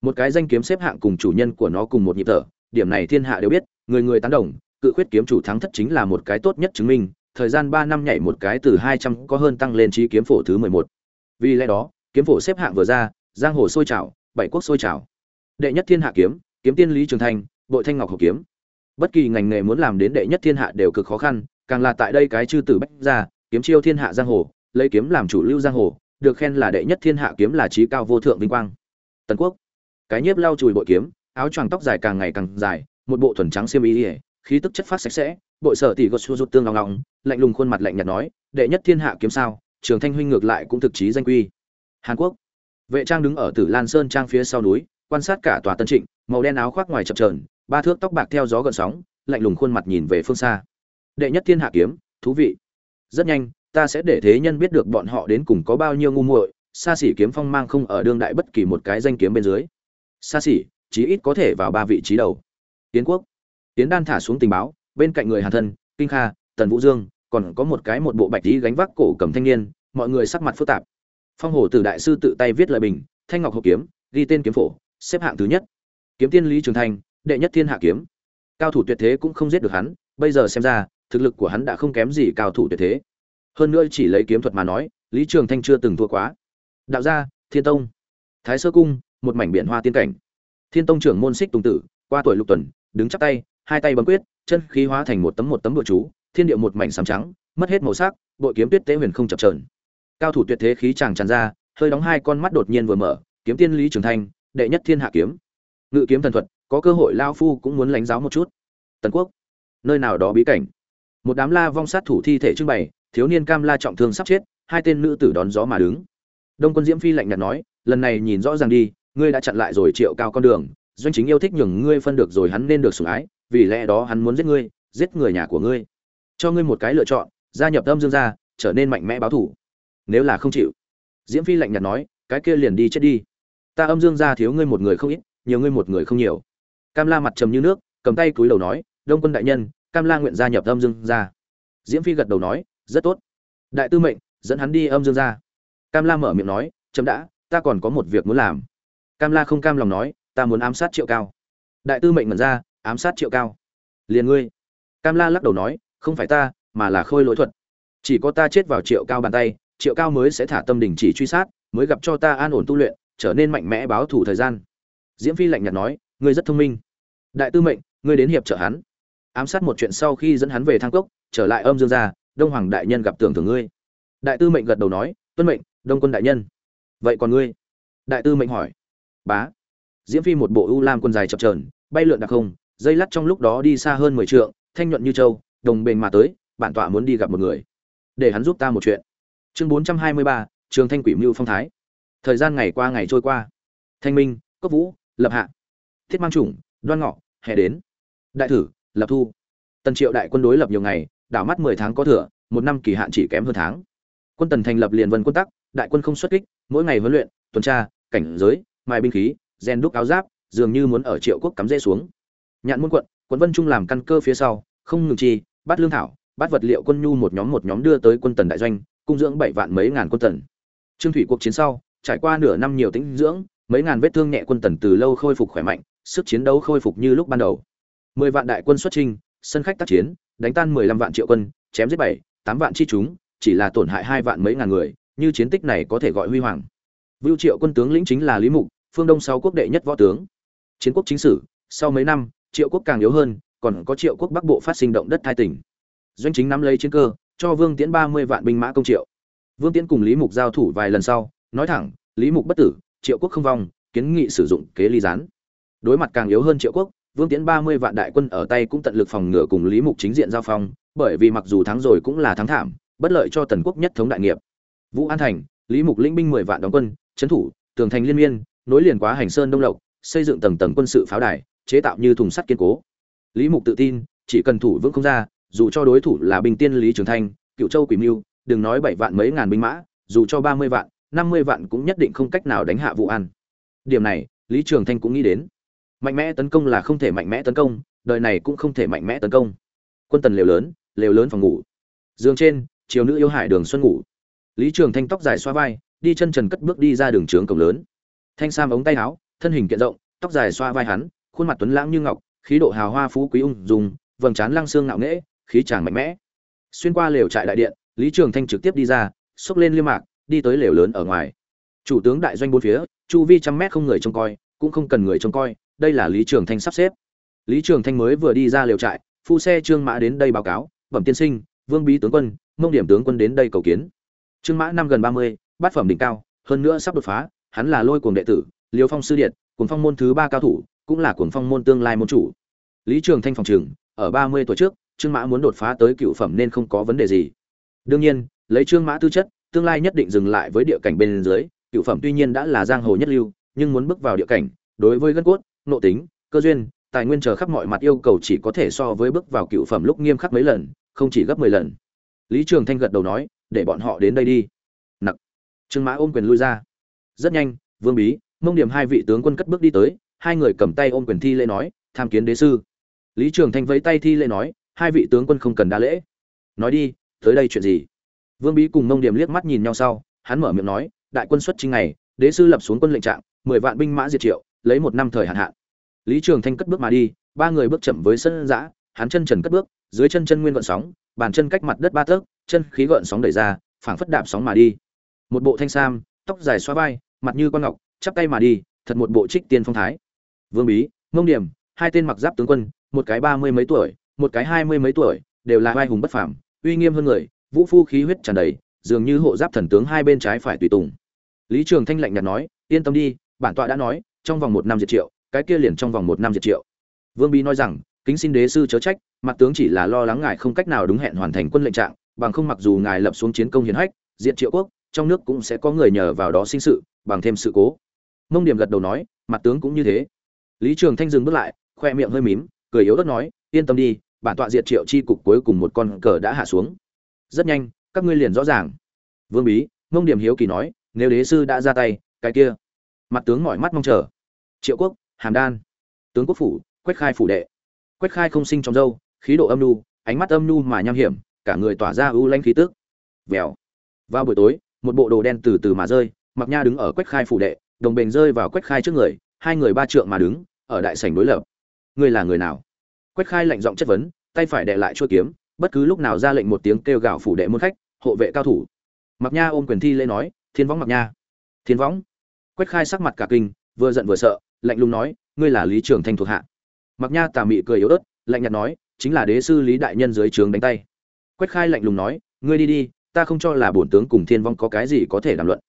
Một cái danh kiếm xếp hạng cùng chủ nhân của nó cùng một nhịp thở, điểm này thiên hạ đều biết, người người tán đồng, cự khuyết kiếm chủ thắng thất chính là một cái tốt nhất chứng minh, thời gian ba năm nhảy một cái từ hai trăm có hơn tăng lên trí kiếm phổ thứ mười một. Vì lẽ đó, kiếm phổ xếp hạng vừa ra, giang hồ sôi trào, bảy quốc sôi trào đệ nhất thiên hạ kiếm kiếm tiên lý trường thanh bội thanh ngọc hộp kiếm. Bất kỳ ngành nghề muốn làm đến đệ nhất thiên hạ đều cực khó khăn, càng là tại đây cái chư tử bách ra kiếm chiêu thiên hạ giang hồ, lấy kiếm làm chủ lưu giang hồ, được khen là đệ nhất thiên hạ kiếm là trí cao vô thượng vinh quang. Tần quốc. Cái nhiếp lau chùi bội kiếm, áo choàng tóc dài càng ngày càng dài, một bộ thuần trắng xiêm y ỉa khí tức chất phát sạch sẽ, bội sở tỷ gột xua rút tương ngọng ngọng, lạnh lùng khuôn mặt lạnh nhạt nói, đệ nhất thiên hạ kiếm sao, trường thanh huynh ngược lại cũng thực chí danh quy. Hàn quốc. Vệ trang đứng ở tử lan sơn trang phía sau núi quan sát cả tòa tân trịnh, màu đen áo khoác ngoài chập trờn ba thước tóc bạc theo gió gợn sóng, lạnh lùng khuôn mặt nhìn về phương xa. Đệ nhất thiên hạ kiếm, thú vị. Rất nhanh, ta sẽ để thế nhân biết được bọn họ đến cùng có bao nhiêu ngu muội xa xỉ kiếm phong mang không ở đương đại bất kỳ một cái danh kiếm bên dưới. Xa xỉ chí ít có thể vào ba vị trí đầu. Tiến quốc. Tiến đan thả xuống tình báo, bên cạnh người hàn thân, kinh kha, tần vũ dương, còn có một cái một bộ bạch tí gánh vác cổ cầm thanh niên, mọi người sắc mặt phức tạp. Phong hồ tử đại sư tự tay viết lời bình, thanh ngọc hộp kiếm, ghi tên kiếm phổ xếp hạng thứ nhất. Kiếm tiên lý trường thanh đệ nhất thiên hạ kiếm. Cao thủ tuyệt thế cũng không giết được hắn, bây giờ xem ra, thực lực của hắn đã không kém gì cao thủ tuyệt thế. Hơn nữa chỉ lấy kiếm thuật mà nói, lý trường thanh chưa từng thua quá. Đạo gia, thiên tông. Thái sơ cung, một mảnh biển hoa tiên cảnh. Thiên tông trưởng môn xích tùng tử, qua tuổi lục tuần, đứng chắp tay, hai tay bấm quyết, chân khí hóa thành một tấm một tấm bụa chú, thiên địa một mảnh sám trắng, mất hết màu sắc, bội kiếm tuyết tế huyền không chập trờn cao thủ tuyệt thế khí chàng tràn ra, hơi đóng hai con mắt đột nhiên vừa mở, kiếm tiên lý trường thanh đệ nhất thiên hạ kiếm. Ngự kiếm thần thuật, có cơ hội lao phu cũng muốn lãnh giáo một chút. Tần quốc, nơi nào đó bí cảnh. Một đám la vong sát thủ thi thể trưng bày, thiếu niên cam la trọng thương sắp chết, hai tên nữ tử đón gió mà đứng. Đông quân diễm phi lạnh nhạt nói, lần này nhìn rõ ràng đi, ngươi đã chặn lại rồi triệu cao con đường. Doanh chính yêu thích nhường ngươi phân được rồi hắn nên được sủng ái, vì lẽ đó hắn muốn giết ngươi, giết người nhà của ngươi. Cho ngươi một cái lựa chọn, gia nhập âm dương gia, trở nên mạnh mẽ báo thủ. Nếu là không chịu. Diễm phi lạnh nhạt nói, cái kia liền đi chết đi ta âm dương gia thiếu ngươi một người không ít, nhiều ngươi một người không nhiều. Cam la mặt trầm như nước, cầm tay cúi đầu nói, đông quân đại nhân, cam la nguyện gia nhập âm dương gia. Diễm phi gật đầu nói, rất tốt. Đại tư mệnh, dẫn hắn đi âm dương gia. Cam la mở miệng nói chấm đã, ta còn có một việc muốn làm. Cam la không cam lòng nói, ta muốn ám sát triệu cao. Đại tư mệnh mở ra, ám sát triệu cao. Liền ngươi. Cam la lắc đầu nói, không phải ta, mà là khôi lỗi thuật. Chỉ có ta chết vào triệu cao bàn tay, triệu cao mới sẽ thả tâm đình chỉ truy sát, mới gặp cho ta an ổn tu luyện trở nên mạnh mẽ báo thủ thời gian. Diễm phi lạnh nhạt nói, ngươi rất thông minh. Đại tư mệnh, ngươi đến hiệp trợ hắn. Ám sát một chuyện sau khi dẫn hắn về thang cốc, trở lại âm dương gia, đông hoàng đại nhân gặp tưởng thưởng ngươi. Đại tư mệnh gật đầu nói, tuân mệnh, đông quân đại nhân. Vậy còn ngươi? Đại tư mệnh hỏi. Bá. Diễm phi một bộ ưu lam quân dài chập trờn bay lượn đặc không, dây lắt trong lúc đó đi xa hơn mười trượng, thanh nhuận như châu, đồng bền mà tới, bản tọa muốn đi gặp một người. Để hắn giúp ta một chuyện. Chương bốn trăm hai mươi ba, trường thanh quỷ mưu phong thái thời gian ngày qua ngày trôi qua. Thanh minh, cốc vũ, lập hạ, thiết mang chủng, đoan ngọ, hè đến. Đại thử, lập thu. Tần triệu đại quân đối lập nhiều ngày, đảo mắt mười tháng có thừa, một năm kỳ hạn chỉ kém hơn tháng. Quân tần thành lập liền vân quân tắc, đại quân không xuất kích, mỗi ngày huấn luyện, tuần tra, cảnh giới mài binh khí, rèn đúc áo giáp, dường như muốn ở triệu quốc cắm rễ xuống. Nhạn muôn quận quận vân trung làm căn cơ phía sau, không ngừng chi, bắt lương thảo, bắt vật liệu quân nhu một nhóm một nhóm đưa tới quân tần đại doanh, cung dưỡng bảy vạn mấy ngàn quân tần. Trương thủy cuộc chiến sau trải qua nửa năm nhiều tĩnh dưỡng mấy ngàn vết thương nhẹ quân tần từ lâu khôi phục khỏe mạnh sức chiến đấu khôi phục như lúc ban đầu. Mười vạn đại quân xuất chinh, sân khách tác chiến đánh tan mười lăm vạn triệu quân chém giết bảy tám vạn chi chúng chỉ là tổn hại hai vạn mấy ngàn người như chiến tích này có thể gọi huy hoàng. Vưu triệu quân tướng lĩnh chính là lý mục phương đông sáu quốc đệ nhất võ tướng. Chiến quốc chính sử sau mấy năm triệu quốc càng yếu hơn còn có triệu quốc bắc bộ phát sinh động đất thai tỉnh. Doanh chính nắm lấy chiến cơ cho vương tiễn ba mươi vạn binh mã công triệu. Vương tiễn cùng lý mục giao thủ vài lần sau nói thẳng, lý mục bất tử, triệu quốc không vong, kiến nghị sử dụng kế ly gián. Đối mặt càng yếu hơn triệu quốc, vương tiễn ba mươi vạn đại quân ở tay cũng tận lực phòng ngừa cùng lý mục chính diện giao phong, bởi vì mặc dù thắng rồi cũng là thắng thảm, bất lợi cho tần quốc nhất thống đại nghiệp. Vũ an thành, lý mục lĩnh binh mười vạn đóng quân, trấn thủ, tường thành liên miên, nối liền quá hành sơn đông lộc, xây dựng tầng tầng quân sự pháo đài, chế tạo như thùng sắt kiên cố. Lý mục tự tin, chỉ cần thủ vững không ra, dù cho đối thủ là Bình tiên lý trường thanh, cựu châu quỷ mưu, đừng nói bảy vạn mấy ngàn binh mã, dù cho ba mươi vạn năm mươi vạn cũng nhất định không cách nào đánh hạ vụ an điểm này, lý trường thanh cũng nghĩ đến. Mạnh mẽ tấn công là không thể mạnh mẽ tấn công, đời này cũng không thể mạnh mẽ tấn công. Quân tần lều lớn lều lớn phòng ngủ. Giường trên, chiều nữ yêu hải đường xuân ngủ. Lý trường thanh tóc dài xoa vai, đi chân trần cất bước đi ra đường trướng cổng lớn. Thanh sam ống tay áo, thân hình kiện rộng, tóc dài xoa vai hắn, khuôn mặt tuấn lãng như ngọc, khí độ hào hoa phú quý ung dùng vầng trán lăng xương ngạo nghễ, khí chàng mạnh mẽ. Xuyên qua lều trại đại điện, lý trường thanh trực tiếp đi ra, xốc lên liêm mạc đi tới lều lớn ở ngoài. Chủ tướng đại doanh bốn phía, chu vi trăm mét không người trông coi, cũng không cần người trông coi, đây là lý trường thanh sắp xếp. Lý trường thanh mới vừa đi ra lều trại, phu xe trương mã đến đây báo cáo, bẩm tiên sinh, vương bí tướng quân, mông điểm tướng quân đến đây cầu kiến. Trương mã năm gần ba mươi, bát phẩm đỉnh cao, hơn nữa sắp đột phá, hắn là lôi cuồng đệ tử, liêu phong sư điện, cuồng phong môn thứ ba cao thủ, cũng là cuồng phong môn tương lai môn chủ. Lý trường thanh phòng trường, ở ba mươi tuổi trước, trương mã muốn đột phá tới cựu phẩm nên không có vấn đề gì. Đương nhiên, lấy trương mã tư chất tương lai nhất định dừng lại với địa cảnh bên dưới, cựu phẩm tuy nhiên đã là giang hồ nhất lưu, nhưng muốn bước vào địa cảnh, đối với gân cốt, nội tính, cơ duyên, tài nguyên chờ khắp mọi mặt yêu cầu chỉ có thể so với bước vào cựu phẩm lúc nghiêm khắc mấy lần, không chỉ gấp mười lần. Lý trường thanh gật đầu nói, để bọn họ đến đây đi. Nặc. Trương mã ôm quyền lui ra. Rất nhanh, vương bí, mông điểm hai vị tướng quân cất bước đi tới, hai người cầm tay ôm quyền thi lễ nói, tham kiến đế sư. Lý trường thanh vẫy tay thi lễ nói, hai vị tướng quân không cần đa lễ. Nói đi, tới đây chuyện gì? Vương bí cùng mông điểm liếc mắt nhìn nhau sau hắn mở miệng nói đại quân xuất chinh ngày đế sư lập xuống quân lệnh trạng mười vạn binh mã diệt triệu lấy một năm thời hạn hạn. Lý trường thanh cất bước mà đi ba người bước chậm với sân dã, hắn chân trần cất bước dưới chân chân nguyên gợn sóng bàn chân cách mặt đất ba tấc chân khí gợn sóng đẩy ra phảng phất đạp sóng mà đi. Một bộ thanh sam tóc dài xõa vai mặt như con ngọc chắp tay mà đi thật một bộ trích tiên phong thái. Vương bí mông điểm hai tên mặc giáp tướng quân một cái ba mươi mấy tuổi một cái hai mươi mấy tuổi đều là oai hùng bất phàm uy nghiêm hơn người vũ phu khí huyết tràn đầy, dường như hộ giáp thần tướng hai bên trái phải tùy tùng. Lý trường thanh lạnh nhạt nói, yên tâm đi, bản tọa đã nói, trong vòng một năm diệt triệu, cái kia liền trong vòng một năm diệt triệu. Vương bí nói rằng, kính xin đế sư chớ trách, mặt tướng chỉ là lo lắng ngài không cách nào đúng hẹn hoàn thành quân lệnh trạng, bằng không mặc dù ngài lập xuống chiến công hiển hách, diệt triệu quốc, trong nước cũng sẽ có người nhờ vào đó sinh sự, bằng thêm sự cố. Mông điểm gật đầu nói, mặt tướng cũng như thế. Lý trường thanh dừng bước lại, khoe miệng hơi mím, cười yếu ớt nói, yên tâm đi, bản tọa diệt triệu chi cục cuối cùng một con cờ đã hạ xuống rất nhanh các ngươi liền rõ ràng. Vương bí mông điểm hiếu kỳ nói nếu đế sư đã ra tay cái kia. Mặt tướng mỏi mắt mong chờ. Triệu quốc hàm đan. Tướng quốc phủ quách khai phủ đệ. Quách khai không sinh trong dâu khí độ âm nu, ánh mắt âm nu mà nham hiểm cả người tỏa ra ưu lanh khí tức. Vèo. Vào buổi tối một bộ đồ đen từ từ mà rơi mặc nha đứng ở quách khai phủ đệ đồng bền rơi vào quách khai trước người hai người ba trượng mà đứng ở đại sảnh đối lập. Ngươi là người nào? Quách khai lạnh giọng chất vấn tay phải đệ lại chuôi kiếm bất cứ lúc nào ra lệnh một tiếng kêu gào phủ đệ môn khách, hộ vệ cao thủ. Mặc nha ôm quyền thi lễ nói, thiên võng mặc nha. Thiên võng? Quách khai sắc mặt cả kinh, vừa giận vừa sợ, lạnh lùng nói, ngươi là lý trường thanh thuộc hạ. Mặc nha tà mị cười yếu ớt, lạnh nhạt nói, chính là đế sư lý đại nhân dưới trướng đánh tay. Quách khai lạnh lùng nói, ngươi đi đi, ta không cho là bổn tướng cùng thiên vong có cái gì có thể đàm luận.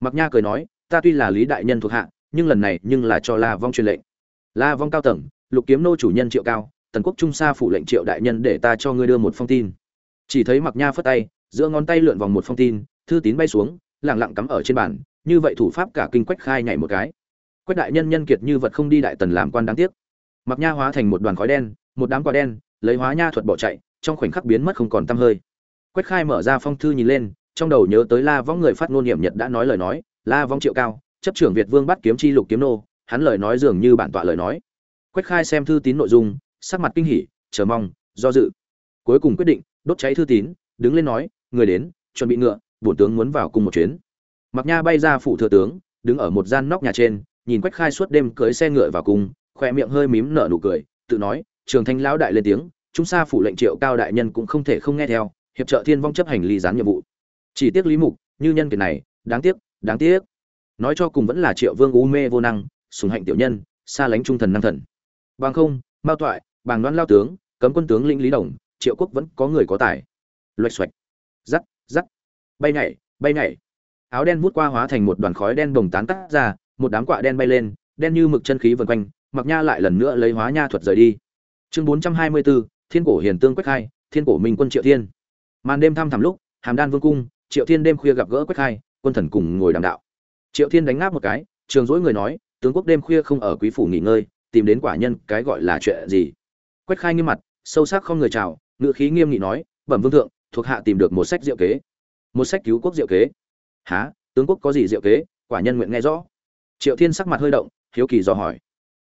Mặc nha cười nói, ta tuy là lý đại nhân thuộc hạ, nhưng lần này nhưng là cho la vong truyền lệnh. La vong cao tầng, lục kiếm nô chủ nhân triệu cao tần quốc trung sa phủ lệnh triệu đại nhân để ta cho ngươi đưa một phong tin. Chỉ thấy mặc nha phất tay, giữa ngón tay lượn vòng một phong tin, thư tín bay xuống lẳng lặng cắm ở trên bàn, như vậy thủ pháp cả kinh quách khai nhảy một cái. Quách đại nhân nhân kiệt như vật không đi đại tần làm quan đáng tiếc. Mặc nha hóa thành một đoàn khói đen, một đám quả đen, lấy hóa nha thuật bỏ chạy, trong khoảnh khắc biến mất không còn tăm hơi. Quách khai mở ra phong thư nhìn lên, trong đầu nhớ tới la vong người phát ngôn niệm nhật đã nói lời nói, la vong triệu cao, chấp trưởng việt vương bắt kiếm chi lục kiếm nô, hắn lời nói dường như bản tọa lời nói. Quách khai xem thư tín nội dung sắc mặt kinh hỉ, chờ mong, do dự. Cuối cùng quyết định, đốt cháy thư tín, đứng lên nói, người đến, chuẩn bị ngựa, bổn tướng muốn vào cùng một chuyến. Mặc nha bay ra phủ thừa tướng, đứng ở một gian nóc nhà trên, nhìn quách khai suốt đêm cưỡi xe ngựa vào cung khoe miệng hơi mím nở nụ cười, tự nói, trường thanh lão đại lên tiếng, chúng xa phủ lệnh triệu cao đại nhân cũng không thể không nghe theo, hiệp trợ thiên vong chấp hành ly gián nhiệm vụ. Chỉ tiếc lý mục, như nhân kiệt này, đáng tiếc đáng tiếc. Nói cho cùng vẫn là triệu vương u mê vô năng, sùng hạnh tiểu nhân, xa lánh trung thần năng thần. Bằng không, mao toại bàng đoan lao tướng, cấm quân tướng lĩnh lý đồng, triệu quốc vẫn có người có tài. Loạch xoạch. Rắc rắc. Bay nhảy bay nhảy. Áo đen vút qua hóa thành một đoàn khói đen bồng tán tắt ra, một đám quạ đen bay lên, đen như mực chân khí vần quanh, mặc nha lại lần nữa lấy hóa nha thuật rời đi. Chương bốn trăm hai mươi bốn thiên cổ hiền tương quách khai, thiên cổ minh quân triệu thiên. Màn đêm thăm thẳm lúc, hàm đan vương cung, triệu thiên đêm khuya gặp gỡ quách khai, quân thần cùng ngồi đàm đạo. Triệu thiên đánh ngáp một cái, trường dỗi người nói, tướng quốc đêm khuya không ở quý phủ nghỉ ngơi, tìm đến quả nhân, cái gọi là chuyện gì? Quách khai nghiêm mặt, sâu sắc không người chào ngự khí nghiêm nghị nói, bẩm vương thượng, thuộc hạ tìm được một sách diệu kế. Một sách cứu quốc diệu kế? Há tướng quốc có gì diệu kế? Quả nhân nguyện nghe rõ. Triệu thiên sắc mặt hơi động, hiếu kỳ dò hỏi.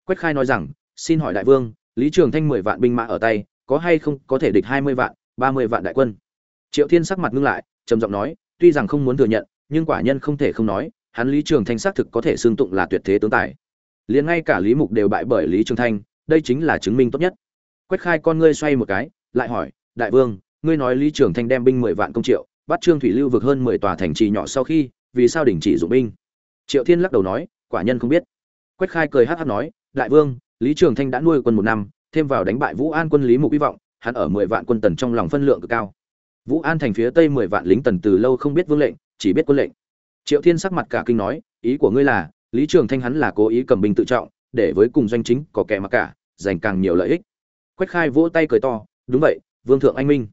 Quách khai nói rằng, xin hỏi đại vương, lý trường thanh mười vạn binh mã ở tay, có hay không có thể địch hai mươi vạn, ba mươi vạn đại quân? Triệu thiên sắc mặt ngưng lại, trầm giọng nói, tuy rằng không muốn thừa nhận, nhưng quả nhân không thể không nói, hắn lý trường thanh xác thực có thể xương tụng là tuyệt thế tướng tài. Liền ngay cả lý mục đều bại bởi lý trường thanh, đây chính là chứng minh tốt nhất quách khai con ngươi xoay một cái, lại hỏi, đại vương, ngươi nói lý trường thanh đem binh mười vạn công triệu, bắt trương thủy lưu vực hơn mười tòa thành trì nhỏ sau khi, vì sao đình chỉ dụng binh? Triệu thiên lắc đầu nói, quả nhân không biết. Quách khai cười hắc hắc nói, đại vương, lý trường thanh đã nuôi quân một năm, thêm vào đánh bại vũ an quân lý mục hy vọng, hắn ở mười vạn quân tần trong lòng phân lượng cực cao. Vũ an thành phía tây mười vạn lính tần từ lâu không biết vương lệnh, chỉ biết quân lệnh. Triệu thiên sắc mặt cả kinh nói, ý của ngươi là, lý trường thanh hắn là cố ý cầm binh tự trọng, để với cùng doanh chính có kẻ mặc cả, giành càng nhiều lợi ích quách khai vỗ tay cười to, đúng vậy, vương thượng anh minh.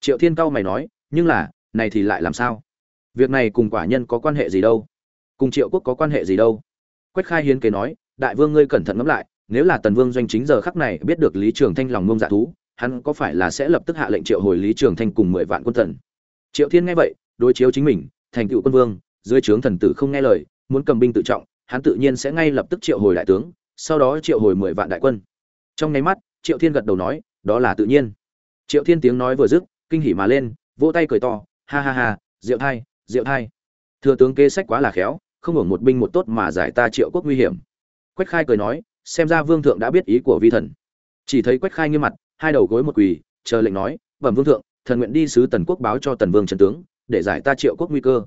Triệu thiên cao mày nói, nhưng là, này thì lại làm sao? Việc này cùng quả nhân có quan hệ gì đâu? Cùng triệu quốc có quan hệ gì đâu? Quách khai hiến kế nói, đại vương ngươi cẩn thận ngẫm lại, nếu là tần vương doanh chính giờ khắc này biết được lý trường thanh lòng ngông dạ thú, hắn có phải là sẽ lập tức hạ lệnh triệu hồi lý trường thanh cùng mười vạn quân thần? Triệu thiên nghe vậy, đối chiếu chính mình, thành tựu quân vương, dưới trướng thần tử không nghe lời, muốn cầm binh tự trọng, hắn tự nhiên sẽ ngay lập tức triệu hồi đại tướng, sau đó triệu hồi mười vạn đại quân. Trong nháy mắt triệu thiên gật đầu nói, đó là tự nhiên. Triệu thiên tiếng nói vừa dứt, kinh hỉ mà lên, vỗ tay cười to, ha ha ha, diệu thai diệu thai. Thừa tướng kế sách quá là khéo, không hưởng một binh một tốt mà giải ta triệu quốc nguy hiểm. Quách khai cười nói, xem ra vương thượng đã biết ý của vi thần. Chỉ thấy quách khai nghiêm mặt, hai đầu gối một quỳ, chờ lệnh nói, bẩm vương thượng, thần nguyện đi sứ tần quốc báo cho tần vương trần tướng, để giải ta triệu quốc nguy cơ.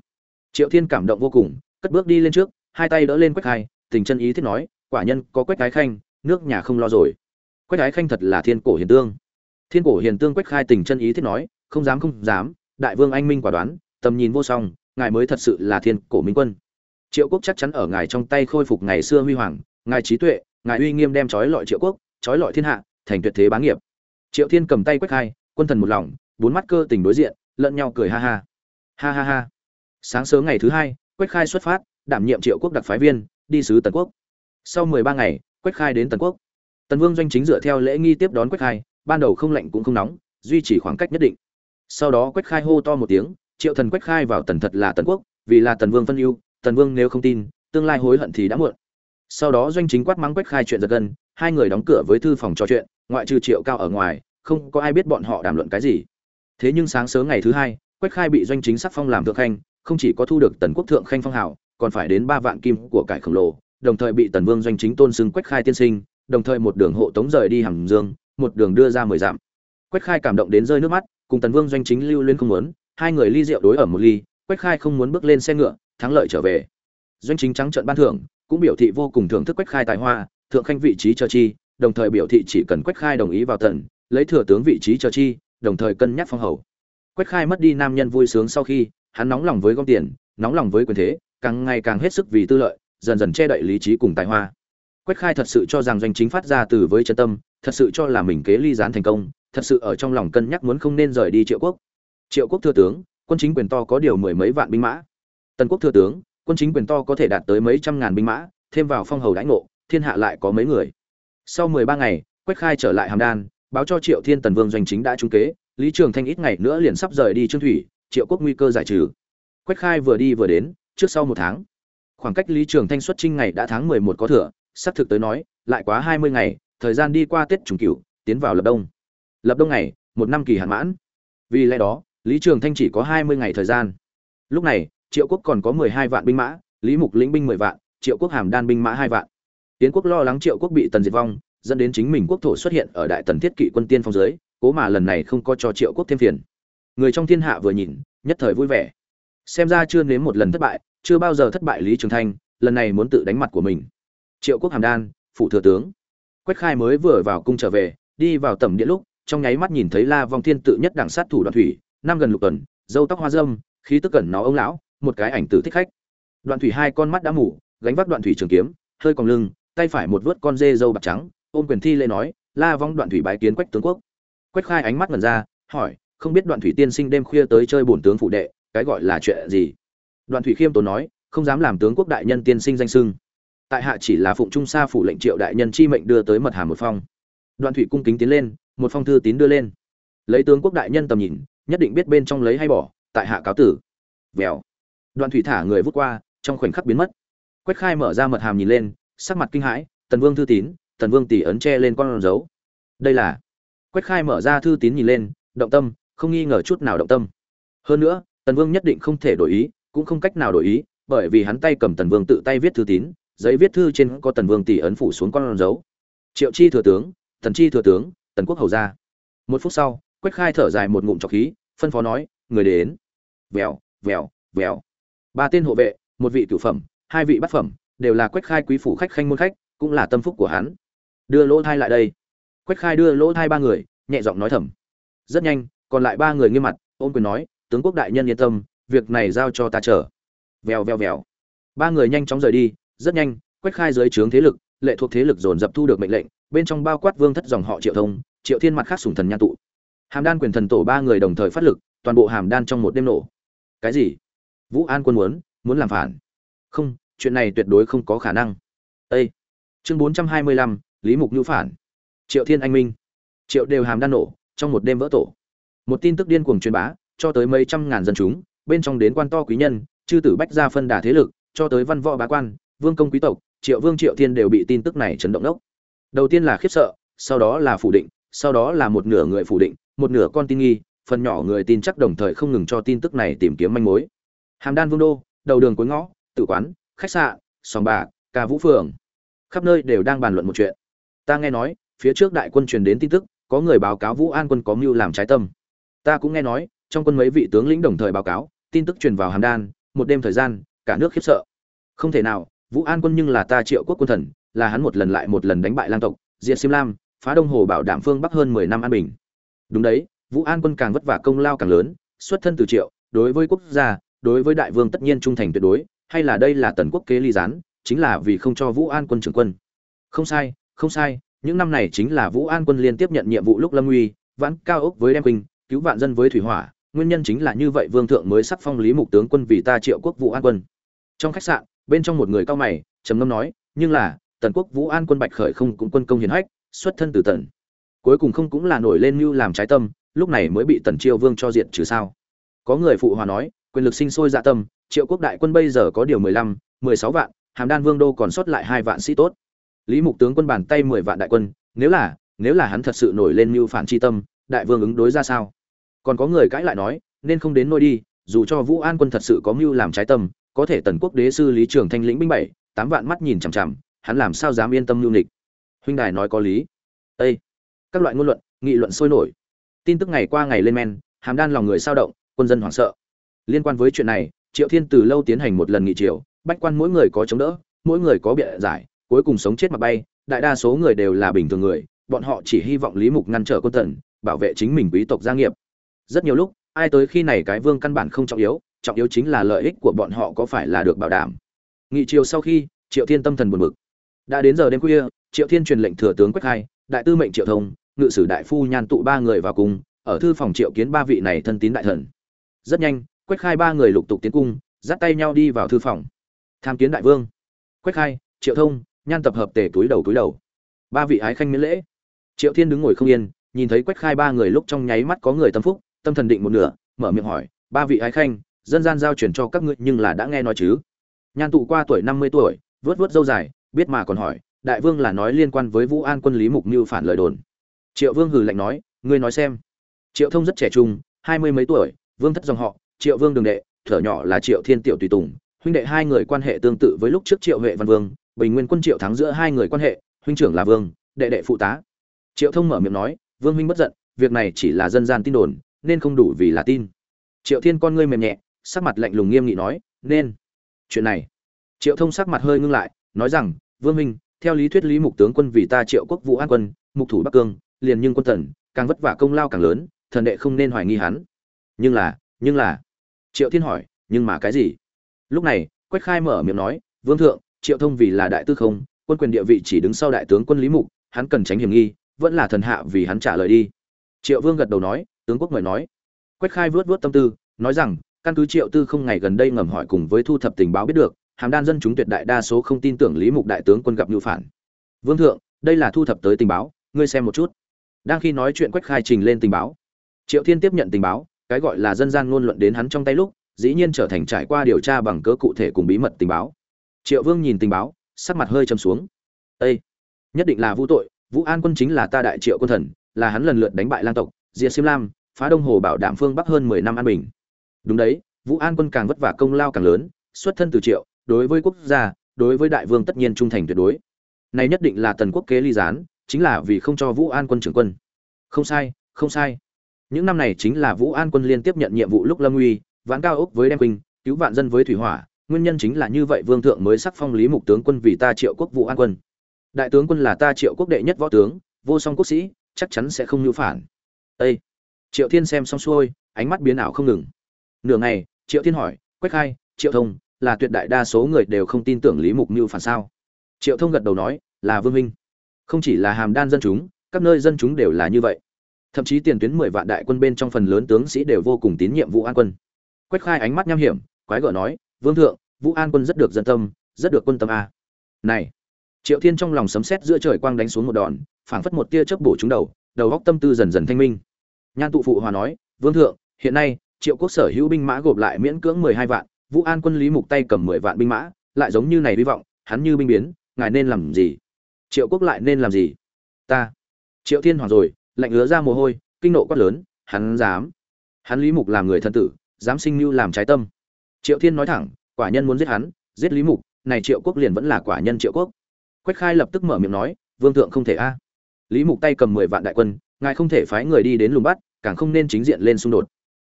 Triệu thiên cảm động vô cùng, cất bước đi lên trước, hai tay đỡ lên quách khai, tình chân ý thiết nói, quả nhân có quách cái khanh, nước nhà không lo rồi quách ái khanh thật là thiên cổ hiền tương. Thiên cổ hiền tương quách khai tình chân ý thiết nói, không dám không dám, đại vương anh minh quả đoán, tầm nhìn vô song, ngài mới thật sự là thiên cổ minh quân. Triệu quốc chắc chắn ở ngài trong tay khôi phục ngày xưa huy hoàng, ngài trí tuệ, ngài uy nghiêm đem trói lọi triệu quốc, trói lọi thiên hạ, thành tuyệt thế bá nghiệp. Triệu thiên cầm tay quách khai, quân thần một lòng, bốn mắt cơ tình đối diện, lẫn nhau cười ha ha. Ha ha ha. Sáng sớm ngày thứ hai, quách khai xuất phát, đảm nhiệm triệu quốc đặc phái viên, đi sứ tần quốc. Sau mười ba ngày, quách khai đến tần quốc tần vương doanh chính dựa theo lễ nghi tiếp đón quách khai, ban đầu không lạnh cũng không nóng, duy trì khoảng cách nhất định. Sau đó quách khai hô to một tiếng, triệu thần quách khai vào tần thật là tần quốc, vì là tần vương phân ưu, tần vương nếu không tin, tương lai hối hận thì đã muộn. Sau đó doanh chính quát mắng quách khai chuyện giật gân, hai người đóng cửa với thư phòng trò chuyện, ngoại trừ triệu cao ở ngoài, không có ai biết bọn họ đàm luận cái gì. Thế nhưng sáng sớm ngày thứ hai, quách khai bị doanh chính sắc phong làm thượng khanh, không chỉ có thu được tần quốc thượng khanh phong hào, còn phải đến ba vạn kim của cải khổng lồ, đồng thời bị tần vương doanh chính tôn xưng quách khai tiên sinh đồng thời một đường hộ tống rời đi hàm dương một đường đưa ra mười dặm. Quách khai cảm động đến rơi nước mắt cùng tần vương doanh chính lưu lên không muốn hai người ly rượu đối ở một ly quách khai không muốn bước lên xe ngựa thắng lợi trở về. Doanh chính trắng trận ban thưởng cũng biểu thị vô cùng thưởng thức quách khai tài hoa thượng khanh vị trí cho chi đồng thời biểu thị chỉ cần quách khai đồng ý vào tận, lấy thừa tướng vị trí cho chi đồng thời cân nhắc phong hầu. Quách khai mất đi nam nhân vui sướng sau khi hắn nóng lòng với gom tiền nóng lòng với quyền thế càng ngày càng hết sức vì tư lợi dần dần che đậy lý trí cùng tài hoa quách khai thật sự cho rằng doanh chính phát ra từ với chân tâm, thật sự cho là mình kế ly gián thành công, thật sự ở trong lòng cân nhắc muốn không nên rời đi triệu quốc. Triệu quốc thừa tướng, quân chính quyền to có điều mười mấy vạn binh mã. Tần quốc thừa tướng, quân chính quyền to có thể đạt tới mấy trăm ngàn binh mã, thêm vào phong hầu đãi ngộ, thiên hạ lại có mấy người. Sau mười ba ngày, quách khai trở lại hàm đan, báo cho triệu thiên tần vương doanh chính đã trúng kế, lý trường thanh ít ngày nữa liền sắp rời đi trương thủy, triệu quốc nguy cơ giải trừ. Quách khai vừa đi vừa đến, trước sau một tháng. Khoảng cách lý trường thanh xuất trinh ngày đã tháng mười một có thừa xác thực tới nói, lại quá hai mươi ngày, thời gian đi qua tết trùng cửu, tiến vào lập đông. Lập đông ngày, một năm kỳ hạn mãn. Vì lẽ đó, lý trường thanh chỉ có hai mươi ngày thời gian. Lúc này, triệu quốc còn có mười hai vạn binh mã, lý mục lĩnh binh mười vạn, triệu quốc hàm đan binh mã hai vạn. Tiến quốc lo lắng triệu quốc bị tần diệt vong, dẫn đến chính mình quốc thổ xuất hiện ở đại tần thiết kỵ quân tiên phong dưới, cố mà lần này không có cho triệu quốc thêm phiền. Người trong thiên hạ vừa nhìn, nhất thời vui vẻ. Xem ra chưa nếm một lần thất bại, chưa bao giờ thất bại lý trường thanh, lần này muốn tự đánh mặt của mình triệu quốc hàm đan phụ thừa tướng. Quách khai mới vừa vào cung trở về, đi vào tầm điện lúc, trong nháy mắt nhìn thấy la vong thiên tự nhất đảng sát thủ đoạn thủy, năm gần lục tuần, dâu tóc hoa dâm, khí tức cẩn nó ông lão, một cái ảnh tử thích khách. Đoạn thủy hai con mắt đã mủ gánh vác đoạn thủy trường kiếm, hơi còn lưng, tay phải một vớt con dê dâu bạc trắng, ôm quyền thi lễ nói, la vong đoạn thủy bái kiến quách tướng quốc. Quách khai ánh mắt ngần ra, hỏi, không biết đoạn thủy tiên sinh đêm khuya tới chơi bổn tướng phụ đệ, cái gọi là chuyện gì? Đoạn thủy khiêm tốn nói, không dám làm tướng quốc đại nhân tiên sinh danh sưng tại hạ chỉ là phụng trung sa phủ lệnh triệu đại nhân chi mệnh đưa tới mật hà một phong. Đoạn thủy cung kính tiến lên, một phong thư tín đưa lên. Lấy tướng quốc đại nhân tầm nhìn, nhất định biết bên trong lấy hay bỏ, tại hạ cáo tử. Vèo. Đoạn thủy thả người vút qua, trong khoảnh khắc biến mất. Quách khai mở ra mật hàm nhìn lên, sắc mặt kinh hãi, tần vương thư tín, tần vương tỷ ấn che lên con dấu. Đây là. Quách khai mở ra thư tín nhìn lên, động tâm, không nghi ngờ chút nào động tâm. Hơn nữa, tần vương nhất định không thể đổi ý, cũng không cách nào đổi ý, bởi vì hắn tay cầm tần vương tự tay viết thư tín giấy viết thư trên có tần vương tỷ ấn phủ xuống con dấu. Triệu chi thừa tướng, tần chi thừa tướng, tần quốc hầu ra một phút sau, quách khai thở dài một ngụm trọc khí, phân phó nói, người đến. Vèo vèo vèo. Ba tên hộ vệ, một vị cửu phẩm, hai vị bát phẩm, đều là quách khai quý phủ khách khanh môn khách, cũng là tâm phúc của hắn. Đưa lỗ thai lại đây. Quách khai đưa lỗ thai ba người, nhẹ giọng nói thầm. Rất nhanh, còn lại ba người nghiêm mặt, ôm quyền nói, tướng quốc đại nhân yên tâm, việc này giao cho ta chờ. Vèo vèo vèo. Ba người nhanh chóng rời đi rất nhanh, quách khai dưới trướng thế lực, lệ thuộc thế lực dồn dập thu được mệnh lệnh, bên trong bao quát vương thất dòng họ triệu thông, triệu thiên mặt khác sùng thần nhan tụ. Hàm đan quyền thần tổ ba người đồng thời phát lực, toàn bộ hàm đan trong một đêm nổ. Cái gì? Vũ an quân muốn muốn làm phản. Không, chuyện này tuyệt đối không có khả năng. Ê! chương bốn trăm hai mươi lăm, lý mục nhũ phản. Triệu thiên anh minh. Triệu đều hàm đan nổ, trong một đêm vỡ tổ. Một tin tức điên cuồng truyền bá, cho tới mấy trăm ngàn dân chúng, bên trong đến quan to quý nhân, chư tử bách gia phân đà thế lực, cho tới văn võ bá quan vương công quý tộc, triệu vương triệu thiên đều bị tin tức này chấn động đốc. Đầu tiên là khiếp sợ, sau đó là phủ định, sau đó là một nửa người phủ định, một nửa con tin nghi, phần nhỏ người tin chắc đồng thời không ngừng cho tin tức này tìm kiếm manh mối. Hàm đan vương đô, đầu đường cuối ngõ tự quán, khách sạn, sòng bạc, ca vũ phường. Khắp nơi đều đang bàn luận một chuyện. Ta nghe nói, phía trước đại quân truyền đến tin tức, có người báo cáo vũ an quân có mưu làm trái tâm. Ta cũng nghe nói, trong quân mấy vị tướng lĩnh đồng thời báo cáo, tin tức truyền vào hàm đan, một đêm thời gian, cả nước khiếp sợ. Không thể nào vũ an quân nhưng là ta triệu quốc quân thần, là hắn một lần lại một lần đánh bại lang tộc, diệt xiêm lam, phá đông hồ bảo đảm phương bắc hơn mười năm an bình. Đúng đấy, vũ an quân càng vất vả công lao càng lớn, xuất thân từ triệu, đối với quốc gia, đối với đại vương tất nhiên trung thành tuyệt đối, hay là đây là tần quốc kế ly gián, chính là vì không cho vũ an quân trưởng quân. Không sai không sai, những năm này chính là vũ an quân liên tiếp nhận nhiệm vụ lúc lâm uy, vãn cao ốc với đem kinh cứu vạn dân với thủy hỏa, nguyên nhân chính là như vậy vương thượng mới sắc phong lý mục tướng quân vì ta triệu quốc vũ an quân. Trong khách sạn bên trong một người cao mày, trầm ngâm nói, nhưng là, tần quốc vũ an quân bạch khởi không cũng quân công hiền hách, xuất thân từ tần. Cuối cùng không cũng là nổi lên mưu làm trái tâm, lúc này mới bị tần chiêu vương cho diện trừ sao? Có người phụ hòa nói, quyền lực sinh sôi dạ tâm, triệu quốc đại quân bây giờ có điều mười lăm, mười sáu vạn, hàm đan vương đô còn sót lại hai vạn sĩ tốt. Lý mục tướng quân bàn tay mười vạn đại quân, nếu là nếu là hắn thật sự nổi lên mưu phản chi tâm, đại vương ứng đối ra sao? Còn có người cãi lại nói, nên không đến nôi đi, dù cho vũ an quân thật sự có mưu làm trái tâm có thể tần quốc đế sư lý trường thanh lĩnh binh bảy, tám vạn mắt nhìn chằm chằm, hắn làm sao dám yên tâm lưu nịch huynh đài nói có lý. Ê! các loại ngôn luận, nghị luận sôi nổi. Tin tức ngày qua ngày lên men, hàm đan lòng người sao động, quân dân hoảng sợ. Liên quan với chuyện này, triệu thiên từ lâu tiến hành một lần nghị triều, bách quan mỗi người có chống đỡ, mỗi người có biện giải, cuối cùng sống chết mà bay, đại đa số người đều là bình thường người, bọn họ chỉ hy vọng lý mục ngăn trở quân tần, bảo vệ chính mình quý tộc gia nghiệp. Rất nhiều lúc, ai tới khi này cái vương căn bản không trọng yếu trọng yếu chính là lợi ích của bọn họ có phải là được bảo đảm. Nghị triều sau khi, triệu thiên tâm thần buồn bực. Đã đến giờ đêm khuya, triệu thiên truyền lệnh thừa tướng quách hai, đại tư mệnh triệu thông, ngự sử đại phu nhan tụ ba người vào cùng ở thư phòng triệu kiến ba vị này thân tín đại thần. Rất nhanh, quách khai ba người lục tục tiến cung, dắt tay nhau đi vào thư phòng. Tham kiến đại vương. Quách khai triệu thông, nhan tập hợp tề túi đầu túi đầu. Ba vị ái khanh miễn lễ. Triệu thiên đứng ngồi không yên, nhìn thấy quách khai ba người lúc trong nháy mắt có người tâm phúc, tâm thần định một nửa, mở miệng hỏi, ba vị ái khanh dân gian giao truyền cho các ngươi nhưng là đã nghe nói chứ. Nhan tụ qua tuổi năm mươi tuổi vớt vớt dâu dài, biết mà còn hỏi, đại vương là nói liên quan với vũ an quân lý mục mưu phản lời đồn. Triệu vương hừ lạnh nói, ngươi nói xem. Triệu thông rất trẻ trung, hai mươi mấy tuổi, vương thất dòng họ, triệu vương đường đệ, thở nhỏ là triệu thiên tiểu tùy tùng. Huynh đệ hai người quan hệ tương tự với lúc trước triệu huệ văn vương, bình nguyên quân triệu thắng giữa hai người quan hệ, huynh trưởng là vương, đệ đệ phụ tá. Triệu thông mở miệng nói, vương huynh bất giận, việc này chỉ là dân gian tin đồn, nên không đủ vì là tin. Triệu thiên con ngươi mềm nhẹ sắc mặt lạnh lùng nghiêm nghị nói, nên. Chuyện này. Triệu thông sắc mặt hơi ngưng lại, nói rằng, vương minh theo lý thuyết lý mục tướng quân vì ta triệu quốc vũ an quân, mục thủ bắc cương, liền nhưng quân thần, càng vất vả công lao càng lớn, thần đệ không nên hoài nghi hắn. Nhưng là nhưng là? Triệu thiên hỏi, nhưng mà cái gì? Lúc này, quách khai mở miệng nói, vương thượng, triệu thông vì là đại tư không, quân quyền địa vị chỉ đứng sau đại tướng quân lý mục, hắn cần tránh hiểm nghi, vẫn là thần hạ vì hắn trả lời đi. Triệu vương gật đầu nói, tướng quốc mời nói. Quách khai vuốt vuốt tâm tư, nói rằng căn cứ triệu tư không ngày gần đây ngầm hỏi cùng với thu thập tình báo biết được, hàm đan dân chúng tuyệt đại đa số không tin tưởng lý mục đại tướng quân gặp nhu phản. Vương thượng, đây là thu thập tới tình báo, ngươi xem một chút. Đang khi nói chuyện quách khai trình lên tình báo, triệu thiên tiếp nhận tình báo, cái gọi là dân gian ngôn luận đến hắn trong tay lúc, dĩ nhiên trở thành trải qua điều tra bằng cớ cụ thể cùng bí mật tình báo. Triệu vương nhìn tình báo, sắc mặt hơi châm xuống. Ây nhất định là vũ tội, vũ an quân chính là ta đại triệu quân thần, là hắn lần lượt đánh bại lang tộc, diệt xiêm lam, phá đông hồ bảo đảm phương bắc hơn mười năm an bình đúng đấy, vũ an quân càng vất vả công lao càng lớn, xuất thân từ triệu, đối với quốc gia, đối với đại vương tất nhiên trung thành tuyệt đối. Này nhất định là tần quốc kế ly gián, chính là vì không cho vũ an quân trưởng quân. Không sai không sai. Những năm này chính là vũ an quân liên tiếp nhận nhiệm vụ lúc lâm uy, vãn cao ốc với đem quỳnh cứu vạn dân với thủy hỏa, nguyên nhân chính là như vậy vương thượng mới sắc phong lý mục tướng quân vì ta triệu quốc vũ an quân. Đại tướng quân là ta triệu quốc đệ nhất võ tướng, vô song quốc sĩ, chắc chắn sẽ không nhu phản. Ê! triệu thiên xem xong xuôi, ánh mắt biến ảo không ngừng nửa ngày, triệu thiên hỏi, quách khai, triệu thông, là tuyệt đại đa số người đều không tin tưởng lý mục mưu phản sao? Triệu thông gật đầu nói, là vương minh. Không chỉ là hàm đan dân chúng, các nơi dân chúng đều là như vậy. Thậm chí tiền tuyến mười vạn đại quân bên trong phần lớn tướng sĩ đều vô cùng tín nhiệm vũ an quân. Quách khai ánh mắt nham hiểm, quái gợ nói, vương thượng, vũ an quân rất được dân tâm, rất được quân tâm a. Này. Triệu thiên trong lòng sấm sét giữa trời quang đánh xuống một đòn, phảng phất một tia chớp bổ trúng đầu đầu góc tâm tư dần dần thanh minh. Nhan tụ phụ hòa nói, vương thượng, hiện nay triệu quốc sở hữu binh mã gộp lại miễn cưỡng mười hai vạn, vũ an quân lý mục tay cầm mười vạn binh mã, lại giống như này hy vọng, hắn như binh biến, ngài nên làm gì? Triệu quốc lại nên làm gì? Ta. Triệu thiên hoàng rồi, lạnh ứa ra mồ hôi, kinh nộ quát lớn, hắn dám. Hắn lý mục làm người thân tử, dám sinh mưu làm trái tâm. Triệu thiên nói thẳng, quả nhân muốn giết hắn, giết lý mục, này triệu quốc liền vẫn là quả nhân triệu quốc. Quách khai lập tức mở miệng nói, vương thượng không thể a. Lý mục tay cầm mười vạn đại quân, ngài không thể phái người đi đến lùng bắt, càng không nên chính diện lên xung đột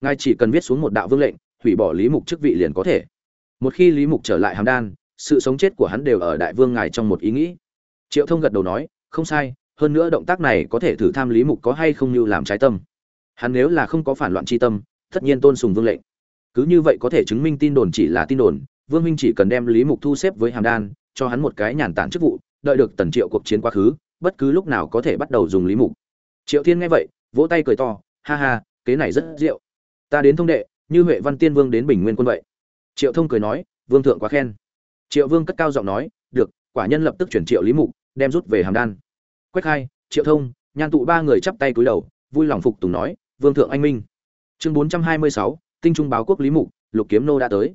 ngài chỉ cần viết xuống một đạo vương lệnh, hủy bỏ lý mục chức vị liền có thể. Một khi lý mục trở lại hàm đan, sự sống chết của hắn đều ở đại vương ngài trong một ý nghĩ. Triệu thông gật đầu nói, không sai, hơn nữa động tác này có thể thử tham lý mục có hay không như làm trái tâm. Hắn nếu là không có phản loạn c h i tâm, tất nhiên tôn sùng vương lệnh. Cứ như vậy có thể chứng minh tin đồn chỉ là tin đồn, vương minh chỉ cần đem lý mục thu xếp với hàm đan, cho hắn một cái nhàn tản chức vụ, đợi được tần triệu cuộc chiến quá khứ, bất cứ lúc nào có thể bắt đầu dùng lý mục. Triệu thiên nghe vậy, vỗ tay cười to, ha ha, kế này rất rượu ta đến thông đệ, như huệ văn tiên vương đến bình nguyên quân vậy. Triệu thông cười nói, vương thượng quá khen. Triệu vương cất cao giọng nói, được, quả nhân lập tức chuyển triệu lý mục, đem rút về hàm đan. Quách hai, triệu thông, nhan tụ ba người chắp tay cúi đầu, vui lòng phục tùng nói, vương thượng anh minh. Chương bốn trăm hai mươi sáu, tinh trung báo quốc lý mục, lục kiếm nô đã tới.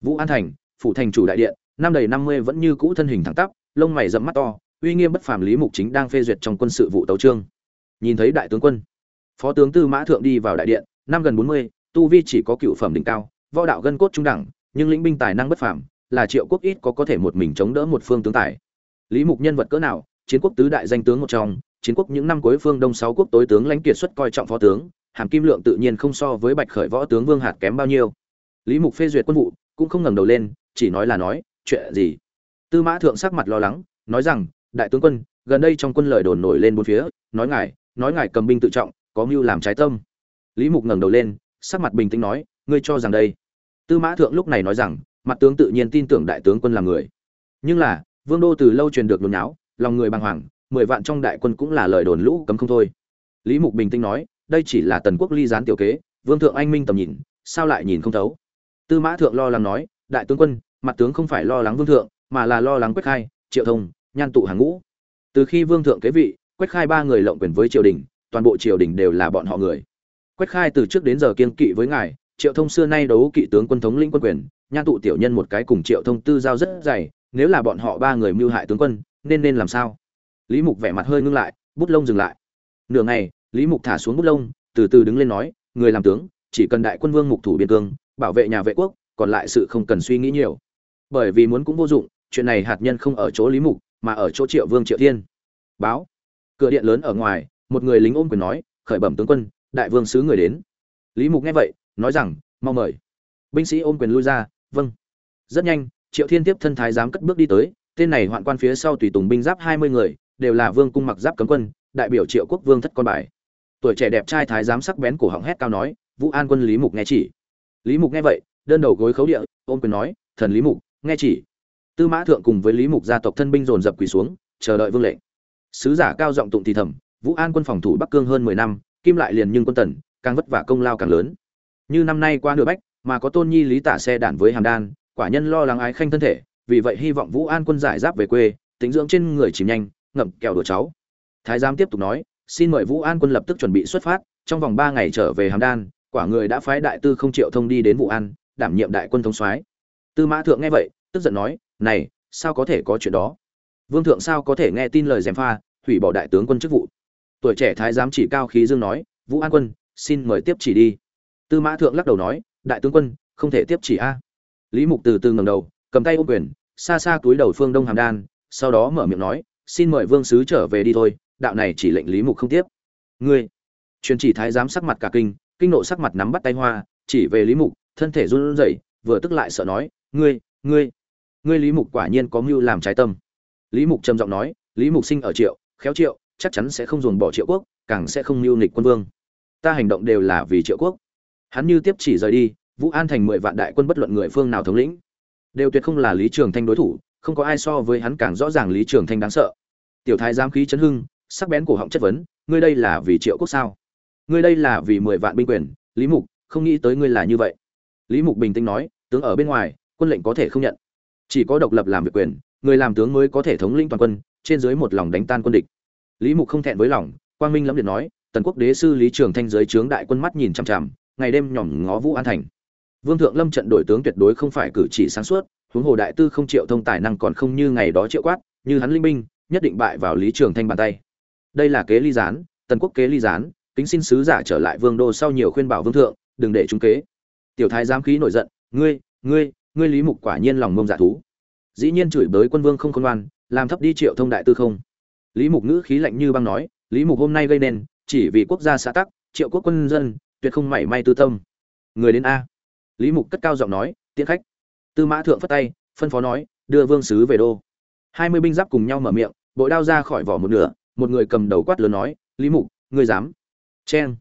Vũ an thành, phủ thành chủ đại điện, năm đầy năm mươi vẫn như cũ thân hình thẳng tắp, lông mày rậm mắt to, uy nghiêm bất phàm lý mục chính đang phê duyệt trong quân sự vụ tấu trương nhìn thấy đại tướng quân, phó tướng tư mã thượng đi vào đại điện năm gần bốn mươi, tu vi chỉ có cựu phẩm đỉnh cao, võ đạo gân cốt trung đẳng, nhưng lĩnh binh tài năng bất phàm, là triệu quốc ít có có thể một mình chống đỡ một phương tướng tài. Lý mục nhân vật cỡ nào, chiến quốc tứ đại danh tướng một trong, chiến quốc những năm cuối phương đông sáu quốc tối tướng lãnh kiệt xuất coi trọng phó tướng, hàm kim lượng tự nhiên không so với bạch khởi võ tướng vương hạt kém bao nhiêu. Lý mục phê duyệt quân vụ, cũng không ngẩng đầu lên, chỉ nói là nói, chuyện gì? Tư mã thượng sắc mặt lo lắng, nói rằng, đại tướng quân, gần đây trong quân lời đồn nổi lên bốn phía, nói ngài nói ngài cầm binh tự trọng, có mưu làm trái tâm lý mục ngẩng đầu lên, sắc mặt bình tĩnh nói, ngươi cho rằng đây? Tư mã thượng lúc này nói rằng, mặt tướng tự nhiên tin tưởng đại tướng quân là người. Nhưng là, vương đô từ lâu truyền được đồn nháo, lòng người bàng hoàng, mười vạn trong đại quân cũng là lời đồn lũ cấm không thôi. Lý mục bình tĩnh nói, đây chỉ là tần quốc ly gián tiểu kế, vương thượng anh minh tầm nhìn, sao lại nhìn không thấu? Tư mã thượng lo lắng nói, đại tướng quân, mặt tướng không phải lo lắng vương thượng, mà là lo lắng quách khai, triệu thông, nhan tụ hàng ngũ. Từ khi vương thượng kế vị, quách khai ba người lộng quyền với triều đình, toàn bộ triều đình đều là bọn họ người quách khai từ trước đến giờ kiên kỵ với ngài, triệu thông xưa nay đấu kỵ tướng quân thống lĩnh quân quyền, nhan tụ tiểu nhân một cái cùng triệu thông tư giao rất dày, nếu là bọn họ ba người mưu hại tướng quân, nên nên làm sao? Lý mục vẻ mặt hơi ngưng lại, bút lông dừng lại. Nửa ngày, lý mục thả xuống bút lông, từ từ đứng lên nói, người làm tướng, chỉ cần đại quân vương mục thủ biên cương, bảo vệ nhà vệ quốc, còn lại sự không cần suy nghĩ nhiều. Bởi vì muốn cũng vô dụng, chuyện này hạt nhân không ở chỗ lý mục, mà ở chỗ triệu vương triệu thiên. Báo. Cửa điện lớn ở ngoài, một người lính ôm quyền nói, khởi bẩm tướng quân đại vương sứ người đến. Lý mục nghe vậy, nói rằng, mau mời. Binh sĩ ôm quyền lui ra vâng. Rất nhanh, triệu thiên tiếp thân thái giám cất bước đi tới, tên này hoạn quan phía sau tùy tùng binh giáp hai mươi người, đều là vương cung mặc giáp cấm quân, đại biểu triệu quốc vương thất con bài. Tuổi trẻ đẹp trai thái giám sắc bén cổ họng hét cao nói, vũ an quân lý mục nghe chỉ. Lý mục nghe vậy, đơn đầu gối khấu địa, ôm quyền nói, thần lý mục, nghe chỉ. Tư mã thượng cùng với lý mục gia tộc thân binh dồn dập quỳ xuống, chờ đợi vương lệnh. Sứ giả cao giọng tụng thì thầm, vũ an quân phòng thủ bắc cương hơn mười năm kim lại liền nhưng quân tần, càng vất vả công lao càng lớn. Như năm nay qua nửa bách, mà có tôn nhi lý tả xe đản với hàm đan, quả nhân lo lắng ái khanh thân thể, vì vậy hy vọng vũ an quân giải giáp về quê tính dưỡng trên người chìm nhanh, ngậm kẹo đùa cháu. Thái giám tiếp tục nói, xin mời vũ an quân lập tức chuẩn bị xuất phát, trong vòng ba ngày trở về hàm đan, quả người đã phái đại tư không triệu thông đi đến vũ an, đảm nhiệm đại quân thống soái. Tư mã thượng nghe vậy, tức giận nói, này, sao có thể có chuyện đó? Vương thượng sao có thể nghe tin lời gièm pha, hủy bỏ đại tướng quân chức vụ? Tuổi trẻ thái giám chỉ cao khí dương nói, vũ an quân, xin mời tiếp chỉ đi. Tư mã thượng lắc đầu nói, đại tướng quân, không thể tiếp chỉ a. Lý mục từ từ ngầm đầu, cầm tay ô quyền, xa xa túi đầu phương đông hàm đan, sau đó mở miệng nói, xin mời vương sứ trở về đi thôi, đạo này chỉ lệnh lý mục không tiếp. Ngươi? Truyền chỉ thái giám sắc mặt cả kinh kinh nộ sắc mặt nắm bắt tay hoa, chỉ về lý mục, thân thể run rẩy, vừa tức lại sợ nói, ngươi ngươi ngươi lý mục quả nhiên có mưu làm trái tâm. Lý mục trầm giọng nói, lý mục sinh ở triệu, khéo triệu chắc chắn sẽ không dồn bỏ triệu quốc, càng sẽ không mưu nghịch quân vương. Ta hành động đều là vì triệu quốc. Hắn như tiếp chỉ rời đi, vũ an thành mười vạn đại quân bất luận người phương nào thống lĩnh. Đều tuyệt không là lý trường thanh đối thủ, không có ai so với hắn càng rõ ràng lý trường thanh đáng sợ. Tiểu thái giám khí chấn hưng, sắc bén cổ họng chất vấn, ngươi đây là vì triệu quốc sao? Ngươi đây là vì mười vạn binh quyền, lý mục, không nghĩ tới ngươi là như vậy. Lý mục bình tĩnh nói, tướng ở bên ngoài, quân lệnh có thể không nhận. Chỉ có độc lập làm việc quyền, người làm tướng mới có thể thống lĩnh toàn quân, trên dưới một lòng đánh tan quân địch lý mục không thẹn với lòng, quang minh lẫm liệt nói, tần quốc đế sư lý trường thanh dưới trướng đại quân mắt nhìn chằm chằm, ngày đêm nhỏm ngó vũ an thành. Vương thượng lâm trận đổi tướng tuyệt đối không phải cử chỉ sáng suốt, huống hồ đại tư không triệu thông tài năng còn không như ngày đó triệu quát, như hắn linh binh, nhất định bại vào lý trường thanh bàn tay. Đây là kế ly gián, tần quốc kế ly gián, kính xin sứ giả trở lại vương đô sau nhiều khuyên bảo vương thượng, đừng để chúng kế. Tiểu thái giám khí nổi giận, ngươi ngươi ngươi lý mục quả nhiên lòng mông giả thú. Dĩ nhiên chửi bới quân vương không khôn ngoan, làm thấp đi triệu thông đại tư không lý mục ngữ khí lạnh như băng nói, lý mục hôm nay gây nên, chỉ vì quốc gia xã tắc, triệu quốc quân dân, tuyệt không mảy may tư tâm. Người đến a. Lý mục cất cao giọng nói, tiễn khách. Tư mã thượng phất tay, phân phó nói, đưa vương sứ về đô. Hai mươi binh giáp cùng nhau mở miệng, bội đao ra khỏi vỏ một nửa, một người cầm đầu quát lớn nói, lý mục, ngươi dám? Cheng.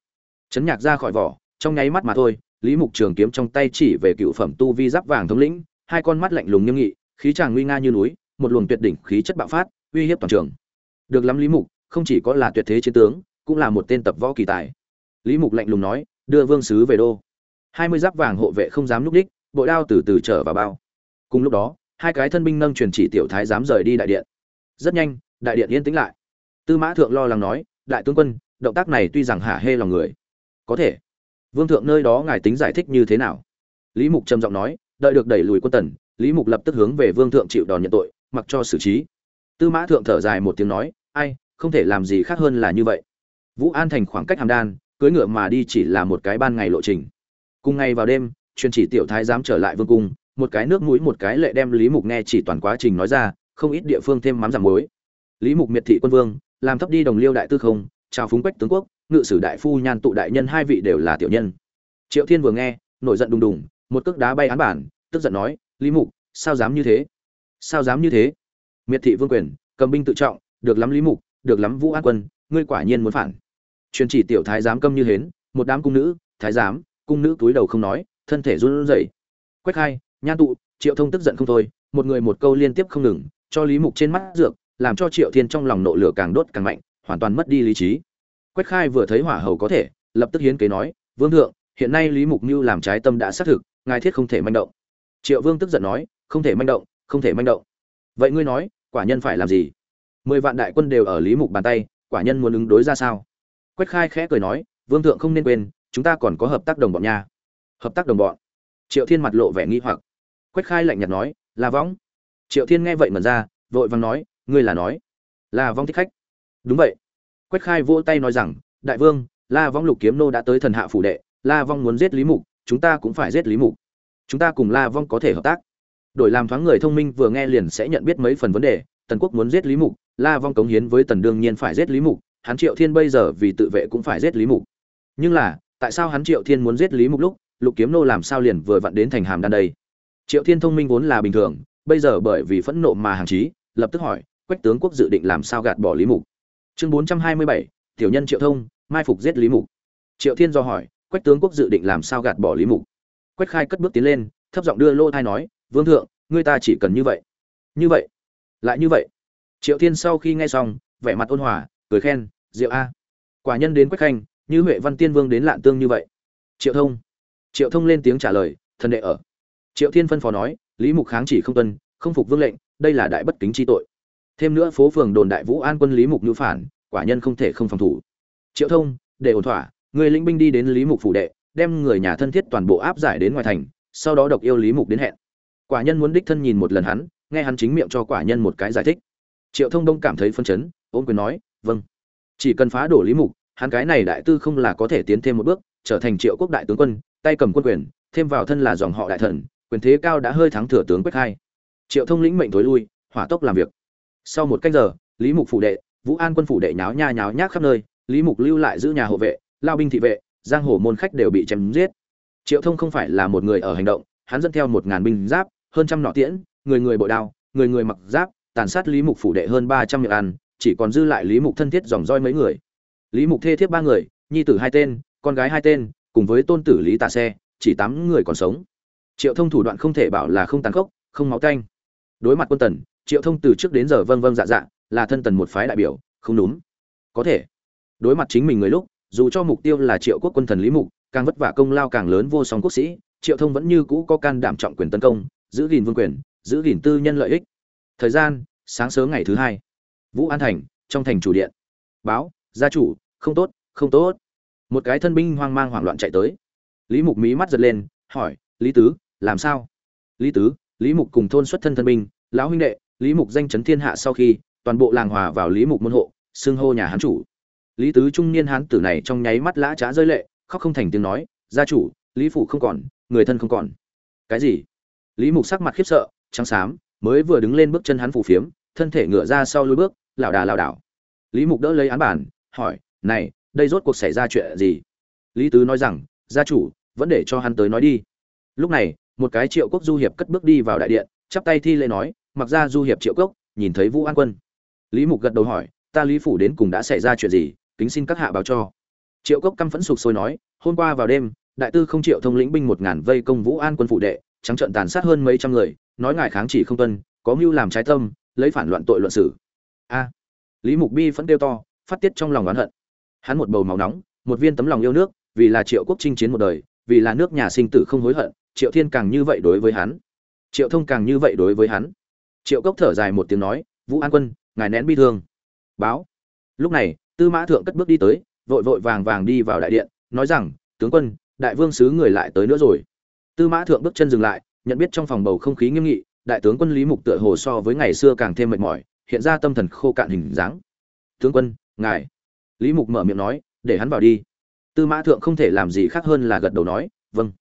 Chấn nhạc ra khỏi vỏ, trong nháy mắt mà thôi, lý mục trường kiếm trong tay chỉ về cựu phẩm tu vi giáp vàng thống lĩnh, hai con mắt lạnh lùng nghiêm nghị, khí tràng nguy nga như núi, một luồng tuyệt đỉnh khí chất bạo phát, uy hiếp toàn trường được lắm lý mục, không chỉ có là tuyệt thế chiến tướng, cũng là một tên tập võ kỳ tài. Lý mục lạnh lùng nói, đưa vương sứ về đô. Hai mươi giáp vàng hộ vệ không dám núp đích bội đao từ từ trở vào bao. Cùng lúc đó, hai cái thân binh nâng truyền chỉ tiểu thái dám rời đi đại điện. Rất nhanh, đại điện yên tĩnh lại. Tư mã thượng lo lắng nói, đại tướng quân, động tác này tuy rằng hả hê lòng người, có thể. Vương thượng nơi đó ngài tính giải thích như thế nào? Lý mục trầm giọng nói, đợi được đẩy lùi quân tần, lý mục lập tức hướng về vương thượng chịu đòn nhận tội, mặc cho xử trí. Tư mã thượng thở dài một tiếng nói ai, không thể làm gì khác hơn là như vậy. Vũ an thành khoảng cách hàm đan, cưỡi ngựa mà đi chỉ là một cái ban ngày lộ trình. Cùng ngày vào đêm, truyền chỉ tiểu thái dám trở lại vương cung, một cái nước mũi một cái lệ đem lý mục nghe chỉ toàn quá trình nói ra, không ít địa phương thêm mắm giảm muối. Lý mục miệt thị quân vương, làm thấp đi đồng liêu đại tư không, chào phúng quách tướng quốc, ngự sử đại phu nhan tụ đại nhân hai vị đều là tiểu nhân. Triệu thiên vừa nghe, nổi giận đùng đùng, một cước đá bay án bản, tức giận nói, lý mục, sao dám như thế? Sao dám như thế? Miệt thị vương quyền, cầm binh tự trọng được lắm lý mục, được lắm vũ an quân, ngươi quả nhiên muốn phản. Truyền chỉ tiểu thái giám câm như hến, một đám cung nữ, thái giám, cung nữ túi đầu không nói, thân thể run rẩy. Quách khai, nhan tụ, triệu thông tức giận không thôi, một người một câu liên tiếp không ngừng, cho lý mục trên mắt dược, làm cho triệu thiên trong lòng nộ lửa càng đốt càng mạnh, hoàn toàn mất đi lý trí. Quách khai vừa thấy hỏa hầu có thể, lập tức hiến kế nói, vương thượng, hiện nay lý mục mưu làm trái tâm đã xác thực, ngài thiết không thể manh động. Triệu vương tức giận nói, không thể manh động, không thể manh động. Vậy ngươi nói, quả nhân phải làm gì? Mười vạn đại quân đều ở lý mục bàn tay, quả nhân muốn ứng đối ra sao? Quách khai khẽ cười nói, vương thượng không nên quên, chúng ta còn có hợp tác đồng bọn nha. Hợp tác đồng bọn? Triệu thiên mặt lộ vẻ nghi hoặc. Quách khai lạnh nhạt nói, là võng. Triệu thiên nghe vậy mật ra, vội vàng nói, ngươi là nói. Là vong thích khách. Đúng vậy. Quách khai vỗ tay nói rằng, đại vương, la vong lục kiếm nô đã tới thần hạ phủ đệ, la vong muốn giết lý mục, chúng ta cũng phải giết lý mục. Chúng ta cùng la vong có thể hợp tác. Đổi làm thoáng người thông minh vừa nghe liền sẽ nhận biết mấy phần vấn đề, tần quốc muốn giết lý mục la vong cống hiến với tần đương nhiên phải giết lý mục, hắn triệu thiên bây giờ vì tự vệ cũng phải giết lý mục. Nhưng là, tại sao hắn triệu thiên muốn giết lý mục lúc, lục kiếm nô làm sao liền vừa vặn đến thành hàm đan đây? Triệu thiên thông minh vốn là bình thường, bây giờ bởi vì phẫn nộ mà hàng trí, lập tức hỏi, quách tướng quốc dự định làm sao gạt bỏ lý mục? Chương bốn trăm hai mươi bảy, tiểu nhân triệu thông, mai phục giết lý mục. Triệu thiên do hỏi, quách tướng quốc dự định làm sao gạt bỏ lý mục? Quách khai cất bước tiến lên, thấp giọng đưa lô thai nói, vương thượng, ngươi ta chỉ cần như vậy. Như vậy? Lại như vậy triệu thiên sau khi nghe xong, vẻ mặt ôn hòa, cười khen, diệu a, quả nhân đến quách khanh, như huệ văn tiên vương đến lạn tương như vậy. Triệu thông triệu thông lên tiếng trả lời, thần đệ ở. Triệu thiên phân phó nói, lý mục kháng chỉ không tuân, không phục vương lệnh, đây là đại bất kính chi tội. Thêm nữa phố phường đồn đại vũ an quân lý mục ngữ phản, quả nhân không thể không phòng thủ. Triệu thông, để ổn thỏa, người lĩnh binh đi đến lý mục phủ đệ, đem người nhà thân thiết toàn bộ áp giải đến ngoài thành, sau đó độc yêu lý mục đến hẹn. Quả nhân muốn đích thân nhìn một lần hắn, nghe hắn chính miệng cho quả nhân một cái giải thích triệu thông đông cảm thấy phân chấn ôm quyền nói vâng. Chỉ cần phá đổ lý mục, hắn cái này đại tư không là có thể tiến thêm một bước, trở thành triệu quốc đại tướng quân, tay cầm quân quyền, thêm vào thân là dòng họ đại thần, quyền thế cao đã hơi thắng thừa tướng quách hai. Triệu thông lĩnh mệnh thối lui, hỏa tốc làm việc. Sau một cách giờ, lý mục phủ đệ, vũ an quân phủ đệ nháo nha nháo nhác khắp nơi, lý mục lưu lại giữ nhà hộ vệ, lao binh thị vệ, giang hồ môn khách đều bị chém giết. Triệu thông không phải là một người ở hành động, hắn dẫn theo một ngàn binh giáp, hơn trăm nọ tiễn, người người bội đao, người người mặc giáp tàn sát lý mục phủ đệ hơn ba trăm miệng ăn, chỉ còn dư lại lý mục thân thiết dòng roi mấy người. Lý mục thê thiếp ba người, nhi tử hai tên, con gái hai tên, cùng với tôn tử lý tà xe, chỉ tám người còn sống. Triệu thông thủ đoạn không thể bảo là không tàn khốc, không máu tanh. Đối mặt quân tần, triệu thông từ trước đến giờ vâng vâng dạ dạ là thân tần một phái đại biểu, không đúng. Có thể, đối mặt chính mình người lúc, dù cho mục tiêu là triệu quốc quân thần lý mục, càng vất vả công lao càng lớn vô song quốc sĩ, triệu thông vẫn như cũ có can đảm trọng quyền tấn công, giữ gìn vương quyền, giữ gìn tư nhân lợi ích thời gian, sáng sớm ngày thứ hai. Vũ an thành, trong thành chủ điện. Báo, gia chủ, không tốt không tốt. Một cái thân binh hoang mang hoảng loạn chạy tới. Lý mục mí mắt giật lên, hỏi, lý tứ, làm sao? Lý tứ, lý mục cùng thôn xuất thân thân binh, lão huynh đệ, lý mục danh chấn thiên hạ sau khi, toàn bộ làng hòa vào lý mục môn hộ, xưng hô nhà hán chủ. Lý tứ trung niên hán tử này trong nháy mắt lã trá rơi lệ, khóc không thành tiếng nói, gia chủ, lý phủ không còn, người thân không còn. Cái gì? Lý mục sắc mặt khiếp sợ, trắng xám mới vừa đứng lên bước chân hắn phủ phiếm, thân thể ngựa ra sau lối bước, lảo đà lảo đảo. Lý mục đỡ lấy án bản, hỏi, này, đây rốt cuộc xảy ra chuyện gì? Lý tứ nói rằng, gia chủ, vẫn để cho hắn tới nói đi. Lúc này, một cái triệu quốc du hiệp cất bước đi vào đại điện, chắp tay thi lễ nói, mặc ra du hiệp triệu cốc nhìn thấy vũ an quân. Lý mục gật đầu hỏi, ta lý phủ đến cùng đã xảy ra chuyện gì, kính xin các hạ báo cho. Triệu cốc căm phẫn sục sôi nói, hôm qua vào đêm, đại tư không triệu thông lĩnh binh một ngàn vây công vũ an quân phủ đệ trắng trợn tàn sát hơn mấy trăm người, nói ngài kháng chỉ không tuân, có mưu làm trái tâm, lấy phản loạn tội luận xử. A. Lý mục bi vẫn kêu to, phát tiết trong lòng oán hận. Hắn một bầu máu nóng, một viên tấm lòng yêu nước, vì là triệu quốc chinh chiến một đời, vì là nước nhà sinh tử không hối hận, triệu thiên càng như vậy đối với hắn. Triệu thông càng như vậy đối với hắn. Triệu cốc thở dài một tiếng nói, vũ an quân, ngài nén bi thương. Báo. Lúc này, tư mã thượng cất bước đi tới, vội vội vàng vàng đi vào đại điện, nói rằng, tướng quân, đại vương sứ người lại tới nữa rồi tư mã thượng bước chân dừng lại, nhận biết trong phòng bầu không khí nghiêm nghị, đại tướng quân lý mục tựa hồ so với ngày xưa càng thêm mệt mỏi, hiện ra tâm thần khô cạn hình dáng. Tướng quân, ngài. Lý mục mở miệng nói, để hắn vào đi. Tư mã thượng không thể làm gì khác hơn là gật đầu nói vâng.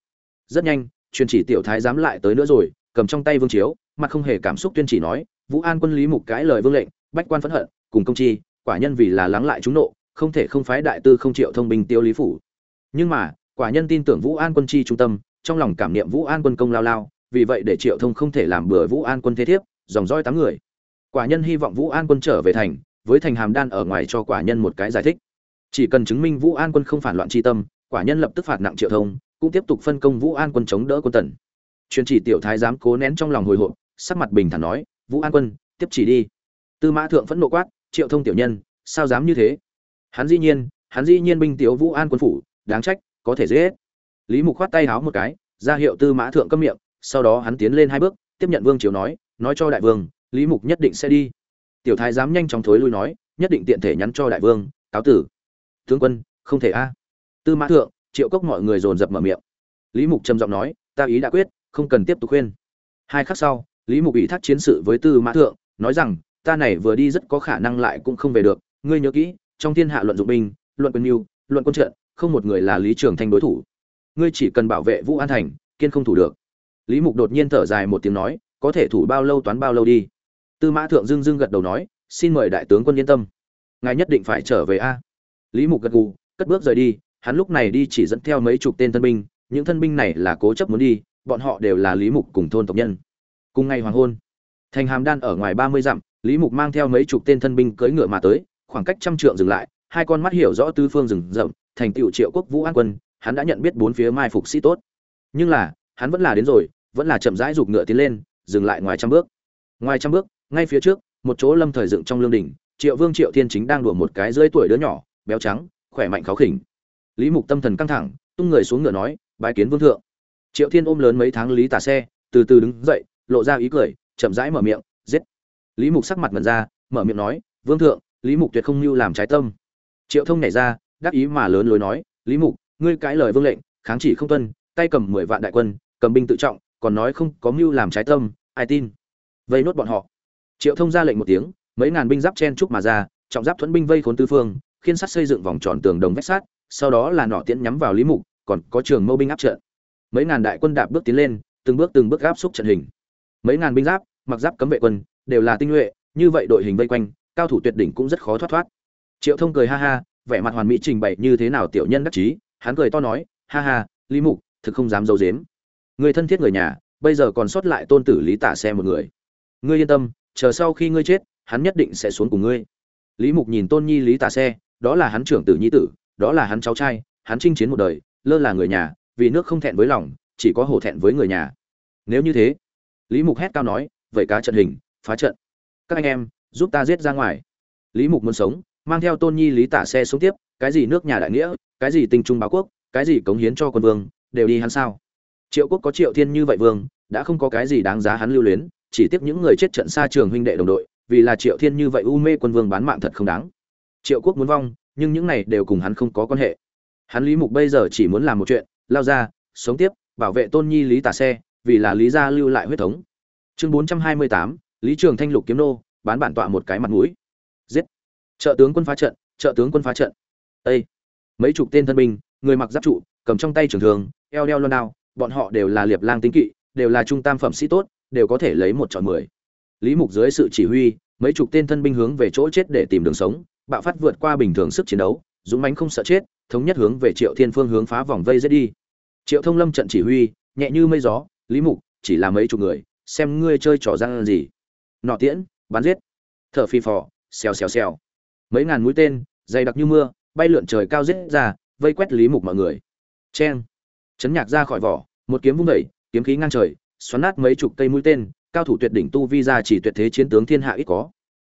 Rất nhanh, truyền chỉ tiểu thái dám lại tới nữa rồi, cầm trong tay vương chiếu, mặt không hề cảm xúc tuyên chỉ nói, vũ an quân lý mục cái lời vương lệnh, bách quan phẫn hận, cùng công chi, quả nhân vì là lắng lại chúng nộ, không thể không phái đại tư không triệu thông binh tiêu lý phủ. Nhưng mà, quả nhân tin tưởng vũ an quân chi trung tâm trong lòng cảm niệm vũ an quân công lao lao, vì vậy để triệu thông không thể làm bừa vũ an quân thế thiếp, dòng roi tám người. Quả nhân hy vọng vũ an quân trở về thành, với thành hàm đan ở ngoài cho quả nhân một cái giải thích. Chỉ cần chứng minh vũ an quân không phản loạn tri tâm, quả nhân lập tức phạt nặng triệu thông, cũng tiếp tục phân công vũ an quân chống đỡ quân tần. Truyền chỉ tiểu thái giám cố nén trong lòng hồi hộp, sắc mặt bình thản nói, vũ an quân, tiếp chỉ đi. Tư mã thượng phẫn nộ quát, triệu thông tiểu nhân, sao dám như thế? Hắn dĩ nhiên, hắn dĩ nhiên binh tiếu vũ an quân phủ, đáng trách, có thể dễ hết lý mục khoát tay háo một cái, ra hiệu tư mã thượng câm miệng, sau đó hắn tiến lên hai bước, tiếp nhận vương triều nói nói cho đại vương, lý mục nhất định sẽ đi. Tiểu thái dám nhanh chóng thối lui nói, nhất định tiện thể nhắn cho đại vương, cáo tử. Tướng quân, không thể a. Tư mã thượng, triệu cốc mọi người dồn dập mở miệng. Lý mục trầm giọng nói, ta ý đã quyết, không cần tiếp tục khuyên. Hai khắc sau, lý mục ủy thác chiến sự với tư mã thượng, nói rằng, ta này vừa đi rất có khả năng lại cũng không về được, ngươi nhớ kỹ, trong thiên hạ luận dụng binh, luận quân mưu, luận quân trận, không một người là lý trường thanh đối thủ ngươi chỉ cần bảo vệ vũ an thành, kiên không thủ được. Lý mục đột nhiên thở dài một tiếng nói, có thể thủ bao lâu toán bao lâu đi. Tư mã thượng dưng dưng gật đầu nói, xin mời đại tướng quân yên tâm. Ngài nhất định phải trở về a. Lý mục gật gù, cất bước rời đi, hắn lúc này đi chỉ dẫn theo mấy chục tên thân binh, những thân binh này là cố chấp muốn đi, bọn họ đều là lý mục cùng thôn tộc nhân. Cùng ngày hoàng hôn, thành hàm đan ở ngoài ba mươi dặm, lý mục mang theo mấy chục tên thân binh cưỡi ngựa mà tới, khoảng cách trăm trượng dừng lại, hai con mắt hiểu rõ tư phương rừng rậm, thành tựu triệu quốc vũ an quân hắn đã nhận biết bốn phía mai phục sĩ tốt. Nhưng là, hắn vẫn là đến rồi, vẫn là chậm rãi giục ngựa tiến lên, dừng lại ngoài trăm bước. Ngoài trăm bước, ngay phía trước, một chỗ lâm thời dựng trong lương đình triệu vương triệu thiên chính đang đùa một cái dưới tuổi đứa nhỏ, béo trắng, khỏe mạnh kháo khỉnh. Lý mục tâm thần căng thẳng, tung người xuống ngựa nói, bái kiến vương thượng. Triệu thiên ôm lớn mấy tháng lý tả xe, từ từ đứng dậy, lộ ra ý cười, chậm rãi mở miệng, giết. Lý mục sắc mặt mật ra, mở miệng nói, vương thượng, lý mục tuyệt không mưu làm trái tâm. Triệu thông nhảy ra, đắc ý mà lớn lối nói, lý mục ngươi cãi lời vương lệnh, kháng chỉ không tuân, tay cầm mười vạn đại quân, cầm binh tự trọng, còn nói không có mưu làm trái tâm, ai tin? Vây nốt bọn họ. Triệu thông ra lệnh một tiếng, mấy ngàn binh giáp chen trúc mà ra, trọng giáp thuẫn binh vây khốn tư phương, khiên sắt xây dựng vòng tròn tường đồng vách sát, sau đó là nọ tiễn nhắm vào lý mục, còn có trường mâu binh áp trận. Mấy ngàn đại quân đạp bước tiến lên, từng bước từng bước gáp xúc trận hình. Mấy ngàn binh giáp, mặc giáp cấm vệ quân, đều là tinh nhuệ, như vậy đội hình vây quanh, cao thủ tuyệt đỉnh cũng rất khó thoát thoát. Triệu thông cười ha ha, vẻ mặt hoàn mỹ trình bày như thế nào tiểu nhân đắc chí hắn cười to nói, ha ha, lý mục, thực không dám dâu dếm người thân thiết người nhà, bây giờ còn sót lại tôn tử lý tả xe một người. Ngươi yên tâm, chờ sau khi ngươi chết, hắn nhất định sẽ xuống cùng ngươi. Lý mục nhìn tôn nhi lý tả xe, đó là hắn trưởng tử nhi tử, đó là hắn cháu trai, hắn chinh chiến một đời, lơ là người nhà, vì nước không thẹn với lòng, chỉ có hổ thẹn với người nhà. Nếu như thế, lý mục hét cao nói, vậy cá trận hình, phá trận. Các anh em, giúp ta giết ra ngoài. Lý mục muốn sống mang theo tôn nhi lý tả xe xuống tiếp, cái gì nước nhà đại nghĩa, cái gì tình trung báo quốc, cái gì cống hiến cho quân vương, đều đi hắn sao. Triệu quốc có triệu thiên như vậy vương, đã không có cái gì đáng giá hắn lưu luyến, chỉ tiếc những người chết trận xa trường huynh đệ đồng đội, vì là triệu thiên như vậy u mê quân vương bán mạng thật không đáng. Triệu quốc muốn vong, nhưng những này đều cùng hắn không có quan hệ. Hắn lý mục bây giờ chỉ muốn làm một chuyện, lao ra, sống tiếp, bảo vệ tôn nhi lý tả xe, vì là lý gia lưu lại huyết thống. Chương bốn trăm hai mươi tám, lý trường thanh lục kiếm nô, bán bản tọa một cái mặt mũi. Giết! Trợ tướng quân phá trận, trợ tướng quân phá trận. Ây mấy chục tên thân binh, người mặc giáp trụ, cầm trong tay trường thường eo đeo loan đao, bọn họ đều là liệp lang tính kỵ, đều là trung tam phẩm sĩ tốt, đều có thể lấy một chọn mười. Lý mục dưới sự chỉ huy, mấy chục tên thân binh hướng về chỗ chết để tìm đường sống, bạo phát vượt qua bình thường sức chiến đấu, dũng mãnh không sợ chết, thống nhất hướng về triệu thiên phương hướng phá vòng vây giết đi. Triệu thông lâm trận chỉ huy, nhẹ như mây gió, lý mục, chỉ là mấy chục người, xem ngươi chơi trò răng gì. Nọ tiễn, bắn giết. Thở phi phò, xèo xèo xèo mấy ngàn mũi tên, dày đặc như mưa, bay lượn trời cao rết ra, vây quét lý mục mọi người. Cheng. Chấn nhạc ra khỏi vỏ, một kiếm vung đẩy kiếm khí ngang trời, xoắn nát mấy chục cây mũi tên, cao thủ tuyệt đỉnh tu vi ra chỉ tuyệt thế chiến tướng thiên hạ ít có.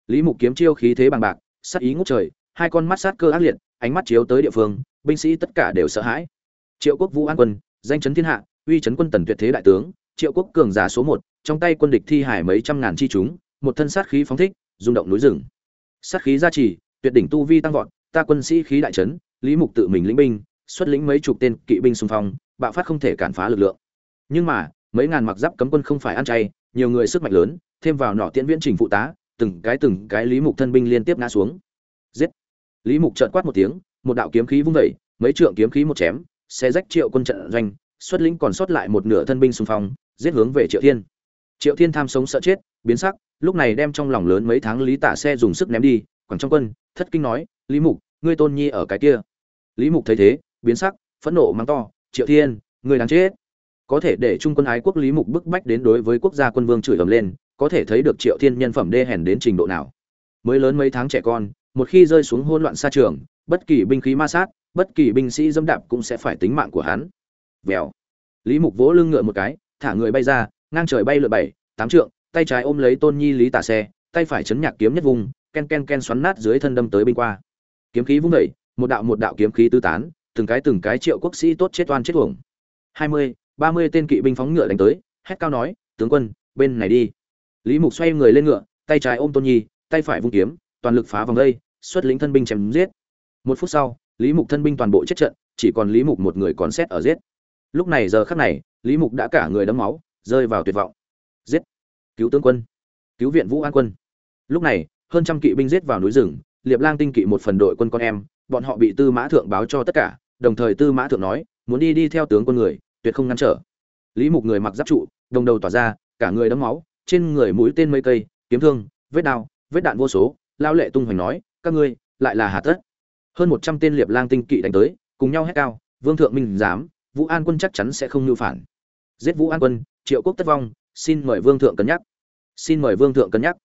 Lý mục kiếm chiêu khí thế bằng bạc sát ý ngút trời, hai con mắt sát cơ ác liệt, ánh mắt chiếu tới địa phương, binh sĩ tất cả đều sợ hãi. Triệu quốc vũ an quân, danh chấn thiên hạ, uy chấn quân tần tuyệt thế đại tướng, triệu quốc cường giả số một, trong tay quân địch thi hải mấy trăm ngàn chi chúng, một thân sát khí phóng thích, rung động núi rừng. Sát khí gia trì tuyệt đỉnh tu vi tăng vọt ta quân sĩ khí đại trấn lý mục tự mình lĩnh binh xuất lĩnh mấy chục tên kỵ binh xung phong bạo phát không thể cản phá lực lượng. Nhưng mà mấy ngàn mặc giáp cấm quân không phải ăn chay nhiều người sức mạnh lớn thêm vào nọ tiễn viễn trình phụ tá từng cái từng cái lý mục thân binh liên tiếp ngã xuống. Giết! Lý mục trợn quát một tiếng một đạo kiếm khí vung dậy, mấy trượng kiếm khí một chém xé rách triệu quân trận doanh xuất lĩnh còn sót lại một nửa thân binh xung phong giết hướng về triệu thiên. Triệu thiên tham sống sợ chết biến sắc lúc này đem trong lòng lớn mấy tháng lý tả xe dùng sức ném đi quẳng trong quân, thất kinh nói, lý mục, ngươi tôn nhi ở cái kia. Lý mục thấy thế, biến sắc, phẫn nộ mắng to, triệu thiên, ngươi đáng chết. Có thể để trung quân ái quốc lý mục bức bách đến đối với quốc gia quân vương chửi ầm lên, có thể thấy được triệu thiên nhân phẩm đê hèn đến trình độ nào. Mới lớn mấy tháng trẻ con, một khi rơi xuống hỗn loạn xa trường, bất kỳ binh khí ma sát, bất kỳ binh sĩ dâm đạp cũng sẽ phải tính mạng của hắn. Vèo. Lý mục vỗ lưng ngựa một cái, thả người bay ra, ngang trời bay lượn bảy, tám trượng, tay trái ôm lấy tôn nhi lý tả xe, tay phải chấn nhạc kiếm nhất vùng ken ken ken xoắn nát dưới thân đâm tới bên qua. Kiếm khí vung đẩy một đạo một đạo kiếm khí tứ tán, từng cái từng cái triệu quốc sĩ tốt chết oan chết uổng. Hai mươi, ba mươi tên kỵ binh phóng ngựa đánh tới, hét cao nói, tướng quân, bên này đi. Lý mục xoay người lên ngựa, tay trái ôm tôn nhi, tay phải vung kiếm, toàn lực phá vòng đây, xuất lính thân binh chém giết. Một phút sau, lý mục thân binh toàn bộ chết trận, chỉ còn lý mục một người còn xét ở giết. Lúc này giờ khắc này, lý mục đã cả người đấm máu, rơi vào tuyệt vọng. Giết! Cứu tướng quân! Cứu viện vũ an quân! Lúc này hơn trăm kỵ binh giết vào núi rừng, liệp lang tinh kỵ một phần đội quân con em, bọn họ bị tư mã thượng báo cho tất cả, đồng thời tư mã thượng nói, muốn đi đi theo tướng quân người, tuyệt không ngăn trở. Lý mục người mặc giáp trụ, đồng đầu tỏa ra, cả người đấm máu, trên người mũi tên mây cây, kiếm thương, vết đao, vết đạn vô số, lao lệ tung hoành nói, các ngươi, lại là hà tất. Hơn một trăm tên liệp lang tinh kỵ đánh tới, cùng nhau hét cao, vương thượng minh dám, vũ an quân chắc chắn sẽ không nhu phản. Giết vũ an quân, triệu quốc tất vong, xin mời vương thượng cân nhắc. Xin mời vương thượng cân nhắc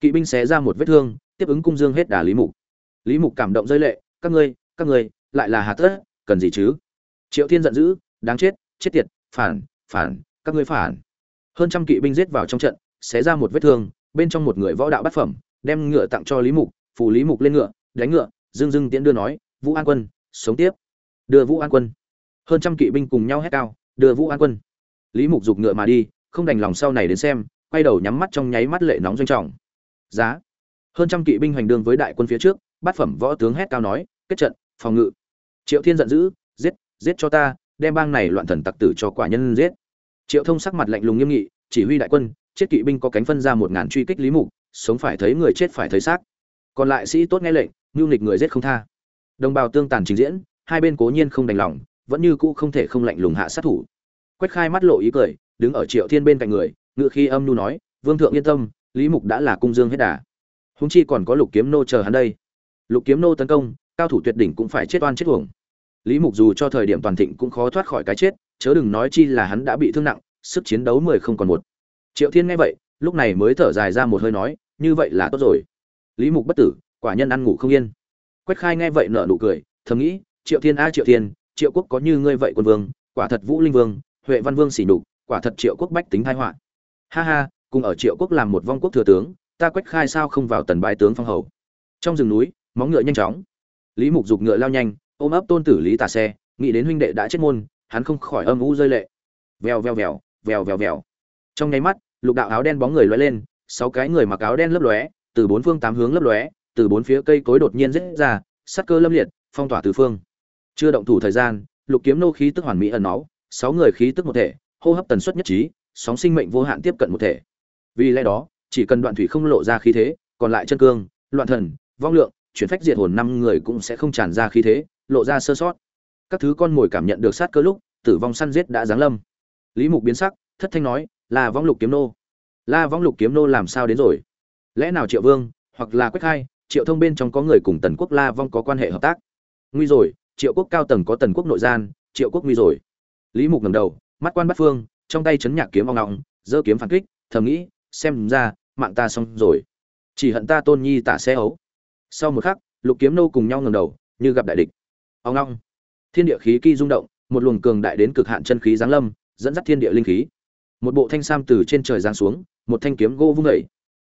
kỵ binh xé ra một vết thương, tiếp ứng cung dương hết đà lý mục. Lý mục cảm động rơi lệ, các ngươi các ngươi, lại là hà tất, cần gì chứ? Triệu thiên giận dữ, đáng chết chết tiệt, phản phản, các ngươi phản. Hơn trăm kỵ binh giết vào trong trận, xé ra một vết thương, bên trong một người võ đạo bát phẩm, đem ngựa tặng cho lý mục phủ lý mục lên ngựa, đánh ngựa dưng dưng tiễn đưa nói, vũ an quân, sống tiếp. Đưa vũ an quân. Hơn trăm kỵ binh cùng nhau hét cao, đưa vũ an quân. Lý mục giục ngựa mà đi, không đành lòng sau này đến xem, quay đầu nhắm mắt trong nháy mắt lệ nóng doanh trọng giá. Hơn trăm kỵ binh hoành đương với đại quân phía trước, bát phẩm võ tướng hét cao nói, kết trận, phòng ngự. Triệu thiên giận dữ, giết giết cho ta, đem bang này loạn thần tặc tử cho quả nhân giết. Triệu thông sắc mặt lạnh lùng nghiêm nghị, chỉ huy đại quân, chết kỵ binh có cánh phân ra một ngàn truy kích lý mục, sống phải thấy người chết phải thấy xác. Còn lại sĩ tốt nghe lệnh ngưu nghịch người giết không tha. Đồng bào tương tàn trình diễn, hai bên cố nhiên không đành lòng, vẫn như cũ không thể không lạnh lùng hạ sát thủ. Quách khai mắt lộ ý cười, đứng ở triệu thiên bên cạnh người, ngự khi âm nhu nói, vương thượng yên tâm lý mục đã là cung dương hết đà. Húng chi còn có lục kiếm nô chờ hắn đây. Lục kiếm nô tấn công, cao thủ tuyệt đỉnh cũng phải chết oan chết uổng. Lý mục dù cho thời điểm toàn thịnh cũng khó thoát khỏi cái chết, chớ đừng nói chi là hắn đã bị thương nặng, sức chiến đấu mười không còn một. Triệu thiên nghe vậy, lúc này mới thở dài ra một hơi nói, như vậy là tốt rồi. Lý mục bất tử, quả nhân ăn ngủ không yên. Quách khai nghe vậy nở nụ cười, thầm nghĩ, triệu thiên a, triệu thiên, triệu quốc có như ngươi vậy quân vương, quả thật vũ linh vương, huệ văn vương xỉ nhục, quả thật triệu quốc bách tính thái họa. Ha ha cùng ở triệu quốc làm một vong quốc thừa tướng, ta quách khai sao không vào tần bái tướng phong hầu. Trong rừng núi, móng ngựa nhanh chóng. Lý mục dục ngựa lao nhanh, ôm ấp tôn tử lý tà xe, nghĩ đến huynh đệ đã chết môn, hắn không khỏi âm u rơi lệ. Vèo vèo vèo vèo vèo vèo. Trong nháy mắt, lục đạo áo đen bóng người lóe lên, sáu cái người mặc áo đen lấp lóe, từ bốn phương tám hướng lấp lóe, từ bốn phía cây cối đột nhiên rết ra, sắt cơ lâm liệt, phong tỏa từ phương. Chưa động thủ thời gian, lục kiếm nô khí tức hoàn mỹ ẩn náu, sáu người khí tức một thể, hô hấp tần suất nhất trí, sóng sinh mệnh vô hạn tiếp cận một thể vì lẽ đó, chỉ cần đoạn thủy không lộ ra khí thế, còn lại chân cương, loạn thần, vong lượng, chuyển phách diệt hồn năm người cũng sẽ không tràn ra khí thế, lộ ra sơ sót. Các thứ con mồi cảm nhận được sát cơ lúc, tử vong săn giết đã giáng lâm. Lý mục biến sắc, thất thanh nói là vong lục kiếm nô, la vong lục kiếm nô làm sao đến rồi? Lẽ nào triệu vương, hoặc là quách hai triệu thông bên trong có người cùng tần quốc la vong có quan hệ hợp tác? Nguy rồi, triệu quốc cao tầng có tần quốc nội gian, triệu quốc nguy rồi. Lý mục ngầm đầu, mắt quan bắt phương, trong tay chấn nhạc kiếm ong ngọng giơ kiếm phản kích, thầm nghĩ xem ra, mạng ta xong rồi. Chỉ hận ta tôn nhi tả xe ấu. Sau một khắc, lục kiếm nô cùng nhau ngầm đầu, như gặp đại địch. Ông long thiên địa khí kỳ rung động, một luồng cường đại đến cực hạn chân khí giáng lâm, dẫn dắt thiên địa linh khí. Một bộ thanh sam từ trên trời giáng xuống, một thanh kiếm gỗ vung dậy.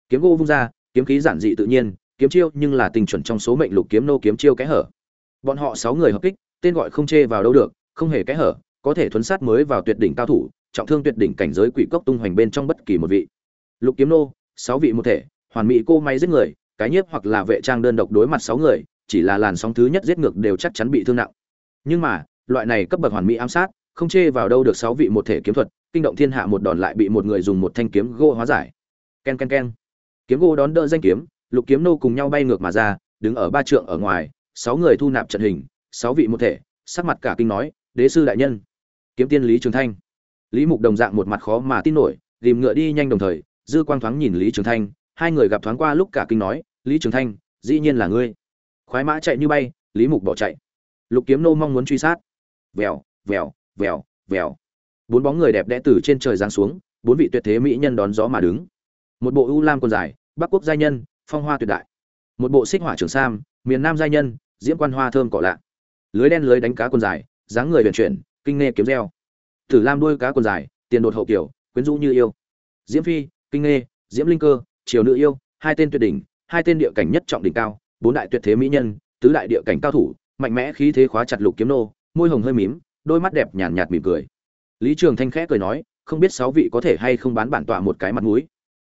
Kiếm gỗ vung ra, kiếm khí giản dị tự nhiên, kiếm chiêu nhưng là tình chuẩn trong số mệnh lục kiếm nô kiếm chiêu kẽ hở. Bọn họ sáu người hợp kích, tên gọi không chê vào đâu được, không hề kẽ hở, có thể thuấn sát mới vào tuyệt đỉnh cao thủ, trọng thương tuyệt đỉnh cảnh giới quỷ cốc tung hoành bên trong bất kỳ một vị lục kiếm nô, sáu vị một thể, hoàn mỹ cô máy giết người, cái nhiếp hoặc là vệ trang đơn độc đối mặt sáu người, chỉ là làn sóng thứ nhất giết ngược đều chắc chắn bị thương nặng. Nhưng mà, loại này cấp bậc hoàn mỹ ám sát, không chê vào đâu được sáu vị một thể kiếm thuật, kinh động thiên hạ một đòn lại bị một người dùng một thanh kiếm gỗ hóa giải. Ken ken ken. Kiếm gỗ đón đỡ danh kiếm, lục kiếm nô cùng nhau bay ngược mà ra, đứng ở ba trượng ở ngoài, sáu người thu nạp trận hình, sáu vị một thể, sắc mặt cả kinh nói, đế sư đại nhân. Kiếm tiên lý trường thanh. Lý mục đồng dạng một mặt khó mà tin nổi tìm ngựa đi nhanh đồng thời dư quang thoáng nhìn lý trường thanh, hai người gặp thoáng qua lúc cả kinh nói, lý trường thanh, dĩ nhiên là ngươi. Khoái mã chạy như bay, lý mục bỏ chạy. Lục kiếm nô mong muốn truy sát. Vèo vèo vèo vèo. Bốn bóng người đẹp đẽ từ trên trời giáng xuống, bốn vị tuyệt thế mỹ nhân đón gió mà đứng. Một bộ ưu lam còn dài, bắc quốc giai nhân, phong hoa tuyệt đại. Một bộ xích hỏa trường sam, miền nam giai nhân, diễm quan hoa thơm cỏ lạ. Lưới đen lưới đánh cá quần dài, dáng người vận chuyển, kinh nghe kiếm reo. Tử lam đuôi cá quần dài, tiền đột hậu kiểu, quyến rũ như yêu. Diễm phi kinh nghê, diễm linh cơ, triều nữ yêu, hai tên tuyệt đỉnh, hai tên địa cảnh nhất trọng đỉnh cao, bốn đại tuyệt thế mỹ nhân, tứ đại địa cảnh cao thủ, mạnh mẽ khí thế khóa chặt lục kiếm nô, môi hồng hơi mím, đôi mắt đẹp nhàn nhạt mỉm cười. Lý trường thanh khẽ cười nói, không biết sáu vị có thể hay không bán bản tọa một cái mặt mũi.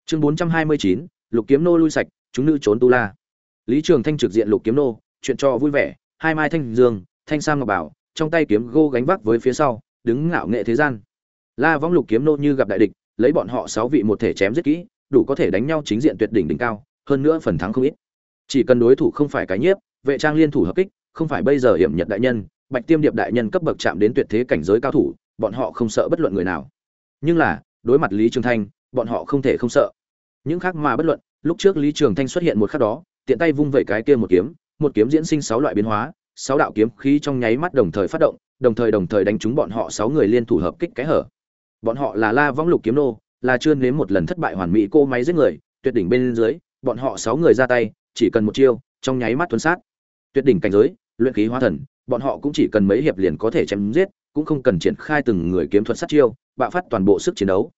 Chương bốn trăm hai mươi chín, lục kiếm nô lui sạch, chúng nữ trốn tu la. Lý trường thanh trực diện lục kiếm nô, chuyện cho vui vẻ, hai mai thanh dương, thanh sam ngọc bảo, trong tay kiếm gô gánh vác với phía sau, đứng ngạo nghệ thế gian. La võng lục kiếm nô như gặp đại địch lấy bọn họ sáu vị một thể chém giết kỹ, đủ có thể đánh nhau chính diện tuyệt đỉnh đỉnh cao, hơn nữa phần thắng không ít. Chỉ cần đối thủ không phải cái nhiếp, vệ trang liên thủ hợp kích, không phải bây giờ hiểm nhật đại nhân, bạch tiêm điệp đại nhân cấp bậc chạm đến tuyệt thế cảnh giới cao thủ, bọn họ không sợ bất luận người nào. Nhưng là, đối mặt lý trường thanh, bọn họ không thể không sợ. Những khác mà bất luận, lúc trước lý trường thanh xuất hiện một khắc đó, tiện tay vung vẩy cái kia một kiếm một kiếm diễn sinh sáu loại biến hóa, sáu đạo kiếm khí trong nháy mắt đồng thời phát động, đồng thời đồng thời đánh trúng bọn họ sáu người liên thủ hợp kích cái hở bọn họ là la võng lục kiếm nô, là chưa nếm một lần thất bại hoàn mỹ cô máy giết người, tuyệt đỉnh bên dưới, bọn họ sáu người ra tay, chỉ cần một chiêu, trong nháy mắt tuấn sát. Tuyệt đỉnh cảnh giới, luyện khí hóa thần, bọn họ cũng chỉ cần mấy hiệp liền có thể chém giết, cũng không cần triển khai từng người kiếm thuật sát chiêu, bạo phát toàn bộ sức chiến đấu.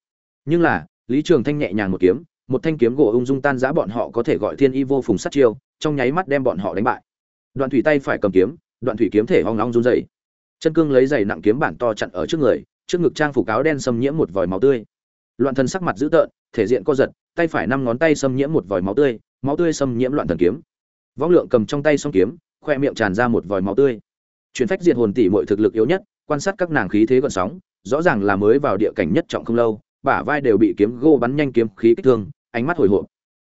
Nhưng là, lý trường thanh nhẹ nhàng một kiếm, một thanh kiếm gỗ ung dung tan giã bọn họ có thể gọi thiên y vô phùng sát chiêu, trong nháy mắt đem bọn họ đánh bại. Đoạn thủy tay phải cầm kiếm, đoạn thủy kiếm thể hoang long run dày chân cương lấy giày nặng kiếm bản to chặn ở trước người trước ngực trang phủ cáo đen xâm nhiễm một vòi máu tươi. Loạn thần sắc mặt dữ tợn, thể diện co giật, tay phải năm ngón tay xâm nhiễm một vòi máu tươi máu tươi xâm nhiễm loạn thần kiếm. Võng lượng cầm trong tay song kiếm, khoe miệng tràn ra một vòi máu tươi. Truyền phách diệt hồn tỷ mọi thực lực yếu nhất, quan sát các nàng khí thế gọn sóng, rõ ràng là mới vào địa cảnh nhất trọng không lâu, bả vai đều bị kiếm gô bắn nhanh kiếm khí kích thương, ánh mắt hồi hộp.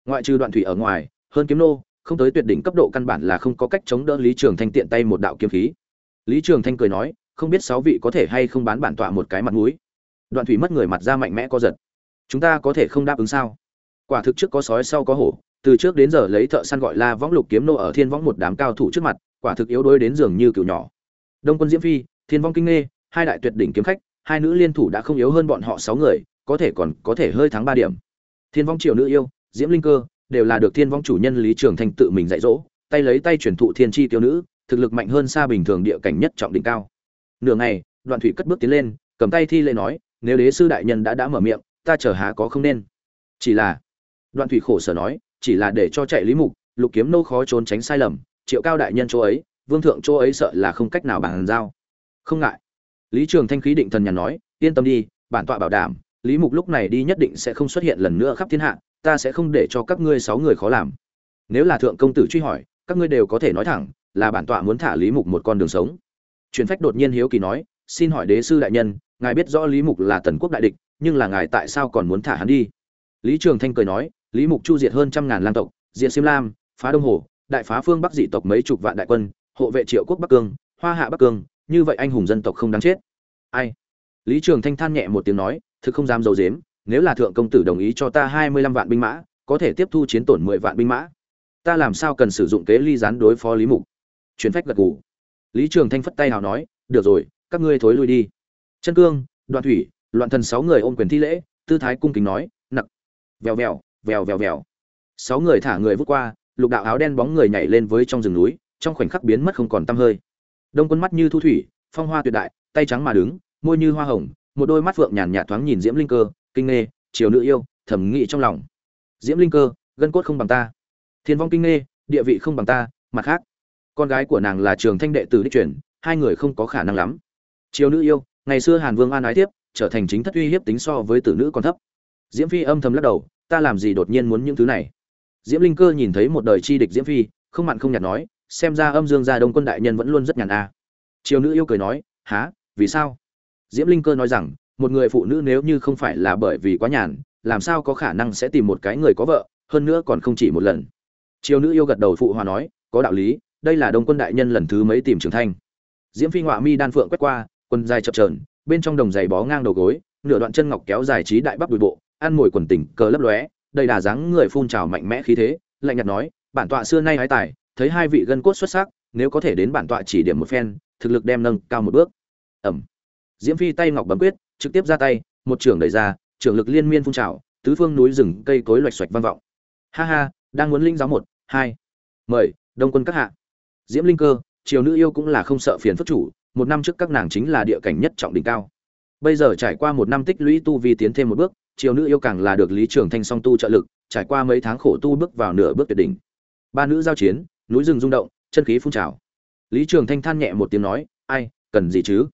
Ngoại trừ đoạn thủy ở ngoài, hơn kiếm nô, không tới tuyệt đỉnh cấp độ căn bản là không có cách chống đỡ lý trường thanh tiện tay một đạo kiếm khí. Lý trường thanh cười nói không biết sáu vị có thể hay không bán bản tọa một cái mặt mũi. Đoạn thủy mất người mặt ra mạnh mẽ co giật. Chúng ta có thể không đáp ứng sao? Quả thực trước có sói sau có hổ, từ trước đến giờ lấy thợ săn gọi là võng lục kiếm nô ở thiên võng một đám cao thủ trước mặt, quả thực yếu đuối đến giường như cựu nhỏ. Đông quân diễm phi, thiên vong kinh nghê, hai đại tuyệt đỉnh kiếm khách, hai nữ liên thủ đã không yếu hơn bọn họ sáu người, có thể còn có thể hơi thắng ba điểm. Thiên vong triều nữ yêu, diễm linh cơ, đều là được thiên vong chủ nhân lý trường Thành tự mình dạy dỗ, tay lấy tay truyền thụ thiên chi tiêu nữ, thực lực mạnh hơn xa bình thường địa cảnh nhất trọng đỉnh cao nửa ngày, đoạn thủy cất bước tiến lên, cầm tay thi lễ nói, nếu đế sư đại nhân đã đã mở miệng, ta chờ há có không nên. Chỉ là, đoạn thủy khổ sở nói, chỉ là để cho chạy lý mục, lục kiếm nô khó trốn tránh sai lầm, triệu cao đại nhân chỗ ấy, vương thượng chỗ ấy sợ là không cách nào bàn giao. Không ngại. Lý trường thanh khí định thần nhàn nói, yên tâm đi, bản tọa bảo đảm, lý mục lúc này đi nhất định sẽ không xuất hiện lần nữa khắp thiên hạ, ta sẽ không để cho các ngươi sáu người khó làm. Nếu là thượng công tử truy hỏi, các ngươi đều có thể nói thẳng là bản tọa muốn thả lý mục một con đường sống truyền phách đột nhiên hiếu kỳ nói xin hỏi đế sư đại nhân ngài biết rõ lý mục là tần quốc đại địch nhưng là ngài tại sao còn muốn thả hắn đi? Lý trường thanh cười nói lý mục chu diệt hơn trăm ngàn lang tộc diệt xiêm lam phá đông hồ đại phá phương bắc dị tộc mấy chục vạn đại quân hộ vệ triệu quốc bắc cương hoa hạ bắc cương như vậy anh hùng dân tộc không đáng chết. Ai? Lý trường thanh than nhẹ một tiếng nói thực không dám giấu giếm, nếu là thượng công tử đồng ý cho ta hai mươi lăm vạn binh mã có thể tiếp thu chiến tổn mười vạn binh mã. Ta làm sao cần sử dụng kế ly gián đối phó lý mục? Truyền phách gật gù lý trường thanh phất tay hào nói, được rồi, các ngươi thối lui đi. Chân cương, đoạn thủy, loạn thần sáu người ôm quyền thi lễ, tư thái cung kính nói, nặc. Vèo vèo vèo vèo vèo. Sáu người thả người vút qua, lục đạo áo đen bóng người nhảy lên với trong rừng núi, trong khoảnh khắc biến mất không còn tăm hơi. Đông quân mắt như thu thủy, phong hoa tuyệt đại, tay trắng mà đứng, môi như hoa hồng, một đôi mắt phượng nhàn nhạt thoáng nhìn diễm linh cơ, kinh nghê chiều nữ yêu, thẩm nghị trong lòng. Diễm linh cơ, gân cốt không bằng ta. Thiên vong kinh nghê, địa vị không bằng ta, mặt khác con gái của nàng là trường thanh đệ tử đích truyền, hai người không có khả năng lắm. Chiều nữ yêu, ngày xưa hàn vương an ái tiếp, trở thành chính thất uy hiếp tính so với tử nữ còn thấp. Diễm phi âm thầm lắc đầu, ta làm gì đột nhiên muốn những thứ này? Diễm linh cơ nhìn thấy một đời chi địch diễm phi, không mặn không nhạt nói, xem ra âm dương gia đông quân đại nhân vẫn luôn rất nhàn a. À. chiều nữ yêu cười nói, há, vì sao? Diễm linh cơ nói rằng, một người phụ nữ nếu như không phải là bởi vì quá nhàn, làm sao có khả năng sẽ tìm một cái người có vợ, hơn nữa còn không chỉ một lần. Chiều nữ yêu gật đầu phụ hòa nói, có đạo lý đây là đông quân đại nhân lần thứ mấy tìm trường thanh diễm phi ngọa mi đan phượng quét qua, quần dài chập trờn bên trong đồng giày bó ngang đầu gối, nửa đoạn chân ngọc kéo dài trí đại bắp đùi bộ, ăn mồi quần tỉnh, cờ lấp lóe, đầy đà dáng người phun trào mạnh mẽ khí thế, lạnh nhạt nói, bản tọa xưa nay hái tài, thấy hai vị gân cốt xuất sắc, nếu có thể đến bản tọa chỉ điểm một phen, thực lực đem nâng cao một bước. Ẩm. Diễm phi tay ngọc bấm quyết, trực tiếp ra tay, một trường đẩy ra, trường lực liên miên phun trào, tứ phương núi rừng, cây cối loạch xoạch vang vọng. Ha ha, đang muốn linh giáo một, hai, mời, đông quân các hạ diễm linh cơ, triều nữ yêu cũng là không sợ phiền phức chủ, một năm trước các nàng chính là địa cảnh nhất trọng đỉnh cao. Bây giờ trải qua một năm tích lũy tu vi tiến thêm một bước, triều nữ yêu càng là được lý trường thanh song tu trợ lực, trải qua mấy tháng khổ tu bước vào nửa bước tuyệt đỉnh. Ba nữ giao chiến, núi rừng rung động, chân khí phun trào. Lý trường thanh than nhẹ một tiếng nói, ai, cần gì chứ?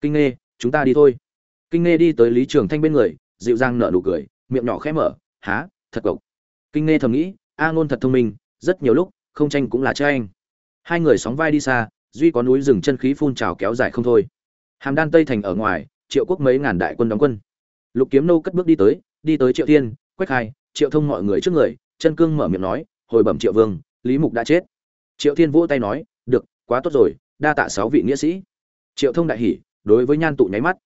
Kinh nghe chúng ta đi thôi. Kinh nghe đi tới lý trường thanh bên người, dịu dàng nở nụ cười, miệng nhỏ khẽ mở, há, thật cộc. Kinh nghe thầm nghĩ, a ngôn thật thông minh, rất nhiều lúc, không tranh cũng là tranh hai người sóng vai đi xa, duy có núi rừng chân khí phun trào kéo dài không thôi. Hàm đan tây thành ở ngoài, triệu quốc mấy ngàn đại quân đóng quân. Lục kiếm nô cất bước đi tới đi tới triệu thiên, quách hai, triệu thông mọi người trước người, chân cương mở miệng nói, hồi bẩm triệu vương, lý mục đã chết. Triệu thiên vỗ tay nói, được, quá tốt rồi, đa tạ sáu vị nghĩa sĩ. Triệu thông đại hỉ, đối với nhan tụ nháy mắt.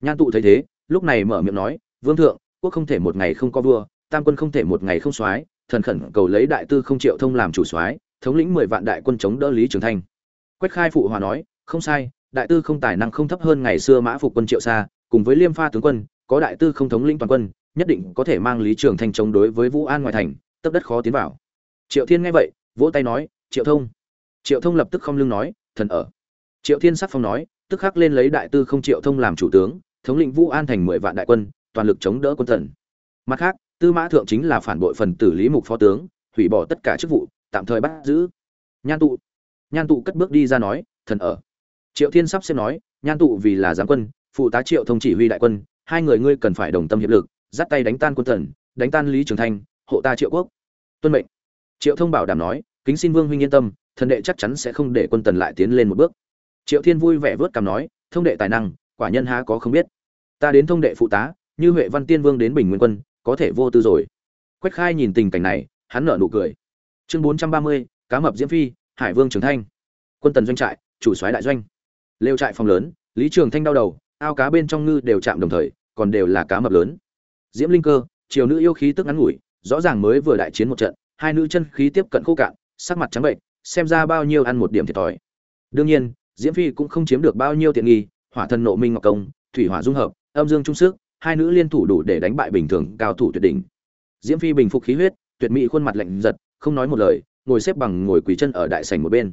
Nhan tụ thấy thế, lúc này mở miệng nói, vương thượng, quốc không thể một ngày không có vua, tam quân không thể một ngày không soái, thần khẩn cầu lấy đại tư không triệu thông làm chủ soái thống lĩnh mười vạn đại quân chống đỡ lý trường thanh. Quách khai phụ hòa nói, không sai, đại tư không tài năng không thấp hơn ngày xưa mã phục quân triệu xa cùng với liêm pha tướng quân, có đại tư không thống lĩnh toàn quân, nhất định có thể mang lý trường thanh chống đối với vũ an ngoài thành, tấp đất khó tiến vào. Triệu thiên nghe vậy, vỗ tay nói, triệu thông. Triệu thông lập tức không lưng nói, thần ở. Triệu thiên sắc phong nói, tức khắc lên lấy đại tư không triệu thông làm chủ tướng, thống lĩnh vũ an thành mười vạn đại quân, toàn lực chống đỡ quân thần. Mặt khác, tư mã thượng chính là phản bội phần tử lý mục phó tướng, hủy bỏ tất cả chức vụ tạm thời bắt giữ. Nhan tụ. Nhan tụ cất bước đi ra nói, thần ở. Triệu thiên sắp xếp nói, nhan tụ vì là giám quân, phụ tá triệu thông chỉ huy đại quân, hai người ngươi cần phải đồng tâm hiệp lực, dắt tay đánh tan quân thần, đánh tan lý trường thanh, hộ ta triệu quốc. Tuân mệnh. Triệu thông bảo đảm nói, kính xin vương huynh yên tâm, thần đệ chắc chắn sẽ không để quân tần lại tiến lên một bước. Triệu thiên vui vẻ vớt cằm nói, thông đệ tài năng, quả nhân há có không biết. Ta đến thông đệ phụ tá, như huệ văn tiên vương đến bình nguyên quân, có thể vô tư rồi. Quách khai nhìn tình cảnh này, hắn nở nụ cười chương bốn trăm ba mươi, cá mập diễm phi, hải vương trường thanh quân tần doanh trại, chủ soái đại doanh. Lều trại phòng lớn, lý trường thanh đau đầu, ao cá bên trong ngư đều chạm đồng thời, còn đều là cá mập lớn. Diễm linh cơ, triều nữ yêu khí tức ngắn ngủi, rõ ràng mới vừa đại chiến một trận, hai nữ chân khí tiếp cận khô cạn, sắc mặt trắng bệnh, xem ra bao nhiêu ăn một điểm thiệt thòi. Đương nhiên, diễm phi cũng không chiếm được bao nhiêu tiện nghi, hỏa thần nộ minh ngọc công, thủy hỏa dung hợp, âm dương trung sức, hai nữ liên thủ đủ để đánh bại bình thường cao thủ tuyệt đỉnh. Diễm phi bình phục khí huyết, tuyệt mỹ khuôn mặt lạnh giật không nói một lời, ngồi xếp bằng ngồi quỳ chân ở đại sảnh một bên.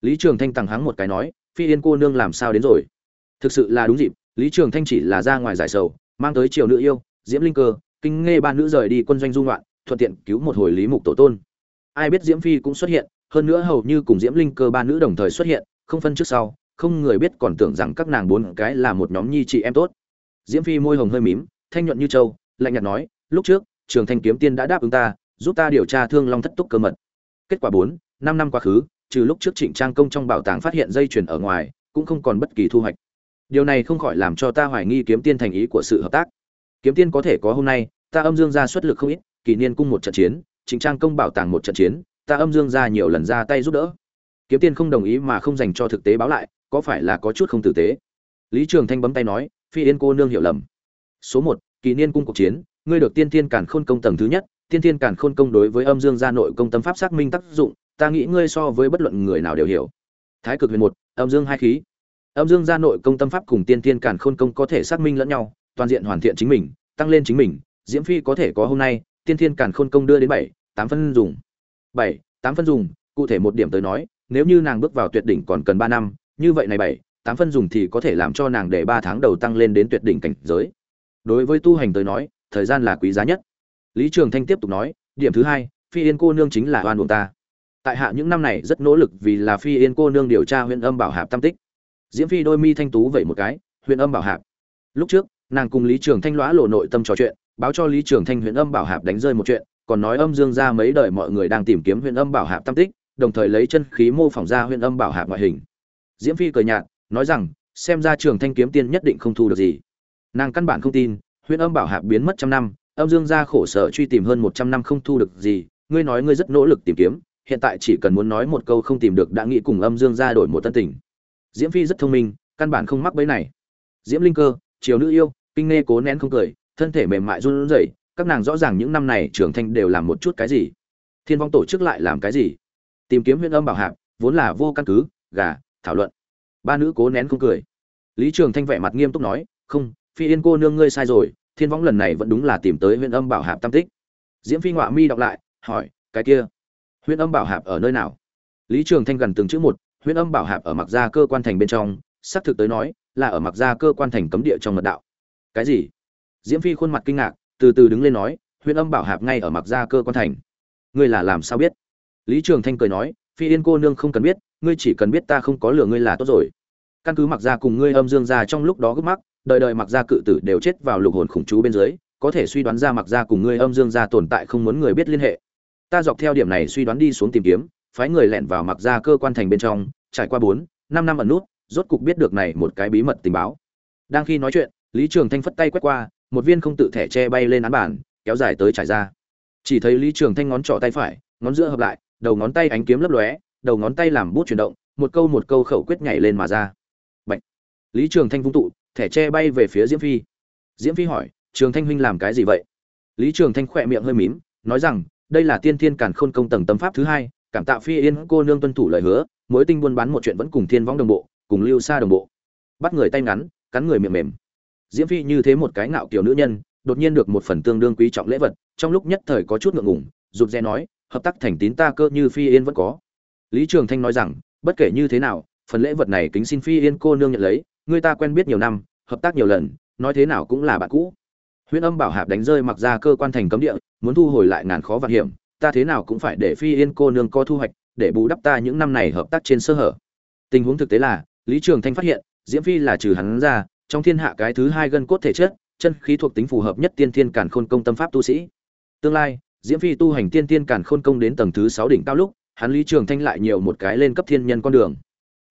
Lý trường thanh tằng hắng một cái nói, phi yên cô nương làm sao đến rồi? Thực sự là đúng dịp, lý trường thanh chỉ là ra ngoài giải sầu, mang tới triều nữ yêu, diễm linh cơ, kinh nghe ba nữ rời đi quân doanh dung loạn thuận tiện cứu một hồi lý mục tổ tôn. Ai biết diễm phi cũng xuất hiện, hơn nữa hầu như cùng diễm linh cơ ba nữ đồng thời xuất hiện, không phân trước sau, không người biết còn tưởng rằng các nàng bốn cái là một nhóm nhi chị em tốt. Diễm phi môi hồng hơi mím, thanh nhuận như châu lạnh nhạt nói, lúc trước, trường thanh kiếm tiên đã đáp ứng ta giúp ta điều tra thương long thất túc cơ mật. Kết quả bốn, năm năm quá khứ, trừ lúc trước trịnh trang công trong bảo tàng phát hiện dây chuyền ở ngoài, cũng không còn bất kỳ thu hoạch. Điều này không khỏi làm cho ta hoài nghi kiếm tiên thành ý của sự hợp tác. Kiếm tiên có thể có hôm nay, ta âm dương ra xuất lực không ít, kỷ niên cung một trận chiến, trịnh trang công bảo tàng một trận chiến, ta âm dương ra nhiều lần ra tay giúp đỡ. Kiếm tiên không đồng ý mà không dành cho thực tế báo lại, có phải là có chút không tử tế? Lý trường thanh bấm tay nói, phi yên cô nương hiểu lầm. Số một, kỷ niên cung cuộc chiến, ngươi được tiên tiên cản khôn công tầng thứ nhất tiên Thiên cản khôn công đối với âm dương gia nội công tâm pháp xác minh tác dụng, ta nghĩ ngươi so với bất luận người nào đều hiểu. Thái cực huyền một, âm dương hai khí. Âm dương gia nội công tâm pháp cùng tiên Thiên cản khôn công có thể xác minh lẫn nhau, toàn diện hoàn thiện chính mình, tăng lên chính mình, diễm phi có thể có hôm nay, tiên Thiên cản khôn công đưa đến bảy, tám phân dùng. Bảy, tám phân dùng, cụ thể một điểm tới nói, nếu như nàng bước vào tuyệt đỉnh còn cần ba năm, như vậy này bảy, tám phân dùng thì có thể làm cho nàng để ba tháng đầu tăng lên đến tuyệt đỉnh cảnh giới. Đối với tu hành tới nói, thời gian là quý giá nhất lý trường thanh tiếp tục nói, điểm thứ hai, phi yên cô nương chính là oan buồn ta. Tại hạ những năm này rất nỗ lực vì là phi yên cô nương điều tra huyện âm bảo hạp tam tích. Diễm phi đôi mi thanh tú vậy một cái, huyện âm bảo hạp. Lúc trước, nàng cùng lý trường thanh lõa lộ nội tâm trò chuyện, báo cho lý trường thanh huyện âm bảo hạp đánh rơi một chuyện, còn nói âm dương ra mấy đời mọi người đang tìm kiếm huyện âm bảo hạp tam tích, đồng thời lấy chân khí mô phỏng ra huyện âm bảo hạp ngoại hình. Diễm phi cười nhạt, nói rằng, xem ra trường thanh kiếm tiên nhất định không thu được gì. Nàng căn bản không tin, huyện âm bảo hạp biến mất trăm năm âm dương gia khổ sở truy tìm hơn một trăm năm không thu được gì, ngươi nói ngươi rất nỗ lực tìm kiếm, hiện tại chỉ cần muốn nói một câu không tìm được đã nghĩ cùng âm dương gia đổi một tân tình. Diễm phi rất thông minh, căn bản không mắc bẫy này. Diễm linh cơ triều nữ yêu, kinh nghe cố nén không cười, thân thể mềm mại run rẩy, các nàng rõ ràng những năm này trưởng thanh đều làm một chút cái gì. Thiên vong tổ chức lại làm cái gì? Tìm kiếm huyện âm bảo hạp, vốn là vô căn cứ, gà, thảo luận. Ba nữ cố nén không cười. Lý trường thanh vẻ mặt nghiêm túc nói, không, phi yên cô nương ngươi sai rồi thiên võng lần này vẫn đúng là tìm tới huyện âm bảo hạp tam tích. Diễm phi ngoạ mi đọc lại, hỏi, cái kia huyện âm bảo hạp ở nơi nào? Lý trường thanh gần từng chữ một huyện âm bảo hạp ở mặc gia cơ quan thành bên trong, xác thực tới nói, là ở mặc gia cơ quan thành cấm địa trong mật đạo. Cái gì? Diễm phi khuôn mặt kinh ngạc, từ từ đứng lên nói huyện âm bảo hạp ngay ở mặc gia cơ quan thành. Ngươi là làm sao biết? Lý trường thanh cười nói, phi yên cô nương không cần biết, ngươi chỉ cần biết ta không có lửa ngươi là tốt rồi. Căn cứ mặc gia cùng ngươi âm dương ra trong lúc đó gấp mắc đời đời mặc gia cự tử đều chết vào lục hồn khủng chú bên dưới, có thể suy đoán ra mặc gia cùng ngươi âm dương gia tồn tại không muốn người biết liên hệ. Ta dọc theo điểm này suy đoán đi xuống tìm kiếm, phái người lẻn vào mặc gia cơ quan thành bên trong, trải qua bốn, năm năm ẩn nút, rốt cục biết được này một cái bí mật tình báo. Đang khi nói chuyện, lý trường thanh phất tay quét qua, một viên không tự thẻ che bay lên án bản, kéo dài tới trải ra. Chỉ thấy lý trường thanh ngón trỏ tay phải, ngón giữa hợp lại, đầu ngón tay ánh kiếm lấp lóe, đầu ngón tay làm bút chuyển động, một câu một câu khẩu quyết nhảy lên mà ra. Bạch. lý trường thanh vung tụ thẻ che bay về phía diễm phi. Diễm phi hỏi, trường thanh huynh làm cái gì vậy? Lý trường thanh khỏe miệng hơi mím, nói rằng, đây là tiên thiên càn khôn công tầng tâm pháp thứ hai, cảm tạ phi yên cô nương tuân thủ lời hứa, mối tinh buôn bán một chuyện vẫn cùng thiên võng đồng bộ, cùng lưu xa đồng bộ. Bắt người tay ngắn, cắn người miệng mềm. Diễm phi như thế một cái ngạo kiểu nữ nhân, đột nhiên được một phần tương đương quý trọng lễ vật, trong lúc nhất thời có chút ngượng ngùng, rụt rè nói, hợp tác thành tín ta cơ như phi yên vẫn có. Lý trường thanh nói rằng, bất kể như thế nào, phần lễ vật này kính xin phi yên cô nương nhận lấy người ta quen biết nhiều năm, hợp tác nhiều lần, nói thế nào cũng là bạn cũ. Huyễn âm bảo hạp đánh rơi mặc ra cơ quan thành cấm địa, muốn thu hồi lại ngàn khó vạn hiểm, ta thế nào cũng phải để phi yên cô nương có thu hoạch, để bù đắp ta những năm này hợp tác trên sơ hở. Tình huống thực tế là, lý trường thanh phát hiện, diễm phi là trừ hắn ra, trong thiên hạ cái thứ hai gân cốt thể chất, chân khí thuộc tính phù hợp nhất tiên thiên càn khôn công tâm pháp tu sĩ. Tương lai, diễm phi tu hành tiên thiên càn khôn công đến tầng thứ sáu đỉnh cao lúc, hắn lý trường thanh lại nhiều một cái lên cấp thiên nhân con đường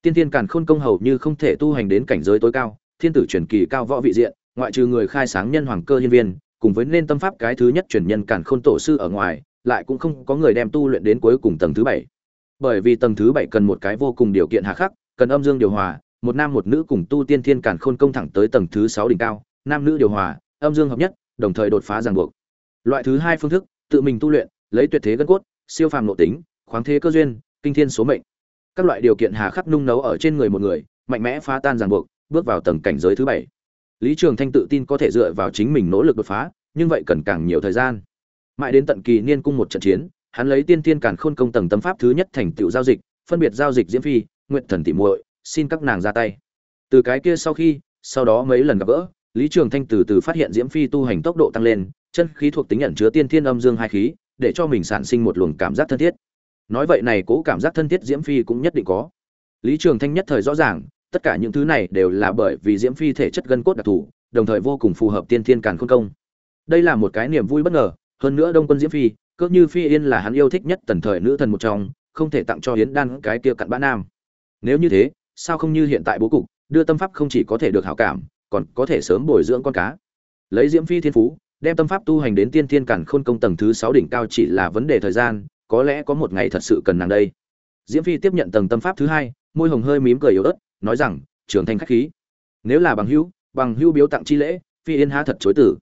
tiên thiên càn khôn công hầu như không thể tu hành đến cảnh giới tối cao, thiên tử truyền kỳ cao võ vị diện, ngoại trừ người khai sáng nhân hoàng cơ hiên viên, cùng với nên tâm pháp cái thứ nhất truyền nhân càn khôn tổ sư ở ngoài, lại cũng không có người đem tu luyện đến cuối cùng tầng thứ bảy. Bởi vì tầng thứ bảy cần một cái vô cùng điều kiện hà khắc, cần âm dương điều hòa, một nam một nữ cùng tu tiên thiên càn khôn công thẳng tới tầng thứ sáu đỉnh cao, nam nữ điều hòa, âm dương hợp nhất, đồng thời đột phá ràng buộc. Loại thứ hai phương thức, tự mình tu luyện, lấy tuyệt thế gân cốt, siêu phàm nội tính, khoáng thế cơ duyên, kinh thiên số mệnh các loại điều kiện hà khắc nung nấu ở trên người một người, mạnh mẽ phá tan ràng buộc, bước vào tầng cảnh giới thứ bảy. Lý trường thanh tự tin có thể dựa vào chính mình nỗ lực đột phá, nhưng vậy cần càng nhiều thời gian. Mãi đến tận kỳ niên cung một trận chiến, hắn lấy tiên tiên càn khôn công tầng tâm pháp thứ nhất thành tựu giao dịch, phân biệt giao dịch diễm phi nguyện thần tỉ muội, xin các nàng ra tay. Từ cái kia sau khi, sau đó mấy lần gặp gỡ, lý trường thanh từ từ phát hiện diễm phi tu hành tốc độ tăng lên, chân khí thuộc tính nhận chứa tiên thiên âm dương hai khí, để cho mình sản sinh một luồng cảm giác thân thiết nói vậy này cố cảm giác thân thiết diễm phi cũng nhất định có. Lý trường thanh nhất thời rõ ràng, tất cả những thứ này đều là bởi vì diễm phi thể chất gân cốt đặc thù, đồng thời vô cùng phù hợp tiên thiên càn khôn công. Đây là một cái niềm vui bất ngờ, hơn nữa đông quân diễm phi cỡ như phi yên là hắn yêu thích nhất tần thời nữ thần một trong, không thể tặng cho hiến đan cái kia cặn bã nam. Nếu như thế, sao không như hiện tại bố cục, đưa tâm pháp không chỉ có thể được hảo cảm, còn có thể sớm bồi dưỡng con cá. Lấy diễm phi thiên phú, đem tâm pháp tu hành đến tiên thiên cản khôn công tầng thứ sáu đỉnh cao chỉ là vấn đề thời gian có lẽ có một ngày thật sự cần nàng đây. Diễm phi tiếp nhận tầng tâm pháp thứ hai, môi hồng hơi mím cười yếu ớt, nói rằng, trưởng thành khách khí. Nếu là bằng hữu bằng hữu biếu tặng chi lễ, phi yên há thật chối tử.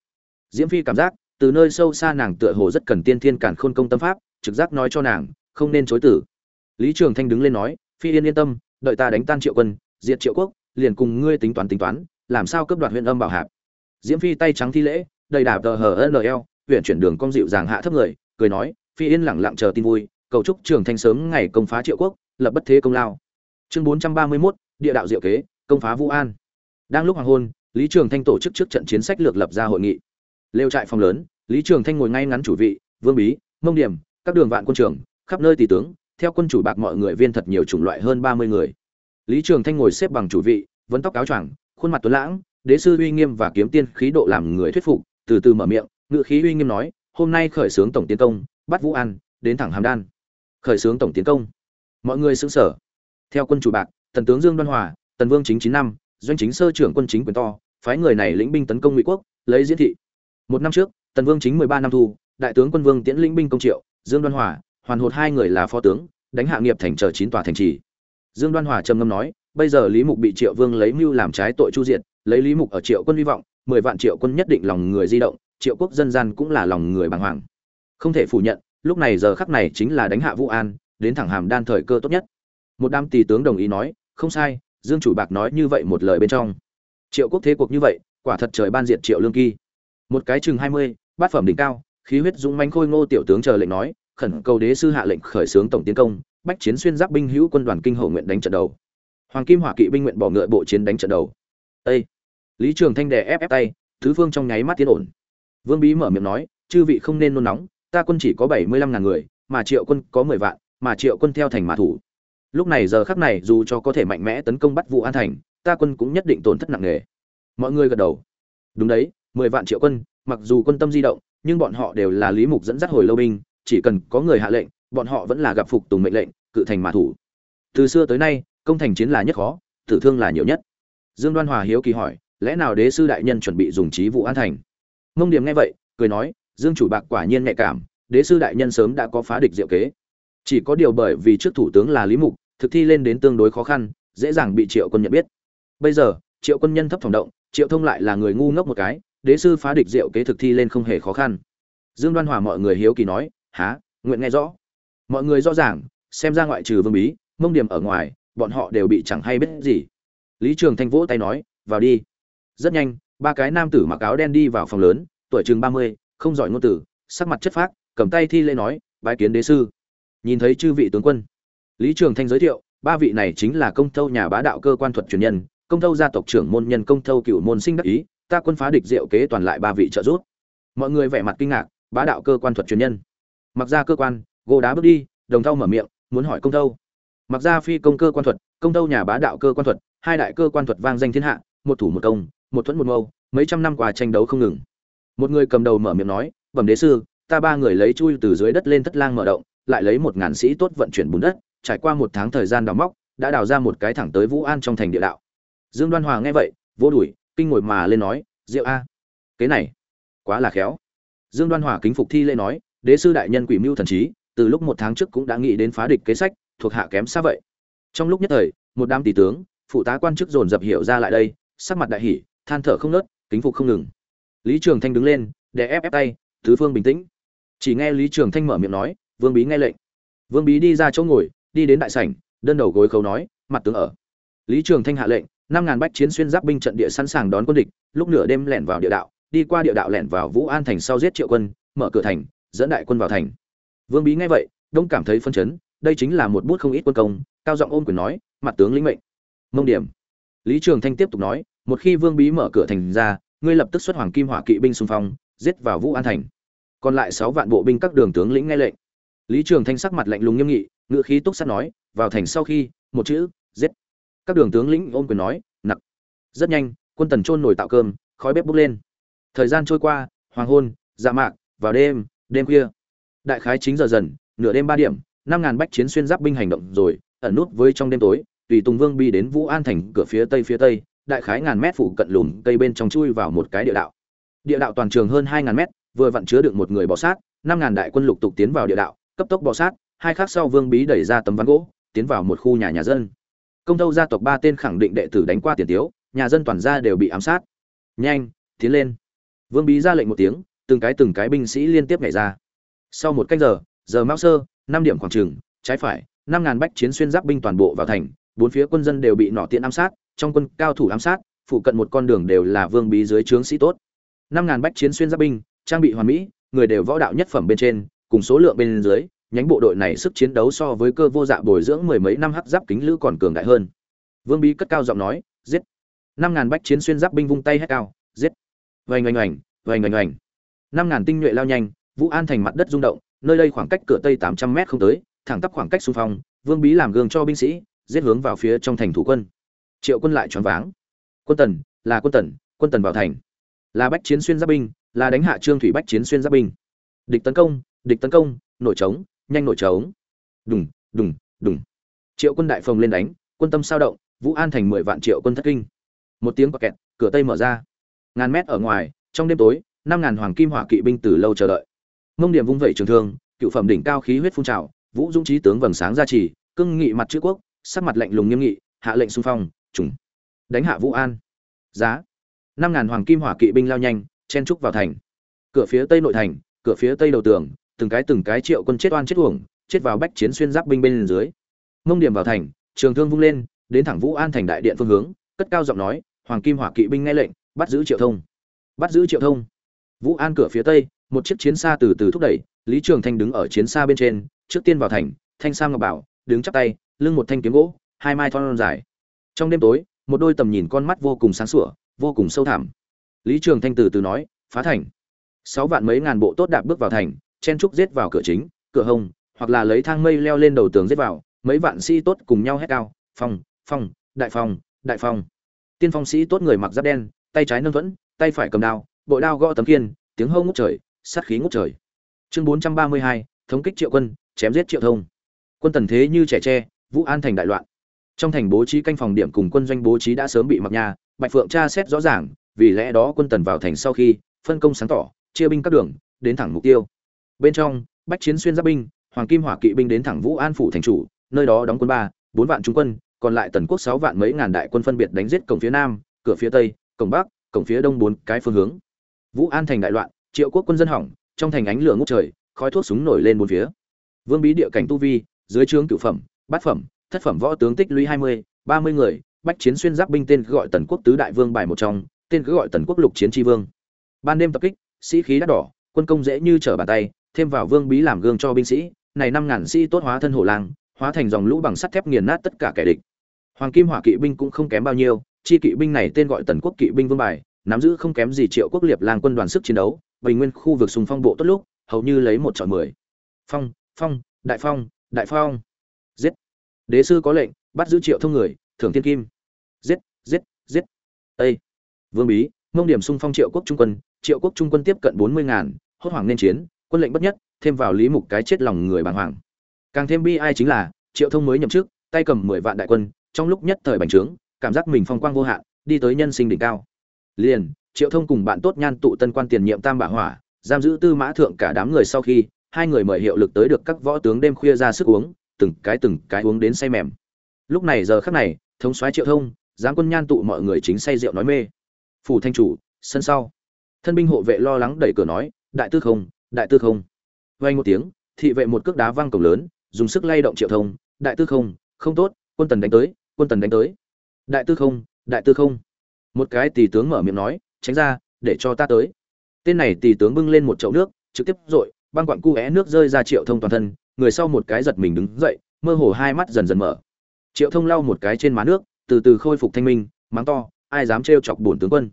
Diễm phi cảm giác, từ nơi sâu xa nàng tựa hồ rất cần tiên thiên cản khôn công tâm pháp, trực giác nói cho nàng, không nên chối tử. Lý trường thanh đứng lên nói, phi yên yên tâm, đợi ta đánh tan triệu quân, diệt triệu quốc, liền cùng ngươi tính toán tính toán, làm sao cướp đoạt huyện âm bảo hạp. Diễm phi tay trắng thi lễ, đầy đạp tờ hờ nl huyện chuyển đường cong dịu dàng hạ thấp người, cười nói phi yên lẳng lặng chờ tin vui cầu chúc trường thanh sớm ngày công phá triệu quốc lập bất thế công lao. Chương bốn trăm ba mươi 431, địa đạo diệu kế công phá vũ an. Đang lúc hoàng hôn lý trường thanh tổ chức trước trận chiến sách lược lập ra hội nghị. Lêu trại phòng lớn lý trường thanh ngồi ngay ngắn chủ vị vương bí mông điểm các đường vạn quân trường khắp nơi tỷ tướng theo quân chủ bạc mọi người viên thật nhiều chủng loại hơn ba mươi người. Lý trường thanh ngồi xếp bằng chủ vị vấn tóc áo choàng khuôn mặt tuấn lãng đế sư uy nghiêm và kiếm tiên khí độ làm người thuyết phục từ từ mở miệng ngự khí uy nghiêm nói hôm nay khởi xướng tổng tiến công bắt vũ an, đến thẳng hàm đan. Khởi xướng tổng tiến công. Mọi người xứng sở theo quân chủ bạc, tần tướng dương đoan hòa, tần vương chính chín năm, doanh chính sơ trưởng quân chính quyền to, phái người này lĩnh binh tấn công ngụy quốc, lấy diễn thị. Một năm trước, tần vương chính mười ba năm thu, đại tướng quân vương tiễn lĩnh binh công triệu, dương đoan hòa, hoàn hột hai người là phó tướng, đánh hạ nghiệp thành chờ chín tòa thành trì. Dương đoan hòa trầm ngâm nói, bây giờ lý mục bị triệu vương lấy mưu làm trái tội chu diệt, lấy lý mục ở triệu quân hy vọng, mười vạn triệu quân nhất định lòng người di động, triệu quốc dân gian cũng là lòng người bàng hoàng không thể phủ nhận, lúc này giờ khắc này chính là đánh hạ vũ an, đến thẳng hàm đan thời cơ tốt nhất. Một đám tỳ tướng đồng ý nói, không sai, dương chủ bạc nói như vậy một lời bên trong. Triệu quốc thế cuộc như vậy, quả thật trời ban diện triệu lương kỳ. Một cái chừng hai mươi, bát phẩm đỉnh cao, khí huyết dũng manh khôi ngô tiểu tướng chờ lệnh nói, khẩn cầu đế sư hạ lệnh khởi xướng tổng tiến công, bách chiến xuyên giáp binh hữu quân đoàn kinh hậu nguyện đánh trận đầu. Hoàng kim hỏa kỵ binh nguyện bỏ ngựa bộ chiến đánh trận đầu. Ê! lý trường thanh đè ép ép tay, thứ phương trong nháy mắt tiến ổn. Vương bí mở miệng nói, chư vị không nên nôn nóng ta quân chỉ có bảy mươi lăm ngàn người, mà triệu quân có mười vạn, mà triệu quân theo thành mã thủ. Lúc này giờ khắc này dù cho có thể mạnh mẽ tấn công bắt vụ an thành, ta quân cũng nhất định tổn thất nặng nề. Mọi người gật đầu. Đúng đấy, mười vạn triệu quân, mặc dù quân tâm di động, nhưng bọn họ đều là lý mục dẫn dắt hồi lâu binh, chỉ cần có người hạ lệnh, bọn họ vẫn là gặp phục tùng mệnh lệnh, cự thành mã thủ. Từ xưa tới nay, công thành chiến là nhất khó, tử thương là nhiều nhất. Dương đoan hòa hiếu kỳ hỏi, lẽ nào đế sư đại nhân chuẩn bị dùng trí vụ an thành? Mông điểm nghe vậy, cười nói dương chủ bạc quả nhiên nhạy cảm, đế sư đại nhân sớm đã có phá địch diệu kế. Chỉ có điều bởi vì trước thủ tướng là lý mục, thực thi lên đến tương đối khó khăn, dễ dàng bị triệu quân nhận biết. Bây giờ, triệu quân nhân thấp phòng động, triệu thông lại là người ngu ngốc một cái, đế sư phá địch diệu kế thực thi lên không hề khó khăn. Dương đoan hòa mọi người hiếu kỳ nói há nguyện nghe rõ. Mọi người rõ ràng, xem ra ngoại trừ vương bí, mông điểm ở ngoài, bọn họ đều bị chẳng hay biết gì. Lý trường thanh vỗ tay nói, vào đi. Rất nhanh, ba cái nam tử mặc áo đen đi vào phòng lớn, tuổi chừng ba mươi không giỏi ngôn tử sắc mặt chất phác, cầm tay thi lễ nói, bái kiến đế sư. Nhìn thấy chư vị tướng quân, lý trường thanh giới thiệu, ba vị này chính là công thâu nhà bá đạo cơ quan thuật truyền nhân, công thâu gia tộc trưởng môn nhân công thâu cựu môn sinh đắc ý, ta quân phá địch diệu kế toàn lại ba vị trợ giúp. Mọi người vẻ mặt kinh ngạc, bá đạo cơ quan thuật truyền nhân? Mặc ra cơ quan gỗ đá bước đi, đồng thau mở miệng, muốn hỏi công thâu. Mặc ra phi công cơ quan thuật, công thâu nhà bá đạo cơ quan thuật, hai đại cơ quan thuật vang danh thiên hạ, một thủ một công, một thuẫn một mâu, mấy trăm năm qua tranh đấu không ngừng một người cầm đầu mở miệng nói, bẩm đế sư, ta ba người lấy chui từ dưới đất lên thất lang mở động, lại lấy một ngàn sĩ tốt vận chuyển bùn đất, trải qua một tháng thời gian đào móc, đã đào ra một cái thẳng tới vũ an trong thành địa đạo. Dương đoan hòa nghe vậy, vô đuổi, kinh ngồi mà lên nói, diệu a, cái này quá là khéo. Dương đoan hòa kính phục thi lễ nói, đế sư đại nhân quỷ mưu thần trí, từ lúc một tháng trước cũng đã nghĩ đến phá địch kế sách, thuộc hạ kém xa vậy. Trong lúc nhất thời, một đám tỷ tướng, phụ tá quan chức dồn dập hiểu ra lại đây, sắc mặt đại hỉ, than thở không nớt kính phục không ngừng lý trường thanh đứng lên, để ép ép tay tứ phương bình tĩnh. Chỉ nghe lý trường thanh mở miệng nói, vương bí nghe lệnh. Vương bí đi ra chỗ ngồi, đi đến đại sảnh, đơn đầu gối khấu nói, mặt tướng ở. Lý trường thanh hạ lệnh, năm ngàn bách chiến xuyên giáp binh trận địa sẵn sàng đón quân địch, lúc nửa đêm lẻn vào địa đạo, đi qua địa đạo lẻn vào vũ an thành sau giết triệu quân, mở cửa thành, dẫn đại quân vào thành. Vương bí nghe vậy, đông cảm thấy phân chấn, đây chính là một bút không ít quân công, cao giọng ôm quyền nói, mặt tướng lĩnh mệnh. Mông điểm. Lý trường thanh tiếp tục nói, một khi vương bí mở cửa thành ra ngươi lập tức xuất hoàng kim hỏa kỵ binh xung phong, giết vào vũ an thành. Còn lại sáu vạn bộ binh các đường tướng lĩnh nghe lệnh. Lý trường thanh sắc mặt lạnh lùng nghiêm nghị ngựa khí túc sắt nói, vào thành sau khi, một chữ, giết. Các đường tướng lĩnh ôm quyền nói, nặc. Rất nhanh, quân tần trôn nổi tạo cơm, khói bếp bốc lên. Thời gian trôi qua, hoàng hôn dạ mạc, vào đêm đêm khuya. Đại khái chính giờ dần, nửa đêm ba điểm, năm ngàn bách chiến xuyên giáp binh hành động rồi, ẩn nút với trong đêm tối, tùy tùng vương bi đến vũ an thành, cửa phía tây phía tây đại khái ngàn mét phủ cận lùm cây bên trong chui vào một cái địa đạo. Địa đạo toàn trường hơn hai ngàn mét, vừa vặn chứa được một người bò sát, năm ngàn đại quân lục tục tiến vào địa đạo, cấp tốc bò sát, hai khác sau vương bí đẩy ra tấm ván gỗ, tiến vào một khu nhà nhà dân. Công tâu gia tộc ba tên khẳng định đệ tử đánh qua tiền tiếu, nhà dân toàn gia đều bị ám sát. Nhanh, tiến lên. Vương bí ra lệnh một tiếng, từng cái từng cái binh sĩ liên tiếp nhảy ra. Sau một cách giờ giờ mao sơ, năm điểm khoảng trừng trái phải, năm ngàn bách chiến xuyên giáp binh toàn bộ vào thành, bốn phía quân dân đều bị nỏ tiện ám sát trong quân cao thủ ám sát, phụ cận một con đường đều là vương bí dưới trướng sĩ tốt. Năm ngàn bách chiến xuyên giáp binh, trang bị hoàn mỹ, người đều võ đạo nhất phẩm bên trên, cùng số lượng bên dưới, nhánh bộ đội này sức chiến đấu so với cơ vô dạ bồi dưỡng mười mấy năm hắc giáp kính lữ còn cường đại hơn. Vương bí cất cao giọng nói, giết! Năm ngàn bách chiến xuyên giáp binh vung tay hét cao, giết! Vành oành oành vành oành oành năm ngàn tinh nhuệ lao nhanh, vũ an thành mặt đất rung động, nơi đây khoảng cách cửa tây tám trăm mét không tới, thẳng tắp khoảng cách xung phong, vương bí làm gương cho binh sĩ, giết hướng vào phía trong thành thủ quân triệu quân lại choáng váng. Quân tần, là quân tần quân tần vào thành. Là bách chiến xuyên giáp binh, là đánh hạ trương thủy bách chiến xuyên giáp binh. Địch tấn công, địch tấn công, nổi trống, nhanh nổi trống. Đùng đùng đùng. Triệu quân đại phồng lên đánh, quân tâm sao động, vũ an thành mười vạn triệu quân thất kinh. Một tiếng bọc kẹt, cửa tây mở ra. Ngàn mét ở ngoài, trong đêm tối, năm ngàn hoàng kim hỏa kỵ binh từ lâu chờ đợi. Mông điểm vung vẩy trường thương, cựu phẩm đỉnh cao khí huyết phun trào, vũ dũng trí tướng vầng sáng ra trì cưng nghị mặt chữ quốc, sắc mặt lạnh lùng nghiêm nghị, hạ lệnh xung phong trùng. Đánh hạ vũ an. Giá. Năm ngàn hoàng kim hỏa kỵ binh lao nhanh, chen trúc vào thành. Cửa phía tây nội thành, cửa phía tây đầu tường, từng cái từng cái triệu quân chết oan chết uổng, chết vào bách chiến xuyên giáp binh bên dưới. Mông điểm vào thành, trường thương vung lên, đến thẳng vũ an thành đại điện phương hướng, cất cao giọng nói, hoàng kim hỏa kỵ binh nghe lệnh, bắt giữ triệu thông. Bắt giữ triệu thông. Vũ an cửa phía tây, một chiếc chiến xa từ từ thúc đẩy, lý trường thanh đứng ở chiến xa bên trên, trước tiên vào thành, thanh Sang ngọc bảo, đứng chắp tay, lưng một thanh kiếm gỗ, hai mai thon dài trong đêm tối, một đôi tầm nhìn con mắt vô cùng sáng sủa, vô cùng sâu thẳm. Lý trường thanh từ từ nói, phá thành. Sáu vạn mấy ngàn bộ tốt đạp bước vào thành, chen trúc giết vào cửa chính, cửa hông hoặc là lấy thang mây leo lên đầu tường giết vào, mấy vạn sĩ tốt cùng nhau hét cao, phong phong, đại phong đại phong. Tiên phong sĩ tốt người mặc giáp đen, tay trái nâng thuẫn, tay phải cầm đao bội đao gõ tấm kiên tiếng hâu ngút trời, sát khí ngút trời. Chương bốn trăm ba mươi hai, thống kích triệu quân, chém giết triệu thông. Quân tần thế như trẻ tre, vũ an thành đại loạn trong thành bố trí canh phòng điểm cùng quân doanh bố trí đã sớm bị mặc nhà bạch phượng tra xét rõ ràng, vì lẽ đó quân tần vào thành sau khi, phân công sáng tỏ, chia binh các đường, đến thẳng mục tiêu. Bên trong, bách chiến xuyên giáp binh, hoàng kim hỏa kỵ binh đến thẳng vũ an phủ thành chủ, nơi đó đóng quân ba, bốn vạn trung quân, còn lại tần quốc sáu vạn mấy ngàn đại quân phân biệt đánh giết cổng phía nam, cửa phía tây, cổng bắc, cổng phía đông bốn cái phương hướng. Vũ an thành đại loạn, triệu quốc quân dân hỏng, trong thành ánh lửa ngút trời, khói thuốc súng nổi lên bốn phía. Vương bí địa cảnh tu vi, dưới trướng cửu phẩm, bát phẩm thất phẩm võ tướng tích lũy hai mươi, ba mươi người, bách chiến xuyên giáp binh tên gọi tần quốc tứ đại vương bài một trong, tên cứ gọi tần quốc lục chiến tri vương. Ban đêm tập kích, sĩ khí đắt đỏ, quân công dễ như trở bàn tay, thêm vào vương bí làm gương cho binh sĩ, này năm ngàn sĩ tốt hóa thân hổ lang, hóa thành dòng lũ bằng sắt thép nghiền nát tất cả kẻ địch. Hoàng kim hỏa kỵ binh cũng không kém bao nhiêu, chi kỵ binh này tên gọi tần quốc kỵ binh vương bài, nắm giữ không kém gì triệu quốc liệp lang quân đoàn sức chiến đấu bình nguyên khu vực sùng phong bộ tốt lúc, hầu như lấy một chọi mười. Phong phong, đại phong đại phong đế sư có lệnh, bắt giữ triệu thông người, thưởng thiên kim. Giết giết giết. Ây vương bí, mông điểm xung phong triệu quốc trung quân. Triệu quốc trung quân tiếp cận bốn mươi ngàn, hốt hoảng nên chiến. Quân lệnh bất nhất, thêm vào lý mục cái chết lòng người bàng hoàng. Càng thêm bi ai chính là, triệu thông mới nhậm chức, tay cầm mười vạn đại quân. Trong lúc nhất thời bành trướng, cảm giác mình phong quang vô hạn, đi tới nhân sinh đỉnh cao. Liền, triệu thông cùng bạn tốt nhan tụ tân quan tiền nhiệm tam bạ hỏa, giam giữ tư mã thượng cả đám người sau khi, hai người mời hiệu lực tới được các võ tướng đêm khuya ra sức uống từng cái từng cái uống đến say mềm. Lúc này giờ khắc này, thống soái triệu thông giáng quân nhan tụ mọi người chính say rượu nói mê. Phủ thanh chủ, sân sau. Thân binh hộ vệ lo lắng đẩy cửa nói, đại tư không, đại tư không. Vay một tiếng, thị vệ một cước đá văng cổng lớn, dùng sức lay động triệu thông, đại tư không không tốt, quân tần đánh tới, quân tần đánh tới. Đại tư không, đại tư không. Một cái tỷ tướng mở miệng nói, tránh ra, để cho ta tới. Tên này tỷ tướng bưng lên một chậu nước, trực tiếp dội, băng quặng cu é nước rơi ra triệu thông toàn thân người sau một cái giật mình đứng dậy, mơ hồ hai mắt dần dần mở. Triệu thông lau một cái trên má nước, từ từ khôi phục thanh minh, mắng to, ai dám trêu chọc bổn tướng quân?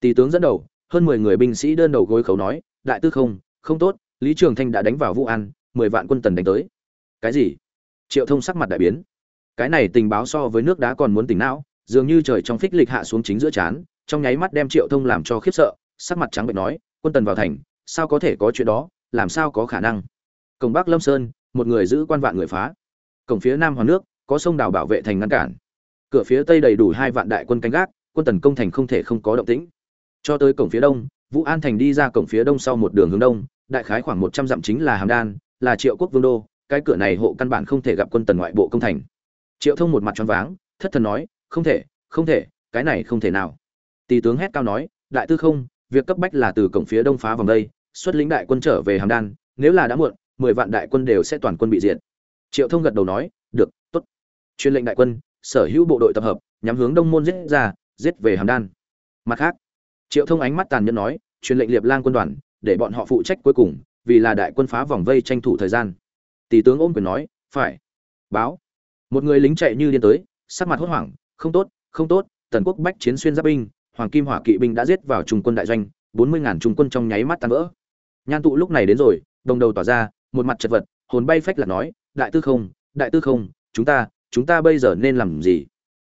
Tỷ tướng dẫn đầu, hơn mười người binh sĩ đơn đầu gối khấu nói, đại tư không không tốt, lý trường thanh đã đánh vào vũ an, mười vạn quân tần đánh tới. Cái gì? Triệu thông sắc mặt đại biến. Cái này tình báo so với nước đá còn muốn tỉnh não, dường như trời trong phích lịch hạ xuống chính giữa chán. Trong nháy mắt đem triệu thông làm cho khiếp sợ, sắc mặt trắng bệnh nói, quân tần vào thành, sao có thể có chuyện đó, làm sao có khả năng? Cổng bắc lâm sơn một người giữ quan vạn người phá. Cổng phía nam hoàn nước, có sông đào bảo vệ thành ngăn cản. Cửa phía tây đầy đủ hai vạn đại quân canh gác, quân tần công thành không thể không có động tĩnh. Cho tới cổng phía đông, vũ an thành đi ra cổng phía đông sau một đường hướng đông, đại khái khoảng một trăm dặm chính là hàm đan, là triệu quốc vương đô, cái cửa này hộ căn bản không thể gặp quân tần ngoại bộ công thành. Triệu thông một mặt choáng váng, thất thần nói, không thể không thể, cái này không thể nào. Tỷ tướng hét cao nói, đại tư không, việc cấp bách là từ cổng phía đông phá vòng đây, xuất lĩnh đại quân trở về hàm đan, nếu là đã muộn mười vạn đại quân đều sẽ toàn quân bị diệt. Triệu thông gật đầu nói, được, tốt. Truyền lệnh đại quân, sở hữu bộ đội tập hợp, nhắm hướng đông môn giết ra, giết về hàm đan. Mặt khác, triệu thông ánh mắt tàn nhẫn nói truyền lệnh liệp lang quân đoàn, để bọn họ phụ trách cuối cùng, vì là đại quân phá vòng vây tranh thủ thời gian. Tỷ tướng ôm quyền nói, phải. Báo. Một người lính chạy như điên tới, sắc mặt hốt hoảng, không tốt không tốt, tần quốc bách chiến xuyên giáp binh, hoàng kim hỏa kỵ binh đã giết vào trung quân đại doanh, bốn mươi ngàn trung quân trong nháy mắt tan vỡ. Nhan tụ lúc này đến rồi, đồng đầu tỏa ra một mặt chật vật, hồn bay phách là nói, đại tư không, đại tư không, chúng ta chúng ta bây giờ nên làm gì?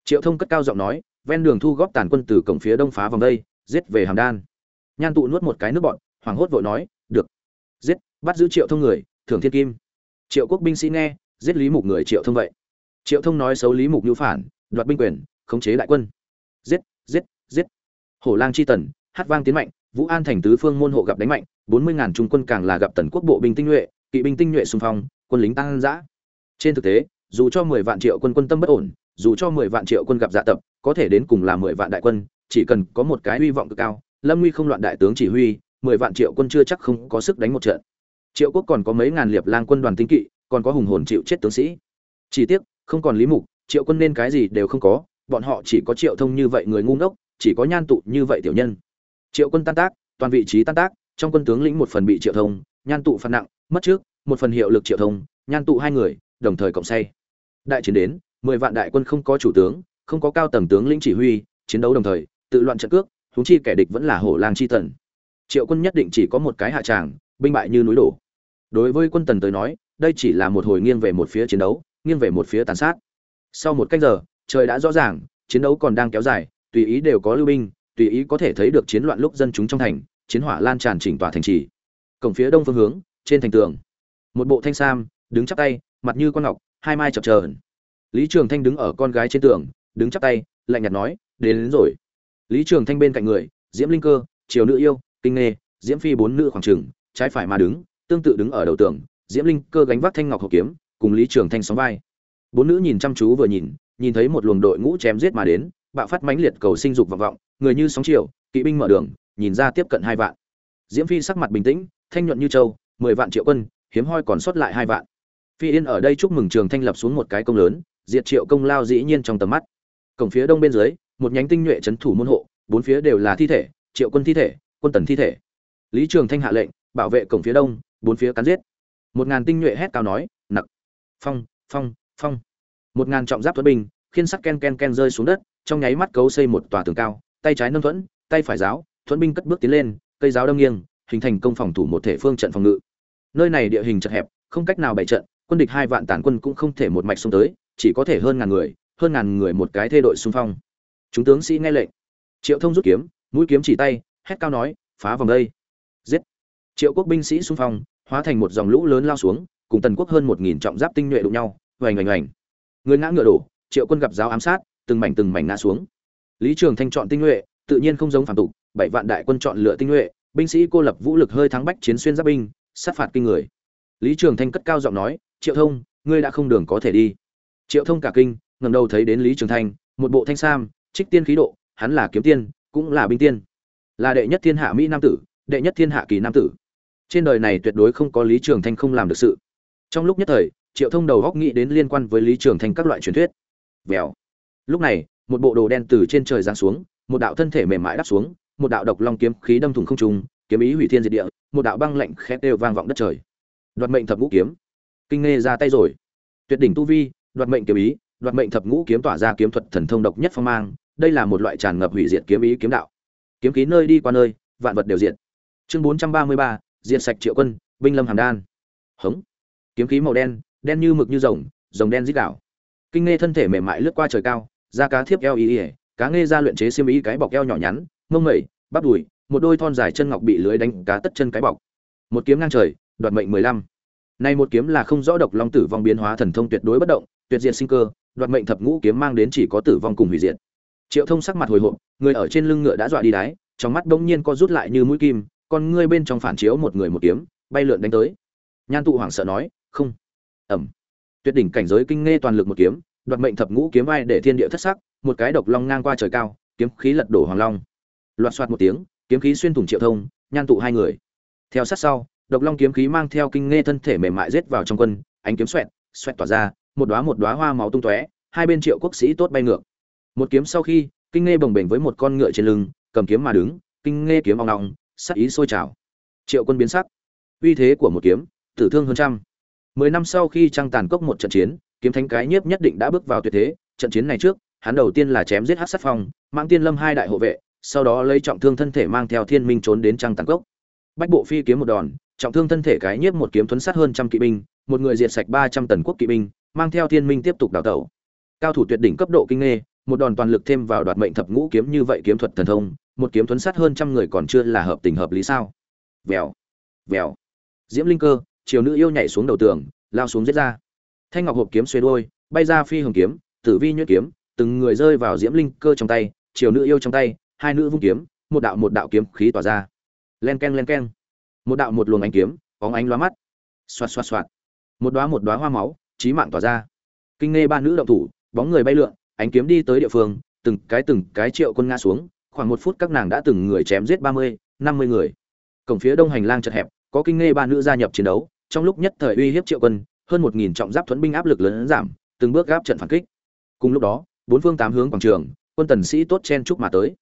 Triệu thông cất cao giọng nói, ven đường thu góp tàn quân từ cổng phía đông phá vòng đây, giết về hàm đan. Nhan tụ nuốt một cái nước bọn hoảng hốt vội nói, được, giết, bắt giữ triệu thông người, thưởng thiên kim. Triệu quốc binh sĩ nghe, giết lý mục người triệu thông vậy. Triệu thông nói xấu lý mục nhu phản, đoạt binh quyền, khống chế đại quân. Giết giết giết. Hổ lang chi tần, hát vang tiến mạnh, vũ an thành tứ phương môn hộ gặp đánh mạnh, bốn mươi ngàn trung quân càng là gặp tần quốc bộ binh tinh nhuệ kỵ binh tinh nhuệ xung phong, quân lính tăng dã. Trên thực tế, dù cho mười vạn triệu quân quân tâm bất ổn, dù cho mười vạn triệu quân gặp dạ tập, có thể đến cùng là mười vạn đại quân, chỉ cần có một cái hy vọng cực cao, lâm nguy không loạn đại tướng chỉ huy, mười vạn triệu quân chưa chắc không có sức đánh một trận. Triệu quốc còn có mấy ngàn liệp lang quân đoàn tinh kỵ, còn có hùng hồn chịu chết tướng sĩ. Chỉ tiếc, không còn lý mục, triệu quân nên cái gì đều không có, bọn họ chỉ có triệu thông như vậy người ngu ngốc, chỉ có nhan tụ như vậy tiểu nhân. Triệu quân tan tác, toàn vị trí tan tác, trong quân tướng lĩnh một phần bị triệu thông, nhan tụ phạt nặng mất trước, một phần hiệu lực triệu thông, nhan tụ hai người, đồng thời cộng say. Đại chiến đến, mười vạn đại quân không có chủ tướng, không có cao tầng tướng lĩnh chỉ huy, chiến đấu đồng thời, tự loạn trận cước húng chi kẻ địch vẫn là hổ lang chi tần triệu quân nhất định chỉ có một cái hạ tràng, binh bại như núi đổ. Đối với quân tần tới nói, đây chỉ là một hồi nghiêng về một phía chiến đấu, nghiêng về một phía tàn sát. Sau một cách giờ, trời đã rõ ràng, chiến đấu còn đang kéo dài, tùy ý đều có lưu binh, tùy ý có thể thấy được chiến loạn lúc dân chúng trong thành, chiến hỏa lan tràn chỉnh tòa thành trì. Cổng phía đông phương hướng trên thành tường. Một bộ thanh sam đứng chắp tay mặt như con ngọc hai mai chập chờn. Lý trường thanh đứng ở con gái trên tường đứng chắp tay lạnh nhạt nói đến, đến rồi. Lý trường thanh bên cạnh người diễm linh cơ triều nữ yêu kinh nghê diễm phi bốn nữ khoảng trừng trái phải mà đứng tương tự đứng ở đầu tường diễm linh cơ gánh vác thanh ngọc hộp kiếm cùng lý trường thanh sóng vai. Bốn nữ nhìn chăm chú vừa nhìn nhìn thấy một luồng đội ngũ chém giết mà đến bạo phát mãnh liệt cầu sinh dục vọng vọng người như sóng chiều kỵ binh mở đường nhìn ra tiếp cận hai vạn. Diễm phi sắc mặt bình tĩnh thanh nhuận như châu mười vạn triệu quân, hiếm hoi còn sót lại hai vạn. Phi yên ở đây chúc mừng trường thanh lập xuống một cái công lớn, diệt triệu công lao dĩ nhiên trong tầm mắt. Cổng phía đông bên dưới, một nhánh tinh nhuệ trấn thủ môn hộ, bốn phía đều là thi thể, triệu quân thi thể, quân tần thi thể. Lý trường thanh hạ lệnh, bảo vệ cổng phía đông, bốn phía cắn giết. Một ngàn tinh nhuệ hét cao nói, nặc! Phong phong phong! Một ngàn trọng giáp tuấn binh, khiên sắt ken ken ken rơi xuống đất, trong nháy mắt cấu xây một tòa tường cao, tay trái nâng thuẫn, tay phải giáo, thuẫn binh cất bước tiến lên, cây giáo đâm nghiêng hình thành công phòng thủ một thể phương trận phòng ngự. Nơi này địa hình chật hẹp, không cách nào bày trận, quân địch hai vạn tàn quân cũng không thể một mạch xông tới, chỉ có thể hơn ngàn người, hơn ngàn người một cái thê đội xung phong. Chúng tướng sĩ nghe lệnh. Triệu thông rút kiếm, mũi kiếm chỉ tay, hét cao nói, phá vòng đây. Giết. Triệu quốc binh sĩ xung phong, hóa thành một dòng lũ lớn lao xuống, cùng tần quốc hơn một nghìn trọng giáp tinh nhuệ đụng nhau, oành oành oành. người ngã ngựa đổ, triệu quân gặp giáo ám sát, từng mảnh từng mảnh ngã xuống. Lý trường thanh chọn tinh nhuệ, tự nhiên không giống phản tục, bảy vạn đại quân chọn lựa tinh nhuệ binh sĩ cô lập vũ lực hơi thắng bách chiến xuyên giáp binh, sát phạt kinh người. Lý trường thanh cất cao giọng nói, triệu thông, ngươi đã không đường có thể đi. Triệu thông cả kinh, ngẩng đầu thấy đến lý trường thanh, một bộ thanh sam, trích tiên khí độ, hắn là kiếm tiên, cũng là binh tiên. Là đệ nhất thiên hạ mỹ nam tử, đệ nhất thiên hạ kỳ nam tử. Trên đời này tuyệt đối không có lý trường thanh không làm được sự. Trong lúc nhất thời, triệu thông đầu góc nghĩ đến liên quan với lý trường thanh các loại truyền thuyết. Vèo. Lúc này, một bộ đồ đen từ trên trời giáng xuống, một đạo thân thể mềm mại đáp xuống một đạo độc long kiếm khí đâm thủng không trung kiếm ý hủy thiên diệt địa một đạo băng lạnh khét đều vang vọng đất trời. Đoạt mệnh thập ngũ kiếm. Kinh nghe ra tay rồi. Tuyệt đỉnh tu vi đoạt mệnh kiếm ý đoạt mệnh thập ngũ kiếm tỏa ra kiếm thuật thần thông độc nhất phong mang đây là một loại tràn ngập hủy diệt kiếm ý kiếm đạo. Kiếm khí nơi đi qua nơi vạn vật đều diệt. Chương bốn trăm ba mươi ba diệt sạch triệu quân binh lâm hàm đan. Hống. Kiếm khí màu đen đen như mực như rồng rồng đen rít đảo kinh nghe thân thể mềm mại lướt qua trời cao da cá thiếp eo y y, cá nghe ra luyện chế xiêm ý cái bọc eo nhỏ nhắn mông mẩy bắp đùi, một đôi thon dài chân ngọc bị lưới đánh cá tất chân cái bọc. Một kiếm ngang trời, đoạt mệnh mười lăm. Nay một kiếm là không rõ độc long tử vong biến hóa thần thông tuyệt đối bất động, tuyệt diệt sinh cơ, đoạt mệnh thập ngũ kiếm mang đến chỉ có tử vong cùng hủy diệt. Triệu thông sắc mặt hồi hộp, người ở trên lưng ngựa đã dọa đi đáy trong mắt bỗng nhiên co rút lại như mũi kim, con ngươi bên trong phản chiếu một người một kiếm, bay lượn đánh tới. Nhan tụ hoảng sợ nói, không. Ẩm tuyệt đỉnh cảnh giới kinh nghe toàn lực một kiếm, đoạt mệnh thập ngũ kiếm ai để thiên địa thất sắc, một cái độc long ngang qua trời cao, kiếm khí lật đổ hoàng long loạt soạt một tiếng, kiếm khí xuyên thủng triệu thông, nhan tụ hai người. Theo sát sau, độc long kiếm khí mang theo kinh nghe thân thể mềm mại rết vào trong quân, ánh kiếm xoẹt xoẹt tỏa ra, một đóa một đóa hoa máu tung tóe, hai bên triệu quốc sĩ tốt bay ngược. Một kiếm sau khi, kinh nghe bồng bềnh với một con ngựa trên lưng, cầm kiếm mà đứng, kinh nghe kiếm ong ong, sắc ý sôi trào. Triệu quân biến sắc. Uy thế của một kiếm, tử thương hơn trăm. Mười năm sau khi trăng tàn cốc một trận chiến, kiếm thánh cái nhiếp nhất định đã bước vào tuyệt thế, trận chiến này trước, hắn đầu tiên là chém giết hát sát phong mang tiên lâm hai đại hộ vệ sau đó lấy trọng thương thân thể mang theo thiên minh trốn đến trăng tàn cốc. Bách bộ phi kiếm một đòn, trọng thương thân thể cái nhiếp một kiếm thuấn sát hơn trăm kỵ binh, một người diệt sạch ba trăm tần quốc kỵ binh, mang theo thiên minh tiếp tục đào tẩu. Cao thủ tuyệt đỉnh cấp độ kinh nghê, một đòn toàn lực thêm vào đoạt mệnh thập ngũ kiếm như vậy kiếm thuật thần thông, một kiếm thuấn sát hơn trăm người còn chưa là hợp tình hợp lý sao? Vèo vèo. Diễm linh cơ chiều nữ yêu nhảy xuống đầu tường, lao xuống giết ra. Thanh ngọc hộp kiếm xuê đôi bay ra phi hồng kiếm, tử vi nhuyễn kiếm, từng người rơi vào diễm linh cơ trong tay chiều nữ yêu trong tay hai nữ vung kiếm, một đạo một đạo kiếm khí tỏa ra. Len ken len ken một đạo một luồng ánh kiếm, bóng ánh lóa mắt. Xoạt xoạt xoạt. Một đóa một đóa hoa máu, chí mạng tỏa ra. Kinh nghe ba nữ động thủ, bóng người bay lượn, ánh kiếm đi tới địa phương, từng cái từng cái triệu quân ngã xuống, khoảng một phút các nàng đã từng người chém giết ba mươi, năm mươi người. Cổng phía đông hành lang chật hẹp, có kinh nghe ba nữ gia nhập chiến đấu, trong lúc nhất thời uy hiếp triệu quân, hơn một nghìn trọng giáp thuẫn binh áp lực lớn giảm, từng bước gáp trận phản kích. Cùng lúc đó, bốn phương tám hướng quảng trường, quân tần sĩ tốt chen chúc mà tới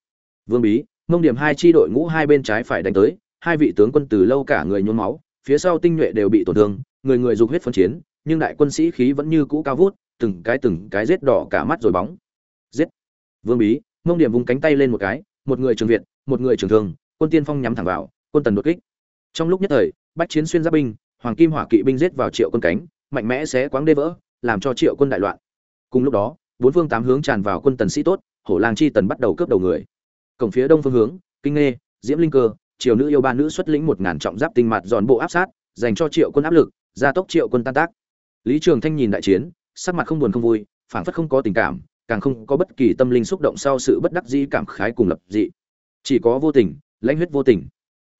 vương bí mông điểm hai chi đội ngũ hai bên trái phải đánh tới, hai vị tướng quân từ lâu cả người nhuốm máu, phía sau tinh nhuệ đều bị tổn thương, người người dục huyết phân chiến, nhưng đại quân sĩ khí vẫn như cũ cao vút, từng cái từng cái giết đỏ cả mắt rồi bóng. Giết! Vương bí mông điểm vùng cánh tay lên một cái, một người trường việt, một người trường thương quân tiên phong nhắm thẳng vào, quân tần đột kích. Trong lúc nhất thời, bách chiến xuyên giáp binh, hoàng kim hỏa kỵ binh giết vào triệu quân cánh, mạnh mẽ xé quáng đê vỡ, làm cho triệu quân đại loạn. Cùng lúc đó, bốn phương tám hướng tràn vào quân tần sĩ tốt, hổ lang chi tần bắt đầu cướp đầu người cổng phía đông phương hướng, kinh nghe diễm linh cơ, triều nữ yêu ba nữ xuất lĩnh một ngàn trọng giáp tinh mặt dọn bộ áp sát, dành cho triệu quân áp lực, gia tốc triệu quân tan tác. Lý trường thanh nhìn đại chiến, sắc mặt không buồn không vui, phảng phất không có tình cảm, càng không có bất kỳ tâm linh xúc động sau sự bất đắc dĩ cảm khái cùng lập dị. Chỉ có vô tình, lãnh huyết vô tình.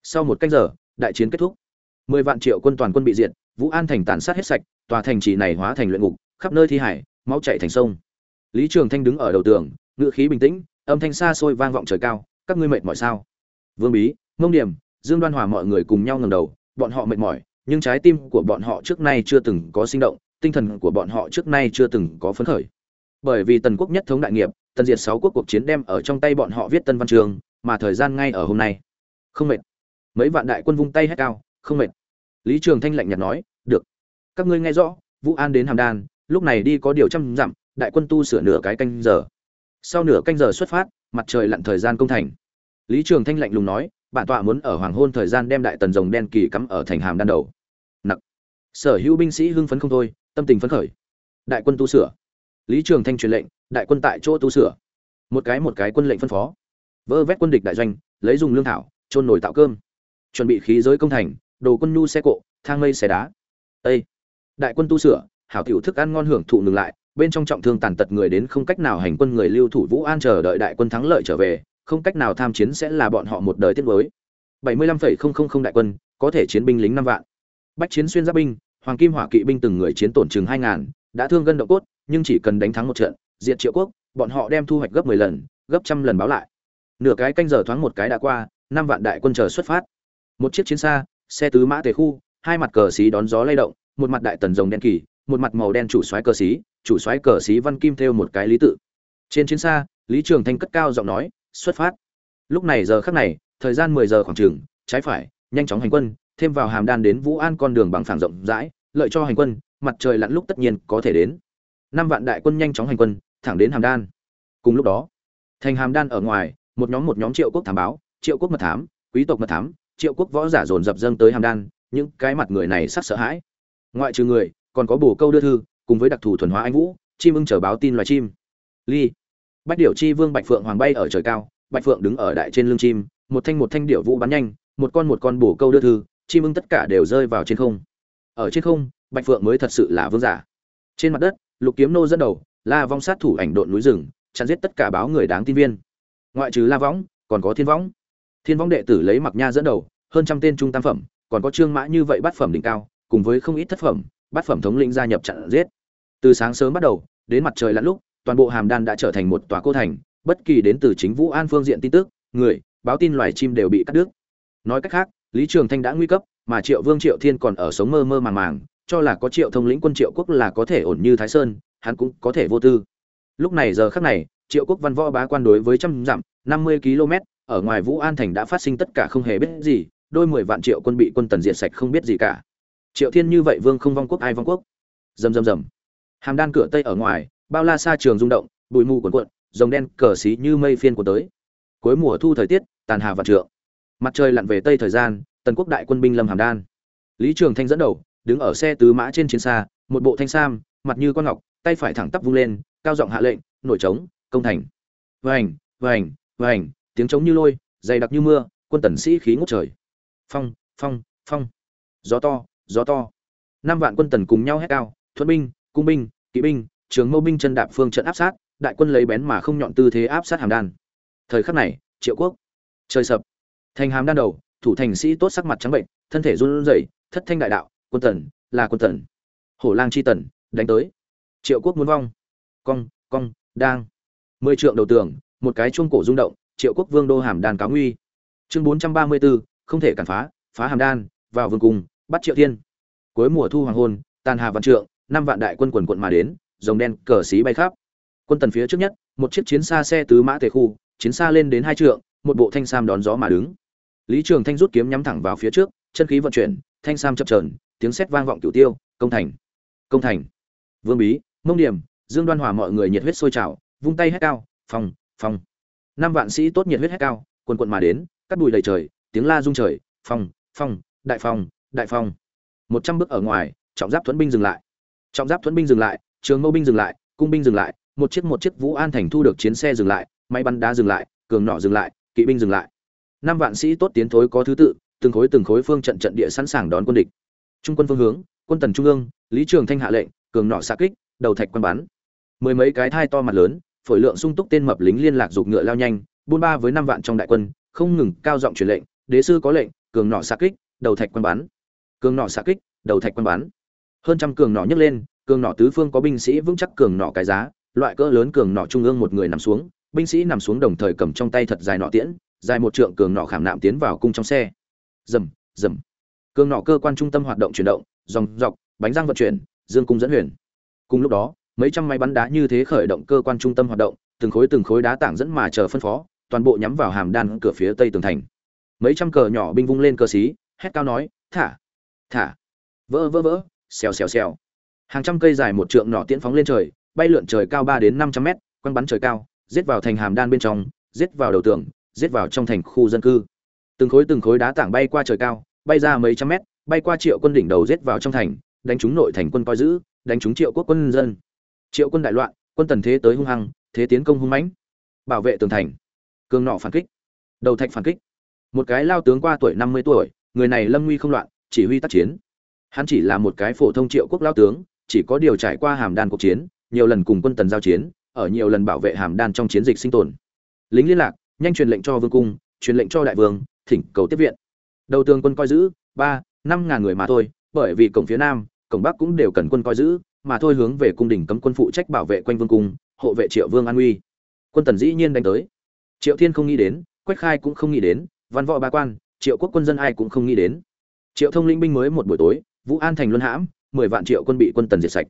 Sau một cách giờ, đại chiến kết thúc. Mười vạn triệu quân toàn quân bị diệt, vũ an thành tàn sát hết sạch, tòa thành trì này hóa thành luyện ngục, khắp nơi thi hải, máu chảy thành sông. Lý trường thanh đứng ở đầu tường, ngựa khí bình tĩnh âm thanh xa xôi vang vọng trời cao, các ngươi mệt mỏi sao? Vương bí, mông điểm, dương đoan hòa mọi người cùng nhau ngầm đầu, bọn họ mệt mỏi, nhưng trái tim của bọn họ trước nay chưa từng có sinh động, tinh thần của bọn họ trước nay chưa từng có phấn khởi. Bởi vì tần quốc nhất thống đại nghiệp, tần diệt sáu quốc cuộc chiến đem ở trong tay bọn họ viết tân văn trường, mà thời gian ngay ở hôm nay. Không mệt. Mấy vạn đại quân vung tay hét cao, không mệt. Lý trường thanh lạnh nhạt nói, được. Các ngươi nghe rõ, vũ an đến hàm đan, lúc này đi có điều trăm dặm, đại quân tu sửa nửa cái canh giờ sau nửa canh giờ xuất phát, mặt trời lặn thời gian công thành. Lý trường thanh lạnh lùng nói, bản tọa muốn ở hoàng hôn thời gian đem đại tần rồng đen kỳ cắm ở thành hàm đan đầu. Nặc. Sở hữu binh sĩ hưng phấn không thôi, tâm tình phấn khởi. Đại quân tu sửa. Lý trường thanh truyền lệnh, đại quân tại chỗ tu sửa. Một cái một cái quân lệnh phân phó. Vơ vét quân địch đại doanh, lấy dùng lương thảo trôn nồi tạo cơm. Chuẩn bị khí giới công thành, đồ quân nhu xe cộ, thang mây xe đá. Ê! đại quân tu sửa, hảo tiểu thức ăn ngon hưởng thụ ngừng lại bên trong trọng thương tàn tật người đến không cách nào hành quân người lưu thủ vũ an chờ đợi đại quân thắng lợi trở về không cách nào tham chiến sẽ là bọn họ một đời tiết mới 75,000 đại quân có thể chiến binh lính năm vạn. Bách chiến xuyên giáp binh hoàng kim hỏa kỵ binh từng người chiến tổn chừng hai ngàn đã thương gân động cốt nhưng chỉ cần đánh thắng một trận diệt triệu quốc bọn họ đem thu hoạch gấp 10 lần gấp trăm lần báo lại. Nửa cái canh giờ thoáng một cái đã qua năm vạn đại quân chờ xuất phát. Một chiếc chiến xa xe tứ mã tề khu hai mặt cờ xí đón gió lay động một mặt đại tần rồng đen kỳ một mặt màu đen chủ soái cờ xí chủ soái cờ xí văn kim theo một cái lý tự. Trên chiến xa, lý trường thanh cất cao giọng nói, xuất phát. Lúc này giờ khắc này, thời gian mười giờ khoảng trường trái phải, nhanh chóng hành quân, thêm vào hàm đan đến vũ an con đường bằng phẳng rộng rãi, lợi cho hành quân, mặt trời lặn lúc tất nhiên có thể đến. Năm vạn đại quân nhanh chóng hành quân, thẳng đến hàm đan. Cùng lúc đó, thành hàm đan ở ngoài, một nhóm một nhóm triệu quốc thám báo, triệu quốc mật thám, quý tộc mật thám, triệu quốc võ giả dồn dập dâng tới hàm đan, những cái mặt người này sắc sợ hãi. Ngoại trừ người còn có bổ câu đưa thư, cùng với đặc thù thuần hóa anh vũ, chim ưng chờ báo tin loài chim. Ly. Bách điểu chi vương bạch phượng hoàng bay ở trời cao, bạch phượng đứng ở đại trên lưng chim, một thanh một thanh điệu vũ bắn nhanh, một con một con bổ câu đưa thư, chim ưng tất cả đều rơi vào trên không. Ở trên không, bạch phượng mới thật sự là vương giả. Trên mặt đất, lục kiếm nô dẫn đầu, la vong sát thủ ảnh độn núi rừng, chặn giết tất cả báo người đáng tin viên. Ngoại trừ la võng còn có thiên võng. Thiên võng đệ tử lấy mặc nha dẫn đầu, hơn trăm tên trung tam phẩm, còn có trương mã như vậy bát phẩm đỉnh cao, cùng với không ít thất phẩm bát phẩm thống lĩnh gia nhập chặn giết. Từ sáng sớm bắt đầu, đến mặt trời lặn lúc, toàn bộ hàm đan đã trở thành một tòa cô thành, bất kỳ đến từ chính vũ an phương diện tin tức, người, báo tin loài chim đều bị cắt đứt. Nói cách khác, lý trường thanh đã nguy cấp, mà triệu vương triệu thiên còn ở sống mơ mơ màng màng, cho là có triệu thông lĩnh quân triệu quốc là có thể ổn như thái sơn, hắn cũng có thể vô tư. Lúc này giờ khắc này, triệu quốc văn võ bá quan đối với trăm dặm, năm mươi km, ở ngoài vũ an thành đã phát sinh tất cả không hề biết gì, đôi mười vạn triệu quân bị quân tần diệt sạch không biết gì cả triệu thiên như vậy vương không vong quốc, ai vong quốc? Rầm rầm rầm. Hàm đan cửa tây ở ngoài, bao la xa trường rung động, bụi mù cuồn cuộn, rồng đen cờ xí như mây phiên của tới. Cuối mùa thu thời tiết, tàn hà vạn trượng. Mặt trời lặn về tây thời gian, tần quốc đại quân binh lâm hàm đan. Lý trường thanh dẫn đầu, đứng ở xe tứ mã trên chiến xa, một bộ thanh sam, mặt như con ngọc, tay phải thẳng tắp vung lên, cao giọng hạ lệnh, nổi trống, công thành. Vành vành vành, tiếng trống như lôi, dày đặc như mưa, quân tần sĩ khí ngút trời. Phong phong phong. Gió to gió to. Năm vạn quân tần cùng nhau hét cao thuận binh cung binh kỵ binh trường mâu binh chân đạp phương trận áp sát đại quân lấy bén mà không nhọn tư thế áp sát hàm đan. Thời khắc này triệu quốc trời sập. Thành hàm đan đầu thủ thành sĩ tốt sắc mặt trắng bệnh thân thể run rẩy thất thanh đại đạo quân tần là quân tần. Hổ lang chi tần đánh tới. Triệu quốc muốn vong. Cong cong đang. Mười trượng đầu tường một cái chuông cổ rung động triệu quốc vương đô hàm đan cáo nguy. Chương bốn trăm ba mươi 434, không thể cản phá phá hàm đan vào vương cung bắt triệu thiên. Cuối mùa thu hoàng hôn, tàn hà vạn trượng, năm vạn đại quân quần quận mà đến, rồng đen cờ xí bay khắp. Quân tần phía trước nhất, một chiếc chiến xa xe tứ mã tề khu, chiến xa lên đến hai trượng, một bộ thanh sam đón gió mà đứng. Lý trường thanh rút kiếm nhắm thẳng vào phía trước, chân khí vận chuyển, thanh sam chập trờn tiếng sét vang vọng cửu tiêu, công thành công thành. Vương bí, mông điểm, dương đoan hòa mọi người nhiệt huyết sôi trào, vung tay hét cao phòng phòng năm vạn sĩ tốt nhiệt huyết hét cao, quần quận mà đến cắt bụi đầy trời, tiếng la rung trời phòng phòng đại phòng đại Phong, một trăm bước ở ngoài trọng giáp thuẫn binh dừng lại. Trọng giáp thuẫn binh dừng lại trường mâu binh dừng lại cung binh dừng lại một chiếc một chiếc vũ an thành thu được chiến xe dừng lại máy bắn đá dừng lại cường nỏ dừng lại kỵ binh dừng lại. Năm vạn sĩ tốt tiến thối có thứ tự từng khối từng khối phương trận trận địa sẵn sàng đón quân địch. Trung quân phương hướng quân tần trung ương lý trường thanh hạ lệnh cường nỏ xạ kích đầu thạch quan bắn. Mười mấy cái thai to mặt lớn phổi lượng sung túc tên mập lính liên lạc giục ngựa lao nhanh buôn ba với năm vạn trong đại quân không ngừng cao giọng truyền lệnh đế sư có lệnh cường nỏ xạ kích đầu thạch quan bắn cường nọ xạ kích, đầu thạch quan bắn. Hơn trăm cường nọ nhấc lên, cường nọ tứ phương có binh sĩ vững chắc cường nọ cái giá, loại cỡ lớn cường nọ trung ương một người nằm xuống, binh sĩ nằm xuống đồng thời cầm trong tay thật dài nọ tiễn, dài một trượng cường nọ khảm nạm tiến vào cung trong xe. Rầm rầm. Cường nọ cơ quan trung tâm hoạt động chuyển động, dòng dọc, bánh răng vận chuyển, dương cung dẫn huyền. Cùng lúc đó, mấy trăm máy bắn đá như thế khởi động cơ quan trung tâm hoạt động, từng khối từng khối đá tảng dẫn mà chờ phân phó, toàn bộ nhắm vào hàm đan cửa phía tây tường thành. Mấy trăm cờ nhỏ binh vung lên cờ xí, hét cao nói, thả thả. Vỡ vỡ vỡ. Xèo xèo xèo. Hàng trăm cây dài một trượng nỏ tiễn phóng lên trời, bay lượn trời cao ba đến năm trăm mét, quăng bắn trời cao, giết vào thành hàm đan bên trong, giết vào đầu tường, giết vào trong thành khu dân cư. Từng khối từng khối đá tảng bay qua trời cao, bay ra mấy trăm mét, bay qua triệu quân đỉnh đầu giết vào trong thành, đánh trúng nội thành quân coi giữ, đánh trúng triệu quốc quân dân. Triệu quân đại loạn, quân tần thế tới hung hăng, thế tiến công hung mãnh. Bảo vệ tường thành. Cường nọ phản kích. Đầu thạch phản kích. Một cái lao tướng qua tuổi năm mươi tuổi, người này lâm nguy không loạn chỉ huy tác chiến. Hắn chỉ là một cái phổ thông triệu quốc lao tướng, chỉ có điều trải qua hàm đan cuộc chiến, nhiều lần cùng quân tần giao chiến, ở nhiều lần bảo vệ hàm đan trong chiến dịch sinh tồn. Lính liên lạc, nhanh truyền lệnh cho vương cung, truyền lệnh cho đại vương, thỉnh cầu tiếp viện. Đầu tường quân coi giữ, ba, năm ngàn người mà thôi, bởi vì cổng phía nam, cổng bắc cũng đều cần quân coi giữ, mà thôi hướng về cung đình cấm quân phụ trách bảo vệ quanh vương cung, hộ vệ triệu vương an uy. Quân tần dĩ nhiên đánh tới. Triệu thiên không nghĩ đến, quách khai cũng không nghĩ đến, văn võ ba quan, triệu quốc quân dân ai cũng không nghĩ đến triệu thông linh binh mới một buổi tối, vũ an thành luân hãm, mười vạn triệu quân bị quân tần diệt sạch.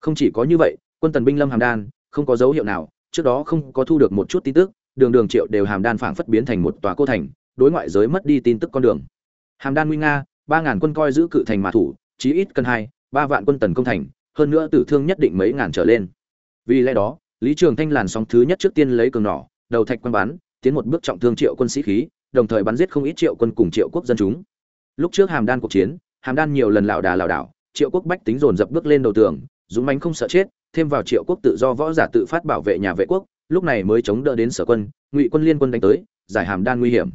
Không chỉ có như vậy, quân tần binh lâm hàm đan, không có dấu hiệu nào, trước đó không có thu được một chút tin tức, đường đường triệu đều hàm đan phảng phất biến thành một tòa cô thành, đối ngoại giới mất đi tin tức con đường. Hàm đan nguy nga, ba ngàn quân coi giữ cự thành mà thủ, chí ít cân hai, ba vạn quân tần công thành, hơn nữa tử thương nhất định mấy ngàn trở lên. Vì lẽ đó, lý trường thanh làn sóng thứ nhất trước tiên lấy cường nỏ, đầu thạch quân bắn, tiến một bước trọng thương triệu quân sĩ khí, đồng thời bắn giết không ít triệu quân cùng triệu quốc dân chúng lúc trước hàm đan cuộc chiến, hàm đan nhiều lần lảo đà lảo đảo, triệu quốc bách tính dồn dập bước lên đầu tường, dũng mãnh không sợ chết, thêm vào triệu quốc tự do võ giả tự phát bảo vệ nhà vệ quốc, lúc này mới chống đỡ đến sở quân, ngụy quân liên quân đánh tới, giải hàm đan nguy hiểm.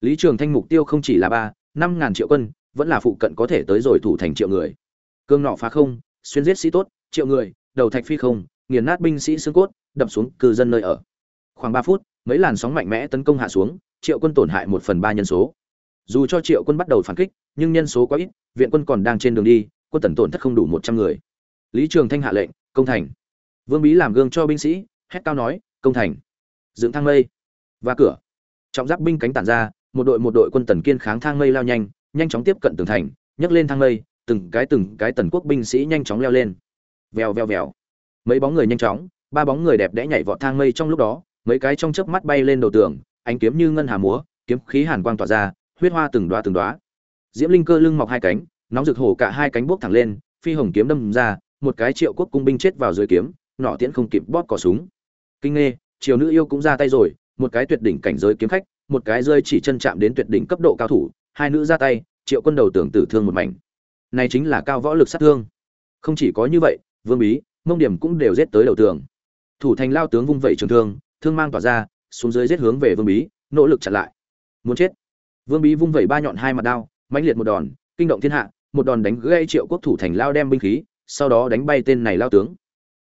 Lý trường thanh mục tiêu không chỉ là ba, năm ngàn triệu quân, vẫn là phụ cận có thể tới rồi thủ thành triệu người. Cương nọ phá không, xuyên giết sĩ tốt, triệu người, đầu thạch phi không, nghiền nát binh sĩ xương cốt, đập xuống cư dân nơi ở. Khoảng ba phút, mấy làn sóng mạnh mẽ tấn công hạ xuống, triệu quân tổn hại một phần ba nhân số dù cho triệu quân bắt đầu phản kích, nhưng nhân số quá ít, viện quân còn đang trên đường đi, quân tần tổn thất không đủ một trăm người. Lý trường thanh hạ lệnh, công thành. Vương bí làm gương cho binh sĩ, hét cao nói, công thành. Dựng thang mây, và cửa. Trọng giáp binh cánh tản ra, một đội một đội quân tần kiên kháng thang mây lao nhanh nhanh chóng tiếp cận tường thành, nhấc lên thang mây, từng cái từng cái tần quốc binh sĩ nhanh chóng leo lên. Vèo vèo vèo. Mấy bóng người nhanh chóng, ba bóng người đẹp đẽ nhảy vọt thang mây trong lúc đó, mấy cái trong chớp mắt bay lên đầu tường, ánh kiếm như ngân hà múa, kiếm khí hàn quang tỏa ra huyết hoa từng đoá từng đoá. Diễm linh cơ lưng mọc hai cánh, nóng rực hổ cả hai cánh bốc thẳng lên, phi hồng kiếm đâm ra, một cái triệu quốc cung binh chết vào dưới kiếm, nọ tiễn không kịp bóp cỏ súng. Kinh nghe triều nữ yêu cũng ra tay rồi, một cái tuyệt đỉnh cảnh giới kiếm khách, một cái rơi chỉ chân chạm đến tuyệt đỉnh cấp độ cao thủ, hai nữ ra tay, triệu quân đầu tưởng tử thương một mảnh. Này chính là cao võ lực sát thương. Không chỉ có như vậy, vương bí, mông điểm cũng đều giết tới đầu tường. Thủ thành lao tướng vung vẩy trường thương thương mang tỏa ra, xuống dưới giết hướng về vương bí, nỗ lực chặn lại. Muốn chết vương bí vung vẩy ba nhọn hai mặt đao mãnh liệt một đòn kinh động thiên hạ một đòn đánh gãy triệu quốc thủ thành lao đem binh khí sau đó đánh bay tên này lao tướng.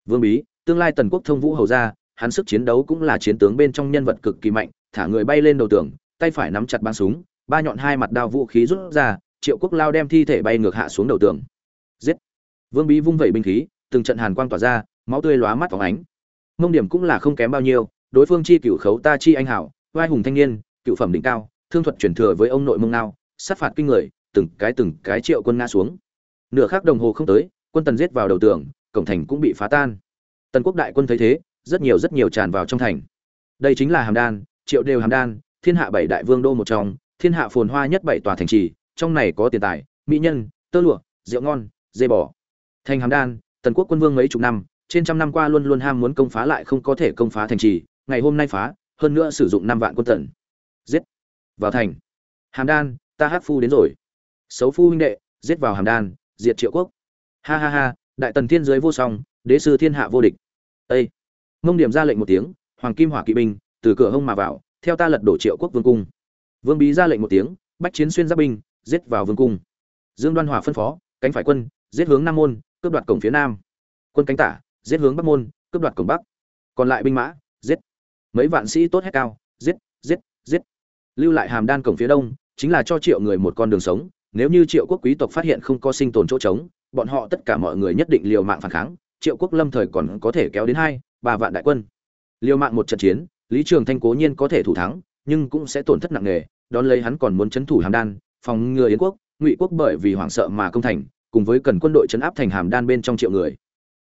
Vương bí tương lai tần quốc thông vũ hầu gia, hắn sức chiến đấu cũng là chiến tướng bên trong nhân vật cực kỳ mạnh thả người bay lên đầu tường tay phải nắm chặt băng súng ba nhọn hai mặt đao vũ khí rút ra triệu quốc lao đem thi thể bay ngược hạ xuống đầu tường. Giết! Vương bí vung vẩy binh khí từng trận hàn quang tỏa ra máu tươi lóa mắt phóng ánh. Mông điểm cũng là không kém bao nhiêu đối phương chi cửu khấu ta chi anh hảo vai hùng thanh niên cựu phẩm đỉnh cao thương thuật truyền thừa với ông nội mông nao sát phạt kinh người, từng cái từng cái triệu quân nga xuống. Nửa khắc đồng hồ không tới, quân tần giết vào đầu tường, cổng thành cũng bị phá tan. Tần quốc đại quân thấy thế, rất nhiều rất nhiều tràn vào trong thành. Đây chính là hàm đan, triệu đều hàm đan, thiên hạ bảy đại vương đô một trong, thiên hạ phồn hoa nhất bảy tòa thành trì, trong này có tiền tài, mỹ nhân, tơ lụa, rượu ngon, dê bò. Thành hàm đan, tần quốc quân vương mấy chục năm, trên trăm năm qua luôn luôn ham muốn công phá lại không có thể công phá thành trì, ngày hôm nay phá, hơn nữa sử dụng năm vạn quân tần vào thành. Hàm đan, ta hát phu đến rồi. Xấu phu huynh đệ, giết vào hàm đan, diệt triệu quốc. Ha ha ha, đại tần thiên giới vô song, đế sư thiên hạ vô địch. Ây mông điểm ra lệnh một tiếng, hoàng kim hỏa kỵ binh, từ cửa hông mà vào, theo ta lật đổ triệu quốc vương cung. Vương bí ra lệnh một tiếng, bách chiến xuyên giáp binh, giết vào vương cung. Dương đoan hòa phân phó, cánh phải quân, giết hướng nam môn, cướp đoạt cổng phía nam. Quân cánh tả, giết hướng bắc môn, cướp đoạt cổng bắc. Còn lại binh mã, giết. Mấy vạn sĩ tốt hết cao, giết giết giết lưu lại hàm đan cổng phía đông, chính là cho triệu người một con đường sống. Nếu như triệu quốc quý tộc phát hiện không có sinh tồn chỗ trống, bọn họ tất cả mọi người nhất định liều mạng phản kháng. Triệu quốc lâm thời còn có thể kéo đến hai, ba vạn đại quân. Liều mạng một trận chiến, lý trường thanh cố nhiên có thể thủ thắng, nhưng cũng sẽ tổn thất nặng nề. Đón lấy hắn còn muốn chấn thủ hàm đan, phòng ngừa yến quốc, ngụy quốc bởi vì hoảng sợ mà công thành, cùng với cần quân đội chấn áp thành hàm đan bên trong triệu người.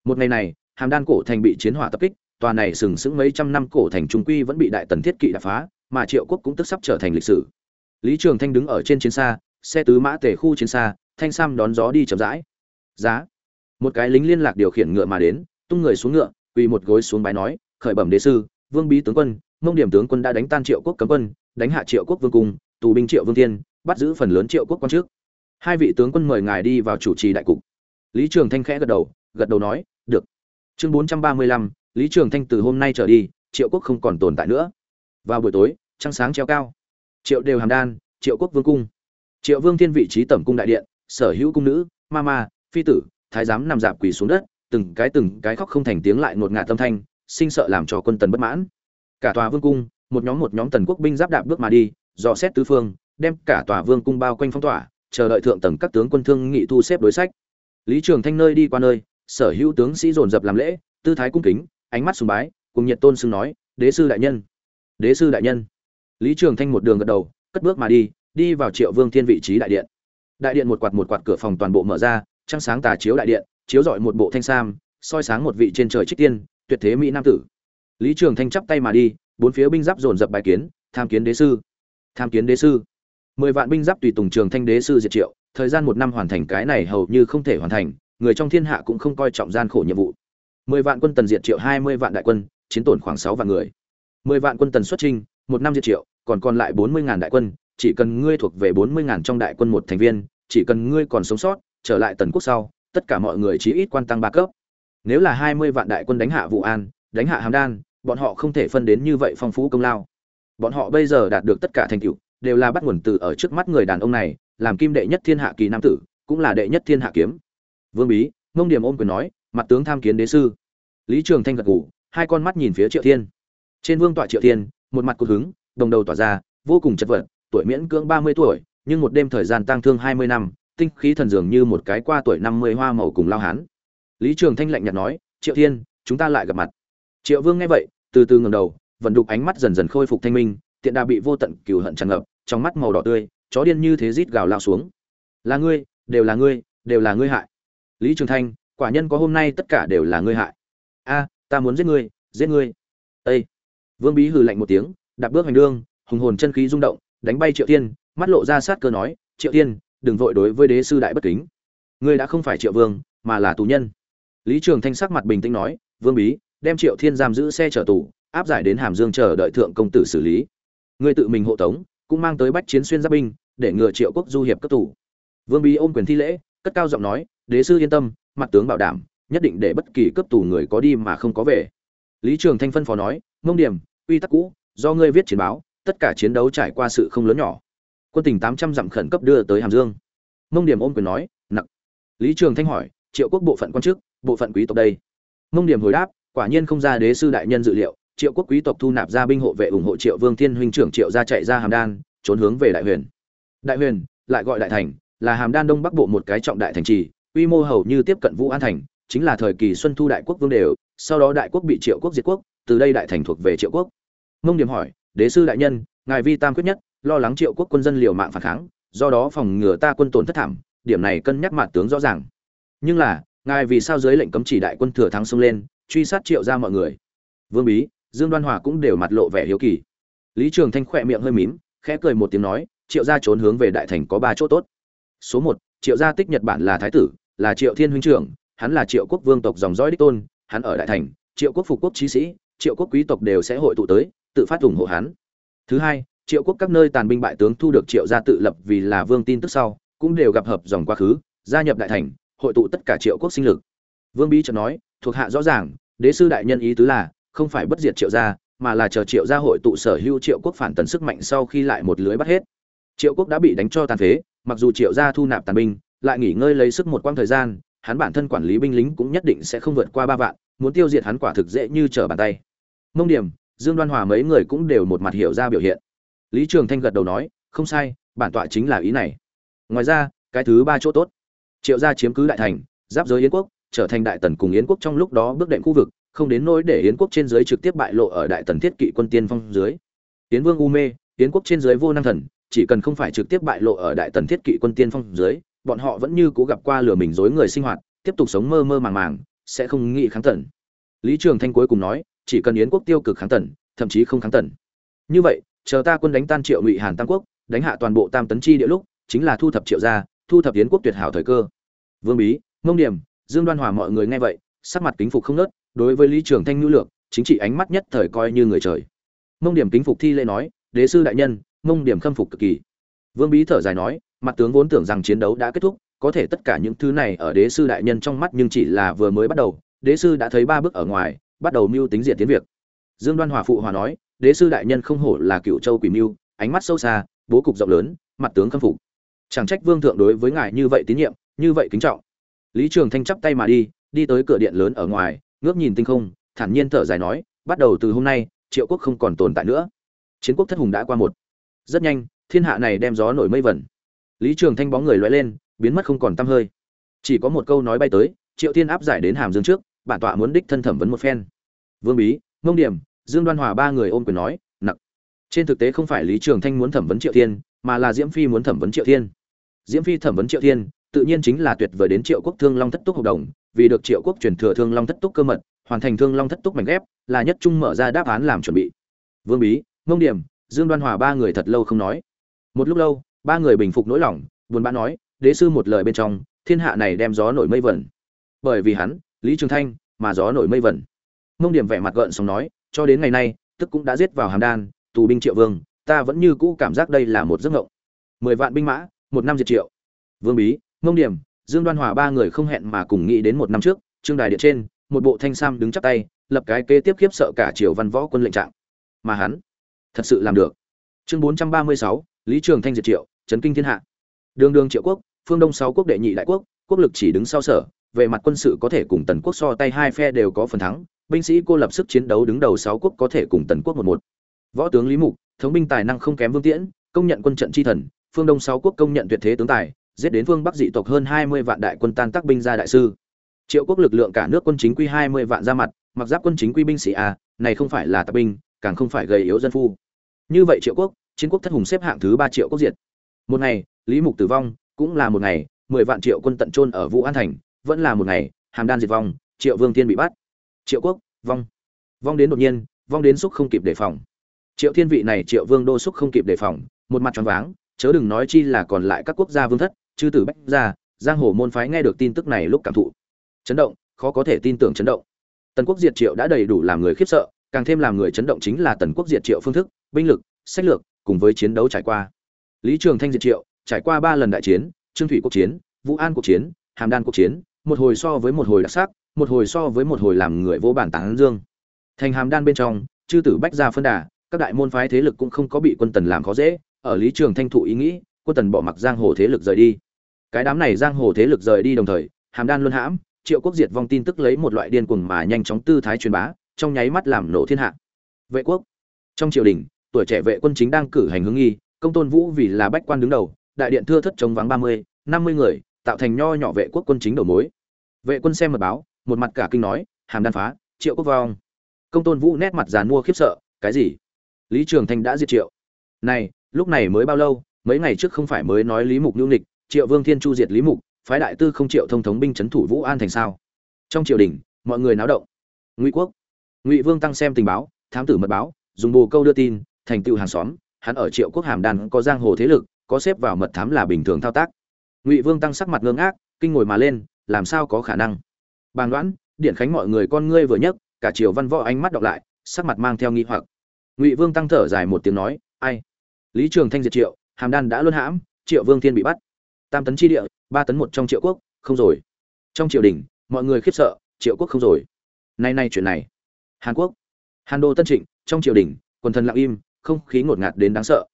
Một ngày này, hàm đan cổ thành bị chiến hỏa tập kích, tòa này sừng sững mấy trăm năm cổ thành trung quy vẫn bị đại tần thiết kỵ đập phá mà triệu quốc cũng tức sắp trở thành lịch sử. Lý trường thanh đứng ở trên chiến xa, xe tứ mã tể khu chiến xa, thanh sam đón gió đi chậm rãi. Giá. Một cái lính liên lạc điều khiển ngựa mà đến, tung người xuống ngựa, quỳ một gối xuống bái nói, khởi bẩm đế sư, vương bí tướng quân, mông điểm tướng quân đã đánh tan triệu quốc cấm quân, đánh hạ triệu quốc vương cung, tù binh triệu vương thiên, bắt giữ phần lớn triệu quốc quan trước hai vị tướng quân mời ngài đi vào chủ trì đại cục. Lý trường thanh khẽ gật đầu gật đầu nói, được. Chương bốn trăm ba mươi lăm, lý trường thanh từ hôm nay trở đi, triệu quốc không còn tồn tại nữa vào buổi tối, trăng sáng treo cao. Triệu đều hàm đan, triệu quốc vương cung. Triệu vương thiên vị trí tẩm cung đại điện, sở hữu cung nữ, ma ma, phi tử, thái giám nằm dạp quỳ xuống đất, từng cái từng cái khóc không thành tiếng lại ngột ngạt tâm thanh, sinh sợ làm cho quân tần bất mãn. Cả tòa vương cung, một nhóm một nhóm tần quốc binh giáp đạp bước mà đi, dò xét tứ phương, đem cả tòa vương cung bao quanh phong tỏa, chờ đợi thượng tầng các tướng quân thương nghị thu xếp đối sách. Lý trường thanh nơi đi qua nơi, sở hữu tướng sĩ dồn dập làm lễ, tư thái cung kính, ánh mắt sùng bái, cùng nhiệt tôn xưng nói, đế sư đại nhân đế sư đại nhân. Lý trường thanh một đường gật đầu, cất bước mà đi đi vào triệu vương thiên vị trí đại điện. Đại điện một quạt một quạt cửa phòng toàn bộ mở ra, trăng sáng tà chiếu đại điện, chiếu dọi một bộ thanh sam, soi sáng một vị trên trời trích tiên, tuyệt thế mỹ nam tử. Lý trường thanh chắp tay mà đi, bốn phía binh giáp dồn dập bài kiến, tham kiến đế sư. Tham kiến đế sư. Mười vạn binh giáp tùy tùng trường thanh đế sư diệt triệu, thời gian một năm hoàn thành cái này hầu như không thể hoàn thành, người trong thiên hạ cũng không coi trọng gian khổ nhiệm vụ. Mười vạn quân tần diệt triệu, hai mươi vạn đại quân, chiến tổn khoảng sáu vạn người mười vạn quân tần xuất trinh một năm diệt triệu, còn còn lại bốn mươi ngàn đại quân, chỉ cần ngươi thuộc về bốn mươi ngàn trong đại quân một thành viên, chỉ cần ngươi còn sống sót, trở lại tần quốc sau, tất cả mọi người chỉ ít quan tăng ba cấp. Nếu là hai mươi vạn đại quân đánh hạ vụ an, đánh hạ hàm đan, bọn họ không thể phân đến như vậy phong phú công lao. Bọn họ bây giờ đạt được tất cả thành tựu, đều là bắt nguồn từ ở trước mắt người đàn ông này, làm kim đệ nhất thiên hạ kỳ nam tử, cũng là đệ nhất thiên hạ kiếm. Vương bí, ngông điểm ôm quyền nói, mặt tướng tham kiến đế sư. Lý trường thanh gật ngủ hai con mắt nhìn phía triệu thiên trên vương tọa triệu thiên, một mặt cột hứng, đồng đầu tỏa ra, vô cùng chật vật, tuổi miễn cưỡng ba mươi tuổi, nhưng một đêm thời gian tăng thương hai mươi năm, tinh khí thần dường như một cái qua tuổi năm mươi hoa màu cùng lao hán. Lý trường thanh lạnh nhạt nói, triệu thiên, chúng ta lại gặp mặt. Triệu vương nghe vậy, từ từ ngẩng đầu, vận đục ánh mắt dần dần khôi phục thanh minh, tiện đà bị vô tận cừu hận tràn ngập, trong mắt màu đỏ tươi, chó điên như thế rít gào lao xuống. Là ngươi, đều là ngươi, đều là ngươi hại. Lý trường thanh, quả nhân có hôm nay tất cả đều là ngươi hại. A, ta muốn giết ngươi giết ngươi. Ây vương bí hừ lạnh một tiếng, đạp bước hành đương, hùng hồn chân khí rung động, đánh bay triệu tiên mắt lộ ra sát cơ nói, triệu tiên đừng vội đối với đế sư đại bất kính. Ngươi đã không phải triệu vương, mà là tù nhân. Lý trường thanh sắc mặt bình tĩnh nói, vương bí, đem triệu thiên giam giữ xe chở tù, áp giải đến hàm dương chờ đợi thượng công tử xử lý. Ngươi tự mình hộ tống, cũng mang tới bách chiến xuyên giáp binh, để ngừa triệu quốc du hiệp cấp tù. Vương bí ôm quyền thi lễ, cất cao giọng nói, đế sư yên tâm, mặt tướng bảo đảm, nhất định để bất kỳ cấp tù người có đi mà không có về. Lý trường thanh phân phó nói mông điểm, quy tắc cũ, do ngươi viết chiến báo, tất cả chiến đấu trải qua sự không lớn nhỏ. Quân tình tám trăm dặm khẩn cấp đưa tới hàm dương. Mông điểm ôm quyền nói nặng lý trường thanh hỏi, triệu quốc bộ phận quan chức, bộ phận quý tộc đây? Mông điểm hồi đáp, quả nhiên không ra đế sư đại nhân dự liệu, triệu quốc quý tộc thu nạp ra binh hộ vệ ủng hộ triệu vương thiên huynh trưởng triệu ra chạy ra hàm đan, trốn hướng về đại huyền. Đại huyền, lại gọi đại thành, là hàm đan đông bắc bộ một cái trọng đại thành trì, quy mô hầu như tiếp cận vũ an thành, chính là thời kỳ xuân thu đại quốc vương đều, sau đó đại quốc bị triệu quốc diệt quốc từ đây đại thành thuộc về triệu quốc. Mông điểm hỏi, đế sư đại nhân, ngài vi tam quyết nhất, lo lắng triệu quốc quân dân liều mạng phản kháng, do đó phòng ngừa ta quân tổn thất thảm, điểm này cân nhắc mặt tướng rõ ràng. Nhưng là, ngài vì sao dưới lệnh cấm chỉ đại quân thừa thắng xông lên, truy sát triệu ra mọi người? Vương bí, dương đoan hòa cũng đều mặt lộ vẻ hiếu kỳ. Lý trường thanh khỏe miệng hơi mím, khẽ cười một tiếng nói, triệu gia trốn hướng về đại thành có ba chỗ tốt. Số một, triệu gia tích nhật bản là thái tử, là triệu thiên huynh trưởng, hắn là triệu quốc vương tộc dòng dõi đích tôn, hắn ở đại thành, triệu quốc phục quốc trí sĩ triệu quốc quý tộc đều sẽ hội tụ tới, tự phát ủng hộ hắn. Thứ hai, triệu quốc các nơi tàn binh bại tướng thu được triệu gia tự lập vì là vương tin tức sau, cũng đều gặp hợp dòng quá khứ, gia nhập đại thành, hội tụ tất cả triệu quốc sinh lực. Vương bí chợt nói, thuộc hạ rõ ràng, đế sư đại nhân ý tứ là, không phải bất diệt triệu gia, mà là chờ triệu gia hội tụ sở hữu triệu quốc phản tấn sức mạnh sau khi lại một lưới bắt hết. Triệu quốc đã bị đánh cho tàn phế, mặc dù triệu gia thu nạp tàn binh, lại nghỉ ngơi lấy sức một quãng thời gian, hắn bản thân quản lý binh lính cũng nhất định sẽ không vượt qua ba vạn, muốn tiêu diệt hắn quả thực dễ như trở bàn tay mông điểm, dương đoan hòa mấy người cũng đều một mặt hiểu ra biểu hiện. Lý trường thanh gật đầu nói, không sai, bản tọa chính là ý này. Ngoài ra, cái thứ ba chỗ tốt. Triệu gia chiếm cứ đại thành, giáp giới yến quốc, trở thành đại tần cùng yến quốc trong lúc đó bước đệm khu vực, không đến nỗi để yến quốc trên dưới trực tiếp bại lộ ở đại tần thiết kỵ quân tiên phong dưới. Yến vương u mê, yến quốc trên dưới vô năng thần, chỉ cần không phải trực tiếp bại lộ ở đại tần thiết kỵ quân tiên phong dưới, bọn họ vẫn như cố gặp qua lửa mình dối người sinh hoạt, tiếp tục sống mơ mơ màng màng, sẽ không nghĩ kháng tần lý trường thanh cuối cùng nói chỉ cần yến quốc tiêu cực kháng tần, thậm chí không kháng tần. Như vậy, chờ ta quân đánh tan triệu ngụy hàn tam quốc, đánh hạ toàn bộ tam tấn chi địa lúc, chính là thu thập triệu gia, thu thập yến quốc tuyệt hảo thời cơ. Vương bí, mông điểm, dương đoan hòa mọi người nghe vậy, sắc mặt kính phục không nớt, đối với lý trường thanh nhu lược, chính trị ánh mắt nhất thời coi như người trời. Mông điểm kính phục thi lễ nói, đế sư đại nhân, mông điểm khâm phục cực kỳ. Vương bí thở dài nói, mặt tướng vốn tưởng rằng chiến đấu đã kết thúc, có thể tất cả những thứ này ở đế sư đại nhân trong mắt nhưng chỉ là vừa mới bắt đầu. Đế sư đã thấy ba bước ở ngoài bắt đầu mưu tính diện tiến việc. Dương đoan hòa phụ hòa nói, đế sư đại nhân không hổ là cựu châu quỷ mưu, ánh mắt sâu xa, bố cục rộng lớn, mặt tướng khâm phục. Chẳng trách vương thượng đối với ngài như vậy tín nhiệm, như vậy kính trọng. Lý trường thanh chắp tay mà đi đi tới cửa điện lớn ở ngoài, ngước nhìn tinh không, thản nhiên thở dài nói, bắt đầu từ hôm nay, triệu quốc không còn tồn tại nữa. Chiến quốc thất hùng đã qua một. Rất nhanh, thiên hạ này đem gió nổi mây vẩn. Lý trường thanh bóng người loay lên, biến mất không còn t hơi. Chỉ có một câu nói bay tới, triệu thiên áp giải đến hàm dương trước bản tọa muốn đích thân thẩm vấn một phen. Vương bí mông điểm, dương đoan hòa ba người ôm quyền nói nặng trên thực tế không phải lý trường thanh muốn thẩm vấn triệu thiên, mà là diễm phi muốn thẩm vấn triệu thiên. Diễm phi thẩm vấn triệu thiên, tự nhiên chính là tuyệt vời đến triệu quốc thương long thất túc hợp đồng, vì được triệu quốc truyền thừa thương long thất túc cơ mật, hoàn thành thương long thất túc mảnh ghép, là nhất trung mở ra đáp án làm chuẩn bị. Vương bí mông điểm, dương đoan hòa ba người thật lâu không nói. Một lúc lâu, ba người bình phục nỗi lòng, buồn bã nói, đế sư một lời bên trong, thiên hạ này đem gió nổi mây vẩn. Bởi vì hắn lý trường thanh, mà gió nổi mây vẩn. Mông điểm vẻ mặt gợn sống nói, cho đến ngày nay, tức cũng đã giết vào hàm đan, tù binh triệu vương, ta vẫn như cũ cảm giác đây là một giấc ngộng mười vạn binh mã, một năm diệt triệu. Vương bí, mông điểm, dương đoan hòa ba người không hẹn mà cùng nghĩ đến một năm trước, trương đài điện trên, một bộ thanh sam đứng chắp tay, lập cái kế tiếp khiếp sợ cả triều văn võ quân lệnh trạng. Mà hắn, thật sự làm được. Chương bốn trăm ba mươi sáu, lý trường thanh diệt triệu trấn kinh thiên hạ. Đường đường triệu quốc, phương đông sáu quốc đệ nhị đại quốc quốc lực chỉ đứng sau sở về mặt quân sự có thể cùng tần quốc so tay hai phe đều có phần thắng, binh sĩ cô lập sức chiến đấu đứng đầu sáu quốc có thể cùng tần quốc một một. Võ tướng lý mục, thống binh tài năng không kém vương tiễn, công nhận quân trận chi thần, phương đông sáu quốc công nhận tuyệt thế tướng tài, giết đến phương bắc dị tộc hơn hai mươi vạn đại quân tan tác binh ra đại sư. Triệu quốc lực lượng cả nước quân chính quy hai mươi vạn ra mặt, mặc giáp quân chính quy binh sĩ a, này không phải là tập binh, càng không phải gầy yếu dân phu. Như vậy triệu quốc, chiến quốc thất hùng xếp hạng thứ ba triệu quốc diệt. Một ngày, lý mục tử vong, cũng là một ngày, mười vạn triệu quân tận trôn ở vũ an thành vẫn là một ngày, hàm đan diệt vong, triệu vương tiên bị bắt. Triệu quốc, vong. Vong đến đột nhiên, vong đến xúc không kịp đề phòng. Triệu thiên vị này triệu vương đô xúc không kịp đề phòng, một mặt tròn váng, chớ đừng nói chi là còn lại các quốc gia vương thất, chư tử bách gia, giang hồ môn phái nghe được tin tức này lúc cảm thụ. Chấn động, khó có thể tin tưởng chấn động. Tần quốc diệt triệu đã đầy đủ làm người khiếp sợ, càng thêm làm người chấn động chính là tần quốc diệt triệu phương thức, binh lực, sách lược, cùng với chiến đấu trải qua. Lý trường thanh diệt triệu, trải qua ba lần đại chiến, trương thủy quốc chiến, vũ an quốc chiến, hàm đan quốc chiến một hồi so với một hồi đặc sắc, một hồi so với một hồi làm người vô bản tán dương. Thành hàm đan bên trong, chư tử bách gia phân đà, các đại môn phái thế lực cũng không có bị quân tần làm khó dễ, ở lý trường thanh thụ ý nghĩ, quân tần bỏ mặc giang hồ thế lực rời đi. Cái đám này giang hồ thế lực rời đi đồng thời, hàm đan luân hãm, triệu quốc diệt vong tin tức lấy một loại điên cuồng mà nhanh chóng tư thái truyền bá, trong nháy mắt làm nổ thiên hạ. Vệ quốc. Trong triều đình, tuổi trẻ vệ quân chính đang cử hành hướng nghi, công tôn vũ vì là bách quan đứng đầu, đại điện thưa thất chống vắng ba mươi, năm mươi người, tạo thành nho nhỏ vệ quốc quân chính đầu mối vệ quân xem mật báo, một mặt cả kinh nói, hàm đan phá, triệu quốc vong. Công tôn vũ nét mặt dàn mua khiếp sợ, cái gì? Lý trường thanh đã diệt triệu. Này, lúc này mới bao lâu? Mấy ngày trước không phải mới nói lý mục nhu nịch triệu vương thiên chu diệt lý mục, phái đại tư không triệu thông thống binh c thủ vũ an thành sao? Trong triều đình, mọi người náo động. Ngụy quốc, ngụy vương tăng xem tình báo, thám tử mật báo, dùng bồ câu đưa tin, thành tựu hàng xóm, hắn ở triệu quốc hàm đàn có giang hồ thế lực, có xếp vào mật thám là bình thường thao tác. Ngụy vương tăng sắc mặt ngưng ác kinh ngồi mà lên làm sao có khả năng? Bàn đoán điện khánh mọi người con ngươi vừa nhấc, cả triều văn võ ánh mắt đọc lại, sắc mặt mang theo nghi hoặc. Ngụy vương tăng thở dài một tiếng nói, ai? Lý trường thanh diệt triệu, hàm đan đã luân hãm, triệu vương thiên bị bắt. Tam tấn chi địa, ba tấn một trong triệu quốc, không rồi. Trong triều đình, mọi người khiếp sợ, triệu quốc không rồi. Nay nay chuyện này. Hàn quốc. Hàn đô tân trịnh, trong triều đình, quần thần lặng im, không khí ngột ngạt đến đáng sợ.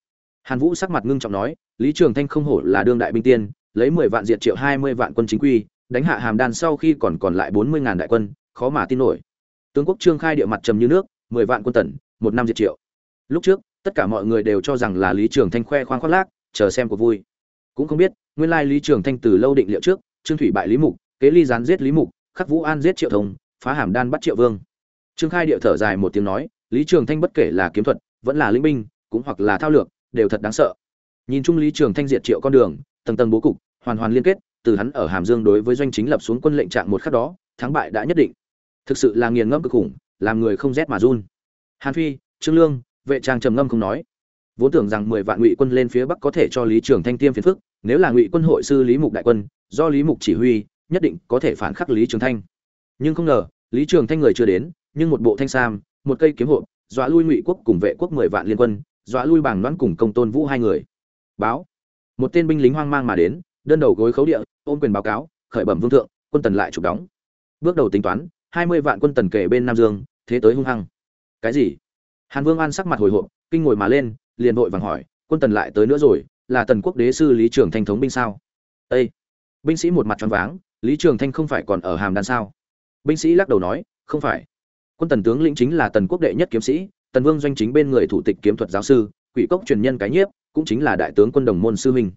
Hàn vũ sắc mặt ngưng trọng nói, lý trường thanh không hổ là đương đại binh tiên, lấy mười vạn diệt triệu hai mươi vạn quân chính quy đánh hạ hàm đan sau khi còn còn lại bốn mươi ngàn đại quân, khó mà tin nổi. Tướng quốc trương khai địa mặt trầm như nước, mười vạn quân tần, một năm diệt triệu. Lúc trước, tất cả mọi người đều cho rằng là lý trường thanh khoe khoang khoác lác, chờ xem cuộc vui. Cũng không biết, nguyên lai lý trường thanh từ lâu định liệu trước, trương thủy bại lý mục, kế ly gián giết lý mục, khắc vũ an giết triệu thông, phá hàm đan bắt triệu vương. Trương khai địa thở dài một tiếng nói, lý trường thanh bất kể là kiếm thuật, vẫn là linh binh, cũng hoặc là thao lược, đều thật đáng sợ. Nhìn chung lý trường thanh diệt triệu con đường, tầng tầng bố cục, hoàn hoàn liên kết từ hắn ở hàm dương đối với doanh chính lập xuống quân lệnh trạng một khắc đó, thắng bại đã nhất định. Thực sự là nghiền ngẫm cực khủng, làm người không rét mà run. Hàn phi, trương lương, vệ trang trầm ngâm không nói. Vốn tưởng rằng mười vạn ngụy quân lên phía bắc có thể cho lý trường thanh tiêm phiền phức, nếu là ngụy quân hội sư lý mục đại quân, do lý mục chỉ huy, nhất định có thể phản khắc lý trường thanh. Nhưng không ngờ, lý trường thanh người chưa đến, nhưng một bộ thanh sam, một cây kiếm hộ dọa lui ngụy quốc cùng vệ quốc mười vạn liên quân, dọa lui bảng đoán cùng công tôn vũ hai người. Báo. Một tên binh lính hoang mang mà đến, đơn đầu gối khấu địa ôm quyền báo cáo, khởi bẩm vương thượng, quân tần lại trục đóng. Bước đầu tính toán, hai mươi vạn quân tần kể bên nam dương, thế tới hung hăng. Cái gì? Hàn vương an sắc mặt hồi hộp, kinh ngồi mà lên, liền vội vàng hỏi, quân tần lại tới nữa rồi, là tần quốc đế sư lý trường thanh thống binh sao? Â binh sĩ một mặt tròn váng, lý trường thanh không phải còn ở hàm đan sao? Binh sĩ lắc đầu nói, không phải. Quân tần tướng lĩnh chính là tần quốc đệ nhất kiếm sĩ, tần vương doanh chính bên người thủ tịch kiếm thuật giáo sư, quỷ cốc truyền nhân cái nhiếp, cũng chính là đại tướng quân đồng môn sư huynh.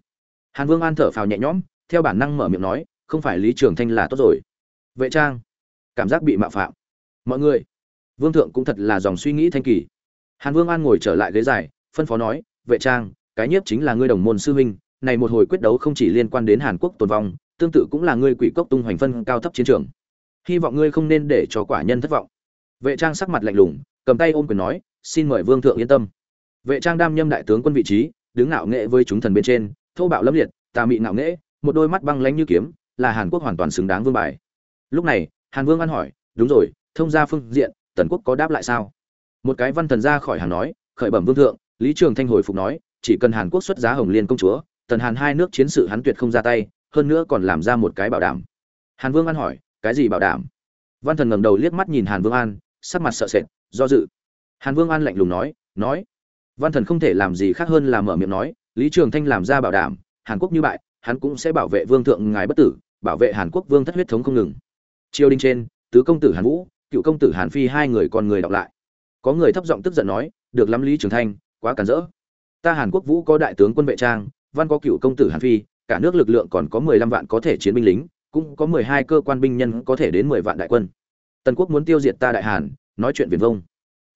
Hàn vương an thở phào nhẹ nhõm theo bản năng mở miệng nói, không phải lý trường thanh là tốt rồi. Vệ trang, cảm giác bị mạo phạm. Mọi người, vương thượng cũng thật là dòng suy nghĩ thanh kỳ. Hàn vương an ngồi trở lại ghế dài, phân phó nói, vệ trang, cái nhiếp chính là ngươi đồng môn sư huynh, này một hồi quyết đấu không chỉ liên quan đến hàn quốc tồn vong, tương tự cũng là ngươi quỷ cốc tung hoành phân cao thấp chiến trường. Hy vọng ngươi không nên để cho quả nhân thất vọng. Vệ trang sắc mặt lạnh lùng, cầm tay ôm quyền nói, xin mời vương thượng yên tâm. Vệ trang đam nhâm đại tướng quân vị trí, đứng ngạo nghệ với chúng thần bên trên, thô bạo lâm liệt, tà mị ngạo nghệ một đôi mắt băng lánh như kiếm, là hàn quốc hoàn toàn xứng đáng vương bài. Lúc này, hàn vương ăn hỏi, đúng rồi, thông gia phương diện, tần quốc có đáp lại sao? Một cái văn thần ra khỏi hàn nói, khởi bẩm vương thượng, lý trường thanh hồi phục nói, chỉ cần hàn quốc xuất giá hồng liên công chúa, tần hàn hai nước chiến sự hắn tuyệt không ra tay, hơn nữa còn làm ra một cái bảo đảm. Hàn vương an hỏi, cái gì bảo đảm? Văn thần ngẩng đầu liếc mắt nhìn hàn vương an, sắc mặt sợ sệt, do dự. Hàn vương an lạnh lùng nói nói. Văn thần không thể làm gì khác hơn là mở miệng nói, lý trường thanh làm ra bảo đảm, hàn quốc như bại hắn cũng sẽ bảo vệ vương thượng ngài bất tử, bảo vệ hàn quốc vương thất huyết thống không ngừng. Triều đình trên, tứ công tử hàn vũ, cựu công tử hàn phi hai người còn người đọc lại. Có người thấp giọng tức giận nói, được lắm lý trường thanh, quá cản rỡ. Ta hàn quốc vũ có đại tướng quân vệ trang, văn có cựu công tử hàn phi, cả nước lực lượng còn có mười lăm vạn có thể chiến binh lính, cũng có mười hai cơ quan binh nhân có thể đến mười vạn đại quân. Tần quốc muốn tiêu diệt ta đại hàn, nói chuyện viền vông.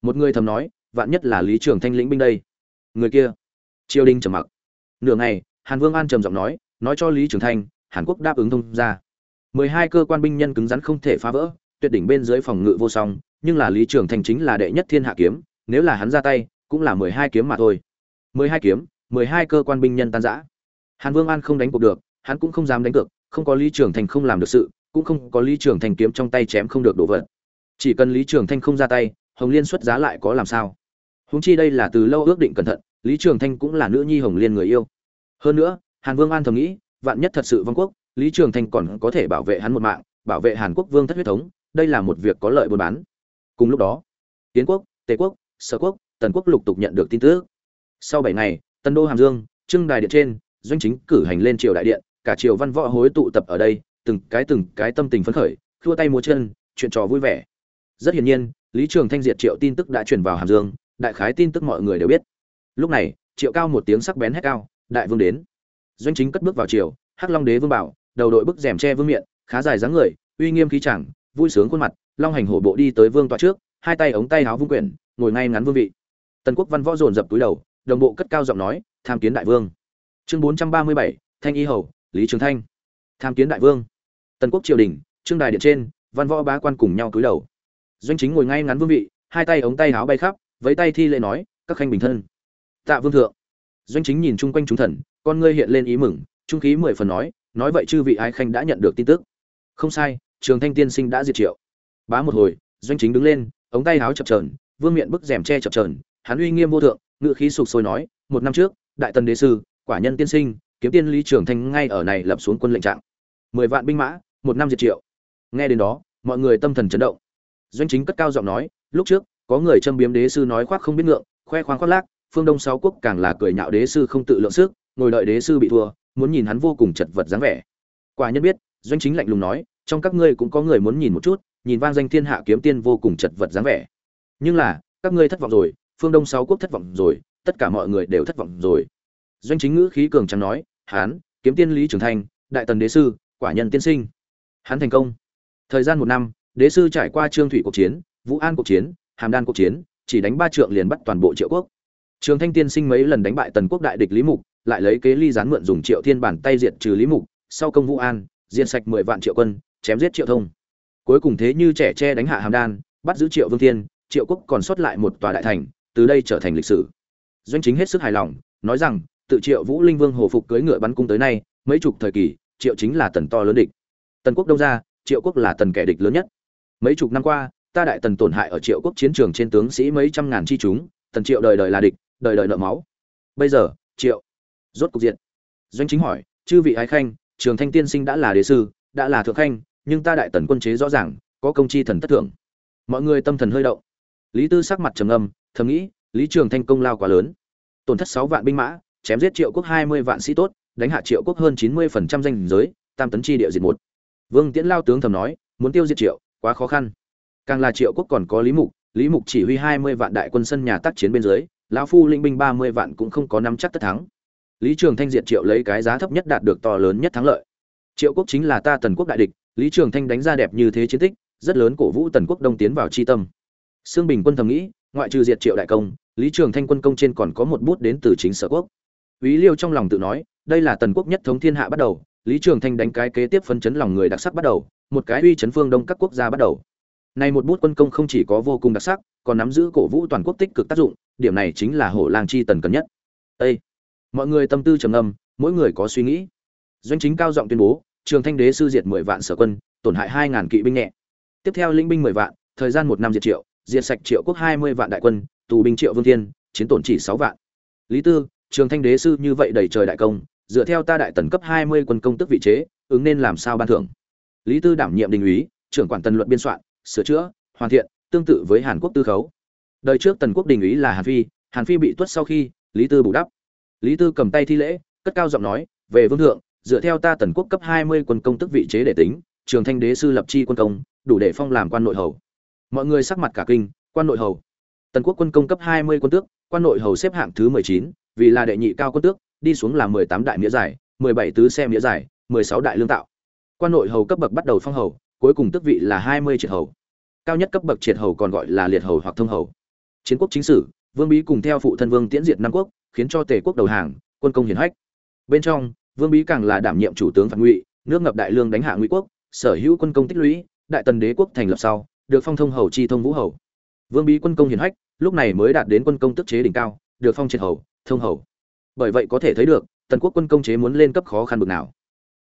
Một người thầm nói, vạn nhất là lý trường thanh lĩnh binh đây. Người kia, triều đình trầm mặc. Nửa ngày, hàn vương an trầm giọng nói nói cho lý trường thanh, hàn quốc đáp ứng thông ra. Mười hai cơ quan binh nhân cứng rắn không thể phá vỡ, tuyệt đỉnh bên dưới phòng ngự vô song, nhưng là lý trường thanh chính là đệ nhất thiên hạ kiếm, nếu là hắn ra tay, cũng là mười hai kiếm mà thôi. Mười hai kiếm, mười hai cơ quan binh nhân tan giã hàn vương an không đánh cuộc được, hắn cũng không dám đánh cược, không có lý trường thanh không làm được sự, cũng không có lý trường thanh kiếm trong tay chém không được đổ vật. Chỉ cần lý trường thanh không ra tay, hồng liên xuất giá lại có làm sao? Húng chi đây là từ lâu ước định cẩn thận, lý trường thanh cũng là nữ nhi hồng liên người yêu. Hơn nữa hàn vương an thầm nghĩ, vạn nhất thật sự vong quốc, lý trường thanh còn có thể bảo vệ hắn một mạng, bảo vệ hàn quốc vương thất huyết thống, đây là một việc có lợi buôn bán. Cùng lúc đó tiến quốc, tề quốc, sở quốc, tần quốc lục tục nhận được tin tức. Sau bảy ngày, tân đô hàm dương, trưng đài điện trên, doanh chính cử hành lên triều đại điện, cả triều văn võ hối tụ tập ở đây, từng cái từng cái tâm tình phấn khởi, khua tay múa chân, chuyện trò vui vẻ. Rất hiển nhiên, lý trường thanh diệt triệu tin tức đã truyền vào hàm dương, đại khái tin tức mọi người đều biết. Lúc này, triệu cao một tiếng sắc bén hét cao, đại vương đến doanh chính cất bước vào triều, hắc long đế vương bảo, đầu đội bức rèm che vương miện, khá dài dáng người, uy nghiêm khí chẳng, vui sướng khuôn mặt, long hành hổ bộ đi tới vương tọa trước, hai tay ống tay áo vung quyển, ngồi ngay ngắn vương vị. Tần quốc văn võ dồn dập túi đầu, đồng bộ cất cao giọng nói, tham kiến đại vương. Chương bốn trăm ba mươi bảy, thanh y hầu, lý trường thanh. Tham kiến đại vương. Tần quốc triều đình, trương đài điện trên, văn võ bá quan cùng nhau cúi đầu. Doanh chính ngồi ngay ngắn vương vị, hai tay ống tay áo bay khắp với tay thi lễ nói, các khanh bình thân. Tạ vương thượng. Doanh chính nhìn chung quanh chúng thần con ngươi hiện lên ý mừng, trung khí mười phần nói nói vậy chư vị ái khanh đã nhận được tin tức. Không sai, trường thanh tiên sinh đã diệt triệu. Bá một hồi, doanh chính đứng lên, ống tay áo chập trờn vương miện bức rèm che chập trờn hắn uy nghiêm vô thượng, ngự khí sục sôi nói, một năm trước, đại tần đế sư, quả nhân tiên sinh, kiếm tiên lý trường thanh ngay ở này lập xuống quân lệnh trạng. Mười vạn binh mã, một năm diệt triệu. Nghe đến đó, mọi người tâm thần chấn động. Doanh chính cất cao giọng nói, lúc trước, có người châm biếm đế sư nói khoác không biết ngượng, khoe khoang khoác lác, phương đông sáu quốc càng là cười nhạo đế sư không tự lượng sức ngồi đợi đế sư bị thua, muốn nhìn hắn vô cùng chật vật dáng vẻ. Quả nhân biết, doanh chính lạnh lùng nói, trong các ngươi cũng có người muốn nhìn một chút, nhìn vang danh thiên hạ kiếm tiên vô cùng chật vật dáng vẻ. Nhưng là, các ngươi thất vọng rồi, phương đông sáu quốc thất vọng rồi, tất cả mọi người đều thất vọng rồi. Doanh chính ngữ khí cường trắng nói, hán, kiếm tiên lý trường thanh, đại tần đế sư, quả nhân tiên sinh. Hắn thành công. Thời gian một năm, đế sư trải qua trương thủy cuộc chiến, vũ an cuộc chiến, hàm đan cuộc chiến, chỉ đánh ba trượng liền bắt toàn bộ triệu quốc. Trường thanh tiên sinh mấy lần đánh bại tần quốc đại địch lý mục lại lấy kế ly gián mượn dùng triệu thiên bản tay diệt trừ lý mục, sau công vũ an, diệt sạch mười vạn triệu quân, chém giết triệu thông. Cuối cùng thế như trẻ tre đánh hạ hàm đan, bắt giữ triệu vương thiên, triệu quốc còn sót lại một tòa đại thành, từ đây trở thành lịch sử. Doanh chính hết sức hài lòng, nói rằng, tự triệu vũ linh vương hồ phục cưỡi ngựa bắn cung tới nay, mấy chục thời kỳ, triệu chính là tần to lớn địch. Tần quốc đông ra, triệu quốc là tần kẻ địch lớn nhất. Mấy chục năm qua, ta đại tần tổn hại ở triệu quốc chiến trường trên tướng sĩ mấy trăm ngàn chi chúng, tần triệu đời đời là địch, đời đời nợ máu. Bây giờ, triệu rốt cục diện doanh chính hỏi, chư vị ái khanh, trường thanh tiên sinh đã là đế sư, đã là thượng khanh, nhưng ta đại tần quân chế rõ ràng, có công chi thần tất thưởng mọi người tâm thần hơi động. Lý tư sắc mặt trầm âm thầm nghĩ, lý trường thanh công lao quá lớn. Tổn thất sáu vạn binh mã, chém giết triệu quốc hai mươi vạn sĩ tốt, đánh hạ triệu quốc hơn chín mươi phần trăm danh giới, tam tấn chi địa diệt một. Vương tiễn lao tướng thầm nói, muốn tiêu diệt triệu, quá khó khăn. Càng là triệu quốc còn có lý mục lý mục chỉ huy hai mươi vạn đại quân sân nhà tác chiến bên dưới, lão phu linh binh ba mươi vạn cũng không có nắm chắc tất thắng lý trường thanh diệt triệu lấy cái giá thấp nhất đạt được to lớn nhất thắng lợi triệu quốc chính là ta tần quốc đại địch lý trường thanh đánh ra đẹp như thế chiến tích rất lớn cổ vũ tần quốc đông tiến vào chi tâm sương bình quân thầm nghĩ ngoại trừ diệt triệu đại công lý trường thanh quân công trên còn có một bút đến từ chính sở quốc Úy Liêu trong lòng tự nói, đây là tần quốc nhất thống thiên hạ bắt đầu, Lý Trường Thanh đánh cái kế tiếp phân chấn lòng người đặc sắc bắt đầu, một cái uy chấn phương đông các quốc gia bắt đầu. Này một bút quân công không chỉ có vô cùng đặc sắc, còn nắm giữ cổ vũ toàn quốc tích cực tác dụng, điểm này chính là hổ lang chi tần cần nhất. Ê! Mọi người tâm tư trầm ngâm, mỗi người có suy nghĩ. Doanh chính cao giọng tuyên bố, Trường Thanh đế sư diệt 10 vạn sở quân, tổn hại hai ngàn kỵ binh nhẹ. Tiếp theo lĩnh binh 10 vạn, thời gian một năm diệt triệu, diệt sạch triệu quốc 20 vạn đại quân, tù binh triệu vương thiên, chiến tổn chỉ sáu vạn. Lý Tư, Trường Thanh đế sư như vậy đầy trời đại công, dựa theo ta đại tần cấp 20 quân công tức vị chế, ứng nên làm sao ban thưởng. Lý Tư đảm nhiệm đình úy, trưởng quản tần luận biên soạn, sửa chữa, hoàn thiện, tương tự với Hàn Quốc tư khấu. Đời trước tần quốc đình úy là Hàn Phi, Hàn Phi bị tuất sau khi, Lý Tư bù đắp. Lý Tư cầm tay thi lễ, cất cao giọng nói, "Về vương thượng, dựa theo ta tần quốc cấp 20 quân công tức vị chế để tính, Trường Thanh đế sư lập chi quân công, đủ để phong làm quan nội hầu." Mọi người sắc mặt cả kinh, quan nội hầu. Tần quốc quân công cấp 20 quân tước, quan nội hầu xếp hạng thứ 19, vì là đệ nhị cao quân tước, đi xuống là 18 đại nghĩa giải, 17 tứ xe nghĩa giải, 16 đại lương tạo. Quan nội hầu cấp bậc bắt đầu phong hầu, cuối cùng tước vị là 20 triệt hầu. Cao nhất cấp bậc triệt hầu còn gọi là liệt hầu hoặc thông hầu. Chiến quốc chính sử, Vương Bí cùng theo phụ thân Vương Tiễn diệt Nam quốc, khiến cho Tề quốc đầu hàng, quân công hiển hách. Bên trong, Vương Bí càng là đảm nhiệm chủ tướng phản ngụy, nước ngập đại lương đánh hạ Ngụy quốc, sở hữu quân công tích lũy, đại tần đế quốc thành lập sau, được phong thông hầu chi thông vũ hầu. Vương Bí quân công hiển hách, lúc này mới đạt đến quân công tức chế đỉnh cao, được phong triệt hầu, thông hầu bởi vậy có thể thấy được tần quốc quân công chế muốn lên cấp khó khăn bực nào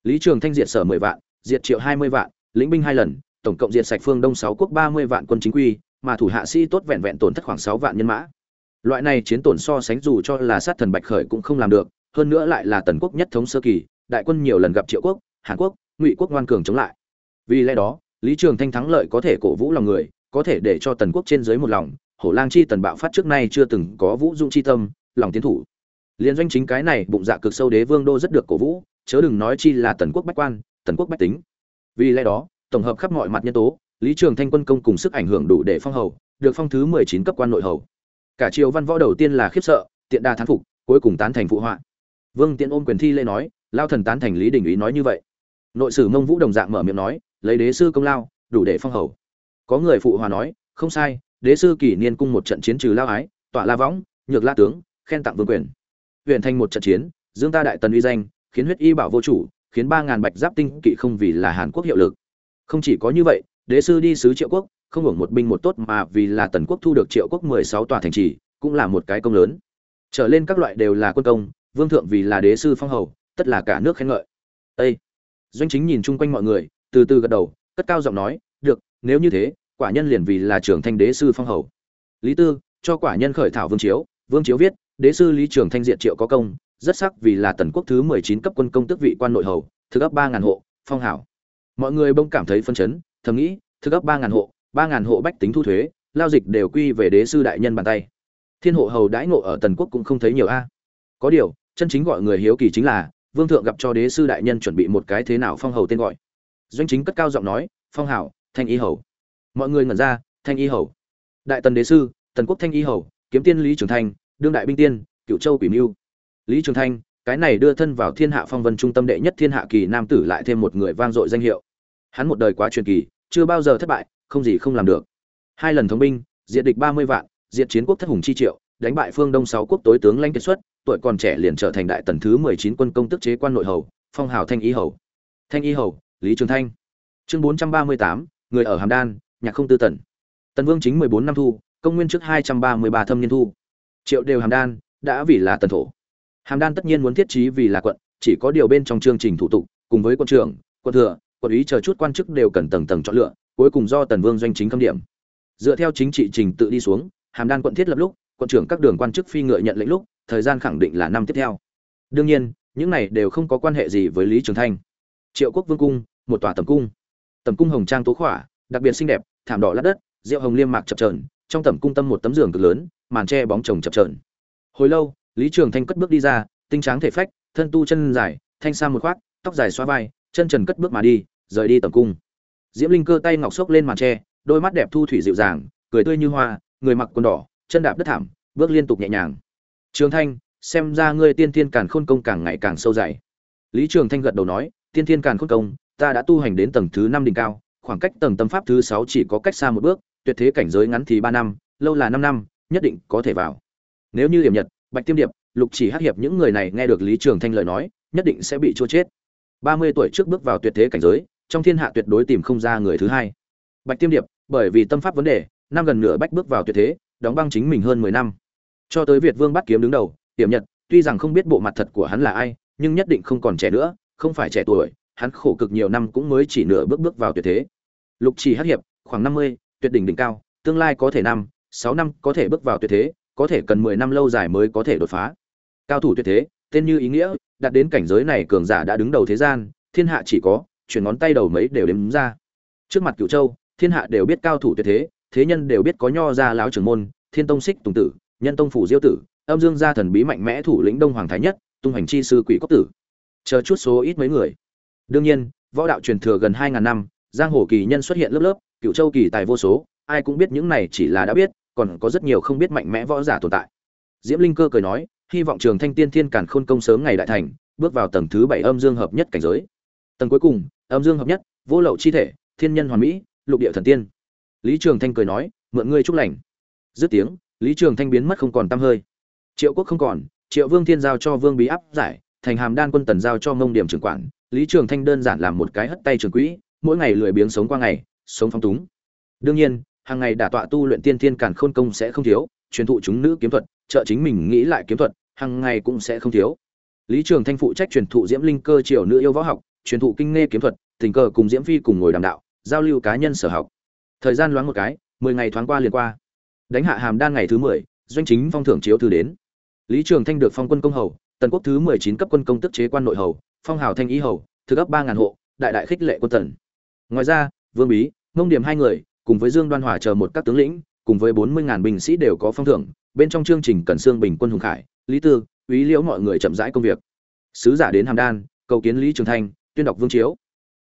lý trường thanh diệt sở mười vạn diệt triệu hai mươi vạn lĩnh binh hai lần tổng cộng diệt sạch phương đông sáu quốc ba mươi vạn quân chính quy mà thủ hạ sĩ tốt vẹn vẹn tổn thất khoảng sáu vạn nhân mã loại này chiến tổn so sánh dù cho là sát thần bạch khởi cũng không làm được, hơn nữa lại là tần quốc nhất thống sơ kỳ, đại quân nhiều lần gặp triệu quốc, hàn quốc, ngụy quốc ngoan cường chống lại. Vì lẽ đó, lý trường thanh thắng lợi có thể cổ vũ lòng người, có thể để cho tần quốc trên dưới một lòng, hổ lang chi tần bạo phát trước nay chưa từng có vũ dung chi tâm, lòng tiến thủ. Liên doanh chính cái này bụng dạ cực sâu đế vương đô rất được cổ vũ, chớ đừng nói chi là tần quốc bách quan, tần quốc bách tính. Vì lẽ đó, tổng hợp khắp mọi mặt nhân tố, lý trường thanh quân công cùng sức ảnh hưởng đủ để phong hầu, được phong thứ mười chín cấp quan nội hầu cả triều văn võ đầu tiên là khiếp sợ, tiện đa thán phục, cuối cùng tán thành phụ họa. Vương tiễn ôm quyền thi lễ nói, lao thần tán thành lý đình ý nói như vậy. Nội sử mông vũ đồng dạng mở miệng nói, lấy đế sư công lao, đủ để phong hầu. Có người phụ hòa nói, không sai, đế sư kỷ niên cung một trận chiến trừ lao ái, tọa la võng, nhược la tướng, khen tặng vương quyền. Huyện thành một trận chiến, dương ta đại tần uy danh, khiến huyết y bảo vô chủ, khiến ba ngàn bạch giáp tinh kỵ không vì là hàn quốc hiệu lực. Không chỉ có như vậy, đế sư đi sứ triệu quốc không hưởng một binh một tốt mà vì là tần quốc thu được triệu quốc mười sáu tòa thành trì, cũng là một cái công lớn. Trở lên các loại đều là quân công, vương thượng vì là đế sư phong hầu, tất là cả nước khen ngợi. Ê! doanh chính nhìn chung quanh mọi người, từ từ gật đầu, cất cao giọng nói, được, nếu như thế, quả nhân liền vì là trưởng thanh đế sư phong hầu. Lý tư, cho quả nhân khởi thảo vương chiếu vương chiếu viết, đế sư lý trưởng thanh diện triệu có công, rất sắc vì là tần quốc thứ mười chín cấp quân công tước vị quan nội hầu, thực ấp ba ngàn hộ, phong hảo. Mọi người bông cảm thấy phân chấn, thầm nghĩ, thực ấp ba ngàn hộ ba ngàn hộ bách tính thu thuế, lao dịch đều quy về đế sư đại nhân bàn tay. Thiên hộ hầu đãi ngộ ở tần quốc cũng không thấy nhiều a. Có điều, chân chính gọi người hiếu kỳ chính là, vương thượng gặp cho đế sư đại nhân chuẩn bị một cái thế nào phong hầu tên gọi. Doanh chính cất cao giọng nói, phong hảo, thanh y hầu. Mọi người ngẩn ra, thanh y hầu. Đại tần đế sư, tần quốc thanh y hầu, kiếm tiên lý trường thanh, đương đại binh tiên, cựu châu quỷ mưu. Lý trường thanh, cái này đưa thân vào thiên hạ phong vân trung tâm đệ nhất thiên hạ kỳ nam tử lại thêm một người vang dội danh hiệu. Hắn một đời quá truyền kỳ, chưa bao giờ thất bại không gì không làm được. Hai lần thống binh, diệt địch ba mươi vạn, diệt chiến quốc thất hùng chi triệu, đánh bại phương đông sáu quốc tối tướng lãnh kết xuất, tuổi còn trẻ liền trở thành đại tần thứ mười chín quân công tức chế quan nội hầu, phong hào thanh y hầu. Thanh y hầu, lý trường thanh. Chương bốn trăm ba mươi tám, người ở hàm đan, nhạc không tư tần. Tần vương chính mười bốn năm thu, công nguyên trước hai trăm ba mươi ba thâm niên thu. Triệu đều hàm đan, đã vì là tần thổ. Hàm đan tất nhiên muốn thiết trí vì là quận, chỉ có điều bên trong chương trình thủ tục, cùng với quân trưởng, quân thừa quận ý chờ chút quan chức đều cần tầng tầng chọn lựa cuối cùng do tần vương doanh chính khâm điểm. Dựa theo chính trị trình tự đi xuống, hàm đan quận thiết lập lúc, quận trưởng các đường quan chức phi ngựa nhận lệnh lúc, thời gian khẳng định là năm tiếp theo. Đương nhiên, những này đều không có quan hệ gì với lý trường thanh. Triệu quốc vương cung, một tòa tầm cung. Tầm cung hồng trang tố khỏa, đặc biệt xinh đẹp, thảm đỏ lát đất, rượu hồng liêm mạc chập trờn trong tầm cung tâm một tấm giường cực lớn, màn tre bóng chồng chập trờn hồi lâu, lý trường thanh cất bước đi ra, tinh tráng thể phách, thân tu chân dài, thanh sa một khoác, tóc dài xóa vai, chân trần cất bước mà đi, rời đi tầm cung diễm linh cơ tay ngọc xốc lên màn tre, đôi mắt đẹp thu thủy dịu dàng, cười tươi như hoa, người mặc quần đỏ, chân đạp đất thảm, bước liên tục nhẹ nhàng. Trường thanh, xem ra ngươi tiên thiên càn khôn công càng ngày càng sâu dày. Lý trường thanh gật đầu nói, tiên thiên càn khôn công, ta đã tu hành đến tầng thứ năm đỉnh cao, khoảng cách tầng tâm pháp thứ sáu chỉ có cách xa một bước, tuyệt thế cảnh giới ngắn thì ba năm, lâu là năm năm, nhất định có thể vào. Nếu như hiểm nhật, bạch tiêm điệp, lục chỉ hắc hiệp những người này nghe được lý trường thanh lời nói, nhất định sẽ bị chua chết. Ba mươi tuổi trước bước vào tuyệt thế cảnh giới trong thiên hạ tuyệt đối tìm không ra người thứ hai. Bạch tiêm điệp, bởi vì tâm pháp vấn đề, năm gần nửa bách bước vào tuyệt thế, đóng băng chính mình hơn mười năm. Cho tới việt vương bắt kiếm đứng đầu tiềm nhật, tuy rằng không biết bộ mặt thật của hắn là ai, nhưng nhất định không còn trẻ nữa, không phải trẻ tuổi, hắn khổ cực nhiều năm cũng mới chỉ nửa bước bước vào tuyệt thế. Lục chỉ hắc hiệp, khoảng năm mươi, tuyệt đỉnh đỉnh cao, tương lai có thể năm, sáu năm có thể bước vào tuyệt thế, có thể cần mười năm lâu dài mới có thể đột phá. Cao thủ tuyệt thế, tên như ý nghĩa, đạt đến cảnh giới này cường giả đã đứng đầu thế gian, thiên hạ chỉ có chuyển ngón tay đầu mấy đều đếm ra. Trước mặt cửu châu, thiên hạ đều biết cao thủ tuyệt thế thế nhân đều biết có nho gia láo trưởng môn, thiên tông xích tùng tử, nhân tông phủ diêu tử, âm dương gia thần bí mạnh mẽ thủ lĩnh đông hoàng thái nhất, tung hành chi sư quỷ cốc tử. Chờ chút số ít mấy người. Đương nhiên, võ đạo truyền thừa gần hai ngàn năm, giang hồ kỳ nhân xuất hiện lớp lớp cựu châu kỳ tài vô số, ai cũng biết những này chỉ là đã biết, còn có rất nhiều không biết mạnh mẽ võ giả tồn tại. Diễm linh cơ cười nói, hy vọng trường thanh tiên thiên càn khôn công sớm ngày đại thành, bước vào tầng thứ bảy âm dương hợp nhất cảnh giới tầng cuối cùng, âm dương hợp nhất, vô lậu chi thể, thiên nhân hoàn mỹ, lục địa thần tiên. Lý trường thanh cười nói, mượn ngươi chúc lành. Dứt tiếng, lý trường thanh biến mất không còn t hơi. Triệu quốc không còn, triệu vương thiên giao cho vương bí áp giải, thành hàm đan quân tần giao cho mông điểm trưởng quản. Lý trường thanh đơn giản làm một cái hất tay trường quỹ, mỗi ngày lười biếng sống qua ngày, sống phong túng. Đương nhiên, hàng ngày đả tọa tu luyện tiên thiên càn khôn công sẽ không thiếu, truyền thụ chúng nữ kiếm thuật, trợ chính mình nghĩ lại kiếm thuật, hàng ngày cũng sẽ không thiếu. Lý trường thanh phụ trách truyền thụ diễm linh cơ triều nữ yêu võ học truyền thụ kinh nghe kiếm thuật, tình cờ cùng diễm phi cùng ngồi đàm đạo, giao lưu cá nhân sở học. Thời gian loáng một cái, mười ngày thoáng qua liền qua. Đánh hạ hàm đan ngày thứ mười, doanh chính phong thưởng chiếu thư đến. Lý trường thanh được phong quân công hầu, tần quốc thứ mười chín cấp quân công tức chế quan nội hầu, phong hào thanh ý hầu thứ cấp ba ngàn hộ, đại đại khích lệ quân tần. Ngoài ra, vương bí, ngông điểm hai người, cùng với dương đoan hòa chờ một các tướng lĩnh, cùng với bốn mươi ngàn binh sĩ đều có phong thưởng. Bên trong chương trình cần xương bình quân hùng khải, lý tư, úy liễu mọi người chậm rãi công việc. Sứ giả đến hàm đan, cầu kiến lý trường thanh tuyên đọc vương chiếu.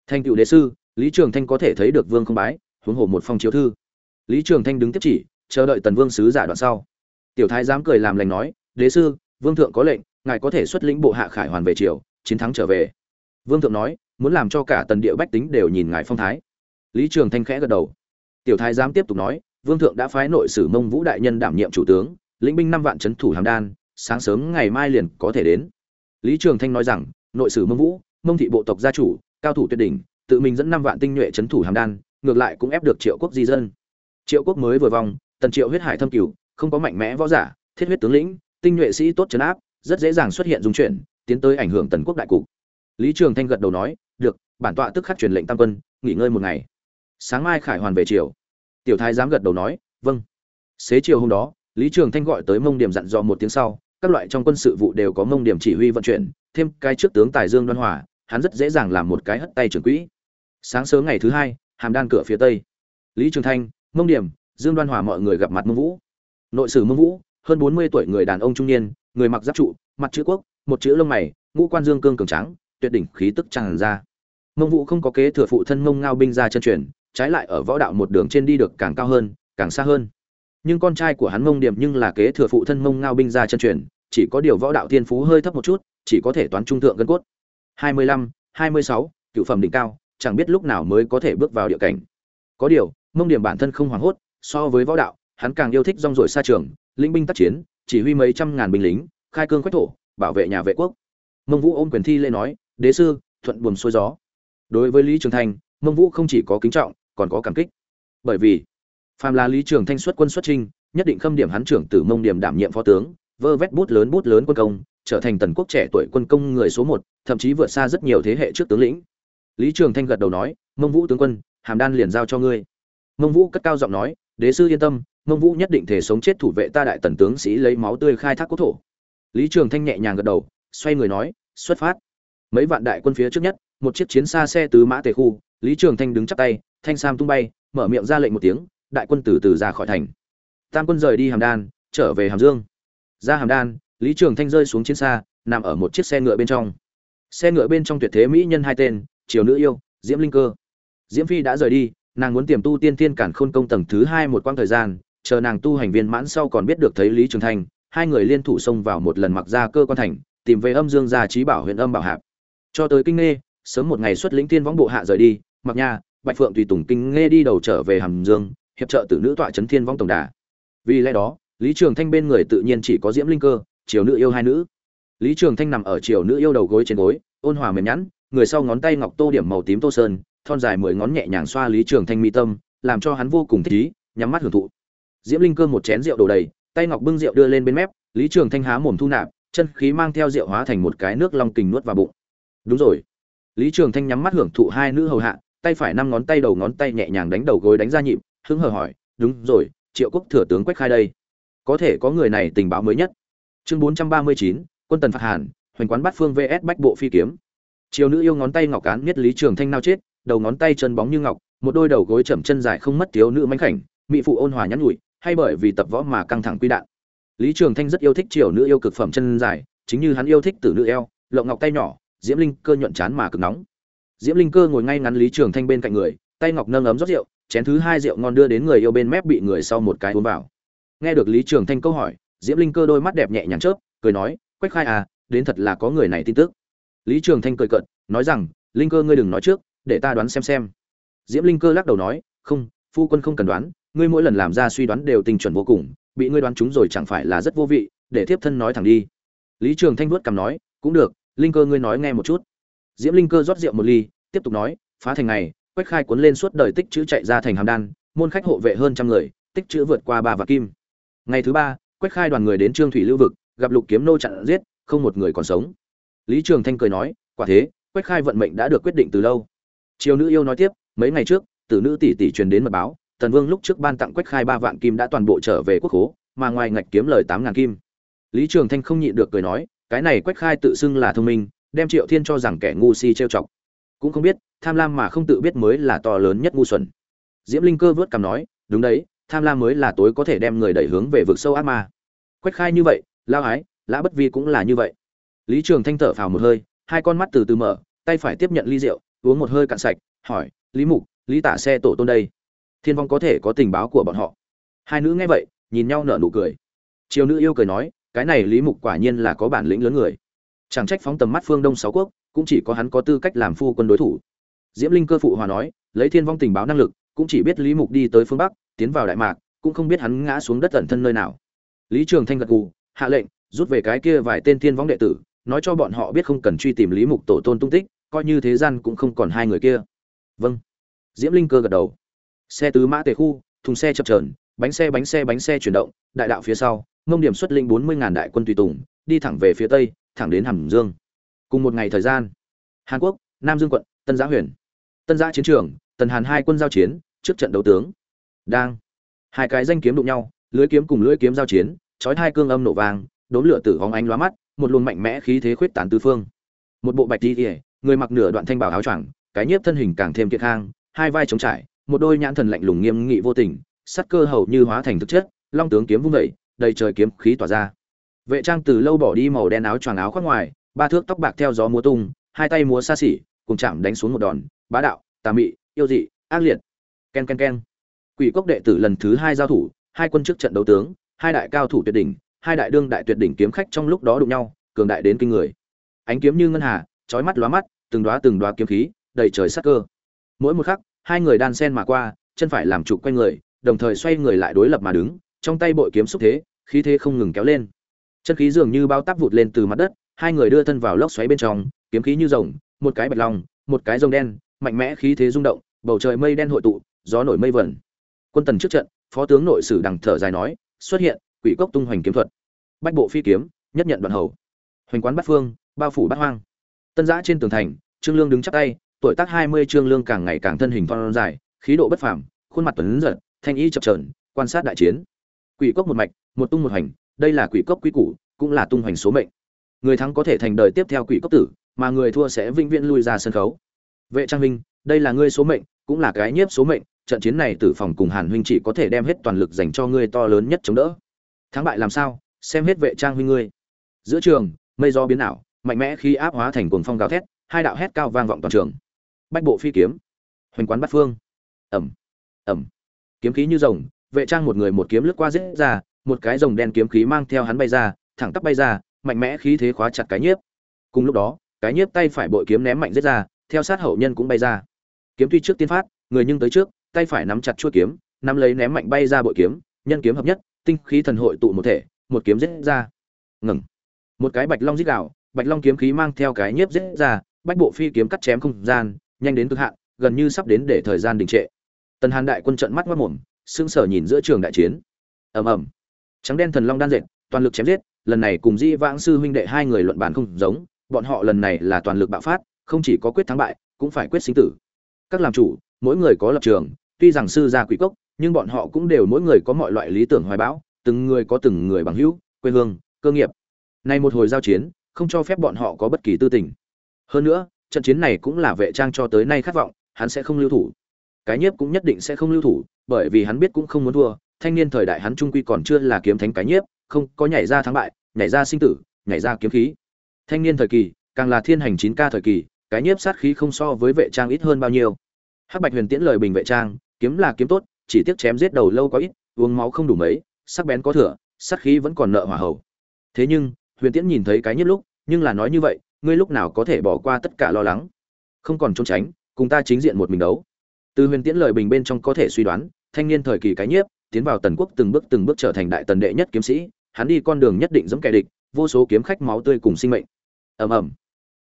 Thanh cựu đế sư, lý trường thanh có thể thấy được vương không bái, huống hồ một phong chiếu thư. Lý trường thanh đứng tiếp chỉ, chờ đợi tần vương sứ giả đoạn sau. Tiểu thái dám cười làm lành nói, đế sư, vương thượng có lệnh, ngài có thể xuất lĩnh bộ hạ khải hoàn về triều, chiến thắng trở về. Vương thượng nói, muốn làm cho cả tần địa bách tính đều nhìn ngài phong thái. Lý trường thanh khẽ gật đầu. Tiểu thái giám tiếp tục nói, vương thượng đã phái nội sử mông vũ đại nhân đảm nhiệm chủ tướng, lĩnh binh năm vạn trấn thủ hàm đan, sáng sớm ngày mai liền có thể đến. Lý trường thanh nói rằng, nội sử mông vũ mông thị bộ tộc gia chủ, cao thủ tuyệt đỉnh, tự mình dẫn năm vạn tinh nhuệ trấn thủ hàm đan, ngược lại cũng ép được triệu quốc di dân. Triệu quốc mới vừa vòng, tần triệu huyết hải thâm cửu, không có mạnh mẽ võ giả, thiết huyết tướng lĩnh, tinh nhuệ sĩ tốt trấn áp, rất dễ dàng xuất hiện dung chuyển, tiến tới ảnh hưởng tần quốc đại cục. Lý trường thanh gật đầu nói, được, bản tọa tức khắc truyền lệnh tam quân, nghỉ ngơi một ngày. Sáng mai khải hoàn về triều. Tiểu thái dám gật đầu nói vâng. Xế chiều hôm đó, lý trường thanh gọi tới mông điểm dặn dò một tiếng sau, các loại trong quân sự vụ đều có mông điểm chỉ huy vận chuyển, thêm cái trước tướng tài dương đoan hòa hắn rất dễ dàng làm một cái hất tay trưởng quỹ. Sáng sớm ngày thứ hai, hàm đan cửa phía tây. Lý trường thanh, mông điểm, dương đoan hòa mọi người gặp mặt mông vũ. Nội sử mông vũ, hơn bốn mươi tuổi người đàn ông trung niên, người mặc giáp trụ, mặt chữ quốc, một chữ lông mày, ngũ quan dương cương cường trắng tuyệt đỉnh khí tức tràn ra. Mông vũ không có kế thừa phụ thân mông ngao binh ra chân truyền, trái lại ở võ đạo một đường trên đi được càng cao hơn, càng xa hơn. Nhưng con trai của hắn mông điểm nhưng là kế thừa phụ thân mông ngao binh ra chân truyền, chỉ có điều võ đạo thiên phú hơi thấp một chút, chỉ có thể toán trung thượng gân cốt hai mươi lăm, hai mươi sáu, cựu phẩm đỉnh cao, chẳng biết lúc nào mới có thể bước vào địa cảnh. Có điều, mông điểm bản thân không hoảng hốt, so với võ đạo, hắn càng yêu thích rong ruổi xa trường linh binh tác chiến, chỉ huy mấy trăm ngàn binh lính, khai cương quách thổ, bảo vệ nhà vệ quốc. Mông vũ ôm quyền thi lê nói, đế sư, thuận buồm xuôi gió. Đối với lý trường thanh, mông vũ không chỉ có kính trọng, còn có cảm kích. Bởi vì, phàm là lý trường thanh xuất quân xuất trinh nhất định khâm điểm hắn trưởng tử mông điểm đảm nhiệm phó tướng, vơ vét bút lớn bút lớn quân công trở thành tần quốc trẻ tuổi quân công người số một, thậm chí vượt xa rất nhiều thế hệ trước tướng lĩnh. Lý trường thanh gật đầu nói, mông vũ tướng quân, hàm đan liền giao cho ngươi. Mông vũ cất cao giọng nói, đế sư yên tâm, mông vũ nhất định thể sống chết thủ vệ ta đại tần tướng sĩ lấy máu tươi khai thác quốc thổ. Lý trường thanh nhẹ nhàng gật đầu, xoay người nói, xuất phát. Mấy vạn đại quân phía trước nhất, một chiếc chiến xa xe tứ mã tề khu, lý trường thanh đứng chắp tay, thanh sam tung bay, mở miệng ra lệnh một tiếng, đại quân từ từ ra khỏi thành. Tam quân rời đi hàm đan, trở về hàm dương. Ra hàm đan lý trường thanh rơi xuống chiến xa, nằm ở một chiếc xe ngựa bên trong. Xe ngựa bên trong tuyệt thế mỹ nhân hai tên, triều nữ yêu, diễm linh cơ. Diễm phi đã rời đi, nàng muốn tiềm tu tiên thiên cản khôn công tầng thứ hai một quãng thời gian, chờ nàng tu hành viên mãn sau còn biết được thấy lý trường thanh, hai người liên thủ xông vào một lần mặc ra cơ quan thành, tìm về âm dương gia trí bảo huyện âm bảo hạp. Cho tới kinh nghe sớm một ngày xuất lĩnh thiên võng bộ hạ rời đi, mặc nha, bạch phượng tùy tùng kinh nghe đi đầu trở về hàm dương, hiệp trợ tử nữ tọa trấn thiên võng tổng đà. Vì lẽ đó, lý trường thanh bên người tự nhiên chỉ có diễm linh cơ triều nữ yêu hai nữ. Lý trường thanh nằm ở triều nữ yêu đầu gối trên gối, ôn hòa mềm nhẵn, người sau ngón tay ngọc tô điểm màu tím tô sơn, thon dài mười ngón nhẹ nhàng xoa lý trường thanh mi tâm, làm cho hắn vô cùng thích ý, nhắm mắt hưởng thụ. Diễm linh cơ một chén rượu đổ đầy, tay ngọc bưng rượu đưa lên bên mép, lý trường thanh há mồm thu nạp, chân khí mang theo rượu hóa thành một cái nước long kình nuốt vào bụng. Đúng rồi. Lý trường thanh nhắm mắt hưởng thụ hai nữ hầu hạ, tay phải năm ngón tay đầu ngón tay nhẹ nhàng đánh đầu gối đánh ra nhịp, hứng hờ hỏi, đúng rồi, triệu quốc thừa tướng quách khai đây. Có thể có người này tình báo mới nhất chương bốn trăm ba mươi chín quân tần phạt hàn hoành quán bắt phương vs bách bộ phi kiếm. Triều nữ yêu ngón tay ngọc cán nhất lý trường thanh nao chết đầu ngón tay chân bóng như ngọc một đôi đầu gối chậm chân dài không mất thiếu nữ mánh khảnh mỹ phụ ôn hòa nhắn nhủi, hay bởi vì tập võ mà căng thẳng quy đạn. Lý trường thanh rất yêu thích triều nữ yêu cực phẩm chân dài chính như hắn yêu thích tử nữ eo lộng ngọc tay nhỏ diễm linh cơ nhuận chán mà cực nóng. Diễm linh cơ ngồi ngay ngắn lý trường thanh bên cạnh người tay ngọc nâng ấm rót rượu chén thứ hai rượu ngon đưa đến người yêu bên mép bị người sau một cái uống vào. Nghe được lý trường thanh câu hỏi diễm linh cơ đôi mắt đẹp nhẹ nhàng chớp, cười nói, quách khai à đến thật là có người này tin tức. Lý trường thanh cười cợt, nói rằng, linh cơ ngươi đừng nói trước, để ta đoán xem xem. Diễm linh cơ lắc đầu nói, không, phu quân không cần đoán, ngươi mỗi lần làm ra suy đoán đều tình chuẩn vô cùng, bị ngươi đoán chúng rồi chẳng phải là rất vô vị, để tiếp thân nói thẳng đi. Lý trường thanh vuốt cằm nói, cũng được, linh cơ ngươi nói nghe một chút. Diễm linh cơ rót rượu một ly, tiếp tục nói, phá thành này quách khai cuốn lên suốt đời tích chữ chạy ra thành hàm đan, môn khách hộ vệ hơn trăm người, tích chữ vượt qua ba vạn kim. Ngày thứ ba quách khai đoàn người đến trương thủy lưu vực, gặp lục kiếm nô chặn giết, không một người còn sống. Lý trường thanh cười nói, quả thế, quách khai vận mệnh đã được quyết định từ lâu. Triều nữ yêu nói tiếp, mấy ngày trước, tử nữ tỷ tỷ truyền đến mật báo, tần vương lúc trước ban tặng quách khai ba vạn kim đã toàn bộ trở về quốc hố mà ngoài ngạch kiếm lời tám ngàn kim. Lý trường thanh không nhịn được cười nói, cái này quách khai tự xưng là thông minh, đem triệu thiên cho rằng kẻ ngu si trêu chọc. Cũng không biết, tham lam mà không tự biết mới là to lớn nhất ngu xuẩn. Diễm linh cơ vớt cằm nói, đúng đấy tham lam mới là tối có thể đem người đẩy hướng về vực sâu ác ma. Quách khai như vậy, lao ái lã bất vi cũng là như vậy. Lý trường thanh thở phào một hơi, hai con mắt từ từ mở, tay phải tiếp nhận ly rượu, uống một hơi cạn sạch, hỏi, lý mục, lý tả xe tổ tôn đây? Thiên vong có thể có tình báo của bọn họ? Hai nữ nghe vậy, nhìn nhau nở nụ cười. Triều nữ yêu cười nói, cái này lý mục quả nhiên là có bản lĩnh lớn người. Chẳng trách phóng tầm mắt phương đông sáu quốc, cũng chỉ có hắn có tư cách làm phu quân đối thủ. Diễm linh cơ phụ hòa nói, lấy thiên vong tình báo năng lực cũng chỉ biết lý mục đi tới phương bắc tiến vào đại mạc cũng không biết hắn ngã xuống đất tận thân nơi nào. Lý trường thanh gật gù hạ lệnh rút về cái kia vài tên thiên võng đệ tử nói cho bọn họ biết không cần truy tìm lý mục tổ tôn tung tích coi như thế gian cũng không còn hai người kia. Vâng. Diễm linh cơ gật đầu. Xe tứ mã tề khu thùng xe chập chờn, bánh xe bánh xe bánh xe chuyển động đại đạo phía sau ngông điểm xuất linh bốn mươi ngàn đại quân tùy tùng đi thẳng về phía tây thẳng đến hàm dương. Cùng một ngày thời gian hàn quốc nam dương quận tân giã huyền. Tân giã chiến trường tần hàn hai quân giao chiến, trước trận đấu tướng. Đang. Hai cái danh kiếm đụng nhau, lưới kiếm cùng lưới kiếm giao chiến, chói hai cương âm nổ vàng đốn lửa tử hóng ánh lóa mắt, một luồng mạnh mẽ khí thế khuyết tán tứ phương. Một bộ bạch đi người mặc nửa đoạn thanh bảo áo choàng, cái nhiếp thân hình càng thêm kiệt khang, hai vai chống trải, một đôi nhãn thần lạnh lùng nghiêm nghị vô tình, sắt cơ hầu như hóa thành thực chất, long tướng kiếm vung vẩy đầy trời kiếm khí tỏa ra. Vệ trang từ lâu bỏ đi màu đen áo choàng áo khoác ngoài, ba thước tóc bạc theo gió múa tung, hai tay múa xa xỉ, cùng chạm đánh xuống một đòn, bá đạo, tà mị yêu dị, ác liệt. Ken ken ken. Quỷ cốc đệ tử lần thứ hai giao thủ, hai quân trước trận đấu tướng, hai đại cao thủ tuyệt đỉnh, hai đại đương đại tuyệt đỉnh kiếm khách trong lúc đó đụng nhau, cường đại đến kinh người. Ánh kiếm như ngân hà trói mắt lóa mắt, từng đóa từng đóa kiếm khí, đầy trời sắc cơ. Mỗi một khắc, hai người đan sen mà qua, chân phải làm trụ quanh người, đồng thời xoay người lại đối lập mà đứng, trong tay bội kiếm xúc thế, khí thế không ngừng kéo lên. Chân khí dường như bao tắp vụt lên từ mặt đất, hai người đưa thân vào lốc xoáy bên trong, kiếm khí như rồng, một cái bạch long, một cái rồng đen mạnh mẽ khí thế rung động, bầu trời mây đen hội tụ, gió nổi mây vẩn. Quân tần trước trận, phó tướng nội sử đằng thở dài nói, xuất hiện, quỷ cốc tung hoành kiếm thuật. Bách bộ phi kiếm, nhất nhận đoạn hầu. Hoành quán bát phương, bao phủ bát hoang. Tân giã trên tường thành, trương lương đứng chắp tay, tuổi tác hai mươi trương lương càng ngày càng thân hình thon dài, khí độ bất phàm, khuôn mặt tuấn giật, thanh y chập trờn, quan sát đại chiến. Quỷ cốc một mạch, một tung một hành, đây là quỷ cốc quý củ, cũng là tung hoành số mệnh. Người thắng có thể thành đời tiếp theo quỷ cốc tử, mà người thua sẽ vĩnh viễn lui ra sân khấu vệ trang huynh đây là ngươi số mệnh, cũng là cái nhiếp số mệnh, trận chiến này tử phòng cùng hàn huynh chỉ có thể đem hết toàn lực dành cho ngươi to lớn nhất chống đỡ. Thắng bại làm sao? Xem hết vệ trang huynh ngươi. Giữa trường, mây do biến ảo, mạnh mẽ khi áp hóa thành cuồng phong gào thét, hai đạo hét cao vang vọng toàn trường. Bách bộ phi kiếm. Hoành quán bắt phương. Ẩm ẩm kiếm khí như rồng, vệ trang một người một kiếm lướt qua dễ ra, một cái rồng đen kiếm khí mang theo hắn bay ra, thẳng tắp bay ra, mạnh mẽ khí thế khóa chặt cái nhiếp. Cùng lúc đó, cái nhiếp tay phải bội kiếm ném mạnh giết ra theo sát hậu nhân cũng bay ra. Kiếm tuy trước tiên phát, người nhưng tới trước, tay phải nắm chặt chuôi kiếm, nắm lấy ném mạnh bay ra bội kiếm, nhân kiếm hợp nhất, tinh khí thần hội tụ một thể, một kiếm giết ra. Ngừng. Một cái bạch long giết đạo bạch long kiếm khí mang theo cái nhiếp giết ra, bách bộ phi kiếm cắt chém không gian, nhanh đến cực hạn, gần như sắp đến để thời gian đình trệ. Tần hàn đại quân trận mắt mất mồm, sững sờ nhìn giữa trường đại chiến. Ầm ầm. Trắng đen thần long đan dệt, toàn lực chém giết, lần này cùng di vãng sư huynh đệ hai người luận bàn không giống, bọn họ lần này là toàn lực bạo phát không chỉ có quyết thắng bại, cũng phải quyết sinh tử. Các làm chủ, mỗi người có lập trường, tuy rằng sư gia quỷ cốc, nhưng bọn họ cũng đều mỗi người có mọi loại lý tưởng hoài bão, từng người có từng người bằng hữu, quê hương, cơ nghiệp. Nay một hồi giao chiến, không cho phép bọn họ có bất kỳ tư tình. Hơn nữa, trận chiến này cũng là vệ trang cho tới nay khát vọng, hắn sẽ không lưu thủ. Cái nhiếp cũng nhất định sẽ không lưu thủ, bởi vì hắn biết cũng không muốn thua, thanh niên thời đại hắn trung quy còn chưa là kiếm thánh cái nhiếp, không có nhảy ra thắng bại, nhảy ra sinh tử, nhảy ra kiếm khí. Thanh niên thời kỳ, càng là thiên hành chín ca thời kỳ cái nhiếp sát khí không so với vệ trang ít hơn bao nhiêu. Hắc bạch huyền tiễn lời bình vệ trang, kiếm là kiếm tốt, chỉ tiếc chém giết đầu lâu có ít, uống máu không đủ mấy, sắc bén có thừa, sát khí vẫn còn nợ hỏa hầu. Thế nhưng, huyền tiễn nhìn thấy cái nhiếp lúc, nhưng là nói như vậy, ngươi lúc nào có thể bỏ qua tất cả lo lắng? Không còn trốn tránh, cùng ta chính diện một mình đấu. Từ huyền tiễn lời bình bên trong có thể suy đoán, thanh niên thời kỳ cái nhiếp, tiến vào tần quốc từng bước từng bước trở thành đại tần đệ nhất kiếm sĩ, hắn đi con đường nhất định giống kẻ địch, vô số kiếm khách máu tươi cùng sinh mệnh. Ầm ầm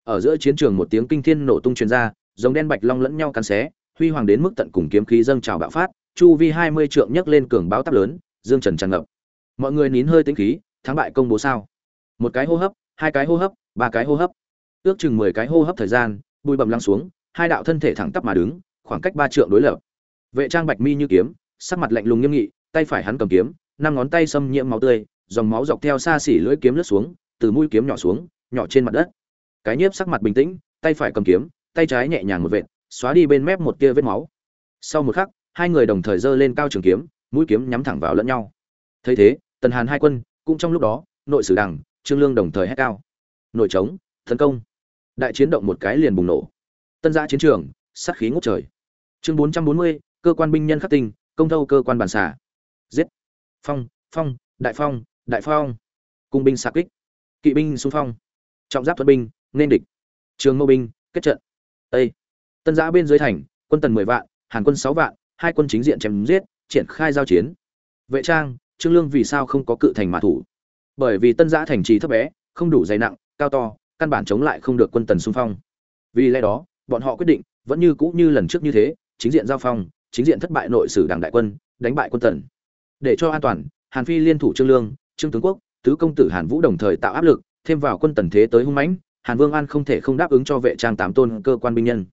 ở giữa chiến trường một tiếng kinh thiên nổ tung truyền ra, giống đen bạch long lẫn nhau cắn xé, huy hoàng đến mức tận cùng kiếm khí dâng trào bạo phát, chu vi hai mươi trượng nhấc lên cường báo táp lớn, dương trần tràn ngập. Mọi người nín hơi tĩnh khí, thắng bại công bố sao? Một cái hô hấp, hai cái hô hấp, ba cái hô hấp. Ước chừng mười cái hô hấp thời gian, bụi bầm lăng xuống, hai đạo thân thể thẳng tắp mà đứng, khoảng cách ba trượng đối lập. Vệ trang bạch mi như kiếm, sắc mặt lạnh lùng nghiêm nghị, tay phải hắn cầm kiếm, năm ngón tay xâm nhiễm máu tươi, dòng máu dọc theo xa xỉ lưỡi kiếm lướt xuống, từ mũi kiếm nhỏ xuống, nhỏ trên mặt đất cái nhiếp sắc mặt bình tĩnh, tay phải cầm kiếm, tay trái nhẹ nhàng một vệt, xóa đi bên mép một tia vết máu. Sau một khắc, hai người đồng thời giơ lên cao trường kiếm, mũi kiếm nhắm thẳng vào lẫn nhau. Thấy thế, tần hàn hai quân, cũng trong lúc đó, nội sử đằng, trương lương đồng thời hét cao. Nội trống tấn công. Đại chiến động một cái liền bùng nổ. Tân giã chiến trường, sát khí ngút trời. Chương bốn trăm bốn mươi, cơ quan binh nhân khắc tinh, công thâu cơ quan bản xả giết. Phong phong, đại phong đại phong. Cung binh xạ kích. Kỵ binh xung phong. Trọng giáp thuật binh nên địch. Trường mâu binh, kết trận. Ê! tân giã bên dưới thành, quân tần mười vạn, hàn quân sáu vạn, hai quân chính diện chém giết, triển khai giao chiến. Vệ trang, trương lương vì sao không có cự thành mã thủ? Bởi vì tân giã thành trì thấp bé, không đủ dày nặng, cao to, căn bản chống lại không được quân tần xung phong. Vì lẽ đó, bọn họ quyết định, vẫn như cũ như lần trước như thế, chính diện giao phong, chính diện thất bại nội sử đảng đại quân, đánh bại quân tần. Để cho an toàn, hàn phi liên thủ trương lương, trương tướng quốc, tứ công tử hàn vũ đồng thời tạo áp lực, thêm vào quân tần thế tới hung mãnh hàn vương an không thể không đáp ứng cho vệ trang tám tôn cơ quan binh nhân.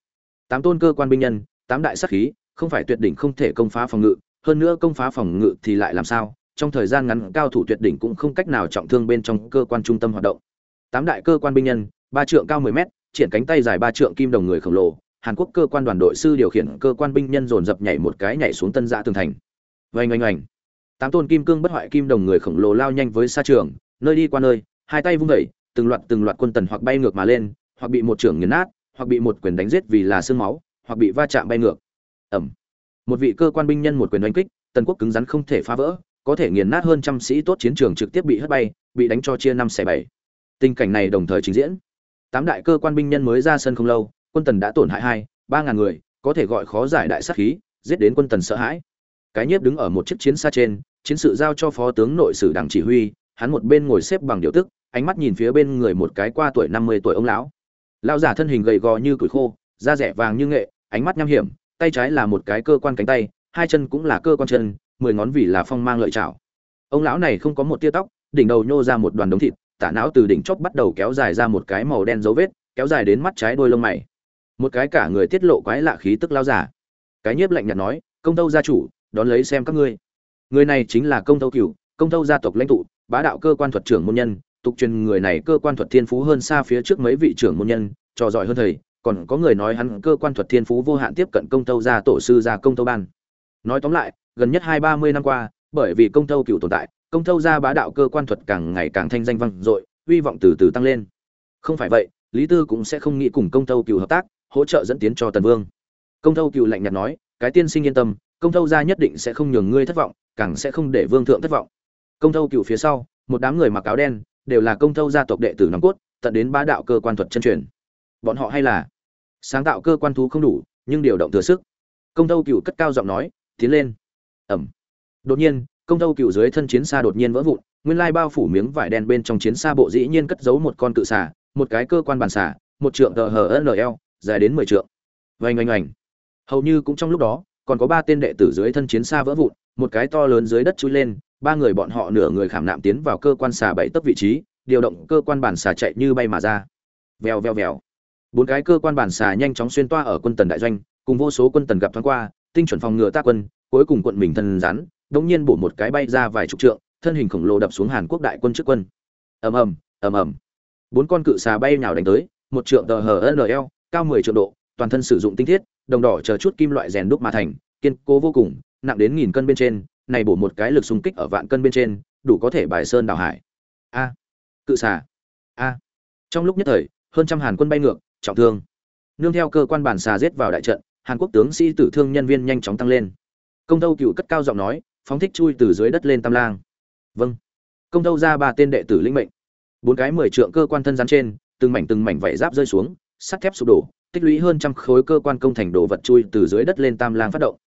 Tám tôn cơ quan binh nhân, tám đại sát khí, không phải tuyệt đỉnh không thể công phá phòng ngự, hơn nữa công phá phòng ngự thì lại làm sao? Trong thời gian ngắn, cao thủ tuyệt đỉnh cũng không cách nào trọng thương bên trong cơ quan trung tâm hoạt động. Tám đại cơ quan binh nhân, ba trượng cao 10 mét, triển cánh tay dài ba trượng kim đồng người khổng lồ. Hàn quốc cơ quan đoàn đội sư điều khiển cơ quan binh nhân dồn dập nhảy một cái nhảy xuống tân giã tường thành. Vành oanh oanh. Tám tôn kim cương bất hoại kim đồng người khổng lồ lao nhanh với xa trường, nơi đi qua nơi, hai tay vung vẩy từng loạt từng loạt quân tần hoặc bay ngược mà lên, hoặc bị một trưởng nghiền nát, hoặc bị một quyền đánh giết vì là xương máu, hoặc bị va chạm bay ngược. Ẩm. Một vị cơ quan binh nhân một quyền đánh kích, tần quốc cứng rắn không thể phá vỡ, có thể nghiền nát hơn trăm sĩ tốt chiến trường trực tiếp bị hất bay, bị đánh cho chia năm xẻ bảy. Tình cảnh này đồng thời trình diễn. Tám đại cơ quan binh nhân mới ra sân không lâu, quân tần đã tổn hại hai, ba ngàn người, có thể gọi khó giải đại sát khí, giết đến quân tần sợ hãi. Cái nhiếp đứng ở một chiếc chiến xa trên, chiến sự giao cho phó tướng nội sử đảng chỉ huy, hắn một bên ngồi xếp bằng điều tức ánh mắt nhìn phía bên người một cái qua tuổi năm mươi tuổi ông lão. Lão giả thân hình gầy gò như củi khô, da rẻ vàng như nghệ, ánh mắt nham hiểm, tay trái là một cái cơ quan cánh tay, hai chân cũng là cơ quan chân, mười ngón vì là phong mang lợi chảo ông lão này không có một tia tóc, đỉnh đầu nhô ra một đoàn đống thịt, tả não từ đỉnh chóp bắt đầu kéo dài ra một cái màu đen dấu vết, kéo dài đến mắt trái đôi lông mày. Một cái cả người tiết lộ quái lạ khí tức lao giả. Cái nhiếp lạnh nhạt nói, công tâu gia chủ, đón lấy xem các ngươi. Người này chính là công tâu cửu, công tâu gia tộc lãnh tụ, bá đạo cơ quan thuật trưởng môn nhân tục truyền người này cơ quan thuật thiên phú hơn xa phía trước mấy vị trưởng môn nhân, trò giỏi hơn thầy, còn có người nói hắn cơ quan thuật thiên phú vô hạn tiếp cận công tâu gia tổ sư gia công tâu ban. Nói tóm lại, gần nhất hai ba mươi năm qua, bởi vì công tâu cửu tồn tại, công tâu gia bá đạo cơ quan thuật càng ngày càng thanh danh vang dội uy vọng từ từ tăng lên. Không phải vậy, lý tư cũng sẽ không nghĩ cùng công tâu cửu hợp tác, hỗ trợ dẫn tiến cho tần vương. Công tâu cửu lạnh nhạt nói, cái tiên sinh yên tâm, công tâu gia nhất định sẽ không nhường ngươi thất vọng, càng sẽ không để vương thượng thất vọng. Công tâu cửu phía sau, một đám người mặc áo đen đều là công thâu gia tộc đệ tử nòng cốt, tận đến bá đạo cơ quan thuật chân truyền. Bọn họ hay là sáng tạo cơ quan thú không đủ, nhưng điều động thừa sức. Công thâu cửu cất cao giọng nói, tiến lên. Ẩm. Đột nhiên, công thâu cửu dưới thân chiến xa đột nhiên vỡ vụn, nguyên lai bao phủ miếng vải đen bên trong chiến xa bộ dĩ nhiên cất giấu một con cự xả một cái cơ quan bàn xả một trượng tờ hờ nl dài đến mười trượng. Vành oanh oanh. Hầu như cũng trong lúc đó, còn có ba tên đệ tử dưới thân chiến xa vỡ vụn, một cái to lớn dưới đất chui lên ba người bọn họ nửa người khảm nạm tiến vào cơ quan xà bảy tấc vị trí, điều động cơ quan bản xà chạy như bay mà ra. Vèo vèo vèo. Bốn cái cơ quan bản xà nhanh chóng xuyên toa ở quân tần đại doanh, cùng vô số quân tần gặp thoáng qua, tinh chuẩn phòng ngừa ta quân, cuối cùng quận mình thân rắn, đống nhiên bổ một cái bay ra vài chục trượng, thân hình khổng lồ đập xuống hàn quốc đại quân trước quân. Ầm ầm ầm ầm. Bốn con cự xà bay nhào đánh tới, một trượng tờ hờ nl cao mười trượng độ, toàn thân sử dụng tinh thiết, đồng đỏ chờ chút kim loại rèn đúc mà thành, kiên cố vô cùng, nặng đến nghìn cân bên trên này bổ một cái lực xung kích ở vạn cân bên trên, đủ có thể bài sơn đào hải. A. Cự xà. A. Trong lúc nhất thời, hơn trăm hàn quân bay ngược, trọng thương. Nương theo cơ quan bản xà giết vào đại trận, hàn quốc tướng sĩ tử thương nhân viên nhanh chóng tăng lên. Công tâu cựu cất cao giọng nói, phóng thích chui từ dưới đất lên tam lang. Vâng. Công tâu ra ba tên đệ tử linh mệnh. Bốn cái mười trượng cơ quan thân rắn trên, từng mảnh từng mảnh vảy giáp rơi xuống, sắt thép sụp đổ, tích lũy hơn trăm khối cơ quan công thành đồ vật chui từ dưới đất lên tam lang phát động.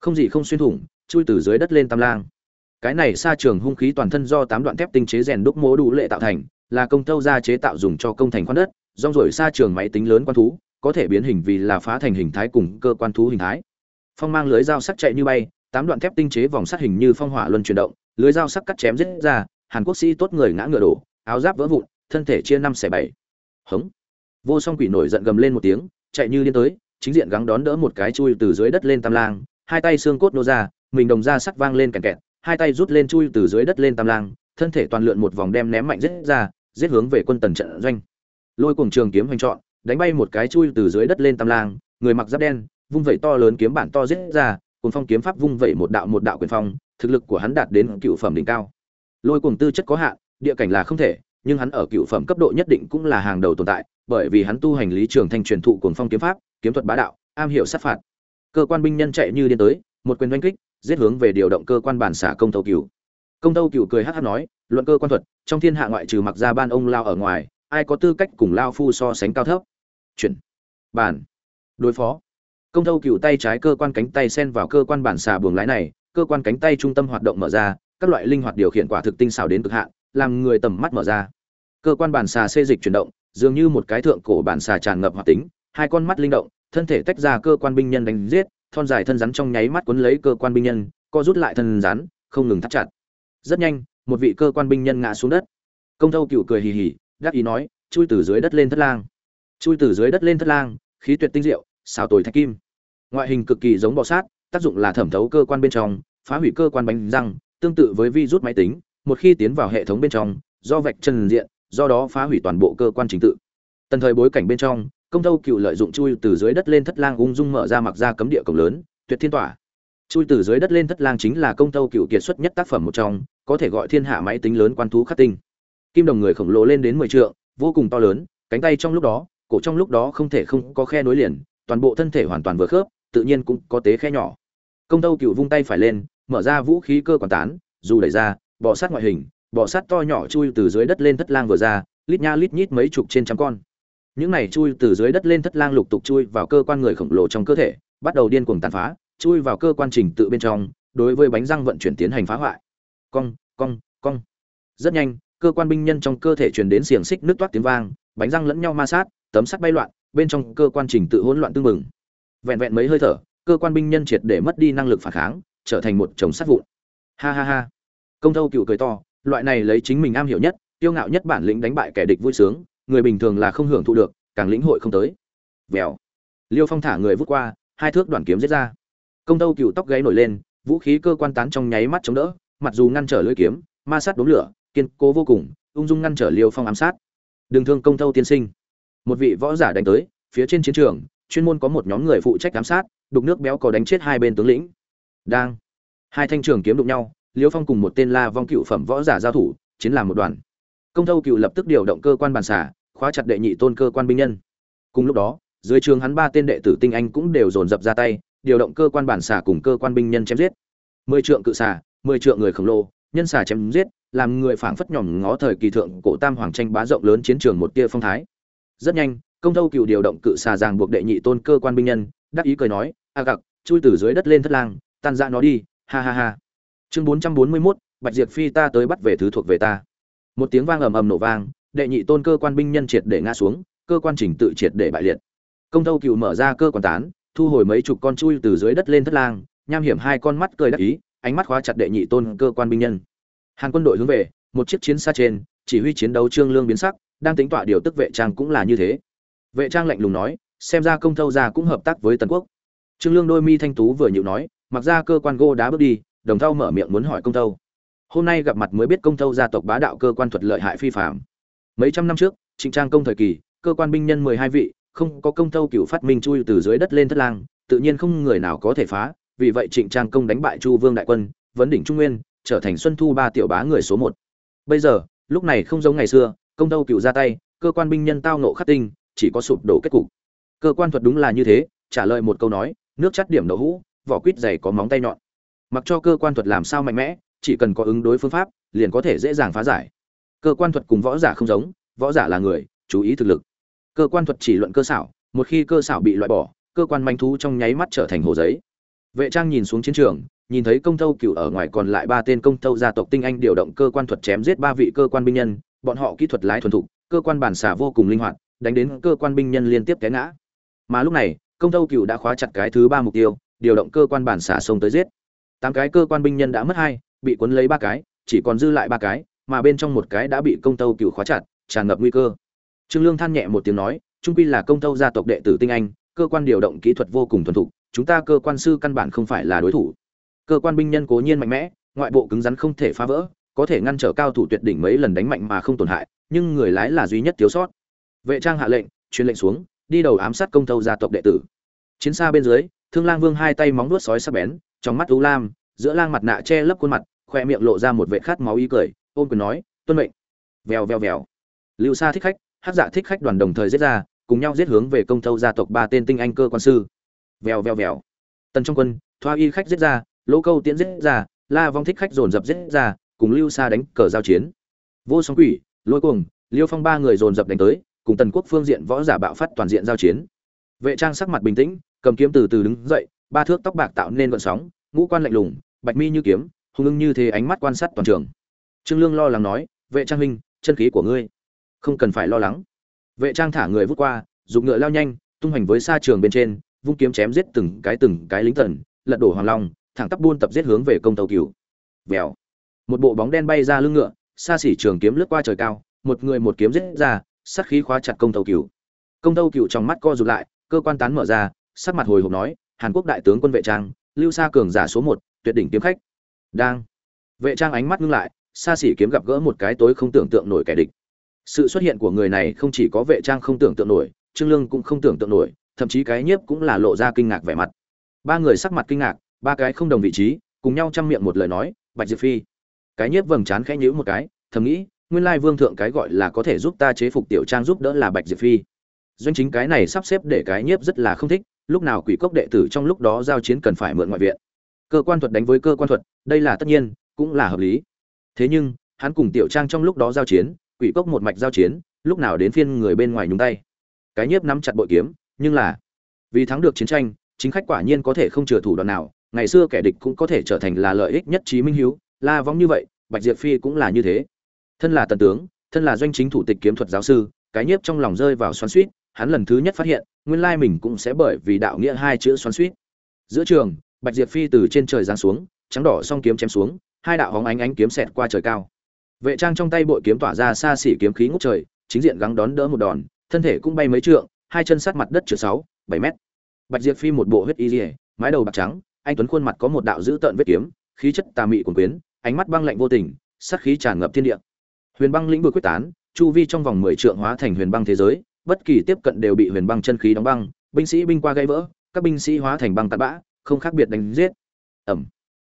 Không gì không xuyên thủng chui từ dưới đất lên tam lang. Cái này xa trường hung khí toàn thân do tám đoạn thép tinh chế rèn đúc mố đủ lệ tạo thành, là công tâu ra chế tạo dùng cho công thành khoan đất, rong rổi xa trường máy tính lớn quan thú, có thể biến hình vì là phá thành hình thái cùng cơ quan thú hình thái. Phong mang lưới dao sắc chạy như bay, tám đoạn thép tinh chế vòng sắt hình như phong hỏa luân chuyển động, lưới dao sắc cắt chém giết ra, hàn quốc sĩ tốt người ngã ngựa đổ, áo giáp vỡ vụn, thân thể chia năm xẻ bảy. Hống. Vô song quỷ nổi giận gầm lên một tiếng, chạy như điên tới, chính diện gắng đón đỡ một cái chui từ dưới đất lên tam lang, hai tay xương cốt nô ra mình đồng ra sắc vang lên kẹt kẹt, hai tay rút lên chui từ dưới đất lên tam lang, thân thể toàn lượn một vòng đem ném mạnh giết ra, giết hướng về quân tần trận doanh. Lôi cùng trường kiếm hoành trọn, đánh bay một cái chui từ dưới đất lên tam lang, người mặc giáp đen, vung vẩy to lớn kiếm bản to giết ra cùng phong kiếm pháp vung vẩy một đạo một đạo quyền phong, thực lực của hắn đạt đến cựu phẩm đỉnh cao. Lôi cùng tư chất có hạn, địa cảnh là không thể, nhưng hắn ở cựu phẩm cấp độ nhất định cũng là hàng đầu tồn tại, bởi vì hắn tu hành lý trường thanh truyền thụ cuồng phong kiếm pháp, kiếm thuật bá đạo, am hiểu sát phạt. Cơ quan binh nhân chạy như điên tới, một quyền oanh kích giết hướng về điều động cơ quan bản xả công tâu cửu. Công tâu cửu cười hát hát nói, luận cơ quan thuật, trong thiên hạ ngoại trừ mặc ra ban ông lao ở ngoài, ai có tư cách cùng lao phu so sánh cao thấp? Chuyển bản. Đối phó. Công thâu cửu tay trái cơ quan cánh tay sen vào cơ quan bản xà buồng lái này, cơ quan cánh tay trung tâm hoạt động mở ra, các loại linh hoạt điều khiển quả thực tinh xảo đến cực hạn, làm người tầm mắt mở ra. Cơ quan bản xà xê dịch chuyển động, dường như một cái thượng cổ bản xà tràn ngập hoạt tính, hai con mắt linh động, thân thể tách ra cơ quan binh nhân đánh giết thon dài thân rắn trong nháy mắt cuốn lấy cơ quan binh nhân, co rút lại thân rắn, không ngừng thắt chặt. Rất nhanh, một vị cơ quan binh nhân ngã xuống đất. Công thâu cựu cười hì hì đáp ý nói, chui từ dưới đất lên thất lang. Chui từ dưới đất lên thất lang, khí tuyệt tinh diệu, xào tồi thạch kim. Ngoại hình cực kỳ giống bọ sát, tác dụng là thẩm thấu cơ quan bên trong, phá hủy cơ quan bánh răng, tương tự với virus máy tính, một khi tiến vào hệ thống bên trong, do vạch trần diện, do đó phá hủy toàn bộ cơ quan chính tự. Tần thời bối cảnh bên trong công thâu cựu lợi dụng chui từ dưới đất lên thất lang ung dung mở ra mặc ra cấm địa cổng lớn, tuyệt thiên tỏa. Chui từ dưới đất lên thất lang chính là công thâu cựu kiệt xuất nhất tác phẩm một trong, có thể gọi thiên hạ máy tính lớn quan thú khắc tinh. Kim đồng người khổng lồ lên đến mười trượng, vô cùng to lớn, cánh tay trong lúc đó, cổ trong lúc đó không thể không có khe nối liền, toàn bộ thân thể hoàn toàn vừa khớp, tự nhiên cũng có tế khe nhỏ. Công tâu cựu vung tay phải lên, mở ra vũ khí cơ quản tán, dù đẩy ra, bọ sát ngoại hình, bọ sát to nhỏ chui từ dưới đất lên thất lang vừa ra, lít nha lít nhít mấy chục trên trăm con những này chui từ dưới đất lên thất lang lục tục chui vào cơ quan người khổng lồ trong cơ thể, bắt đầu điên cuồng tàn phá, chui vào cơ quan trình tự bên trong, đối với bánh răng vận chuyển tiến hành phá hoại. Cong cong cong. Rất nhanh, cơ quan binh nhân trong cơ thể truyền đến xiềng xích nước toát tiếng vang, bánh răng lẫn nhau ma sát, tấm sắt bay loạn, bên trong cơ quan trình tự hỗn loạn tương mừng vẹn vẹn mấy hơi thở, cơ quan binh nhân triệt để mất đi năng lực phản kháng, trở thành một chồng sắt vụn. Ha ha ha. Công thâu cựu cười to, loại này lấy chính mình am hiểu nhất tiêu ngạo nhất bản lĩnh đánh bại kẻ địch vui sướng người bình thường là không hưởng thụ được, càng lĩnh hội không tới. Vèo. Liêu phong thả người vút qua, hai thước đoàn kiếm giết ra. Công thâu cựu tóc gáy nổi lên, vũ khí cơ quan tán trong nháy mắt chống đỡ, mặc dù ngăn trở lưỡi kiếm, ma sát đốm lửa, kiên cố vô cùng, ung dung ngăn trở liêu phong ám sát. Đừng thương công thâu tiên sinh. Một vị võ giả đánh tới, phía trên chiến trường, chuyên môn có một nhóm người phụ trách giám sát, đục nước béo có đánh chết hai bên tướng lĩnh. Đang. Hai thanh trường kiếm đụng nhau, liêu phong cùng một tên la vong cựu phẩm võ giả giao thủ, chiến làm một đoàn. Công thâu cựu lập tức điều động cơ quan bàn xả khóa chặt đệ nhị tôn cơ quan binh nhân. Cùng lúc đó, dưới trường hắn ba tên đệ tử tinh anh cũng đều dồn dập ra tay, điều động cơ quan bản xả cùng cơ quan binh nhân chém giết. Mười trượng cự xả mười trượng người khổng lồ, nhân xả chém giết, làm người phảng phất nhỏm ngó thời kỳ thượng cổ tam hoàng tranh bá rộng lớn chiến trường một tia phong thái. Rất nhanh, công thâu cựu điều động cự xà giang buộc đệ nhị tôn cơ quan binh nhân, đắc ý cười nói, a gặc, chui từ dưới đất lên thất lang, tan ra nó đi, ha ha ha. Chương bốn trăm bốn mươi mốt, bạch diệp phi ta tới bắt về thứ thuộc về ta. Một tiếng vang ầm ầm nổ vang đệ nhị tôn cơ quan binh nhân triệt để ngã xuống, cơ quan chỉnh tự triệt để bại liệt. Công thâu cựu mở ra cơ quan tán, thu hồi mấy chục con chui từ dưới đất lên thất lang, nham hiểm hai con mắt cười đắc ý, ánh mắt khóa chặt đệ nhị tôn cơ quan binh nhân. Hàng quân đội hướng về, một chiếc chiến xa trên, chỉ huy chiến đấu trương lương biến sắc, đang tính tọa điều tức vệ trang cũng là như thế. Vệ trang lạnh lùng nói, xem ra công thâu gia cũng hợp tác với tần quốc. Trương lương đôi mi thanh tú vừa nhịu nói, mặc ra cơ quan gô đá bước đi, đồng thau mở miệng muốn hỏi công thâu. Hôm nay gặp mặt mới biết công thâu gia tộc bá đạo cơ quan thuật lợi hại phi phạm mấy trăm năm trước, trịnh trang công thời kỳ, cơ quan binh nhân mười hai vị, không có công thâu cựu phát minh chui từ dưới đất lên thất lang, tự nhiên không người nào có thể phá, vì vậy trịnh trang công đánh bại chu vương đại quân, vấn đỉnh trung nguyên, trở thành xuân thu ba tiểu bá người số một. Bây giờ, lúc này không giống ngày xưa, công thâu cựu ra tay, cơ quan binh nhân tao nộ khắc tinh, chỉ có sụp đổ kết cục. Cơ quan thuật đúng là như thế, trả lời một câu nói, nước chắt điểm đậu hũ, vỏ quýt dày có móng tay nhọn. Mặc cho cơ quan thuật làm sao mạnh mẽ, chỉ cần có ứng đối phương pháp, liền có thể dễ dàng phá giải cơ quan thuật cùng võ giả không giống, võ giả là người, chú ý thực lực. Cơ quan thuật chỉ luận cơ xảo, một khi cơ xảo bị loại bỏ, cơ quan manh thú trong nháy mắt trở thành hồ giấy. Vệ trang nhìn xuống chiến trường, nhìn thấy công thâu cựu ở ngoài còn lại ba tên công thâu gia tộc tinh anh điều động cơ quan thuật chém giết ba vị cơ quan binh nhân, bọn họ kỹ thuật lái thuần thục, cơ quan bản xả vô cùng linh hoạt, đánh đến cơ quan binh nhân liên tiếp té ngã. Mà lúc này, công thâu cựu đã khóa chặt cái thứ ba mục tiêu, điều động cơ quan bản xả sông tới giết. Tám cái cơ quan binh nhân đã mất hai, bị cuốn lấy ba cái, chỉ còn dư lại ba cái mà bên trong một cái đã bị công tâu cựu khóa chặt, tràn ngập nguy cơ. Trương lương than nhẹ một tiếng nói, trung quy là công tâu gia tộc đệ tử tinh anh, cơ quan điều động kỹ thuật vô cùng thuần thục, chúng ta cơ quan sư căn bản không phải là đối thủ. Cơ quan binh nhân cố nhiên mạnh mẽ, ngoại bộ cứng rắn không thể phá vỡ, có thể ngăn trở cao thủ tuyệt đỉnh mấy lần đánh mạnh mà không tổn hại, nhưng người lái là duy nhất thiếu sót. Vệ trang hạ lệnh, truyền lệnh xuống, đi đầu ám sát công thâu gia tộc đệ tử. Chiến xa bên dưới, thương lang vương hai tay móng nuốt sói sắc bén, trong mắt u lam, giữa lang mặt nạ che lấp khuôn mặt, khoe miệng lộ ra một vệ khát máu ý cười ôm quyền nói, tuân mệnh. Vèo vèo vèo. Lưu sa thích khách hát dạ thích khách đoàn đồng thời giết ra, cùng nhau giết hướng về công thâu gia tộc ba tên tinh anh cơ quan sư. Vèo vèo vèo. Tần trong quân, thoa y khách giết ra, lỗ câu tiễn giết ra, la vong thích khách dồn dập giết ra, cùng lưu sa đánh cờ giao chiến. Vô song quỷ, lôi cuồng, liêu phong ba người dồn dập đánh tới, cùng tần quốc phương diện võ giả bạo phát toàn diện giao chiến. Vệ trang sắc mặt bình tĩnh, cầm kiếm từ từ đứng dậy, ba thước tóc bạc tạo nên vận sóng, ngũ quan lạnh lùng, bạch mi như kiếm, hung ưng như thế ánh mắt quan sát toàn trường trương lương lo lắng nói, vệ trang huynh, chân khí của ngươi, không cần phải lo lắng. Vệ trang thả người vút qua dùng ngựa lao nhanh, tung hành với xa trường bên trên, vung kiếm chém giết từng cái từng cái lính tần lật đổ hoàng long, thẳng tắp buôn tập giết hướng về công tàu cửu vèo. Một bộ bóng đen bay ra lưng ngựa, xa xỉ trường kiếm lướt qua trời cao, một người một kiếm giết ra, sát khí khóa chặt công tàu cửu công tàu cửu trong mắt co rụt lại, cơ quan tán mở ra, sắc mặt hồi hộp nói, hàn quốc đại tướng quân vệ trang, lưu sa cường giả số một, tuyệt đỉnh kiếm khách. Đang. Vệ trang ánh mắt ngưng lại xa xỉ kiếm gặp gỡ một cái tối không tưởng tượng nổi kẻ địch. Sự xuất hiện của người này không chỉ có vệ trang không tưởng tượng nổi, trương lương cũng không tưởng tượng nổi, thậm chí cái nhiếp cũng là lộ ra kinh ngạc vẻ mặt. Ba người sắc mặt kinh ngạc, ba cái không đồng vị trí, cùng nhau chăm miệng một lời nói, bạch diệp phi. Cái nhiếp vầng trán khẽ nhíu một cái, thầm nghĩ, nguyên lai vương thượng cái gọi là có thể giúp ta chế phục tiểu trang giúp đỡ là bạch diệp phi. Doanh chính cái này sắp xếp để cái nhiếp rất là không thích, lúc nào quỷ cốc đệ tử trong lúc đó giao chiến cần phải mượn ngoại viện. Cơ quan thuật đánh với cơ quan thuật, đây là tất nhiên, cũng là hợp lý thế nhưng, hắn cùng tiểu trang trong lúc đó giao chiến, quỷ cốc một mạch giao chiến, lúc nào đến phiên người bên ngoài nhúng tay. Cái nhiếp nắm chặt bội kiếm, nhưng là, vì thắng được chiến tranh, chính khách quả nhiên có thể không chừa thủ đoạn nào, ngày xưa kẻ địch cũng có thể trở thành là lợi ích nhất trí minh hiếu, la vong như vậy, bạch diệp phi cũng là như thế. Thân là tần tướng, thân là doanh chính thủ tịch kiếm thuật giáo sư, cái nhiếp trong lòng rơi vào xoắn suýt hắn lần thứ nhất phát hiện, nguyên lai mình cũng sẽ bởi vì đạo nghĩa hai chữ xoắn suýt giữa trường, bạch diệp phi từ trên trời giáng xuống, trắng đỏ song kiếm chém xuống hai đạo hóng ánh ánh kiếm xẹt qua trời cao. Vệ trang trong tay bội kiếm tỏa ra xa xỉ kiếm khí ngút trời, chính diện gắng đón đỡ một đòn, thân thể cũng bay mấy trượng, hai chân sát mặt đất chứa sáu, bảy mét. Bạch diệp phi một bộ huyết y dỉa mái đầu bạc trắng, anh tuấn khuôn mặt có một đạo dữ tợn vết kiếm, khí chất tà mị cuồng quyến, ánh mắt băng lạnh vô tình, sát khí tràn ngập thiên địa. Huyền băng lĩnh vực quyết tán, chu vi trong vòng mười trượng hóa thành huyền băng thế giới, bất kỳ tiếp cận đều bị huyền băng chân khí đóng băng, binh sĩ binh qua gây vỡ, các binh sĩ hóa thành băng tạt bã, không khác biệt đánh giết. Ẩm.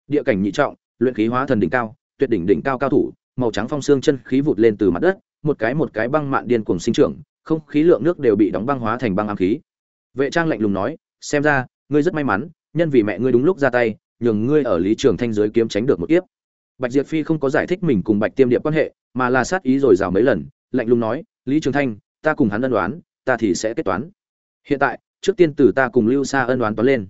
Địa cảnh nhị trọng luyện khí hóa thần đỉnh cao, tuyệt đỉnh đỉnh cao cao thủ, màu trắng phong xương chân khí vụt lên từ mặt đất, một cái một cái băng mạn điên cuồng sinh trưởng, không khí lượng nước đều bị đóng băng hóa thành băng ám khí. Vệ trang lạnh lùng nói, xem ra, ngươi rất may mắn, nhân vì mẹ ngươi đúng lúc ra tay, nhường ngươi ở lý trường thanh giới kiếm tránh được một kiếp. Bạch diệp phi không có giải thích mình cùng bạch tiêm điệp quan hệ, mà là sát ý rồi rào mấy lần, lạnh lùng nói, lý trường thanh, ta cùng hắn ân đoán ta thì sẽ kết toán. Hiện tại, trước tiên từ ta cùng lưu xa ân đoán toán lên.